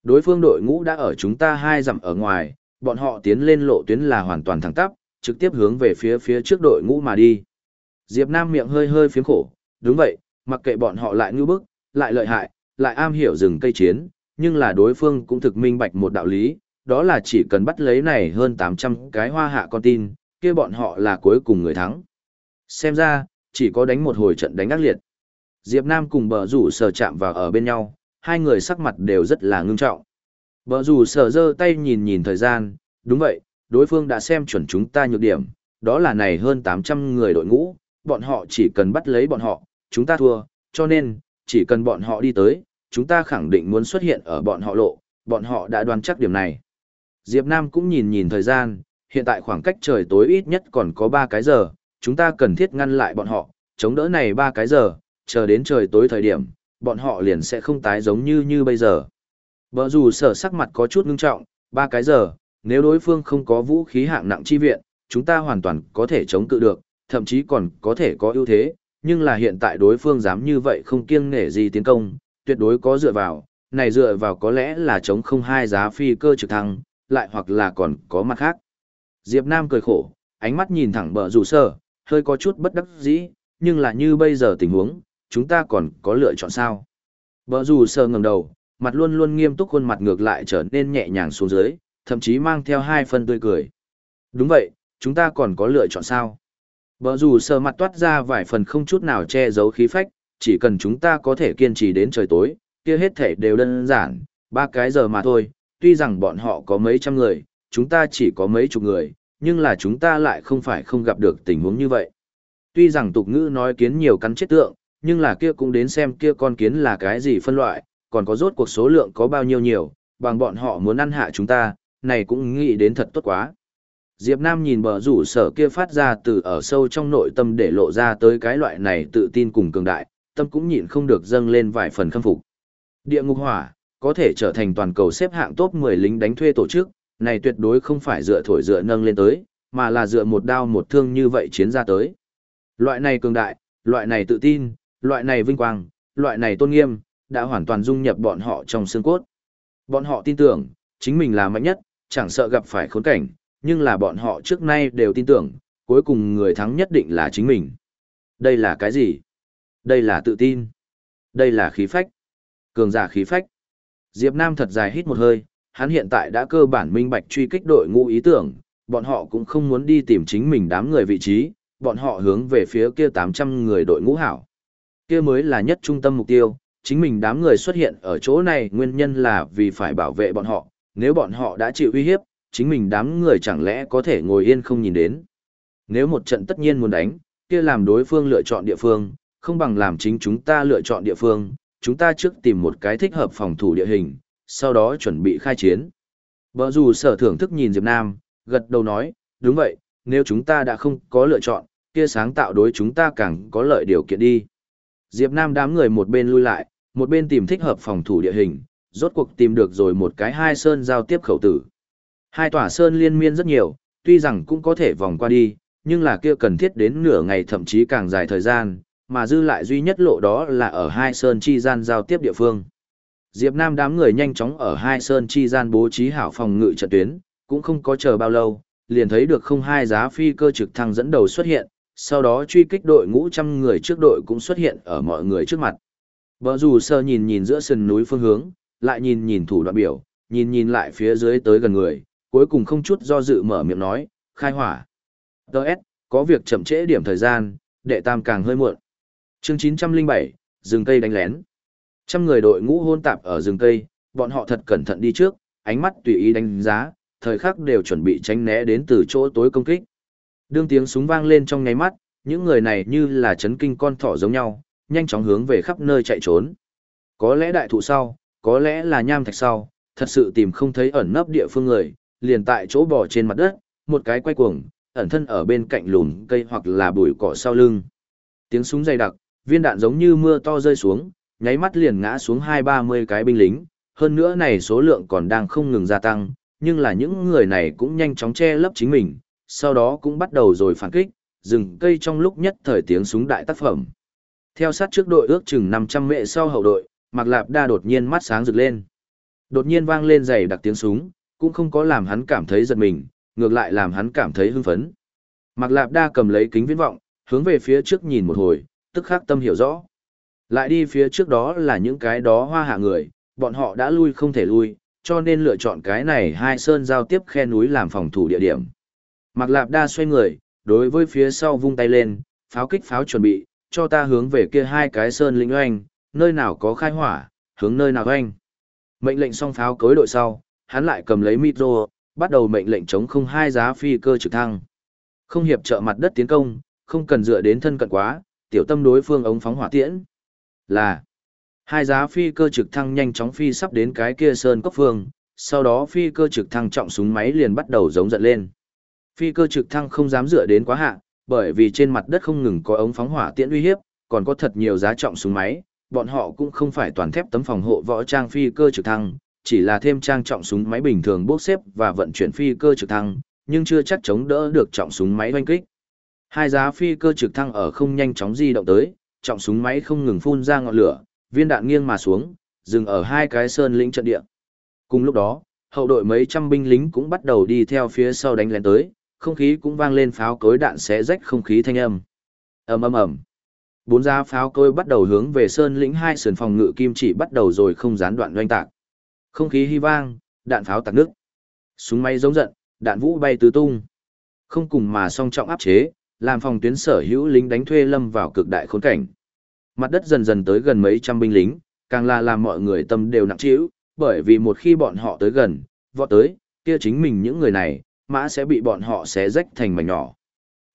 Speaker 1: Đối phương đội ngũ đã ở chúng ta hai dặm ở ngoài, bọn họ tiến lên lộ tuyến là hoàn toàn thẳng tắp, trực tiếp hướng về phía phía trước đội ngũ mà đi. Diệp Nam miệng hơi hơi phiếm khổ, đúng vậy, mặc kệ bọn họ lại ngư bức, lại lợi hại, lại am hiểu rừng cây chiến, nhưng là đối phương cũng thực minh bạch một đạo lý, đó là chỉ cần bắt lấy này hơn 800 cái hoa hạ con tin, kia bọn họ là cuối cùng người thắng. Xem ra, chỉ có đánh một hồi trận đánh ác liệt. Diệp Nam cùng bờ rủ sờ chạm vào ở bên nhau, hai người sắc mặt đều rất là ngưng trọng. Bờ rủ sờ giơ tay nhìn nhìn thời gian, đúng vậy, đối phương đã xem chuẩn chúng ta nhược điểm, đó là này hơn 800 người đội ngũ, bọn họ chỉ cần bắt lấy bọn họ, chúng ta thua, cho nên, chỉ cần bọn họ đi tới, chúng ta khẳng định muốn xuất hiện ở bọn họ lộ, bọn họ đã đoán chắc điểm này. Diệp Nam cũng nhìn nhìn thời gian, hiện tại khoảng cách trời tối ít nhất còn có 3 cái giờ, chúng ta cần thiết ngăn lại bọn họ, chống đỡ này 3 cái giờ, chờ đến trời tối thời điểm, bọn họ liền sẽ không tái giống như như bây giờ. Bở dù sở sắc mặt có chút ngưng trọng, 3 cái giờ, nếu đối phương không có vũ khí hạng nặng chi viện, chúng ta hoàn toàn có thể chống cự được, thậm chí còn có thể có ưu thế, nhưng là hiện tại đối phương dám như vậy không kiêng nể gì tiến công, tuyệt đối có dựa vào, này dựa vào có lẽ là chống không hai giá phi cơ trực thăng, lại hoặc là còn có mặt khác. Diệp Nam cười khổ, ánh mắt nhìn thẳng bờ rủ sở, hơi có chút bất đắc dĩ, nhưng là như bây giờ tình huống, chúng ta còn có lựa chọn sao? Bờ rủ sở ngẩng đầu, mặt luôn luôn nghiêm túc khuôn mặt ngược lại trở nên nhẹ nhàng xuống dưới, thậm chí mang theo hai phần tươi cười. Đúng vậy, chúng ta còn có lựa chọn sao? Bờ rủ sở mặt toát ra vài phần không chút nào che giấu khí phách, chỉ cần chúng ta có thể kiên trì đến trời tối, kia hết thể đều đơn giản, ba cái giờ mà thôi, tuy rằng bọn họ có mấy trăm người, chúng ta chỉ có mấy chục người, nhưng là chúng ta lại không phải không gặp được tình huống như vậy. Tuy rằng tục ngữ nói kiến nhiều cắn chết tượng, nhưng là kia cũng đến xem kia con kiến là cái gì phân loại, còn có rốt cuộc số lượng có bao nhiêu nhiều, bằng bọn họ muốn ăn hạ chúng ta, này cũng nghĩ đến thật tốt quá. Diệp Nam nhìn bờ rủ sở kia phát ra từ ở sâu trong nội tâm để lộ ra tới cái loại này tự tin cùng cường đại, tâm cũng nhịn không được dâng lên vài phần khâm phục. Địa ngục hỏa, có thể trở thành toàn cầu xếp hạng top 10 lính đánh thuê tổ chức, này tuyệt đối không phải dựa thổi dựa nâng lên tới, mà là dựa một đao một thương như vậy chiến ra tới. Loại này cường đại, loại này tự tin, loại này vinh quang, loại này tôn nghiêm, đã hoàn toàn dung nhập bọn họ trong xương cốt. Bọn họ tin tưởng, chính mình là mạnh nhất, chẳng sợ gặp phải khốn cảnh, nhưng là bọn họ trước nay đều tin tưởng, cuối cùng người thắng nhất định là chính mình. Đây là cái gì? Đây là tự tin. Đây là khí phách. Cường giả khí phách. Diệp Nam thật dài hít một hơi, hắn hiện tại đã cơ bản minh bạch truy kích đội ngũ ý tưởng, bọn họ cũng không muốn đi tìm chính mình đám người vị trí, bọn họ hướng về phía kia 800 người đội ngũ hảo. Kia mới là nhất trung tâm mục tiêu, chính mình đám người xuất hiện ở chỗ này nguyên nhân là vì phải bảo vệ bọn họ, nếu bọn họ đã chịu uy hiếp, chính mình đám người chẳng lẽ có thể ngồi yên không nhìn đến. Nếu một trận tất nhiên muốn đánh, kia làm đối phương lựa chọn địa phương, không bằng làm chính chúng ta lựa chọn địa phương, chúng ta trước tìm một cái thích hợp phòng thủ địa hình, sau đó chuẩn bị khai chiến. Bờ dù sở thưởng thức nhìn Diệp Nam, gật đầu nói, đúng vậy, nếu chúng ta đã không có lựa chọn, kia sáng tạo đối chúng ta càng có lợi điều kiện đi. Diệp Nam đám người một bên lui lại, một bên tìm thích hợp phòng thủ địa hình, rốt cuộc tìm được rồi một cái hai sơn giao tiếp khẩu tử. Hai tòa sơn liên miên rất nhiều, tuy rằng cũng có thể vòng qua đi, nhưng là kia cần thiết đến nửa ngày thậm chí càng dài thời gian, mà dư lại duy nhất lộ đó là ở hai sơn chi gian giao tiếp địa phương. Diệp Nam đám người nhanh chóng ở hai sơn chi gian bố trí hảo phòng ngự trận tuyến, cũng không có chờ bao lâu, liền thấy được không hai giá phi cơ trực thăng dẫn đầu xuất hiện, sau đó truy kích đội ngũ trăm người trước đội cũng xuất hiện ở mọi người trước mặt. Bờ dù sơ nhìn nhìn giữa sườn núi phương hướng, lại nhìn nhìn thủ đoạn biểu, nhìn nhìn lại phía dưới tới gần người, cuối cùng không chút do dự mở miệng nói, khai hỏa. Đợt, có việc chậm trễ điểm thời gian, đệ tam càng hơi muộn chương 907, rừng cây đánh lén. Trăm người đội ngũ hôn tạp ở rừng cây, bọn họ thật cẩn thận đi trước, ánh mắt tùy ý đánh giá, thời khắc đều chuẩn bị tránh né đến từ chỗ tối công kích. Đương tiếng súng vang lên trong ngáy mắt, những người này như là chấn kinh con thỏ giống nhau, nhanh chóng hướng về khắp nơi chạy trốn. Có lẽ đại thụ sau, có lẽ là nham thạch sau, thật sự tìm không thấy ẩn nấp địa phương người, liền tại chỗ bò trên mặt đất, một cái quay cuồng, ẩn thân ở bên cạnh lùm cây hoặc là bụi cỏ sau lưng. Tiếng súng dày đặc, viên đạn giống như mưa to rơi xuống, nháy mắt liền ngã xuống hai ba mươi cái binh lính, hơn nữa này số lượng còn đang không ngừng gia tăng, nhưng là những người này cũng nhanh chóng che lấp chính mình, sau đó cũng bắt đầu rồi phản kích, dừng cây trong lúc nhất thời tiếng súng đại tác phẩm. Theo sát trước đội ước chừng 500 mệ sau hậu đội, Mạc Lạp Đa đột nhiên mắt sáng rực lên. Đột nhiên vang lên dày đặc tiếng súng, cũng không có làm hắn cảm thấy giật mình, ngược lại làm hắn cảm thấy hưng phấn. Mạc Lạp Đa cầm lấy kính viễn vọng, hướng về phía trước nhìn một hồi, tức khắc tâm hiểu rõ. Lại đi phía trước đó là những cái đó hoa hạ người, bọn họ đã lui không thể lui, cho nên lựa chọn cái này hai sơn giao tiếp khe núi làm phòng thủ địa điểm. Mạc Lạp Đa xoay người, đối với phía sau vung tay lên, pháo kích pháo chuẩn bị, cho ta hướng về kia hai cái sơn lĩnh oanh, nơi nào có khai hỏa, hướng nơi nào oanh. Mệnh lệnh xong pháo cối đội sau, hắn lại cầm lấy micro, bắt đầu mệnh lệnh chống không hai giá phi cơ trực thăng. Không hiệp trợ mặt đất tiến công, không cần dựa đến thân cận quá, tiểu tâm đối phương ống phóng hỏa tiễn. Là, hai giá phi cơ trực thăng nhanh chóng phi sắp đến cái kia sơn cốc phương, sau đó phi cơ trực thăng trọng súng máy liền bắt đầu giống giận lên. Phi cơ trực thăng không dám dựa đến quá hạ, bởi vì trên mặt đất không ngừng có ống phóng hỏa tiễn uy hiếp, còn có thật nhiều giá trọng súng máy, bọn họ cũng không phải toàn thép tấm phòng hộ võ trang phi cơ trực thăng, chỉ là thêm trang trọng súng máy bình thường bốc xếp và vận chuyển phi cơ trực thăng, nhưng chưa chắc chống đỡ được trọng súng máy oanh kích. Hai giá phi cơ trực thăng ở không nhanh chóng di động tới, trọng súng máy không ngừng phun ra ngọn lửa, viên đạn nghiêng mà xuống, dừng ở hai cái sơn lĩnh trận địa. Cùng lúc đó, hậu đội mấy trăm binh lính cũng bắt đầu đi theo phía sau đánh lén tới, không khí cũng vang lên pháo cối đạn xé rách không khí thanh âm. Ầm ầm ầm. Bốn giá pháo cối bắt đầu hướng về sơn lĩnh hai sườn phòng ngự kim chỉ bắt đầu rồi không gián đoạn doanh tạc. Không khí hy vang, đạn pháo tạc nước. Súng máy giống giận, đạn vũ bay tứ tung. Không cùng mà song trọng áp chế, làm phòng tuyến sở hữu lính đánh thuê lâm vào cực đại khốn cảnh. Mặt đất dần dần tới gần mấy trăm binh lính, càng là làm mọi người tâm đều nặng trĩu, bởi vì một khi bọn họ tới gần, vọt tới, kia chính mình những người này, mã sẽ bị bọn họ xé rách thành mảnh nhỏ.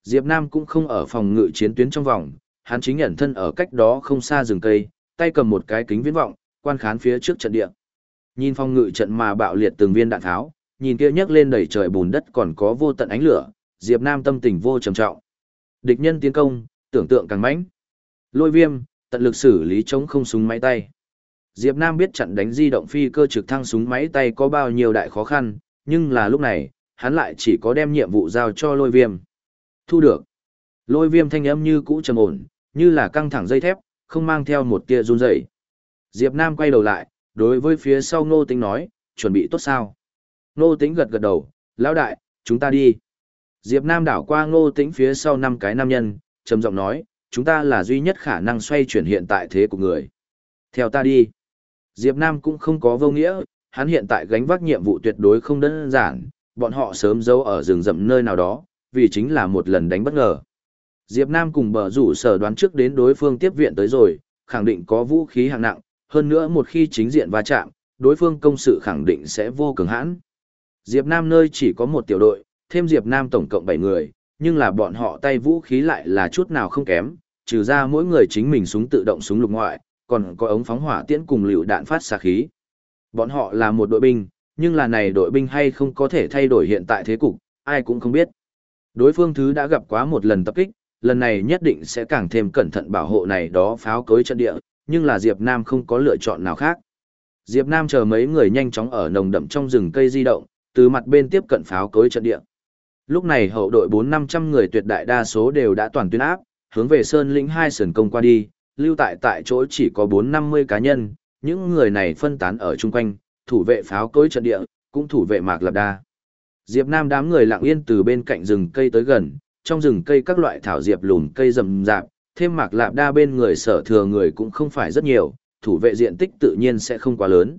Speaker 1: Diệp Nam cũng không ở phòng ngự chiến tuyến trong vòng, hắn chính ẩn thân ở cách đó không xa rừng cây, tay cầm một cái kính viễn vọng, quan khán phía trước trận địa. Nhìn phòng ngự trận mà bạo liệt từng viên đạn tháo, nhìn kia nhấc lên đầy trời bùn đất còn có vô tận ánh lửa, Diệp Nam tâm tình vô trầm trọng. Địch nhân tiến công, tưởng tượng càng mãnh. Lôi viêm, tận lực xử lý chống không súng máy tay. Diệp Nam biết chặn đánh di động phi cơ trực thăng súng máy tay có bao nhiêu đại khó khăn, nhưng là lúc này, hắn lại chỉ có đem nhiệm vụ giao cho lôi viêm. Thu được. Lôi viêm thanh âm như cũ trầm ổn, như là căng thẳng dây thép, không mang theo một tia run rẩy. Diệp Nam quay đầu lại, đối với phía sau Ngô Tĩnh nói, chuẩn bị tốt sao? Ngô Tĩnh gật gật đầu, lão đại, chúng ta đi. Diệp Nam đảo qua Ngô Tĩnh phía sau năm cái nam nhân, trầm giọng nói, chúng ta là duy nhất khả năng xoay chuyển hiện tại thế của người. Theo ta đi. Diệp Nam cũng không có vô nghĩa, hắn hiện tại gánh vác nhiệm vụ tuyệt đối không đơn giản, bọn họ sớm giấu ở rừng rậm nơi nào đó, vì chính là một lần đánh bất ngờ. Diệp Nam cùng bờ rủ sở đoán trước đến đối phương tiếp viện tới rồi, khẳng định có vũ khí hạng nặng, hơn nữa một khi chính diện va chạm, đối phương công sự khẳng định sẽ vô cường hãn. Diệp Nam nơi chỉ có một tiểu đội, thêm Diệp Nam tổng cộng 7 người, nhưng là bọn họ tay vũ khí lại là chút nào không kém, trừ ra mỗi người chính mình súng tự động súng lục ngoại, còn có ống phóng hỏa tiễn cùng liều đạn phát xạ khí. Bọn họ là một đội binh, nhưng là này đội binh hay không có thể thay đổi hiện tại thế cục, ai cũng không biết. Đối phương thứ đã gặp quá một lần tập kích, lần này nhất định sẽ càng thêm cẩn thận bảo hộ này đó pháo cối trận địa, nhưng là Diệp Nam không có lựa chọn nào khác. Diệp Nam chờ mấy người nhanh chóng ở nồng đậm trong rừng cây di động, từ mặt bên tiếp cận pháo cối trận địa. Lúc này hậu đội 4-500 người tuyệt đại đa số đều đã toàn tuyến áp, hướng về Sơn Lĩnh hai sườn công qua đi, lưu tại tại chỗ chỉ có 4-50 cá nhân, những người này phân tán ở chung quanh, thủ vệ pháo cối trận địa, cũng thủ vệ Mạc Lạp Đa. Diệp Nam đám người lặng yên từ bên cạnh rừng cây tới gần, trong rừng cây các loại thảo diệp lùn cây rậm rạp, thêm Mạc Lạp Đa bên người sở thừa người cũng không phải rất nhiều, thủ vệ diện tích tự nhiên sẽ không quá lớn.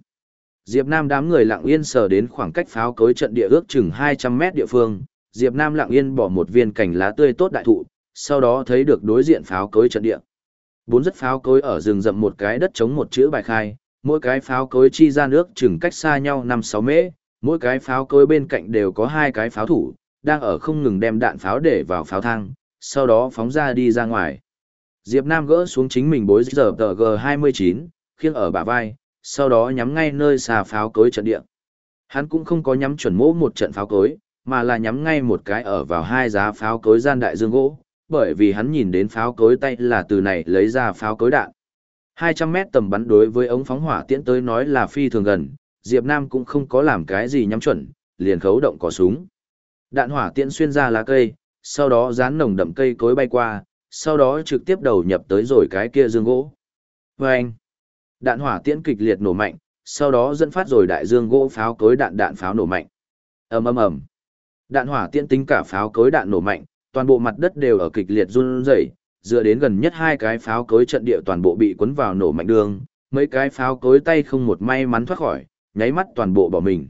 Speaker 1: Diệp Nam đám người lặng yên sờ đến khoảng cách pháo cối trận địa ước chừng 200 mét địa phương, Diệp Nam lặng yên bỏ một viên cành lá tươi tốt đại thụ, sau đó thấy được đối diện pháo cối trận địa. Bốn rất pháo cối ở rừng rậm một cái đất chống một chữ bài khai, mỗi cái pháo cối chi ra nước chừng cách xa nhau 5-6 mễ, mỗi cái pháo cối bên cạnh đều có hai cái pháo thủ, đang ở không ngừng đem đạn pháo để vào pháo thang, sau đó phóng ra đi ra ngoài. Diệp Nam gỡ xuống chính mình bối giờ tờ G29, khiêng ở bả vai, sau đó nhắm ngay nơi xà pháo cối trận địa. Hắn cũng không có nhắm chuẩn mỗ một trận pháo cối, mà là nhắm ngay một cái ở vào hai giá pháo cối gian đại dương gỗ, bởi vì hắn nhìn đến pháo cối tay là từ này lấy ra pháo cối đạn. 200 mét tầm bắn đối với ống phóng hỏa tiễn tới nói là phi thường gần, Diệp Nam cũng không có làm cái gì nhắm chuẩn, liền khấu động cò súng. Đạn hỏa tiễn xuyên ra lá cây, sau đó dán nồng đậm cây cối bay qua, sau đó trực tiếp đầu nhập tới rồi cái kia dương gỗ. Vâng! Đạn hỏa tiễn kịch liệt nổ mạnh, sau đó dẫn phát rồi đại dương gỗ pháo cối đạn đạn pháo nổ mạnh. ầm ầm ầm. Đạn hỏa tiễn tính cả pháo cối đạn nổ mạnh, toàn bộ mặt đất đều ở kịch liệt run rẩy, dựa đến gần nhất hai cái pháo cối trận địa toàn bộ bị cuốn vào nổ mạnh đường, mấy cái pháo cối tay không một may mắn thoát khỏi, nháy mắt toàn bộ bỏ mình.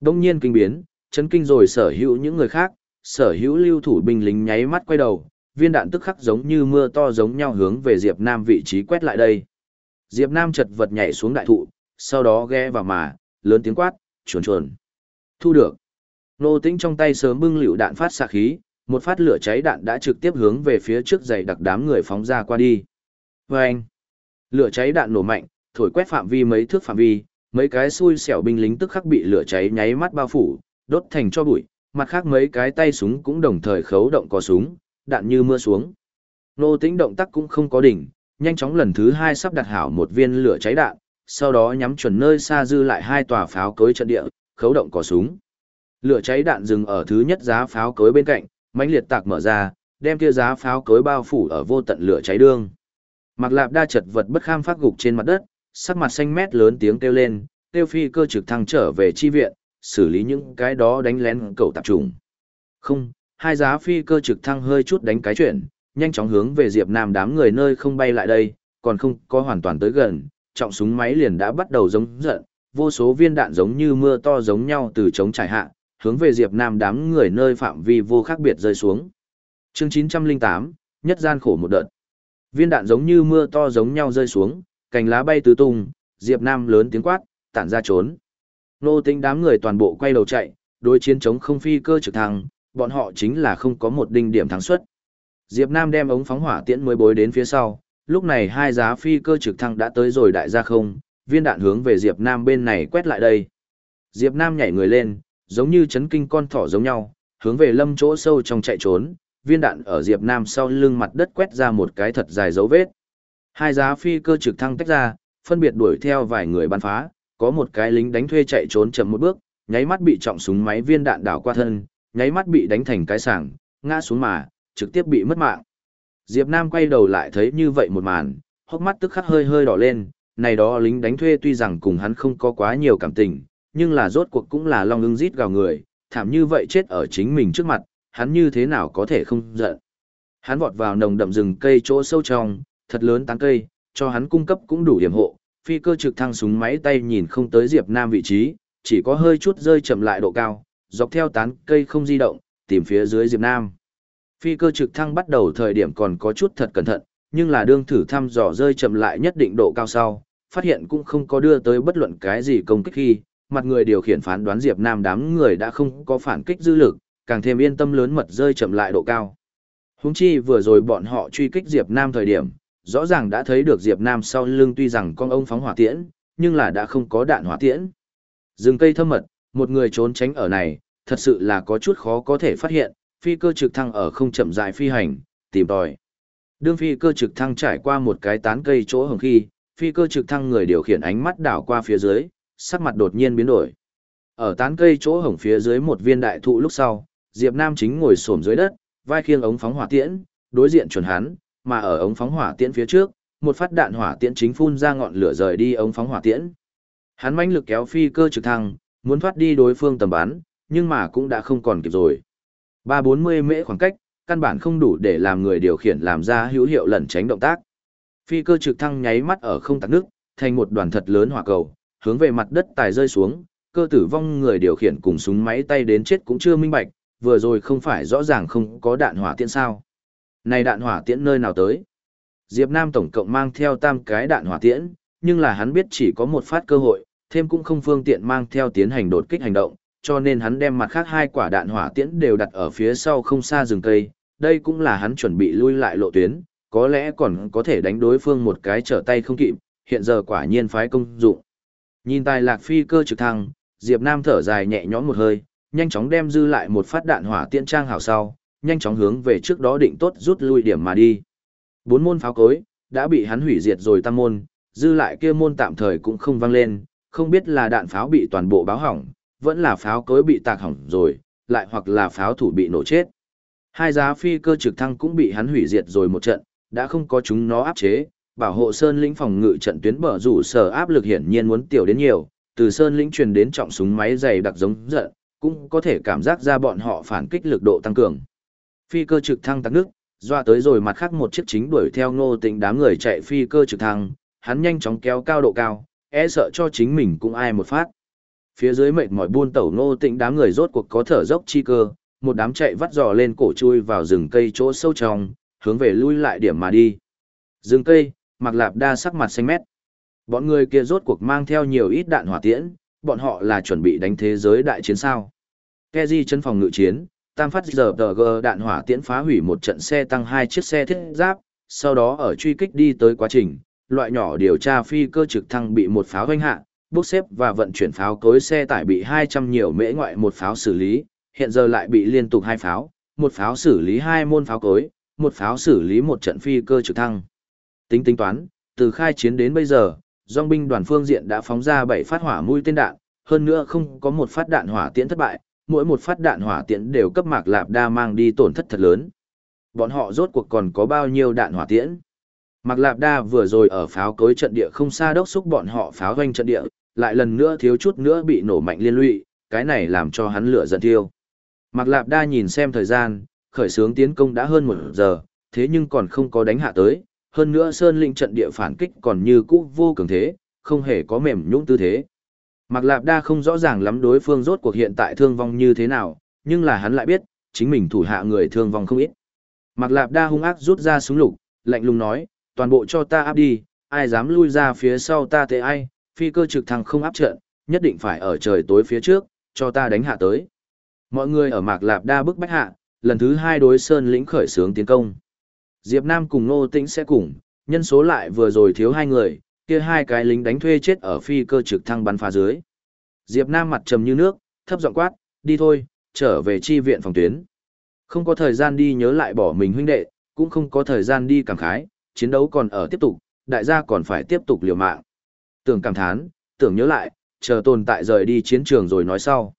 Speaker 1: Đông nhiên kinh biến, chấn kinh rồi sở hữu những người khác, sở hữu lưu thủ binh lính nháy mắt quay đầu, viên đạn tức khắc giống như mưa to giống nhau hướng về Diệp Nam vị trí quét lại đây. Diệp Nam chật vật nhảy xuống đại thụ, sau đó ghé vào mà, lớn tiếng quát, chuồn chuồn. Thu được. Nô tĩnh trong tay sớm bưng liều đạn phát xạ khí, một phát lửa cháy đạn đã trực tiếp hướng về phía trước dày đặc đám người phóng ra qua đi. Vâng! Lửa cháy đạn nổ mạnh, thổi quét phạm vi mấy thước phạm vi, mấy cái xui xẻo binh lính tức khắc bị lửa cháy nháy mắt bao phủ, đốt thành cho bụi, mặt khác mấy cái tay súng cũng đồng thời khấu động cò súng, đạn như mưa xuống. Nô tĩnh động tác cũng không có đỉnh, nhanh chóng lần thứ hai sắp đặt hảo một viên lửa cháy đạn, sau đó nhắm chuẩn nơi xa dư lại hai tòa pháo cối trận địa, khấu động cò súng. Lửa cháy đạn dừng ở thứ nhất giá pháo cối bên cạnh, mãnh liệt tạc mở ra, đem kia giá pháo cối bao phủ ở vô tận lửa cháy đương. Mạc Lạp đa chật vật bất kham phát gục trên mặt đất, sắc mặt xanh mét lớn tiếng kêu lên, kêu phi cơ trực thăng trở về chi viện, xử lý những cái đó đánh lén cầu tạp trùng. Không, hai giá phi cơ trực thăng hơi chút đánh cái chuyện, nhanh chóng hướng về Diệp Nam đám người nơi không bay lại đây, còn không có hoàn toàn tới gần, trọng súng máy liền đã bắt đầu giống giận, vô số viên đạn giống như mưa to giống nhau từ chống trải hạ, hướng về Diệp Nam đám người nơi phạm vi vô khác biệt rơi xuống. Chương 908, nhất gian khổ một đợt. Viên đạn giống như mưa to giống nhau rơi xuống, cành lá bay tứ tung, Diệp Nam lớn tiếng quát, tản ra trốn. Nô tính đám người toàn bộ quay đầu chạy, đối chiến chống không phi cơ trực thăng, bọn họ chính là không có một đinh điểm thắng suất. Diệp Nam đem ống phóng hỏa tiễn mới bối đến phía sau, lúc này hai giá phi cơ trực thăng đã tới rồi đại gia không, viên đạn hướng về Diệp Nam bên này quét lại đây. Diệp Nam nhảy người lên, giống như chấn kinh con thỏ giống nhau, hướng về lâm chỗ sâu trong chạy trốn, viên đạn ở Diệp Nam sau lưng mặt đất quét ra một cái thật dài dấu vết. Hai giá phi cơ trực thăng tách ra, phân biệt đuổi theo vài người bắn phá, có một cái lính đánh thuê chạy trốn chậm một bước, nháy mắt bị trọng súng máy viên đạn đảo qua thân, nháy mắt bị đánh thành cái sảng, ngã xuống mà, trực tiếp bị mất mạng. Diệp Nam quay đầu lại thấy như vậy một màn, hốc mắt tức khắc hơi hơi đỏ lên, này đó lính đánh thuê tuy rằng cùng hắn không có quá nhiều cảm tình, nhưng là rốt cuộc cũng là long ưng rít gào người, thảm như vậy chết ở chính mình trước mặt, hắn như thế nào có thể không giận. Hắn vọt vào nồng đậm rừng cây chỗ sâu trong, thật lớn tán cây, cho hắn cung cấp cũng đủ điểm hộ, phi cơ trực thăng súng máy tay nhìn không tới Diệp Nam vị trí, chỉ có hơi chút rơi chậm lại độ cao, dọc theo tán cây không di động, tìm phía dưới Diệp Nam. Phi cơ trực thăng bắt đầu thời điểm còn có chút thật cẩn thận, nhưng là đương thử thăm dò rơi chậm lại nhất định độ cao sau, phát hiện cũng không có đưa tới bất luận cái gì công kích khi, mặt người điều khiển phán đoán Diệp Nam đám người đã không có phản kích dư lực, càng thêm yên tâm lớn mật rơi chậm lại độ cao. Húng chi vừa rồi bọn họ truy kích Diệp Nam thời điểm, rõ ràng đã thấy được Diệp Nam sau lưng tuy rằng con ông phóng hỏa tiễn, nhưng là đã không có đạn hỏa tiễn. dừng cây thâm mật, một người trốn tránh ở này, thật sự là có chút khó có thể phát hiện, phi cơ trực thăng ở không chậm rãi phi hành, tìm tòi. Đương phi cơ trực thăng trải qua một cái tán cây chỗ hồng khi, phi cơ trực thăng người điều khiển ánh mắt đảo qua phía dưới, sắc mặt đột nhiên biến đổi. Ở tán cây chỗ hổng phía dưới một viên đại thụ lúc sau, Diệp Nam chính ngồi xổm dưới đất, vai khiêng ống phóng hỏa tiễn, đối diện chuẩn hắn, mà ở ống phóng hỏa tiễn phía trước, một phát đạn hỏa tiễn chính phun ra ngọn lửa rời đi ống phóng hỏa tiễn. Hắn mãnh lực kéo phi cơ trực thăng, muốn thoát đi đối phương tầm bắn, nhưng mà cũng đã không còn kịp rồi. Ba bốn mươi mễ khoảng cách, căn bản không đủ để làm người điều khiển làm ra hữu hiệu lẩn tránh động tác. Phi cơ trực thăng nháy mắt ở không tắc nước, thành một đoàn thật lớn hỏa cầu, hướng về mặt đất tài rơi xuống, cơ tử vong người điều khiển cùng súng máy tay đến chết cũng chưa minh bạch, vừa rồi không phải rõ ràng không có đạn hỏa tiễn sao. Này đạn hỏa tiễn nơi nào tới? Diệp Nam tổng cộng mang theo tam cái đạn hỏa tiễn, nhưng là hắn biết chỉ có một phát cơ hội, thêm cũng không phương tiện mang theo tiến hành đột kích hành động, cho nên hắn đem mặt khác hai quả đạn hỏa tiễn đều đặt ở phía sau không xa rừng cây, đây cũng là hắn chuẩn bị lui lại lộ tuyến, có lẽ còn có thể đánh đối phương một cái trở tay không kịp, hiện giờ quả nhiên phái công dụng. Nhìn tài lạc phi cơ trực thăng, Diệp Nam thở dài nhẹ nhõm một hơi, nhanh chóng đem dư lại một phát đạn hỏa tiễn trang hảo sau, nhanh chóng hướng về trước đó định tốt rút lui điểm mà đi. Bốn môn pháo cối, đã bị hắn hủy diệt rồi tam môn, dư lại kia môn tạm thời cũng không vang lên, không biết là đạn pháo bị toàn bộ báo hỏng, vẫn là pháo cối bị tạc hỏng rồi, lại hoặc là pháo thủ bị nổ chết. Hai giá phi cơ trực thăng cũng bị hắn hủy diệt rồi một trận, đã không có chúng nó áp chế, bảo hộ sơn lĩnh phòng ngự trận tuyến bờ rủ sở áp lực hiển nhiên muốn tiểu đến nhiều, từ sơn lĩnh truyền đến trọng súng máy dày đặc giống giận, cũng có thể cảm giác ra bọn họ phản kích lực độ tăng cường. Phi cơ trực thăng tăng nước, doa tới rồi mặt khác một chiếc chính đuổi theo ngô tịnh đám người chạy phi cơ trực thăng, hắn nhanh chóng kéo cao độ cao, e sợ cho chính mình cũng ai một phát. Phía dưới mệt mỏi buôn tẩu ngô tịnh đám người rốt cuộc có thở dốc chi cơ, một đám chạy vắt dò lên cổ chui vào rừng cây chỗ sâu trong, hướng về lui lại điểm mà đi. Rừng cây, mặc lạp đa sắc mặt xanh mét. Bọn người kia rốt cuộc mang theo nhiều ít đạn hỏa tiễn, bọn họ là chuẩn bị đánh thế giới đại chiến sao. Keji chân phòng ngự chiến, tam phát giờ tờ g đạn hỏa tiễn phá hủy một trận xe tăng hai chiếc xe thiết giáp, sau đó ở truy kích đi tới quá trình, loại nhỏ điều tra phi cơ trực thăng bị một pháo hoanh hạ, bốc xếp và vận chuyển pháo cối xe tải bị 200 nhiều mễ ngoại một pháo xử lý, hiện giờ lại bị liên tục hai pháo, một pháo xử lý hai môn pháo cối, một pháo xử lý một trận phi cơ trực thăng. Tính tính toán, từ khai chiến đến bây giờ, dòng binh đoàn phương diện đã phóng ra 7 phát hỏa mũi tên đạn, hơn nữa không có một phát đạn hỏa tiễn thất bại, mỗi một phát đạn hỏa tiễn đều cấp mạc lạp đa mang đi tổn thất thật lớn. Bọn họ rốt cuộc còn có bao nhiêu đạn hỏa tiễn? Mạc lạp đa vừa rồi ở pháo cối trận địa không xa đốc xúc bọn họ pháo doanh trận địa, lại lần nữa thiếu chút nữa bị nổ mạnh liên lụy, cái này làm cho hắn lửa giận thiêu. Mạc lạp đa nhìn xem thời gian, khởi xướng tiến công đã hơn một giờ, thế nhưng còn không có đánh hạ tới, hơn nữa Sơn Linh trận địa phản kích còn như cũ vô cường thế, không hề có mềm nhũn tư thế. Mạc Lạp Đa không rõ ràng lắm đối phương rốt cuộc hiện tại thương vong như thế nào, nhưng là hắn lại biết, chính mình thủ hạ người thương vong không ít. Mạc Lạp Đa hung ác rút ra súng lục, lạnh lùng nói, toàn bộ cho ta áp đi, ai dám lui ra phía sau ta thế ai, phi cơ trực thăng không áp trận, nhất định phải ở trời tối phía trước, cho ta đánh hạ tới. Mọi người ở Mạc Lạp Đa bức bách hạ, lần thứ hai đối Sơn lĩnh khởi xướng tiến công. Diệp Nam cùng Ngô Tĩnh sẽ cùng, nhân số lại vừa rồi thiếu hai người, kia hai cái lính đánh thuê chết ở phi cơ trực thăng bắn phá dưới. Diệp Nam mặt trầm như nước, thấp giọng quát, đi thôi, trở về chi viện phòng tuyến. Không có thời gian đi nhớ lại bỏ mình huynh đệ, cũng không có thời gian đi cảm khái, chiến đấu còn ở tiếp tục, đại gia còn phải tiếp tục liều mạng. Tưởng cảm thán, tưởng nhớ lại, chờ tồn tại rời đi chiến trường rồi nói sau.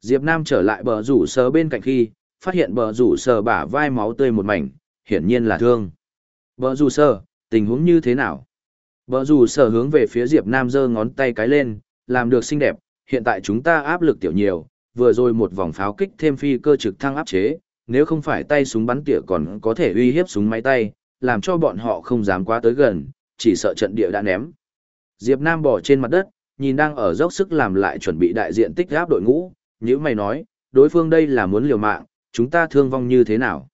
Speaker 1: Diệp Nam trở lại bờ rủ sờ bên cạnh khi, phát hiện bờ rủ sờ bả vai máu tươi một mảnh, hiển nhiên là thương. Bờ rủ sờ, tình huống như thế nào? Bờ rủ sờ hướng về phía Diệp Nam giơ ngón tay cái lên, làm được xinh đẹp, hiện tại chúng ta áp lực tiểu nhiều, vừa rồi một vòng pháo kích thêm phi cơ trực thăng áp chế, nếu không phải tay súng bắn tỉa còn có thể uy hiếp súng máy tay, làm cho bọn họ không dám quá tới gần, chỉ sợ trận địa đã ném. Diệp Nam bỏ trên mặt đất, nhìn đang ở dốc sức làm lại chuẩn bị đại diện tích áp đội ngũ, như mày nói, đối phương đây là muốn liều mạng, chúng ta thương vong như thế nào?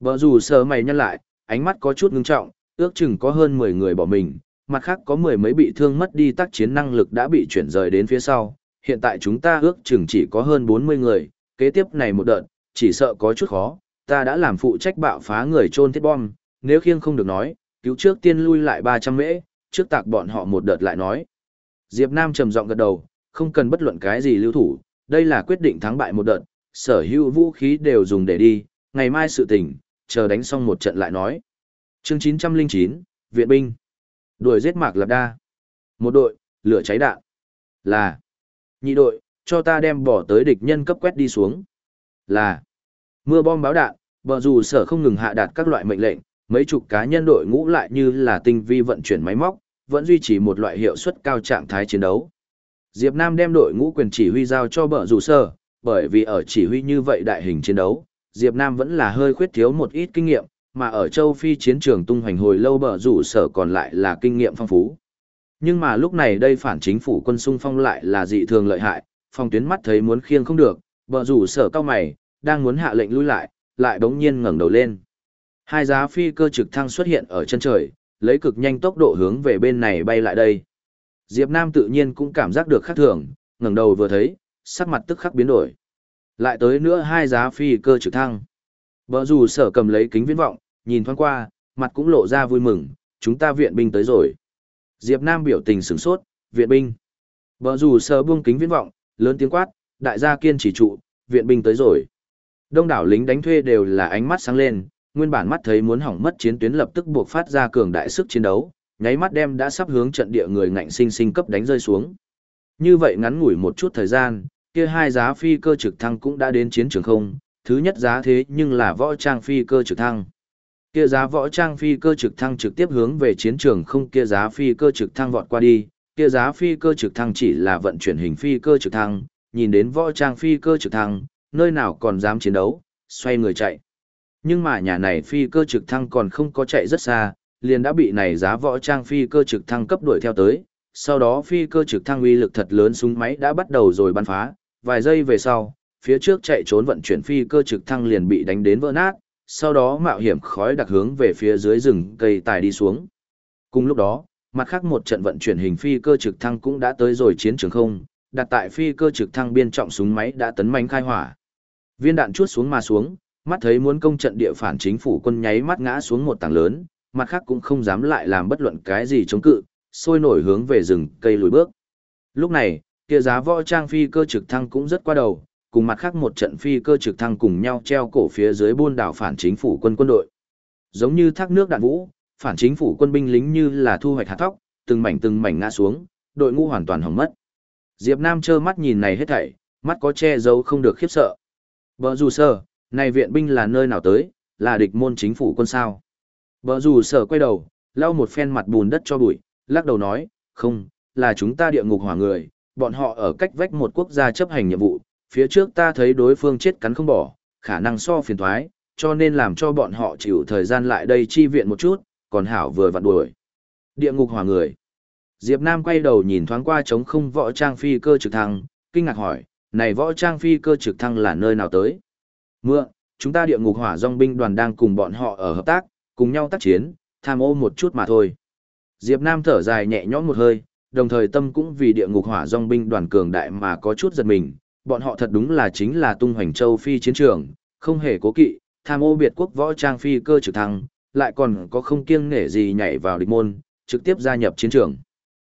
Speaker 1: Bờ rủ sờ mày nhăn lại, ánh mắt có chút ngưng trọng, ước chừng có hơn 10 người bỏ mình, mặt khác có mười mấy bị thương mất đi tác chiến năng lực đã bị chuyển rời đến phía sau. Hiện tại chúng ta ước chừng chỉ có hơn 40 người, kế tiếp này một đợt, chỉ sợ có chút khó, ta đã làm phụ trách bạo phá người trôn thiết bom, nếu khiêng không được nói, cứu trước tiên lui lại 300 mễ, trước tạc bọn họ một đợt lại nói. Diệp Nam trầm giọng gật đầu, không cần bất luận cái gì lưu thủ, đây là quyết định thắng bại một đợt, sở hữu vũ khí đều dùng để đi, ngày mai sự tình, chờ đánh xong một trận lại nói. Chương 909, Viện binh. Đuổi giết Mạc Lạp Đa. Một đội, lửa cháy đạn. Là. Nhị đội, cho ta đem bỏ tới địch nhân cấp quét đi xuống. Là. Mưa bom báo đạn, bờ dù sở không ngừng hạ đạt các loại mệnh lệnh, mấy chục cá nhân đội ngũ lại như là tinh vi vận chuyển máy móc, vẫn duy trì một loại hiệu suất cao trạng thái chiến đấu. Diệp Nam đem đội ngũ quyền chỉ huy giao cho bờ rủ sở, bởi vì ở chỉ huy như vậy đại hình chiến đấu, Diệp Nam vẫn là hơi khuyết thiếu một ít kinh nghiệm, mà ở châu Phi chiến trường tung hoành hồi lâu bờ rủ sở còn lại là kinh nghiệm phong phú. Nhưng mà lúc này đây phản chính phủ quân xung phong lại là dị thường lợi hại, phong tuyến mắt thấy muốn khiêng không được, bờ rủ sở cao mày, đang muốn hạ lệnh lui lại, lại đống nhiên ngẩng đầu lên. Hai giá phi cơ trực thăng xuất hiện ở chân trời, lấy cực nhanh tốc độ hướng về bên này bay lại đây. Diệp Nam tự nhiên cũng cảm giác được khác thường, ngẩng đầu vừa thấy, sắc mặt tức khắc biến đổi. Lại tới nữa hai giá phi cơ trực thăng. Bờ rủ sở cầm lấy kính viễn vọng, nhìn thoáng qua, mặt cũng lộ ra vui mừng, chúng ta viện binh tới rồi. Diệp Nam biểu tình sửng sốt, viện binh. Bờ rủ sở buông kính viễn vọng, lớn tiếng quát, đại gia kiên chỉ trụ, viện binh tới rồi. Đông đảo lính đánh thuê đều là ánh mắt sáng lên, nguyên bản mắt thấy muốn hỏng mất chiến tuyến lập tức buộc phát ra cường đại sức chiến đấu, nháy mắt đem đã sắp hướng trận địa người ngạnh sinh sinh cấp đánh rơi xuống. Như vậy ngắn ngủi một chút thời gian, kia hai giá phi cơ trực thăng cũng đã đến chiến trường không, thứ nhất giá thế nhưng là võ trang phi cơ trực thăng. Kia giá võ trang phi cơ trực thăng trực tiếp hướng về chiến trường không kia giá phi cơ trực thăng vọt qua đi, kia giá phi cơ trực thăng chỉ là vận chuyển hình phi cơ trực thăng, nhìn đến võ trang phi cơ trực thăng, nơi nào còn dám chiến đấu, xoay người chạy. Nhưng mà nhà này phi cơ trực thăng còn không có chạy rất xa, liền đã bị này giá võ trang phi cơ trực thăng cấp đuổi theo tới, sau đó phi cơ trực thăng uy lực thật lớn súng máy đã bắt đầu rồi bắn phá, vài giây về sau, phía trước chạy trốn vận chuyển phi cơ trực thăng liền bị đánh đến vỡ nát, sau đó mạo hiểm khói đặc hướng về phía dưới rừng cây tài đi xuống. Cùng lúc đó, mặt khác một trận vận chuyển hình phi cơ trực thăng cũng đã tới rồi chiến trường không, đặt tại phi cơ trực thăng biên trọng súng máy đã tấn mạnh khai hỏa. Viên đạn chuốt xuống mà xuống, mắt thấy muốn công trận địa phản chính phủ quân nháy mắt ngã xuống một tảng lớn, mặt khác cũng không dám lại làm bất luận cái gì chống cự, sôi nổi hướng về rừng cây lùi bước. Lúc này, kia giá võ trang phi cơ trực thăng cũng rất qua đầu, cùng mặt khác một trận phi cơ trực thăng cùng nhau treo cổ phía dưới buôn đảo phản chính phủ quân quân đội. Giống như thác nước đạn vũ, phản chính phủ quân binh lính như là thu hoạch hạt thóc, từng mảnh từng mảnh ngã xuống, đội ngũ hoàn toàn hỏng mất. Diệp Nam trơ mắt nhìn này hết thảy, mắt có che giấu không được khiếp sợ. Bờ dù sơ, này viện binh là nơi nào tới, là địch môn chính phủ quân sao. Bờ dù sở quay đầu, lau một phen mặt bùn đất cho bụi, lắc đầu nói, không, là chúng ta địa ngục hỏa người, bọn họ ở cách vách một quốc gia chấp hành nhiệm vụ, phía trước ta thấy đối phương chết cắn không bỏ, khả năng so phiền thoái, cho nên làm cho bọn họ chịu thời gian lại đây chi viện một chút, còn hảo vừa vặn đuổi. Địa ngục hỏa người. Diệp Nam quay đầu nhìn thoáng qua trống không võ trang phi cơ trực thăng, kinh ngạc hỏi, này võ trang phi cơ trực thăng là nơi nào tới? Mưa, chúng ta địa ngục hỏa dòng binh đoàn đang cùng bọn họ ở hợp tác, cùng nhau tác chiến, tham ô một chút mà thôi. Diệp Nam thở dài nhẹ nhõm một hơi, đồng thời tâm cũng vì địa ngục hỏa dòng binh đoàn cường đại mà có chút giật mình, bọn họ thật đúng là chính là tung hoành châu phi chiến trường, không hề cố kỵ, tham ô biệt quốc võ trang phi cơ trực thăng, lại còn có không kiêng nể gì nhảy vào địch môn, trực tiếp gia nhập chiến trường.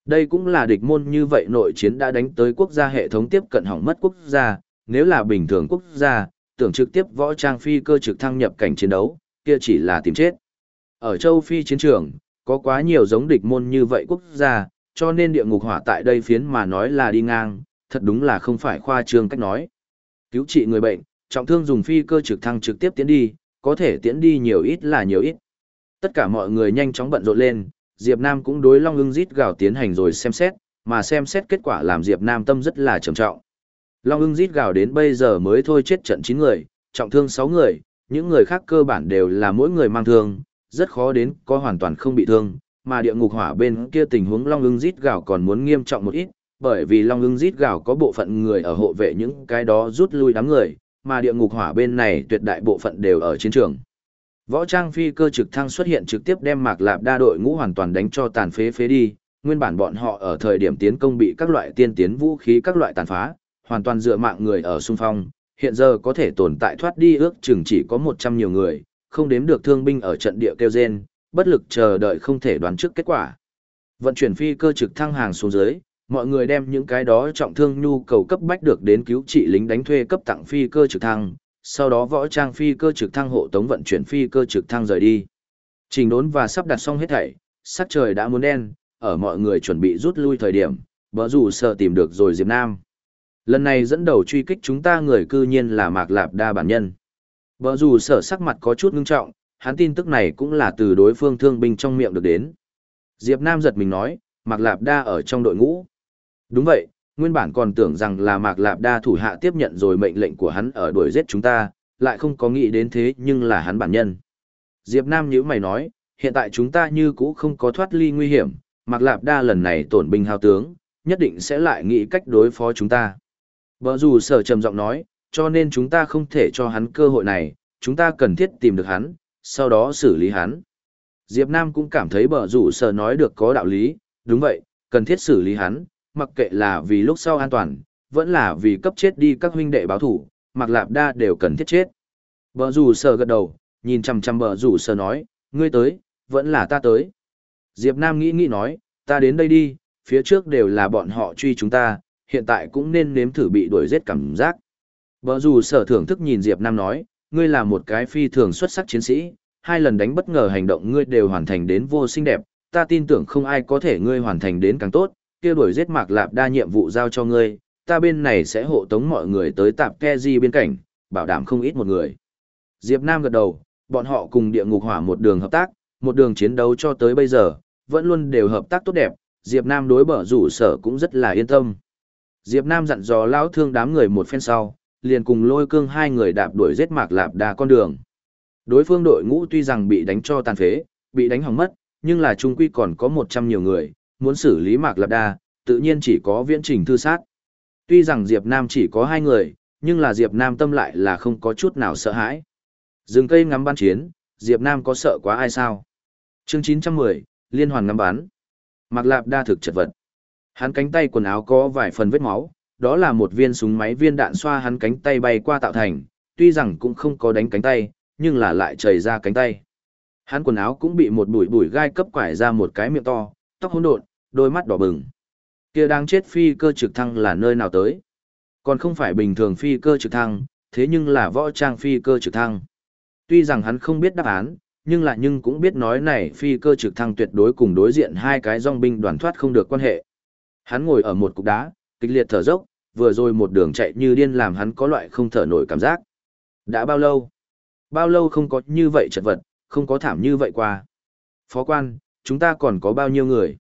Speaker 1: Đây cũng là địch môn như vậy nội chiến đã đánh tới quốc gia hệ thống tiếp cận hỏng mất quốc gia, nếu là bình thường quốc gia, tưởng trực tiếp võ trang phi cơ trực thăng nhập cảnh chiến đấu, kia chỉ là tìm chết. Ở châu Phi chiến trường, có quá nhiều giống địch môn như vậy quốc gia, cho nên địa ngục hỏa tại đây phiến mà nói là đi ngang, thật đúng là không phải khoa trương cách nói. Cứu trị người bệnh, trọng thương dùng phi cơ trực thăng trực tiếp tiến đi, có thể tiến đi nhiều ít là nhiều ít. Tất cả mọi người nhanh chóng bận rộn lên, Diệp Nam cũng đối Long ưng rít gào tiến hành rồi xem xét, mà xem xét kết quả làm Diệp Nam tâm rất là trầm trọng. Long ưng rít gào đến bây giờ mới thôi chết trận 9 người, trọng thương 6 người, những người khác cơ bản đều là mỗi người mang thương, rất khó đến có hoàn toàn không bị thương, mà địa ngục hỏa bên kia tình huống Long ưng rít gào còn muốn nghiêm trọng một ít, bởi vì Long ưng rít gào có bộ phận người ở hộ vệ những cái đó rút lui đám người, mà địa ngục hỏa bên này tuyệt đại bộ phận đều ở chiến trường. Võ trang phi cơ trực thăng xuất hiện trực tiếp đem Mạc Lạp đa đội ngũ hoàn toàn đánh cho tàn phế phế đi, nguyên bản bọn họ ở thời điểm tiến công bị các loại tiên tiến vũ khí các loại tàn phá, hoàn toàn dựa mạng người ở xung phong, hiện giờ có thể tồn tại thoát đi ước chừng chỉ có 100 nhiều người, không đếm được thương binh ở trận địa kêu rên, bất lực chờ đợi không thể đoán trước kết quả. Vận chuyển phi cơ trực thăng hàng xuống dưới, mọi người đem những cái đó trọng thương nhu cầu cấp bách được đến cứu trị lính đánh thuê cấp tặng phi cơ trực thăng, sau đó võ trang phi cơ trực thăng hộ tống vận chuyển phi cơ trực thăng rời đi. Trình đốn và sắp đặt xong hết thảy, sắc trời đã muốn đen, ở mọi người chuẩn bị rút lui thời điểm, bờ rủ sợ tìm được rồi Diệp Nam. Lần này dẫn đầu truy kích chúng ta người cư nhiên là Mạc Lạp Đa bản nhân. Bờ rủ sợ sắc mặt có chút ngưng trọng, hắn tin tức này cũng là từ đối phương thương binh trong miệng được đến. Diệp Nam giật mình nói, Mạc Lạp Đa ở trong đội ngũ. Đúng vậy, nguyên bản còn tưởng rằng là Mạc Lạp Đa thủ hạ tiếp nhận rồi mệnh lệnh của hắn ở đuổi giết chúng ta, lại không có nghĩ đến thế nhưng là hắn bản nhân. Diệp Nam nhíu mày nói, hiện tại chúng ta như cũ không có thoát ly nguy hiểm, Mạc Lạp Đa lần này tổn binh hao tướng, nhất định sẽ lại nghĩ cách đối phó chúng ta. Bở dù sở trầm giọng nói, cho nên chúng ta không thể cho hắn cơ hội này, chúng ta cần thiết tìm được hắn, sau đó xử lý hắn. Diệp Nam cũng cảm thấy bờ rủ sở nói được có đạo lý, đúng vậy, cần thiết xử lý hắn, mặc kệ là vì lúc sau an toàn, vẫn là vì cấp chết đi các huynh đệ báo thủ, mặc lạp đa đều cần thiết chết. Bờ rủ sở gật đầu, nhìn chăm chăm bờ rủ sở nói, ngươi tới, vẫn là ta tới. Diệp Nam nghĩ nghĩ nói, ta đến đây đi, phía trước đều là bọn họ truy chúng ta, hiện tại cũng nên nếm thử bị đuổi giết cảm giác. Bờ rủ sở thưởng thức nhìn Diệp Nam nói, ngươi là một cái phi thường xuất sắc chiến sĩ, hai lần đánh bất ngờ hành động ngươi đều hoàn thành đến vô xinh đẹp, ta tin tưởng không ai có thể ngươi hoàn thành đến càng tốt, kia đuổi giết mạc lạp đa nhiệm vụ giao cho ngươi, ta bên này sẽ hộ tống mọi người tới tạp ke di bên cạnh, bảo đảm không ít một người. Diệp Nam gật đầu, bọn họ cùng địa ngục hỏa một đường hợp tác, một đường chiến đấu cho tới bây giờ, vẫn luôn đều hợp tác tốt đẹp, Diệp Nam đối bở rủ sở cũng rất là yên tâm. Diệp Nam dặn dò lão thương đám người một phen sau, liền cùng lôi cương hai người đạp đuổi giết mạc lạp đa con đường. Đối phương đội ngũ tuy rằng bị đánh cho tàn phế, bị đánh hỏng mất, nhưng là trung quy còn có 100 nhiều người, muốn xử lý mạc lạp đa, tự nhiên chỉ có viễn trình thư sát. Tuy rằng Diệp Nam chỉ có hai người, nhưng là Diệp Nam tâm lại là không có chút nào sợ hãi. Dừng cây ngắm bắn chiến, Diệp Nam có sợ quá ai sao? Chương 910, liên hoàn ngắm bắn. Mạc Lạp đa thực chật vật. Hắn cánh tay quần áo có vài phần vết máu, đó là một viên súng máy viên đạn xoa hắn cánh tay bay qua tạo thành, tuy rằng cũng không có đánh cánh tay, nhưng là lại chảy ra cánh tay. Hắn quần áo cũng bị một bụi bụi gai cấp quải ra một cái miệng to, tóc hỗn độn, đôi mắt đỏ bừng. Kia đang chết phi cơ trực thăng là nơi nào tới? Còn không phải bình thường phi cơ trực thăng, thế nhưng là võ trang phi cơ trực thăng. Tuy rằng hắn không biết đáp án, nhưng lại nhưng cũng biết nói này phi cơ trực thăng tuyệt đối cùng đối diện hai cái dòng binh đoàn thoát không được quan hệ. Hắn ngồi ở một cục đá, kịch liệt thở dốc, vừa rồi một đường chạy như điên làm hắn có loại không thở nổi cảm giác. Đã bao lâu? Bao lâu không có như vậy chật vật, không có thảm như vậy qua. Phó quan, chúng ta còn có bao nhiêu người?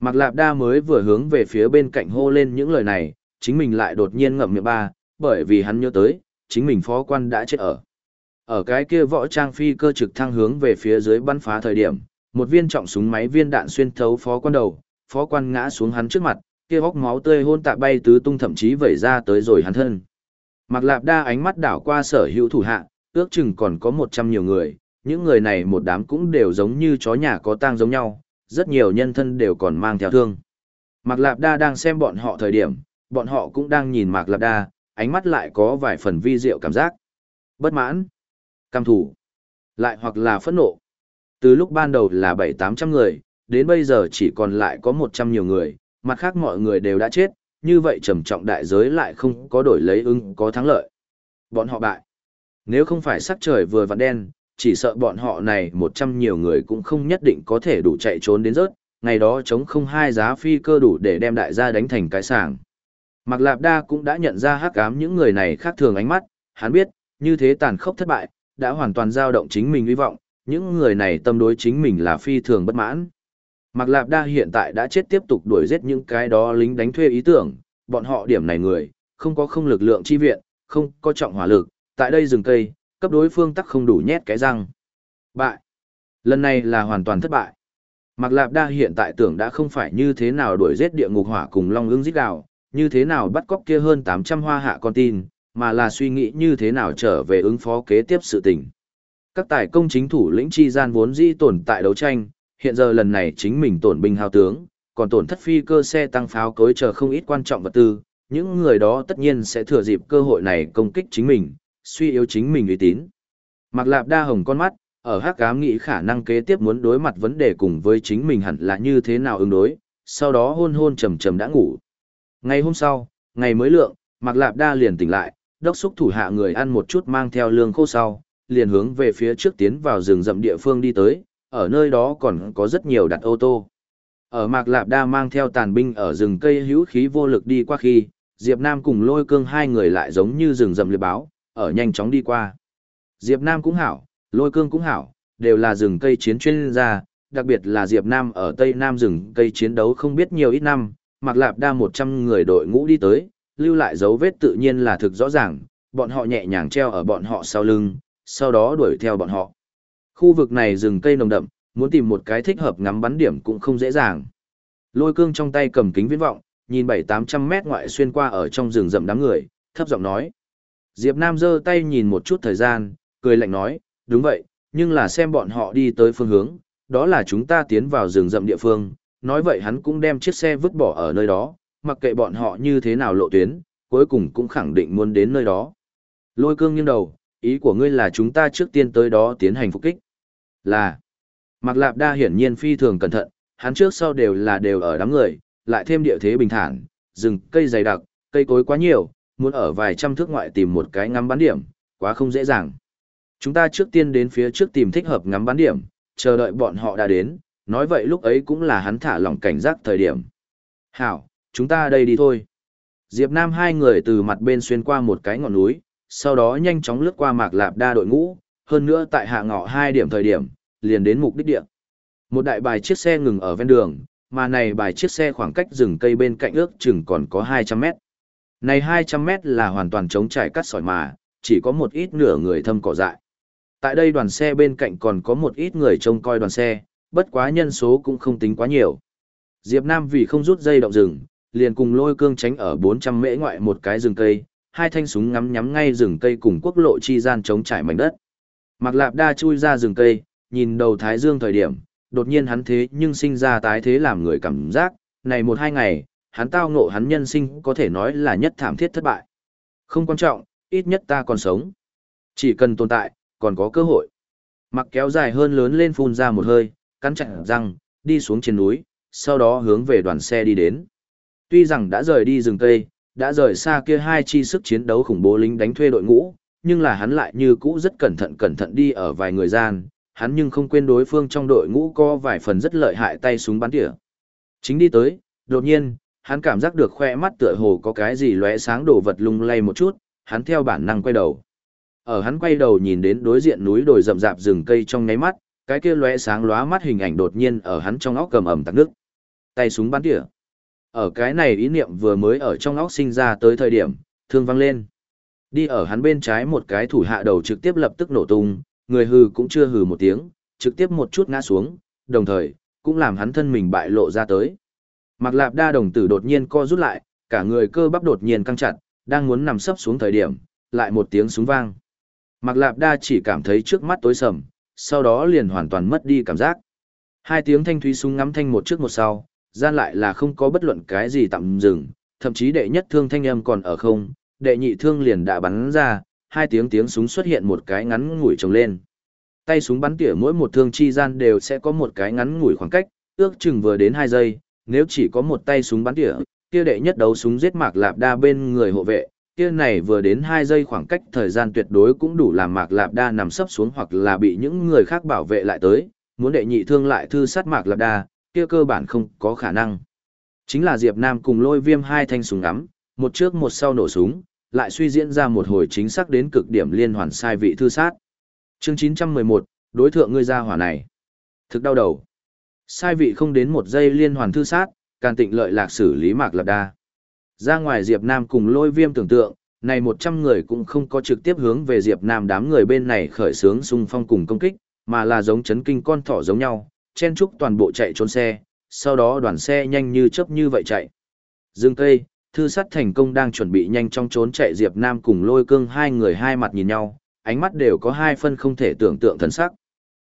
Speaker 1: Mạc Lạp Đa mới vừa hướng về phía bên cạnh hô lên những lời này, chính mình lại đột nhiên ngậm miệng ba, bởi vì hắn nhớ tới, chính mình phó quan đã chết ở. Ở cái kia võ trang phi cơ trực thăng hướng về phía dưới bắn phá thời điểm, một viên trọng súng máy viên đạn xuyên thấu phó quan đầu, phó quan ngã xuống hắn trước mặt, kia hốc máu tươi hôn tạ bay tứ tung thậm chí vẩy ra tới rồi hắn thân. Mạc Lạp Đa ánh mắt đảo qua sở hữu thủ hạ, ước chừng còn có một trăm nhiều người, những người này một đám cũng đều giống như chó nhà có tang giống nhau, rất nhiều nhân thân đều còn mang theo thương. Mạc Lạp Đa đang xem bọn họ thời điểm, bọn họ cũng đang nhìn Mạc Lạp Đa, ánh mắt lại có vài phần vi diệu cảm giác. Bất mãn, cam thủ, lại hoặc là phẫn nộ. Từ lúc ban đầu là bảy tám trăm người, đến bây giờ chỉ còn lại có một trăm nhiều người, mặt khác mọi người đều đã chết, như vậy trầm trọng đại giới lại không có đổi lấy ưng có thắng lợi. Bọn họ bại. Nếu không phải sắc trời vừa vặn đen, chỉ sợ bọn họ này một trăm nhiều người cũng không nhất định có thể đủ chạy trốn đến rớt, ngày đó chống không hai giá phi cơ đủ để đem đại gia đánh thành cái sàng. Mạc Lạp Đa cũng đã nhận ra hắc ám những người này khác thường ánh mắt, hắn biết, như thế tàn khốc thất bại, đã hoàn toàn dao động chính mình hy vọng, những người này tâm đối chính mình là phi thường bất mãn. Mạc Lạp Đa hiện tại đã chết tiếp tục đuổi giết những cái đó lính đánh thuê ý tưởng, bọn họ điểm này người, không có không lực lượng chi viện, không có trọng hỏa lực, tại đây rừng cây, cấp đối phương tắc không đủ nhét cái răng. Bại. Lần này là hoàn toàn thất bại. Mạc Lạp Đa hiện tại tưởng đã không phải như thế nào đuổi giết địa ngục hỏa cùng long ưng giết đào, như thế nào bắt cóc kia hơn 800 hoa hạ con tin, mà là suy nghĩ như thế nào trở về ứng phó kế tiếp sự tình. Các tài công chính thủ lĩnh chi gian vốn dĩ tồn tại đấu tranh, hiện giờ lần này chính mình tổn binh hao tướng, còn tổn thất phi cơ xe tăng pháo cối chờ không ít quan trọng vật tư, những người đó tất nhiên sẽ thừa dịp cơ hội này công kích chính mình, suy yếu chính mình uy tín. Mạc Lạp đa hồng con mắt, ở hắc ám nghĩ khả năng kế tiếp muốn đối mặt vấn đề cùng với chính mình hẳn là như thế nào ứng đối, sau đó hôn hôn trầm trầm đã ngủ. Ngày hôm sau, ngày mới lượng, Mạc Lạp đa liền tỉnh lại, đốc xúc thủ hạ người ăn một chút mang theo lương khô sau, liền hướng về phía trước tiến vào rừng rậm địa phương đi tới, ở nơi đó còn có rất nhiều đặt ô tô. Ở Mạc Lạp Đa mang theo tàn binh ở rừng cây hữu khí vô lực đi qua khi, Diệp Nam cùng lôi cương hai người lại giống như rừng rầm liệp báo, ở nhanh chóng đi qua. Diệp Nam cũng hảo, lôi cương cũng hảo, đều là rừng cây chiến chuyên gia, đặc biệt là Diệp Nam ở Tây Nam rừng cây chiến đấu không biết nhiều ít năm, Mạc Lạp Đa 100 người đội ngũ đi tới, lưu lại dấu vết tự nhiên là thực rõ ràng, bọn họ nhẹ nhàng treo ở bọn họ sau lưng, sau đó đuổi theo bọn họ. Khu vực này rừng cây nồng đậm, muốn tìm một cái thích hợp ngắm bắn điểm cũng không dễ dàng. Lôi cương trong tay cầm kính viễn vọng, nhìn bảy tám trăm mét ngoại xuyên qua ở trong rừng rậm đám người, thấp giọng nói. Diệp Nam giơ tay nhìn một chút thời gian, cười lạnh nói, đúng vậy, nhưng là xem bọn họ đi tới phương hướng, đó là chúng ta tiến vào rừng rậm địa phương, nói vậy hắn cũng đem chiếc xe vứt bỏ ở nơi đó, mặc kệ bọn họ như thế nào lộ tuyến, cuối cùng cũng khẳng định muốn đến nơi đó. Lôi cương nghiêng đầu, ý của ngươi là chúng ta trước tiên tới đó tiến hành phục kích. Là, Mạc Lạp Đa hiển nhiên phi thường cẩn thận, hắn trước sau đều là đều ở đám người, lại thêm địa thế bình thản, rừng cây dày đặc, cây cối quá nhiều, muốn ở vài trăm thước ngoại tìm một cái ngắm bắn điểm, quá không dễ dàng. Chúng ta trước tiên đến phía trước tìm thích hợp ngắm bắn điểm, chờ đợi bọn họ đã đến, nói vậy lúc ấy cũng là hắn thả lỏng cảnh giác thời điểm. Hảo, chúng ta đây đi thôi. Diệp Nam hai người từ mặt bên xuyên qua một cái ngọn núi, sau đó nhanh chóng lướt qua Mạc Lạp Đa đội ngũ, hơn nữa tại hạ ngọ hai điểm thời điểm, liền đến mục đích địa. Một đại bài chiếc xe ngừng ở ven đường, mà này bài chiếc xe khoảng cách rừng cây bên cạnh ước chừng còn có 200 mét. Này 200 mét là hoàn toàn chống trải cắt sỏi mà, chỉ có một ít nửa người thâm cỏ dại. Tại đây đoàn xe bên cạnh còn có một ít người trông coi đoàn xe, bất quá nhân số cũng không tính quá nhiều. Diệp Nam vì không rút dây động rừng, liền cùng lôi cương tránh ở 400 mễ ngoại một cái rừng cây, hai thanh súng ngắm nhắm ngay rừng cây cùng quốc lộ chi gian chống trải mảnh đất. Mạc Lạp Đa chui ra rừng cây, nhìn đầu Thái Dương thời điểm, đột nhiên hắn thế nhưng sinh ra tái thế làm người cảm giác, này một hai ngày, hắn tao ngộ hắn nhân sinh có thể nói là nhất thảm thiết thất bại. Không quan trọng, ít nhất ta còn sống. Chỉ cần tồn tại, còn có cơ hội. Mặc kéo dài hơn lớn lên phun ra một hơi, cắn chặt răng, đi xuống trên núi, sau đó hướng về đoàn xe đi đến. Tuy rằng đã rời đi rừng cây, đã rời xa kia hai chi sức chiến đấu khủng bố lính đánh thuê đội ngũ, nhưng là hắn lại như cũ rất cẩn thận cẩn thận đi ở vài người gian, hắn nhưng không quên đối phương trong đội ngũ có vài phần rất lợi hại tay súng bắn tỉa. Chính đi tới, đột nhiên, hắn cảm giác được khoe mắt tựa hồ có cái gì lóe sáng đồ vật lung lay một chút, hắn theo bản năng quay đầu. Ở hắn quay đầu nhìn đến đối diện núi đồi rậm rạp rừng cây trong nháy mắt, cái kia lóe sáng lóa mắt hình ảnh đột nhiên ở hắn trong óc cầm ẩm tắc nước. Tay súng bắn tỉa. Ở cái này ý niệm vừa mới ở trong óc sinh ra tới thời điểm, thương vang lên. Đi ở hắn bên trái một cái thủ hạ đầu trực tiếp lập tức nổ tung, người hừ cũng chưa hừ một tiếng, trực tiếp một chút ngã xuống, đồng thời, cũng làm hắn thân mình bại lộ ra tới. Mạc Lạp Đa đồng tử đột nhiên co rút lại, cả người cơ bắp đột nhiên căng chặt, đang muốn nằm sấp xuống thời điểm, lại một tiếng súng vang. Mạc Lạp Đa chỉ cảm thấy trước mắt tối sầm, sau đó liền hoàn toàn mất đi cảm giác. Hai tiếng thanh thúy súng ngắm thanh một trước một sau, gian lại là không có bất luận cái gì tạm dừng, thậm chí đệ nhất thương thanh âm còn ở không, đệ nhị thương liền đã bắn ra, hai tiếng tiếng súng xuất hiện một cái ngắn ngủi trồng lên. Tay súng bắn tỉa mỗi một thương chi gian đều sẽ có một cái ngắn ngủi khoảng cách, ước chừng vừa đến 2 giây, nếu chỉ có một tay súng bắn tỉa, kia đệ nhất đấu súng giết Mạc Lạp Đa bên người hộ vệ, kia này vừa đến 2 giây khoảng cách thời gian tuyệt đối cũng đủ làm Mạc Lạp Đa nằm sấp xuống hoặc là bị những người khác bảo vệ lại tới, muốn đệ nhị thương lại thư sát Mạc Lạp Đa, kia cơ bản không có khả năng. Chính là Diệp Nam cùng lôi viêm hai thanh súng ngắm, một trước một sau nổ súng, lại suy diễn ra một hồi chính xác đến cực điểm liên hoàn sai vị thư sát. Chương 911, đối thượng ngươi ra hỏa này. Thực đau đầu. Sai vị không đến một giây liên hoàn thư sát, càng tịnh lợi lạc xử lý mạc lập đa. Ra ngoài Diệp Nam cùng lôi viêm tưởng tượng, này 100 người cũng không có trực tiếp hướng về Diệp Nam đám người bên này khởi sướng xung phong cùng công kích, mà là giống chấn kinh con thỏ giống nhau, chen chúc toàn bộ chạy trốn xe, sau đó đoàn xe nhanh như chớp như vậy chạy. Dương cây, thư sắt thành công đang chuẩn bị nhanh trong trốn chạy Diệp Nam cùng lôi cương hai người hai mặt nhìn nhau, ánh mắt đều có hai phân không thể tưởng tượng thần sắc.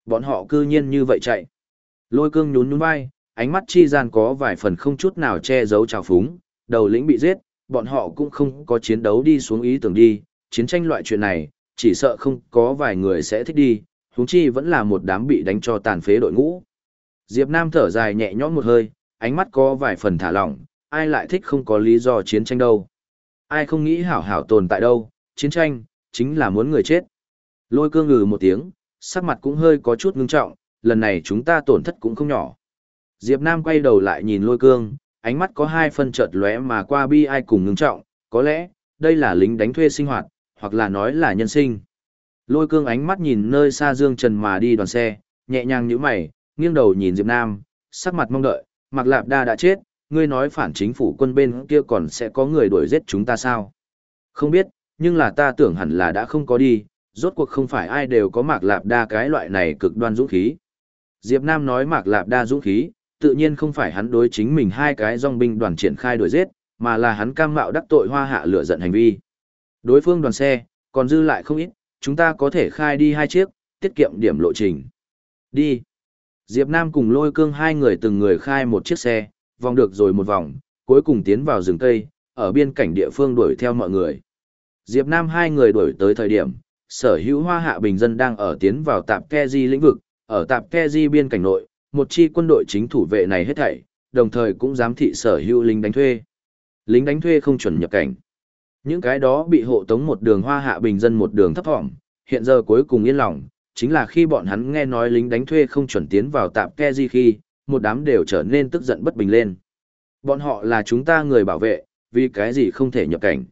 Speaker 1: Bọn họ cư nhiên như vậy chạy. Lôi cương nhún nhún vai, ánh mắt chi gian có vài phần không chút nào che giấu trào phúng, đầu lĩnh bị giết, bọn họ cũng không có chiến đấu đi xuống ý tưởng đi, chiến tranh loại chuyện này, chỉ sợ không có vài người sẽ thích đi, huống chi vẫn là một đám bị đánh cho tàn phế đội ngũ. Diệp Nam thở dài nhẹ nhõm một hơi, ánh mắt có vài phần thả lỏng, ai lại thích không có lý do chiến tranh đâu. Ai không nghĩ hảo hảo tồn tại đâu, chiến tranh, chính là muốn người chết. Lôi cương ngừ một tiếng, sắc mặt cũng hơi có chút ngưng trọng, lần này chúng ta tổn thất cũng không nhỏ. Diệp Nam quay đầu lại nhìn lôi cương, ánh mắt có hai phân chợt lóe mà qua bi ai cùng ngưng trọng, có lẽ, đây là lính đánh thuê sinh hoạt, hoặc là nói là nhân sinh. Lôi cương ánh mắt nhìn nơi xa dương trần mà đi đoàn xe, nhẹ nhàng nhíu mày, nghiêng đầu nhìn Diệp Nam, sắc mặt mong đợi, Mạc Lạp Đa đã chết, ngươi nói phản chính phủ quân bên kia còn sẽ có người đuổi giết chúng ta sao? Không biết, nhưng là ta tưởng hẳn là đã không có đi, rốt cuộc không phải ai đều có Mạc Lạp Đa cái loại này cực đoan dũng khí. Diệp Nam nói Mạc Lạp Đa dũng khí, tự nhiên không phải hắn đối chính mình hai cái dòng binh đoàn triển khai đuổi giết, mà là hắn cam mạo đắc tội hoa hạ lửa giận hành vi. Đối phương đoàn xe, còn dư lại không ít, chúng ta có thể khai đi hai chiếc, tiết kiệm điểm lộ trình. Đi. Diệp Nam cùng lôi cương hai người từng người khai một chiếc xe, vòng được rồi một vòng, cuối cùng tiến vào rừng cây, ở biên cảnh địa phương đuổi theo mọi người. Diệp Nam hai người đuổi tới thời điểm, sở hữu hoa hạ bình dân đang ở tiến vào tạp ke di lĩnh vực, ở tạp ke di biên cảnh nội, một chi quân đội chính thủ vệ này hết thảy, đồng thời cũng giám thị sở hữu lính đánh thuê. Lính đánh thuê không chuẩn nhập cảnh. Những cái đó bị hộ tống một đường hoa hạ bình dân một đường thấp thỏm, hiện giờ cuối cùng yên lòng, chính là khi bọn hắn nghe nói lính đánh thuê không chuẩn tiến vào tạp ke di khi, một đám đều trở nên tức giận bất bình lên. Bọn họ là chúng ta người bảo vệ, vì cái gì không thể nhập cảnh.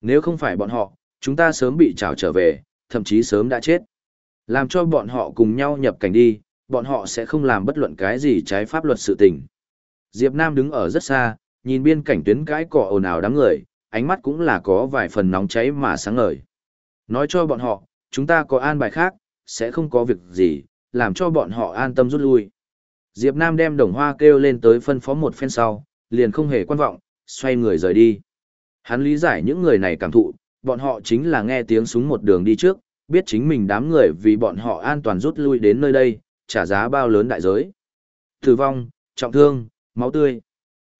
Speaker 1: Nếu không phải bọn họ, chúng ta sớm bị trào trở về, thậm chí sớm đã chết. Làm cho bọn họ cùng nhau nhập cảnh đi, bọn họ sẽ không làm bất luận cái gì trái pháp luật sự tình. Diệp Nam đứng ở rất xa, nhìn biên cảnh tuyến cãi cỏ ồn ào đám người, ánh mắt cũng là có vài phần nóng cháy mà sáng ngời. Nói cho bọn họ, chúng ta có an bài khác, sẽ không có việc gì, làm cho bọn họ an tâm rút lui. Diệp Nam đem đồng hoa kêu lên tới phân phó một phen sau, liền không hề quan vọng, xoay người rời đi. Hắn lý giải những người này cảm thụ, bọn họ chính là nghe tiếng súng một đường đi trước, biết chính mình đám người vì bọn họ an toàn rút lui đến nơi đây, trả giá bao lớn đại giới. Tử vong, trọng thương, máu tươi.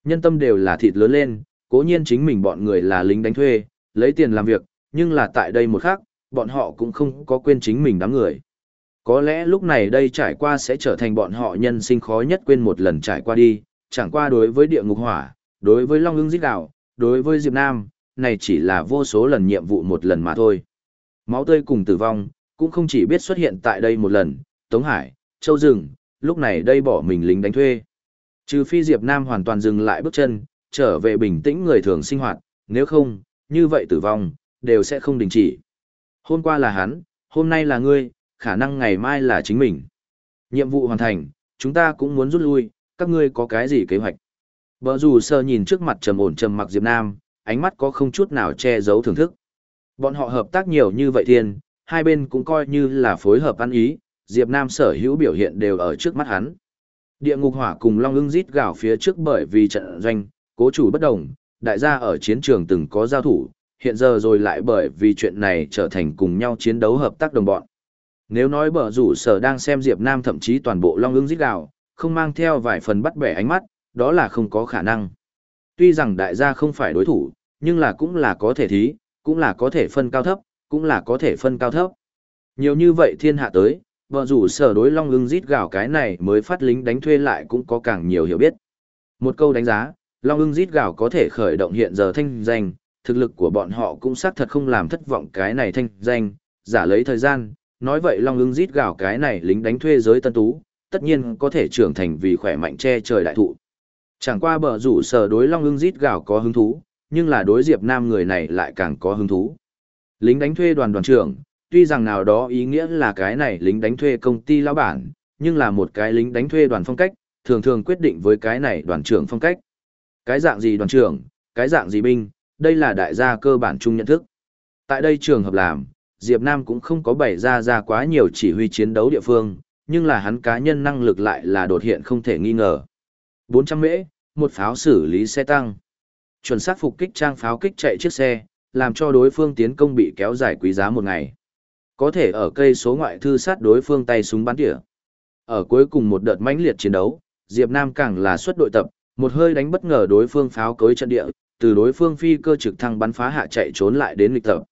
Speaker 1: Nhân tâm đều là thịt lớn lên, cố nhiên chính mình bọn người là lính đánh thuê, lấy tiền làm việc, nhưng là tại đây một khắc, bọn họ cũng không có quên chính mình đám người. Có lẽ lúc này đây trải qua sẽ trở thành bọn họ nhân sinh khó nhất quên một lần trải qua đi, chẳng qua đối với địa ngục hỏa, đối với long ưng giết đạo, đối với Diệp Nam, này chỉ là vô số lần nhiệm vụ một lần mà thôi. Máu tươi cùng tử vong, cũng không chỉ biết xuất hiện tại đây một lần, Tống Hải, Châu Rừng, lúc này đây bỏ mình lính đánh thuê. Trừ phi Diệp Nam hoàn toàn dừng lại bước chân, trở về bình tĩnh người thường sinh hoạt, nếu không, như vậy tử vong, đều sẽ không đình chỉ. Hôm qua là hắn, hôm nay là ngươi, khả năng ngày mai là chính mình. Nhiệm vụ hoàn thành, chúng ta cũng muốn rút lui, các ngươi có cái gì kế hoạch? Bờ rủ sơ nhìn trước mặt trầm ổn trầm mặc Diệp Nam, ánh mắt có không chút nào che giấu thưởng thức. Bọn họ hợp tác nhiều như vậy thiên, hai bên cũng coi như là phối hợp ăn ý, Diệp Nam sở hữu biểu hiện đều ở trước mắt hắn. Địa ngục hỏa cùng Long ưng rít gào phía trước bởi vì trận doanh, cố chủ bất đồng, đại gia ở chiến trường từng có giao thủ, hiện giờ rồi lại bởi vì chuyện này trở thành cùng nhau chiến đấu hợp tác đồng bọn. Nếu nói bờ rủ sở đang xem Diệp Nam thậm chí toàn bộ Long ưng rít gào, không mang theo vài phần bắt bẻ ánh mắt, đó là không có khả năng. Tuy rằng đại gia không phải đối thủ, nhưng là cũng là có thể thí, cũng là có thể phân cao thấp, cũng là có thể phân cao thấp. Nhiều như vậy thiên hạ tới, bờ rủ sở đối long ưng rít gào cái này mới phát lính đánh thuê lại cũng có càng nhiều hiểu biết. Một câu đánh giá, long ưng rít gào có thể khởi động hiện giờ thanh danh, thực lực của bọn họ cũng xác thật không làm thất vọng cái này thanh danh, giả lấy thời gian, nói vậy long ưng rít gào cái này lính đánh thuê giới tân tú, tất nhiên có thể trưởng thành vì khỏe mạnh che trời đại thụ. Chẳng qua bờ rủ sở đối long ưng rít gào có hứng thú, nhưng là đối Diệp Nam người này lại càng có hứng thú. Lính đánh thuê đoàn đoàn trưởng, tuy rằng nào đó ý nghĩa là cái này lính đánh thuê công ty lão bản, nhưng là một cái lính đánh thuê đoàn phong cách, thường thường quyết định với cái này đoàn trưởng phong cách. Cái dạng gì đoàn trưởng, cái dạng gì binh, đây là đại gia cơ bản chung nhận thức. Tại đây trường hợp làm, Diệp Nam cũng không có bày ra ra quá nhiều chỉ huy chiến đấu địa phương, nhưng là hắn cá nhân năng lực lại là đột hiện không thể nghi ngờ. 400 mễ, một pháo xử lý xe tăng. Chuẩn xác phục kích trang pháo kích chạy chiếc xe, làm cho đối phương tiến công bị kéo dài quý giá một ngày. Có thể ở cây số ngoại thư sát đối phương tay súng bắn tỉa. Ở cuối cùng một đợt mãnh liệt chiến đấu, Diệp Nam càng là xuất đội tập, một hơi đánh bất ngờ đối phương pháo cối trận địa, từ đối phương phi cơ trực thăng bắn phá hạ chạy trốn lại đến lịch tập.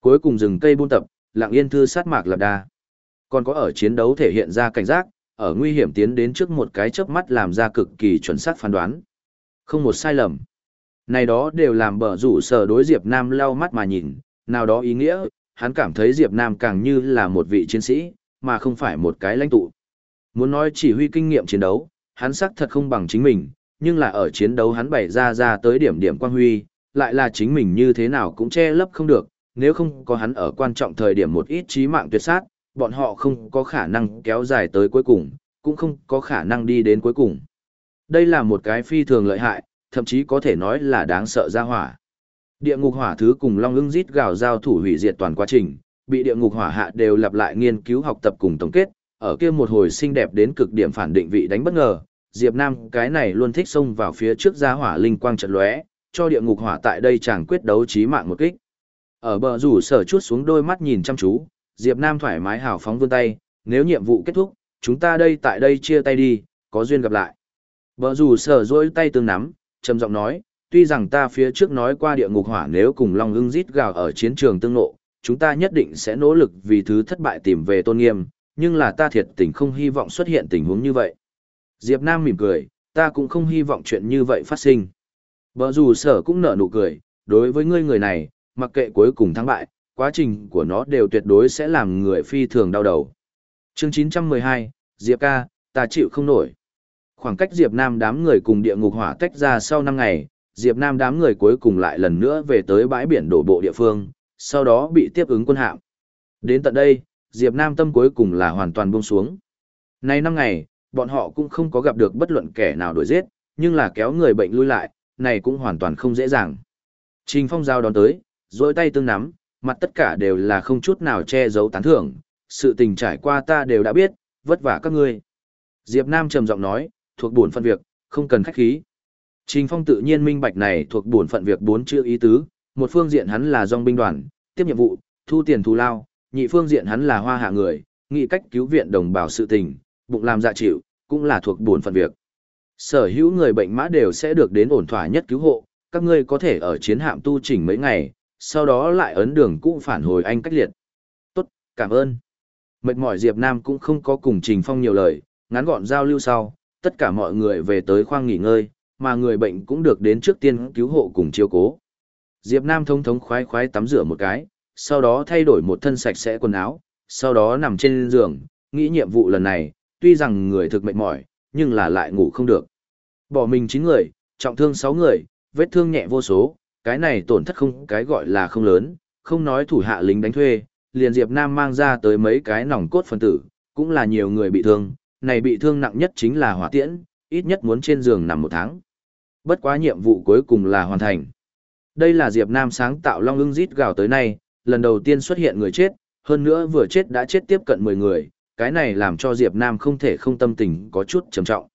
Speaker 1: Cuối cùng dừng cây buôn tập, lặng yên thư sát mạc lập đa. Còn có ở chiến đấu thể hiện ra cảnh giác, ở nguy hiểm tiến đến trước một cái chớp mắt làm ra cực kỳ chuẩn xác phán đoán. Không một sai lầm. Này đó đều làm bờ rủ sở đối Diệp Nam lau mắt mà nhìn, nào đó ý nghĩa, hắn cảm thấy Diệp Nam càng như là một vị chiến sĩ, mà không phải một cái lãnh tụ. Muốn nói chỉ huy kinh nghiệm chiến đấu, hắn xác thật không bằng chính mình, nhưng là ở chiến đấu hắn bày ra ra tới điểm điểm quan huy, lại là chính mình như thế nào cũng che lấp không được, nếu không có hắn ở quan trọng thời điểm một ít chí mạng tuyệt sát, bọn họ không có khả năng kéo dài tới cuối cùng, cũng không có khả năng đi đến cuối cùng. Đây là một cái phi thường lợi hại, thậm chí có thể nói là đáng sợ ra hỏa. Địa ngục hỏa thứ cùng Long ưng rít gào giao thủ hủy diệt toàn quá trình, bị địa ngục hỏa hạ đều lặp lại nghiên cứu học tập cùng tổng kết, ở kia một hồi xinh đẹp đến cực điểm phản định vị đánh bất ngờ, Diệp Nam cái này luôn thích xông vào phía trước ra hỏa linh quang trận lóe, cho địa ngục hỏa tại đây chẳng quyết đấu chí mạng một kích. Ở bờ rủ sở chút xuống đôi mắt nhìn chăm chú, Diệp Nam thoải mái hào phóng vươn tay, nếu nhiệm vụ kết thúc, chúng ta đây tại đây chia tay đi, có duyên gặp lại. Bờ rủ sở dối tay tương nắm, trầm giọng nói, tuy rằng ta phía trước nói qua địa ngục hỏa nếu cùng Long ưng rít gào ở chiến trường tương nộ, chúng ta nhất định sẽ nỗ lực vì thứ thất bại tìm về tôn nghiêm, nhưng là ta thiệt tình không hy vọng xuất hiện tình huống như vậy. Diệp Nam mỉm cười, ta cũng không hy vọng chuyện như vậy phát sinh. Bờ rủ sở cũng nở nụ cười, đối với ngươi người này, mặc kệ cuối cùng thắng bại, quá trình của nó đều tuyệt đối sẽ làm người phi thường đau đầu. Chương 912, Diệp ca, ta chịu không nổi. Khoảng cách Diệp Nam đám người cùng địa ngục hỏa tách ra sau 5 ngày, Diệp Nam đám người cuối cùng lại lần nữa về tới bãi biển đổ bộ địa phương, sau đó bị tiếp ứng quân hạm. Đến tận đây, Diệp Nam tâm cuối cùng là hoàn toàn buông xuống. Nay 5 ngày, bọn họ cũng không có gặp được bất luận kẻ nào đuổi giết, nhưng là kéo người bệnh lui lại, này cũng hoàn toàn không dễ dàng. Trình Phong giao đón tới, dỗi tay tương nắm, mặt tất cả đều là không chút nào che giấu tán thưởng, sự tình trải qua ta đều đã biết, vất vả các ngươi. Diệp Nam trầm giọng nói, thuộc bổn phận việc, không cần khách khí. Trình Phong tự nhiên minh bạch này thuộc bổn phận việc bốn chữ ý tứ, một phương diện hắn là dòng binh đoàn, tiếp nhiệm vụ, thu tiền thù lao, nhị phương diện hắn là hoa hạ người, nghị cách cứu viện đồng bào sự tình, bụng làm dạ chịu, cũng là thuộc bổn phận việc. Sở hữu người bệnh mã đều sẽ được đến ổn thỏa nhất cứu hộ, các ngươi có thể ở chiến hạm tu chỉnh mấy ngày, sau đó lại ấn đường cũ phản hồi anh cách liệt. Tốt, cảm ơn. Mệt mỏi Diệp Nam cũng không có cùng Trình Phong nhiều lời, ngắn gọn giao lưu sau, tất cả mọi người về tới khoang nghỉ ngơi, mà người bệnh cũng được đến trước tiên cứu hộ cùng chiêu cố. Diệp Nam thông thống khoái khoái tắm rửa một cái, sau đó thay đổi một thân sạch sẽ quần áo, sau đó nằm trên giường, nghĩ nhiệm vụ lần này, tuy rằng người thực mệt mỏi, nhưng là lại ngủ không được. Bỏ mình 9 người, trọng thương 6 người, vết thương nhẹ vô số, cái này tổn thất không cái gọi là không lớn, không nói thủ hạ lính đánh thuê, liền Diệp Nam mang ra tới mấy cái nòng cốt phân tử, cũng là nhiều người bị thương, này bị thương nặng nhất chính là hỏa tiễn, ít nhất muốn trên giường nằm một tháng. Bất quá nhiệm vụ cuối cùng là hoàn thành. Đây là Diệp Nam sáng tạo Long ưng rít gào tới nay, lần đầu tiên xuất hiện người chết, hơn nữa vừa chết đã chết tiếp cận 10 người, cái này làm cho Diệp Nam không thể không tâm tình có chút trầm trọng.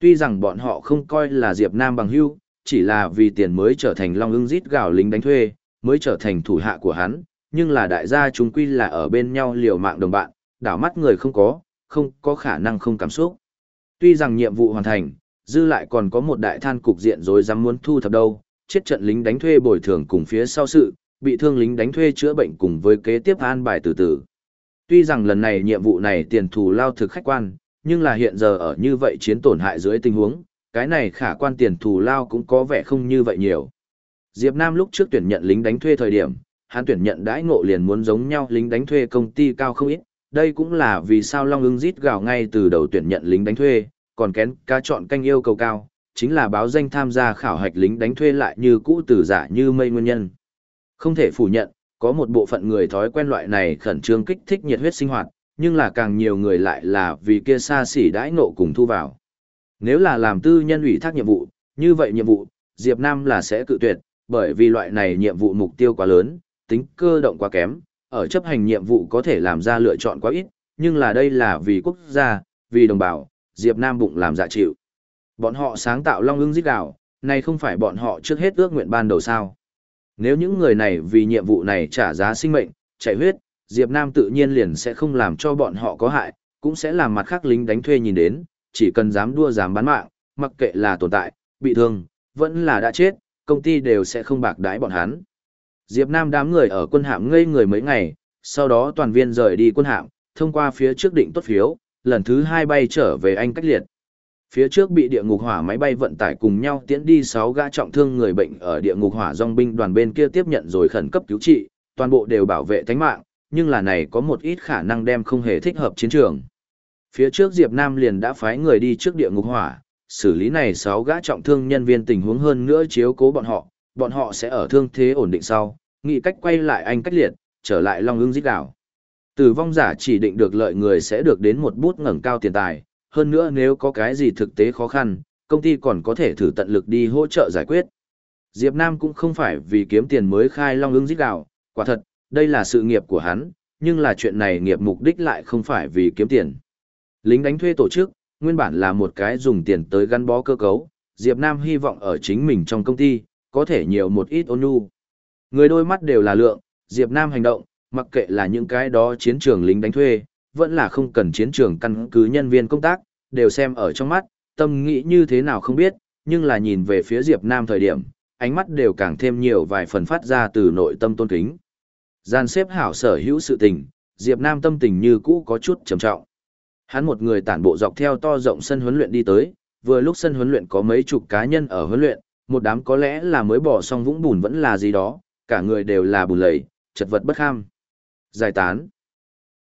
Speaker 1: Tuy rằng bọn họ không coi là Diệp Nam bằng hữu, chỉ là vì tiền mới trở thành Long ưng rít gào lính đánh thuê, mới trở thành thủ hạ của hắn, nhưng là đại gia chúng quy là ở bên nhau liều mạng đồng bạn, đảo mắt người không có, không có khả năng không cảm xúc. Tuy rằng nhiệm vụ hoàn thành, dư lại còn có một đại than cục diện rồi dám muốn thu thập đâu, chết trận lính đánh thuê bồi thường cùng phía sau sự, bị thương lính đánh thuê chữa bệnh cùng với kế tiếp an bài từ từ. Tuy rằng lần này nhiệm vụ này tiền thù lao thực khách quan, nhưng là hiện giờ ở như vậy chiến tổn hại dưới tình huống, cái này khả quan tiền thù lao cũng có vẻ không như vậy nhiều. Diệp Nam lúc trước tuyển nhận lính đánh thuê thời điểm, hắn tuyển nhận đãi ngộ liền muốn giống nhau lính đánh thuê công ty cao không ít, đây cũng là vì sao Long ưng rít gào ngay từ đầu tuyển nhận lính đánh thuê, còn kén ca chọn canh yêu cầu cao, chính là báo danh tham gia khảo hạch lính đánh thuê lại như cũ từ giả như mây nguyên nhân. Không thể phủ nhận, có một bộ phận người thói quen loại này khẩn trương kích thích nhiệt huyết sinh hoạt, nhưng là càng nhiều người lại là vì kia xa xỉ đãi ngộ cùng thu vào. Nếu là làm tư nhân ủy thác nhiệm vụ, như vậy nhiệm vụ, Diệp Nam là sẽ cự tuyệt, bởi vì loại này nhiệm vụ mục tiêu quá lớn, tính cơ động quá kém, ở chấp hành nhiệm vụ có thể làm ra lựa chọn quá ít, nhưng là đây là vì quốc gia, vì đồng bào, Diệp Nam bụng làm dạ chịu. Bọn họ sáng tạo long ưng giết đảo, này không phải bọn họ trước hết ước nguyện ban đầu sao. Nếu những người này vì nhiệm vụ này trả giá sinh mệnh, chạy huyết, Diệp Nam tự nhiên liền sẽ không làm cho bọn họ có hại, cũng sẽ làm mặt khác lính đánh thuê nhìn đến, chỉ cần dám đua dám bán mạng, mặc kệ là tồn tại, bị thương, vẫn là đã chết, công ty đều sẽ không bạc đái bọn hắn. Diệp Nam đám người ở quân hạm ngây người mấy ngày, sau đó toàn viên rời đi quân hạm, thông qua phía trước định tốt phiếu, lần thứ hai bay trở về Anh cách liệt. Phía trước bị địa ngục hỏa máy bay vận tải cùng nhau tiễn đi 6 gã trọng thương người bệnh ở địa ngục hỏa dòng binh đoàn bên kia tiếp nhận rồi khẩn cấp cứu trị, toàn bộ đều bảo vệ tính mạng, nhưng là này có một ít khả năng đem không hề thích hợp chiến trường. Phía trước Diệp Nam liền đã phái người đi trước địa ngục hỏa, xử lý này 6 gã trọng thương nhân viên tình huống hơn nữa chiếu cố bọn họ, bọn họ sẽ ở thương thế ổn định sau, nghĩ cách quay lại anh cách liệt, trở lại Long ưng giết đảo. Tử vong giả chỉ định được lợi người sẽ được đến một bút ngẩng cao tiền tài, hơn nữa nếu có cái gì thực tế khó khăn, công ty còn có thể thử tận lực đi hỗ trợ giải quyết. Diệp Nam cũng không phải vì kiếm tiền mới khai Long ưng giết đảo, quả thật, đây là sự nghiệp của hắn, nhưng là chuyện này nghiệp mục đích lại không phải vì kiếm tiền. Lính đánh thuê tổ chức, nguyên bản là một cái dùng tiền tới gắn bó cơ cấu, Diệp Nam hy vọng ở chính mình trong công ty, có thể nhiều một ít ôn nhu. Người đôi mắt đều là lượng, Diệp Nam hành động, mặc kệ là những cái đó chiến trường lính đánh thuê, vẫn là không cần chiến trường căn cứ nhân viên công tác, đều xem ở trong mắt, tâm nghĩ như thế nào không biết, nhưng là nhìn về phía Diệp Nam thời điểm, ánh mắt đều càng thêm nhiều vài phần phát ra từ nội tâm tôn kính. Gian xếp hảo sở hữu sự tình, Diệp Nam tâm tình như cũ có chút trầm trọng. Hắn một người tản bộ dọc theo to rộng sân huấn luyện đi tới, vừa lúc sân huấn luyện có mấy chục cá nhân ở huấn luyện, một đám có lẽ là mới bỏ xong vũng bùn vẫn là gì đó, cả người đều là bùn lầy, chật vật bất kham. Giải tán.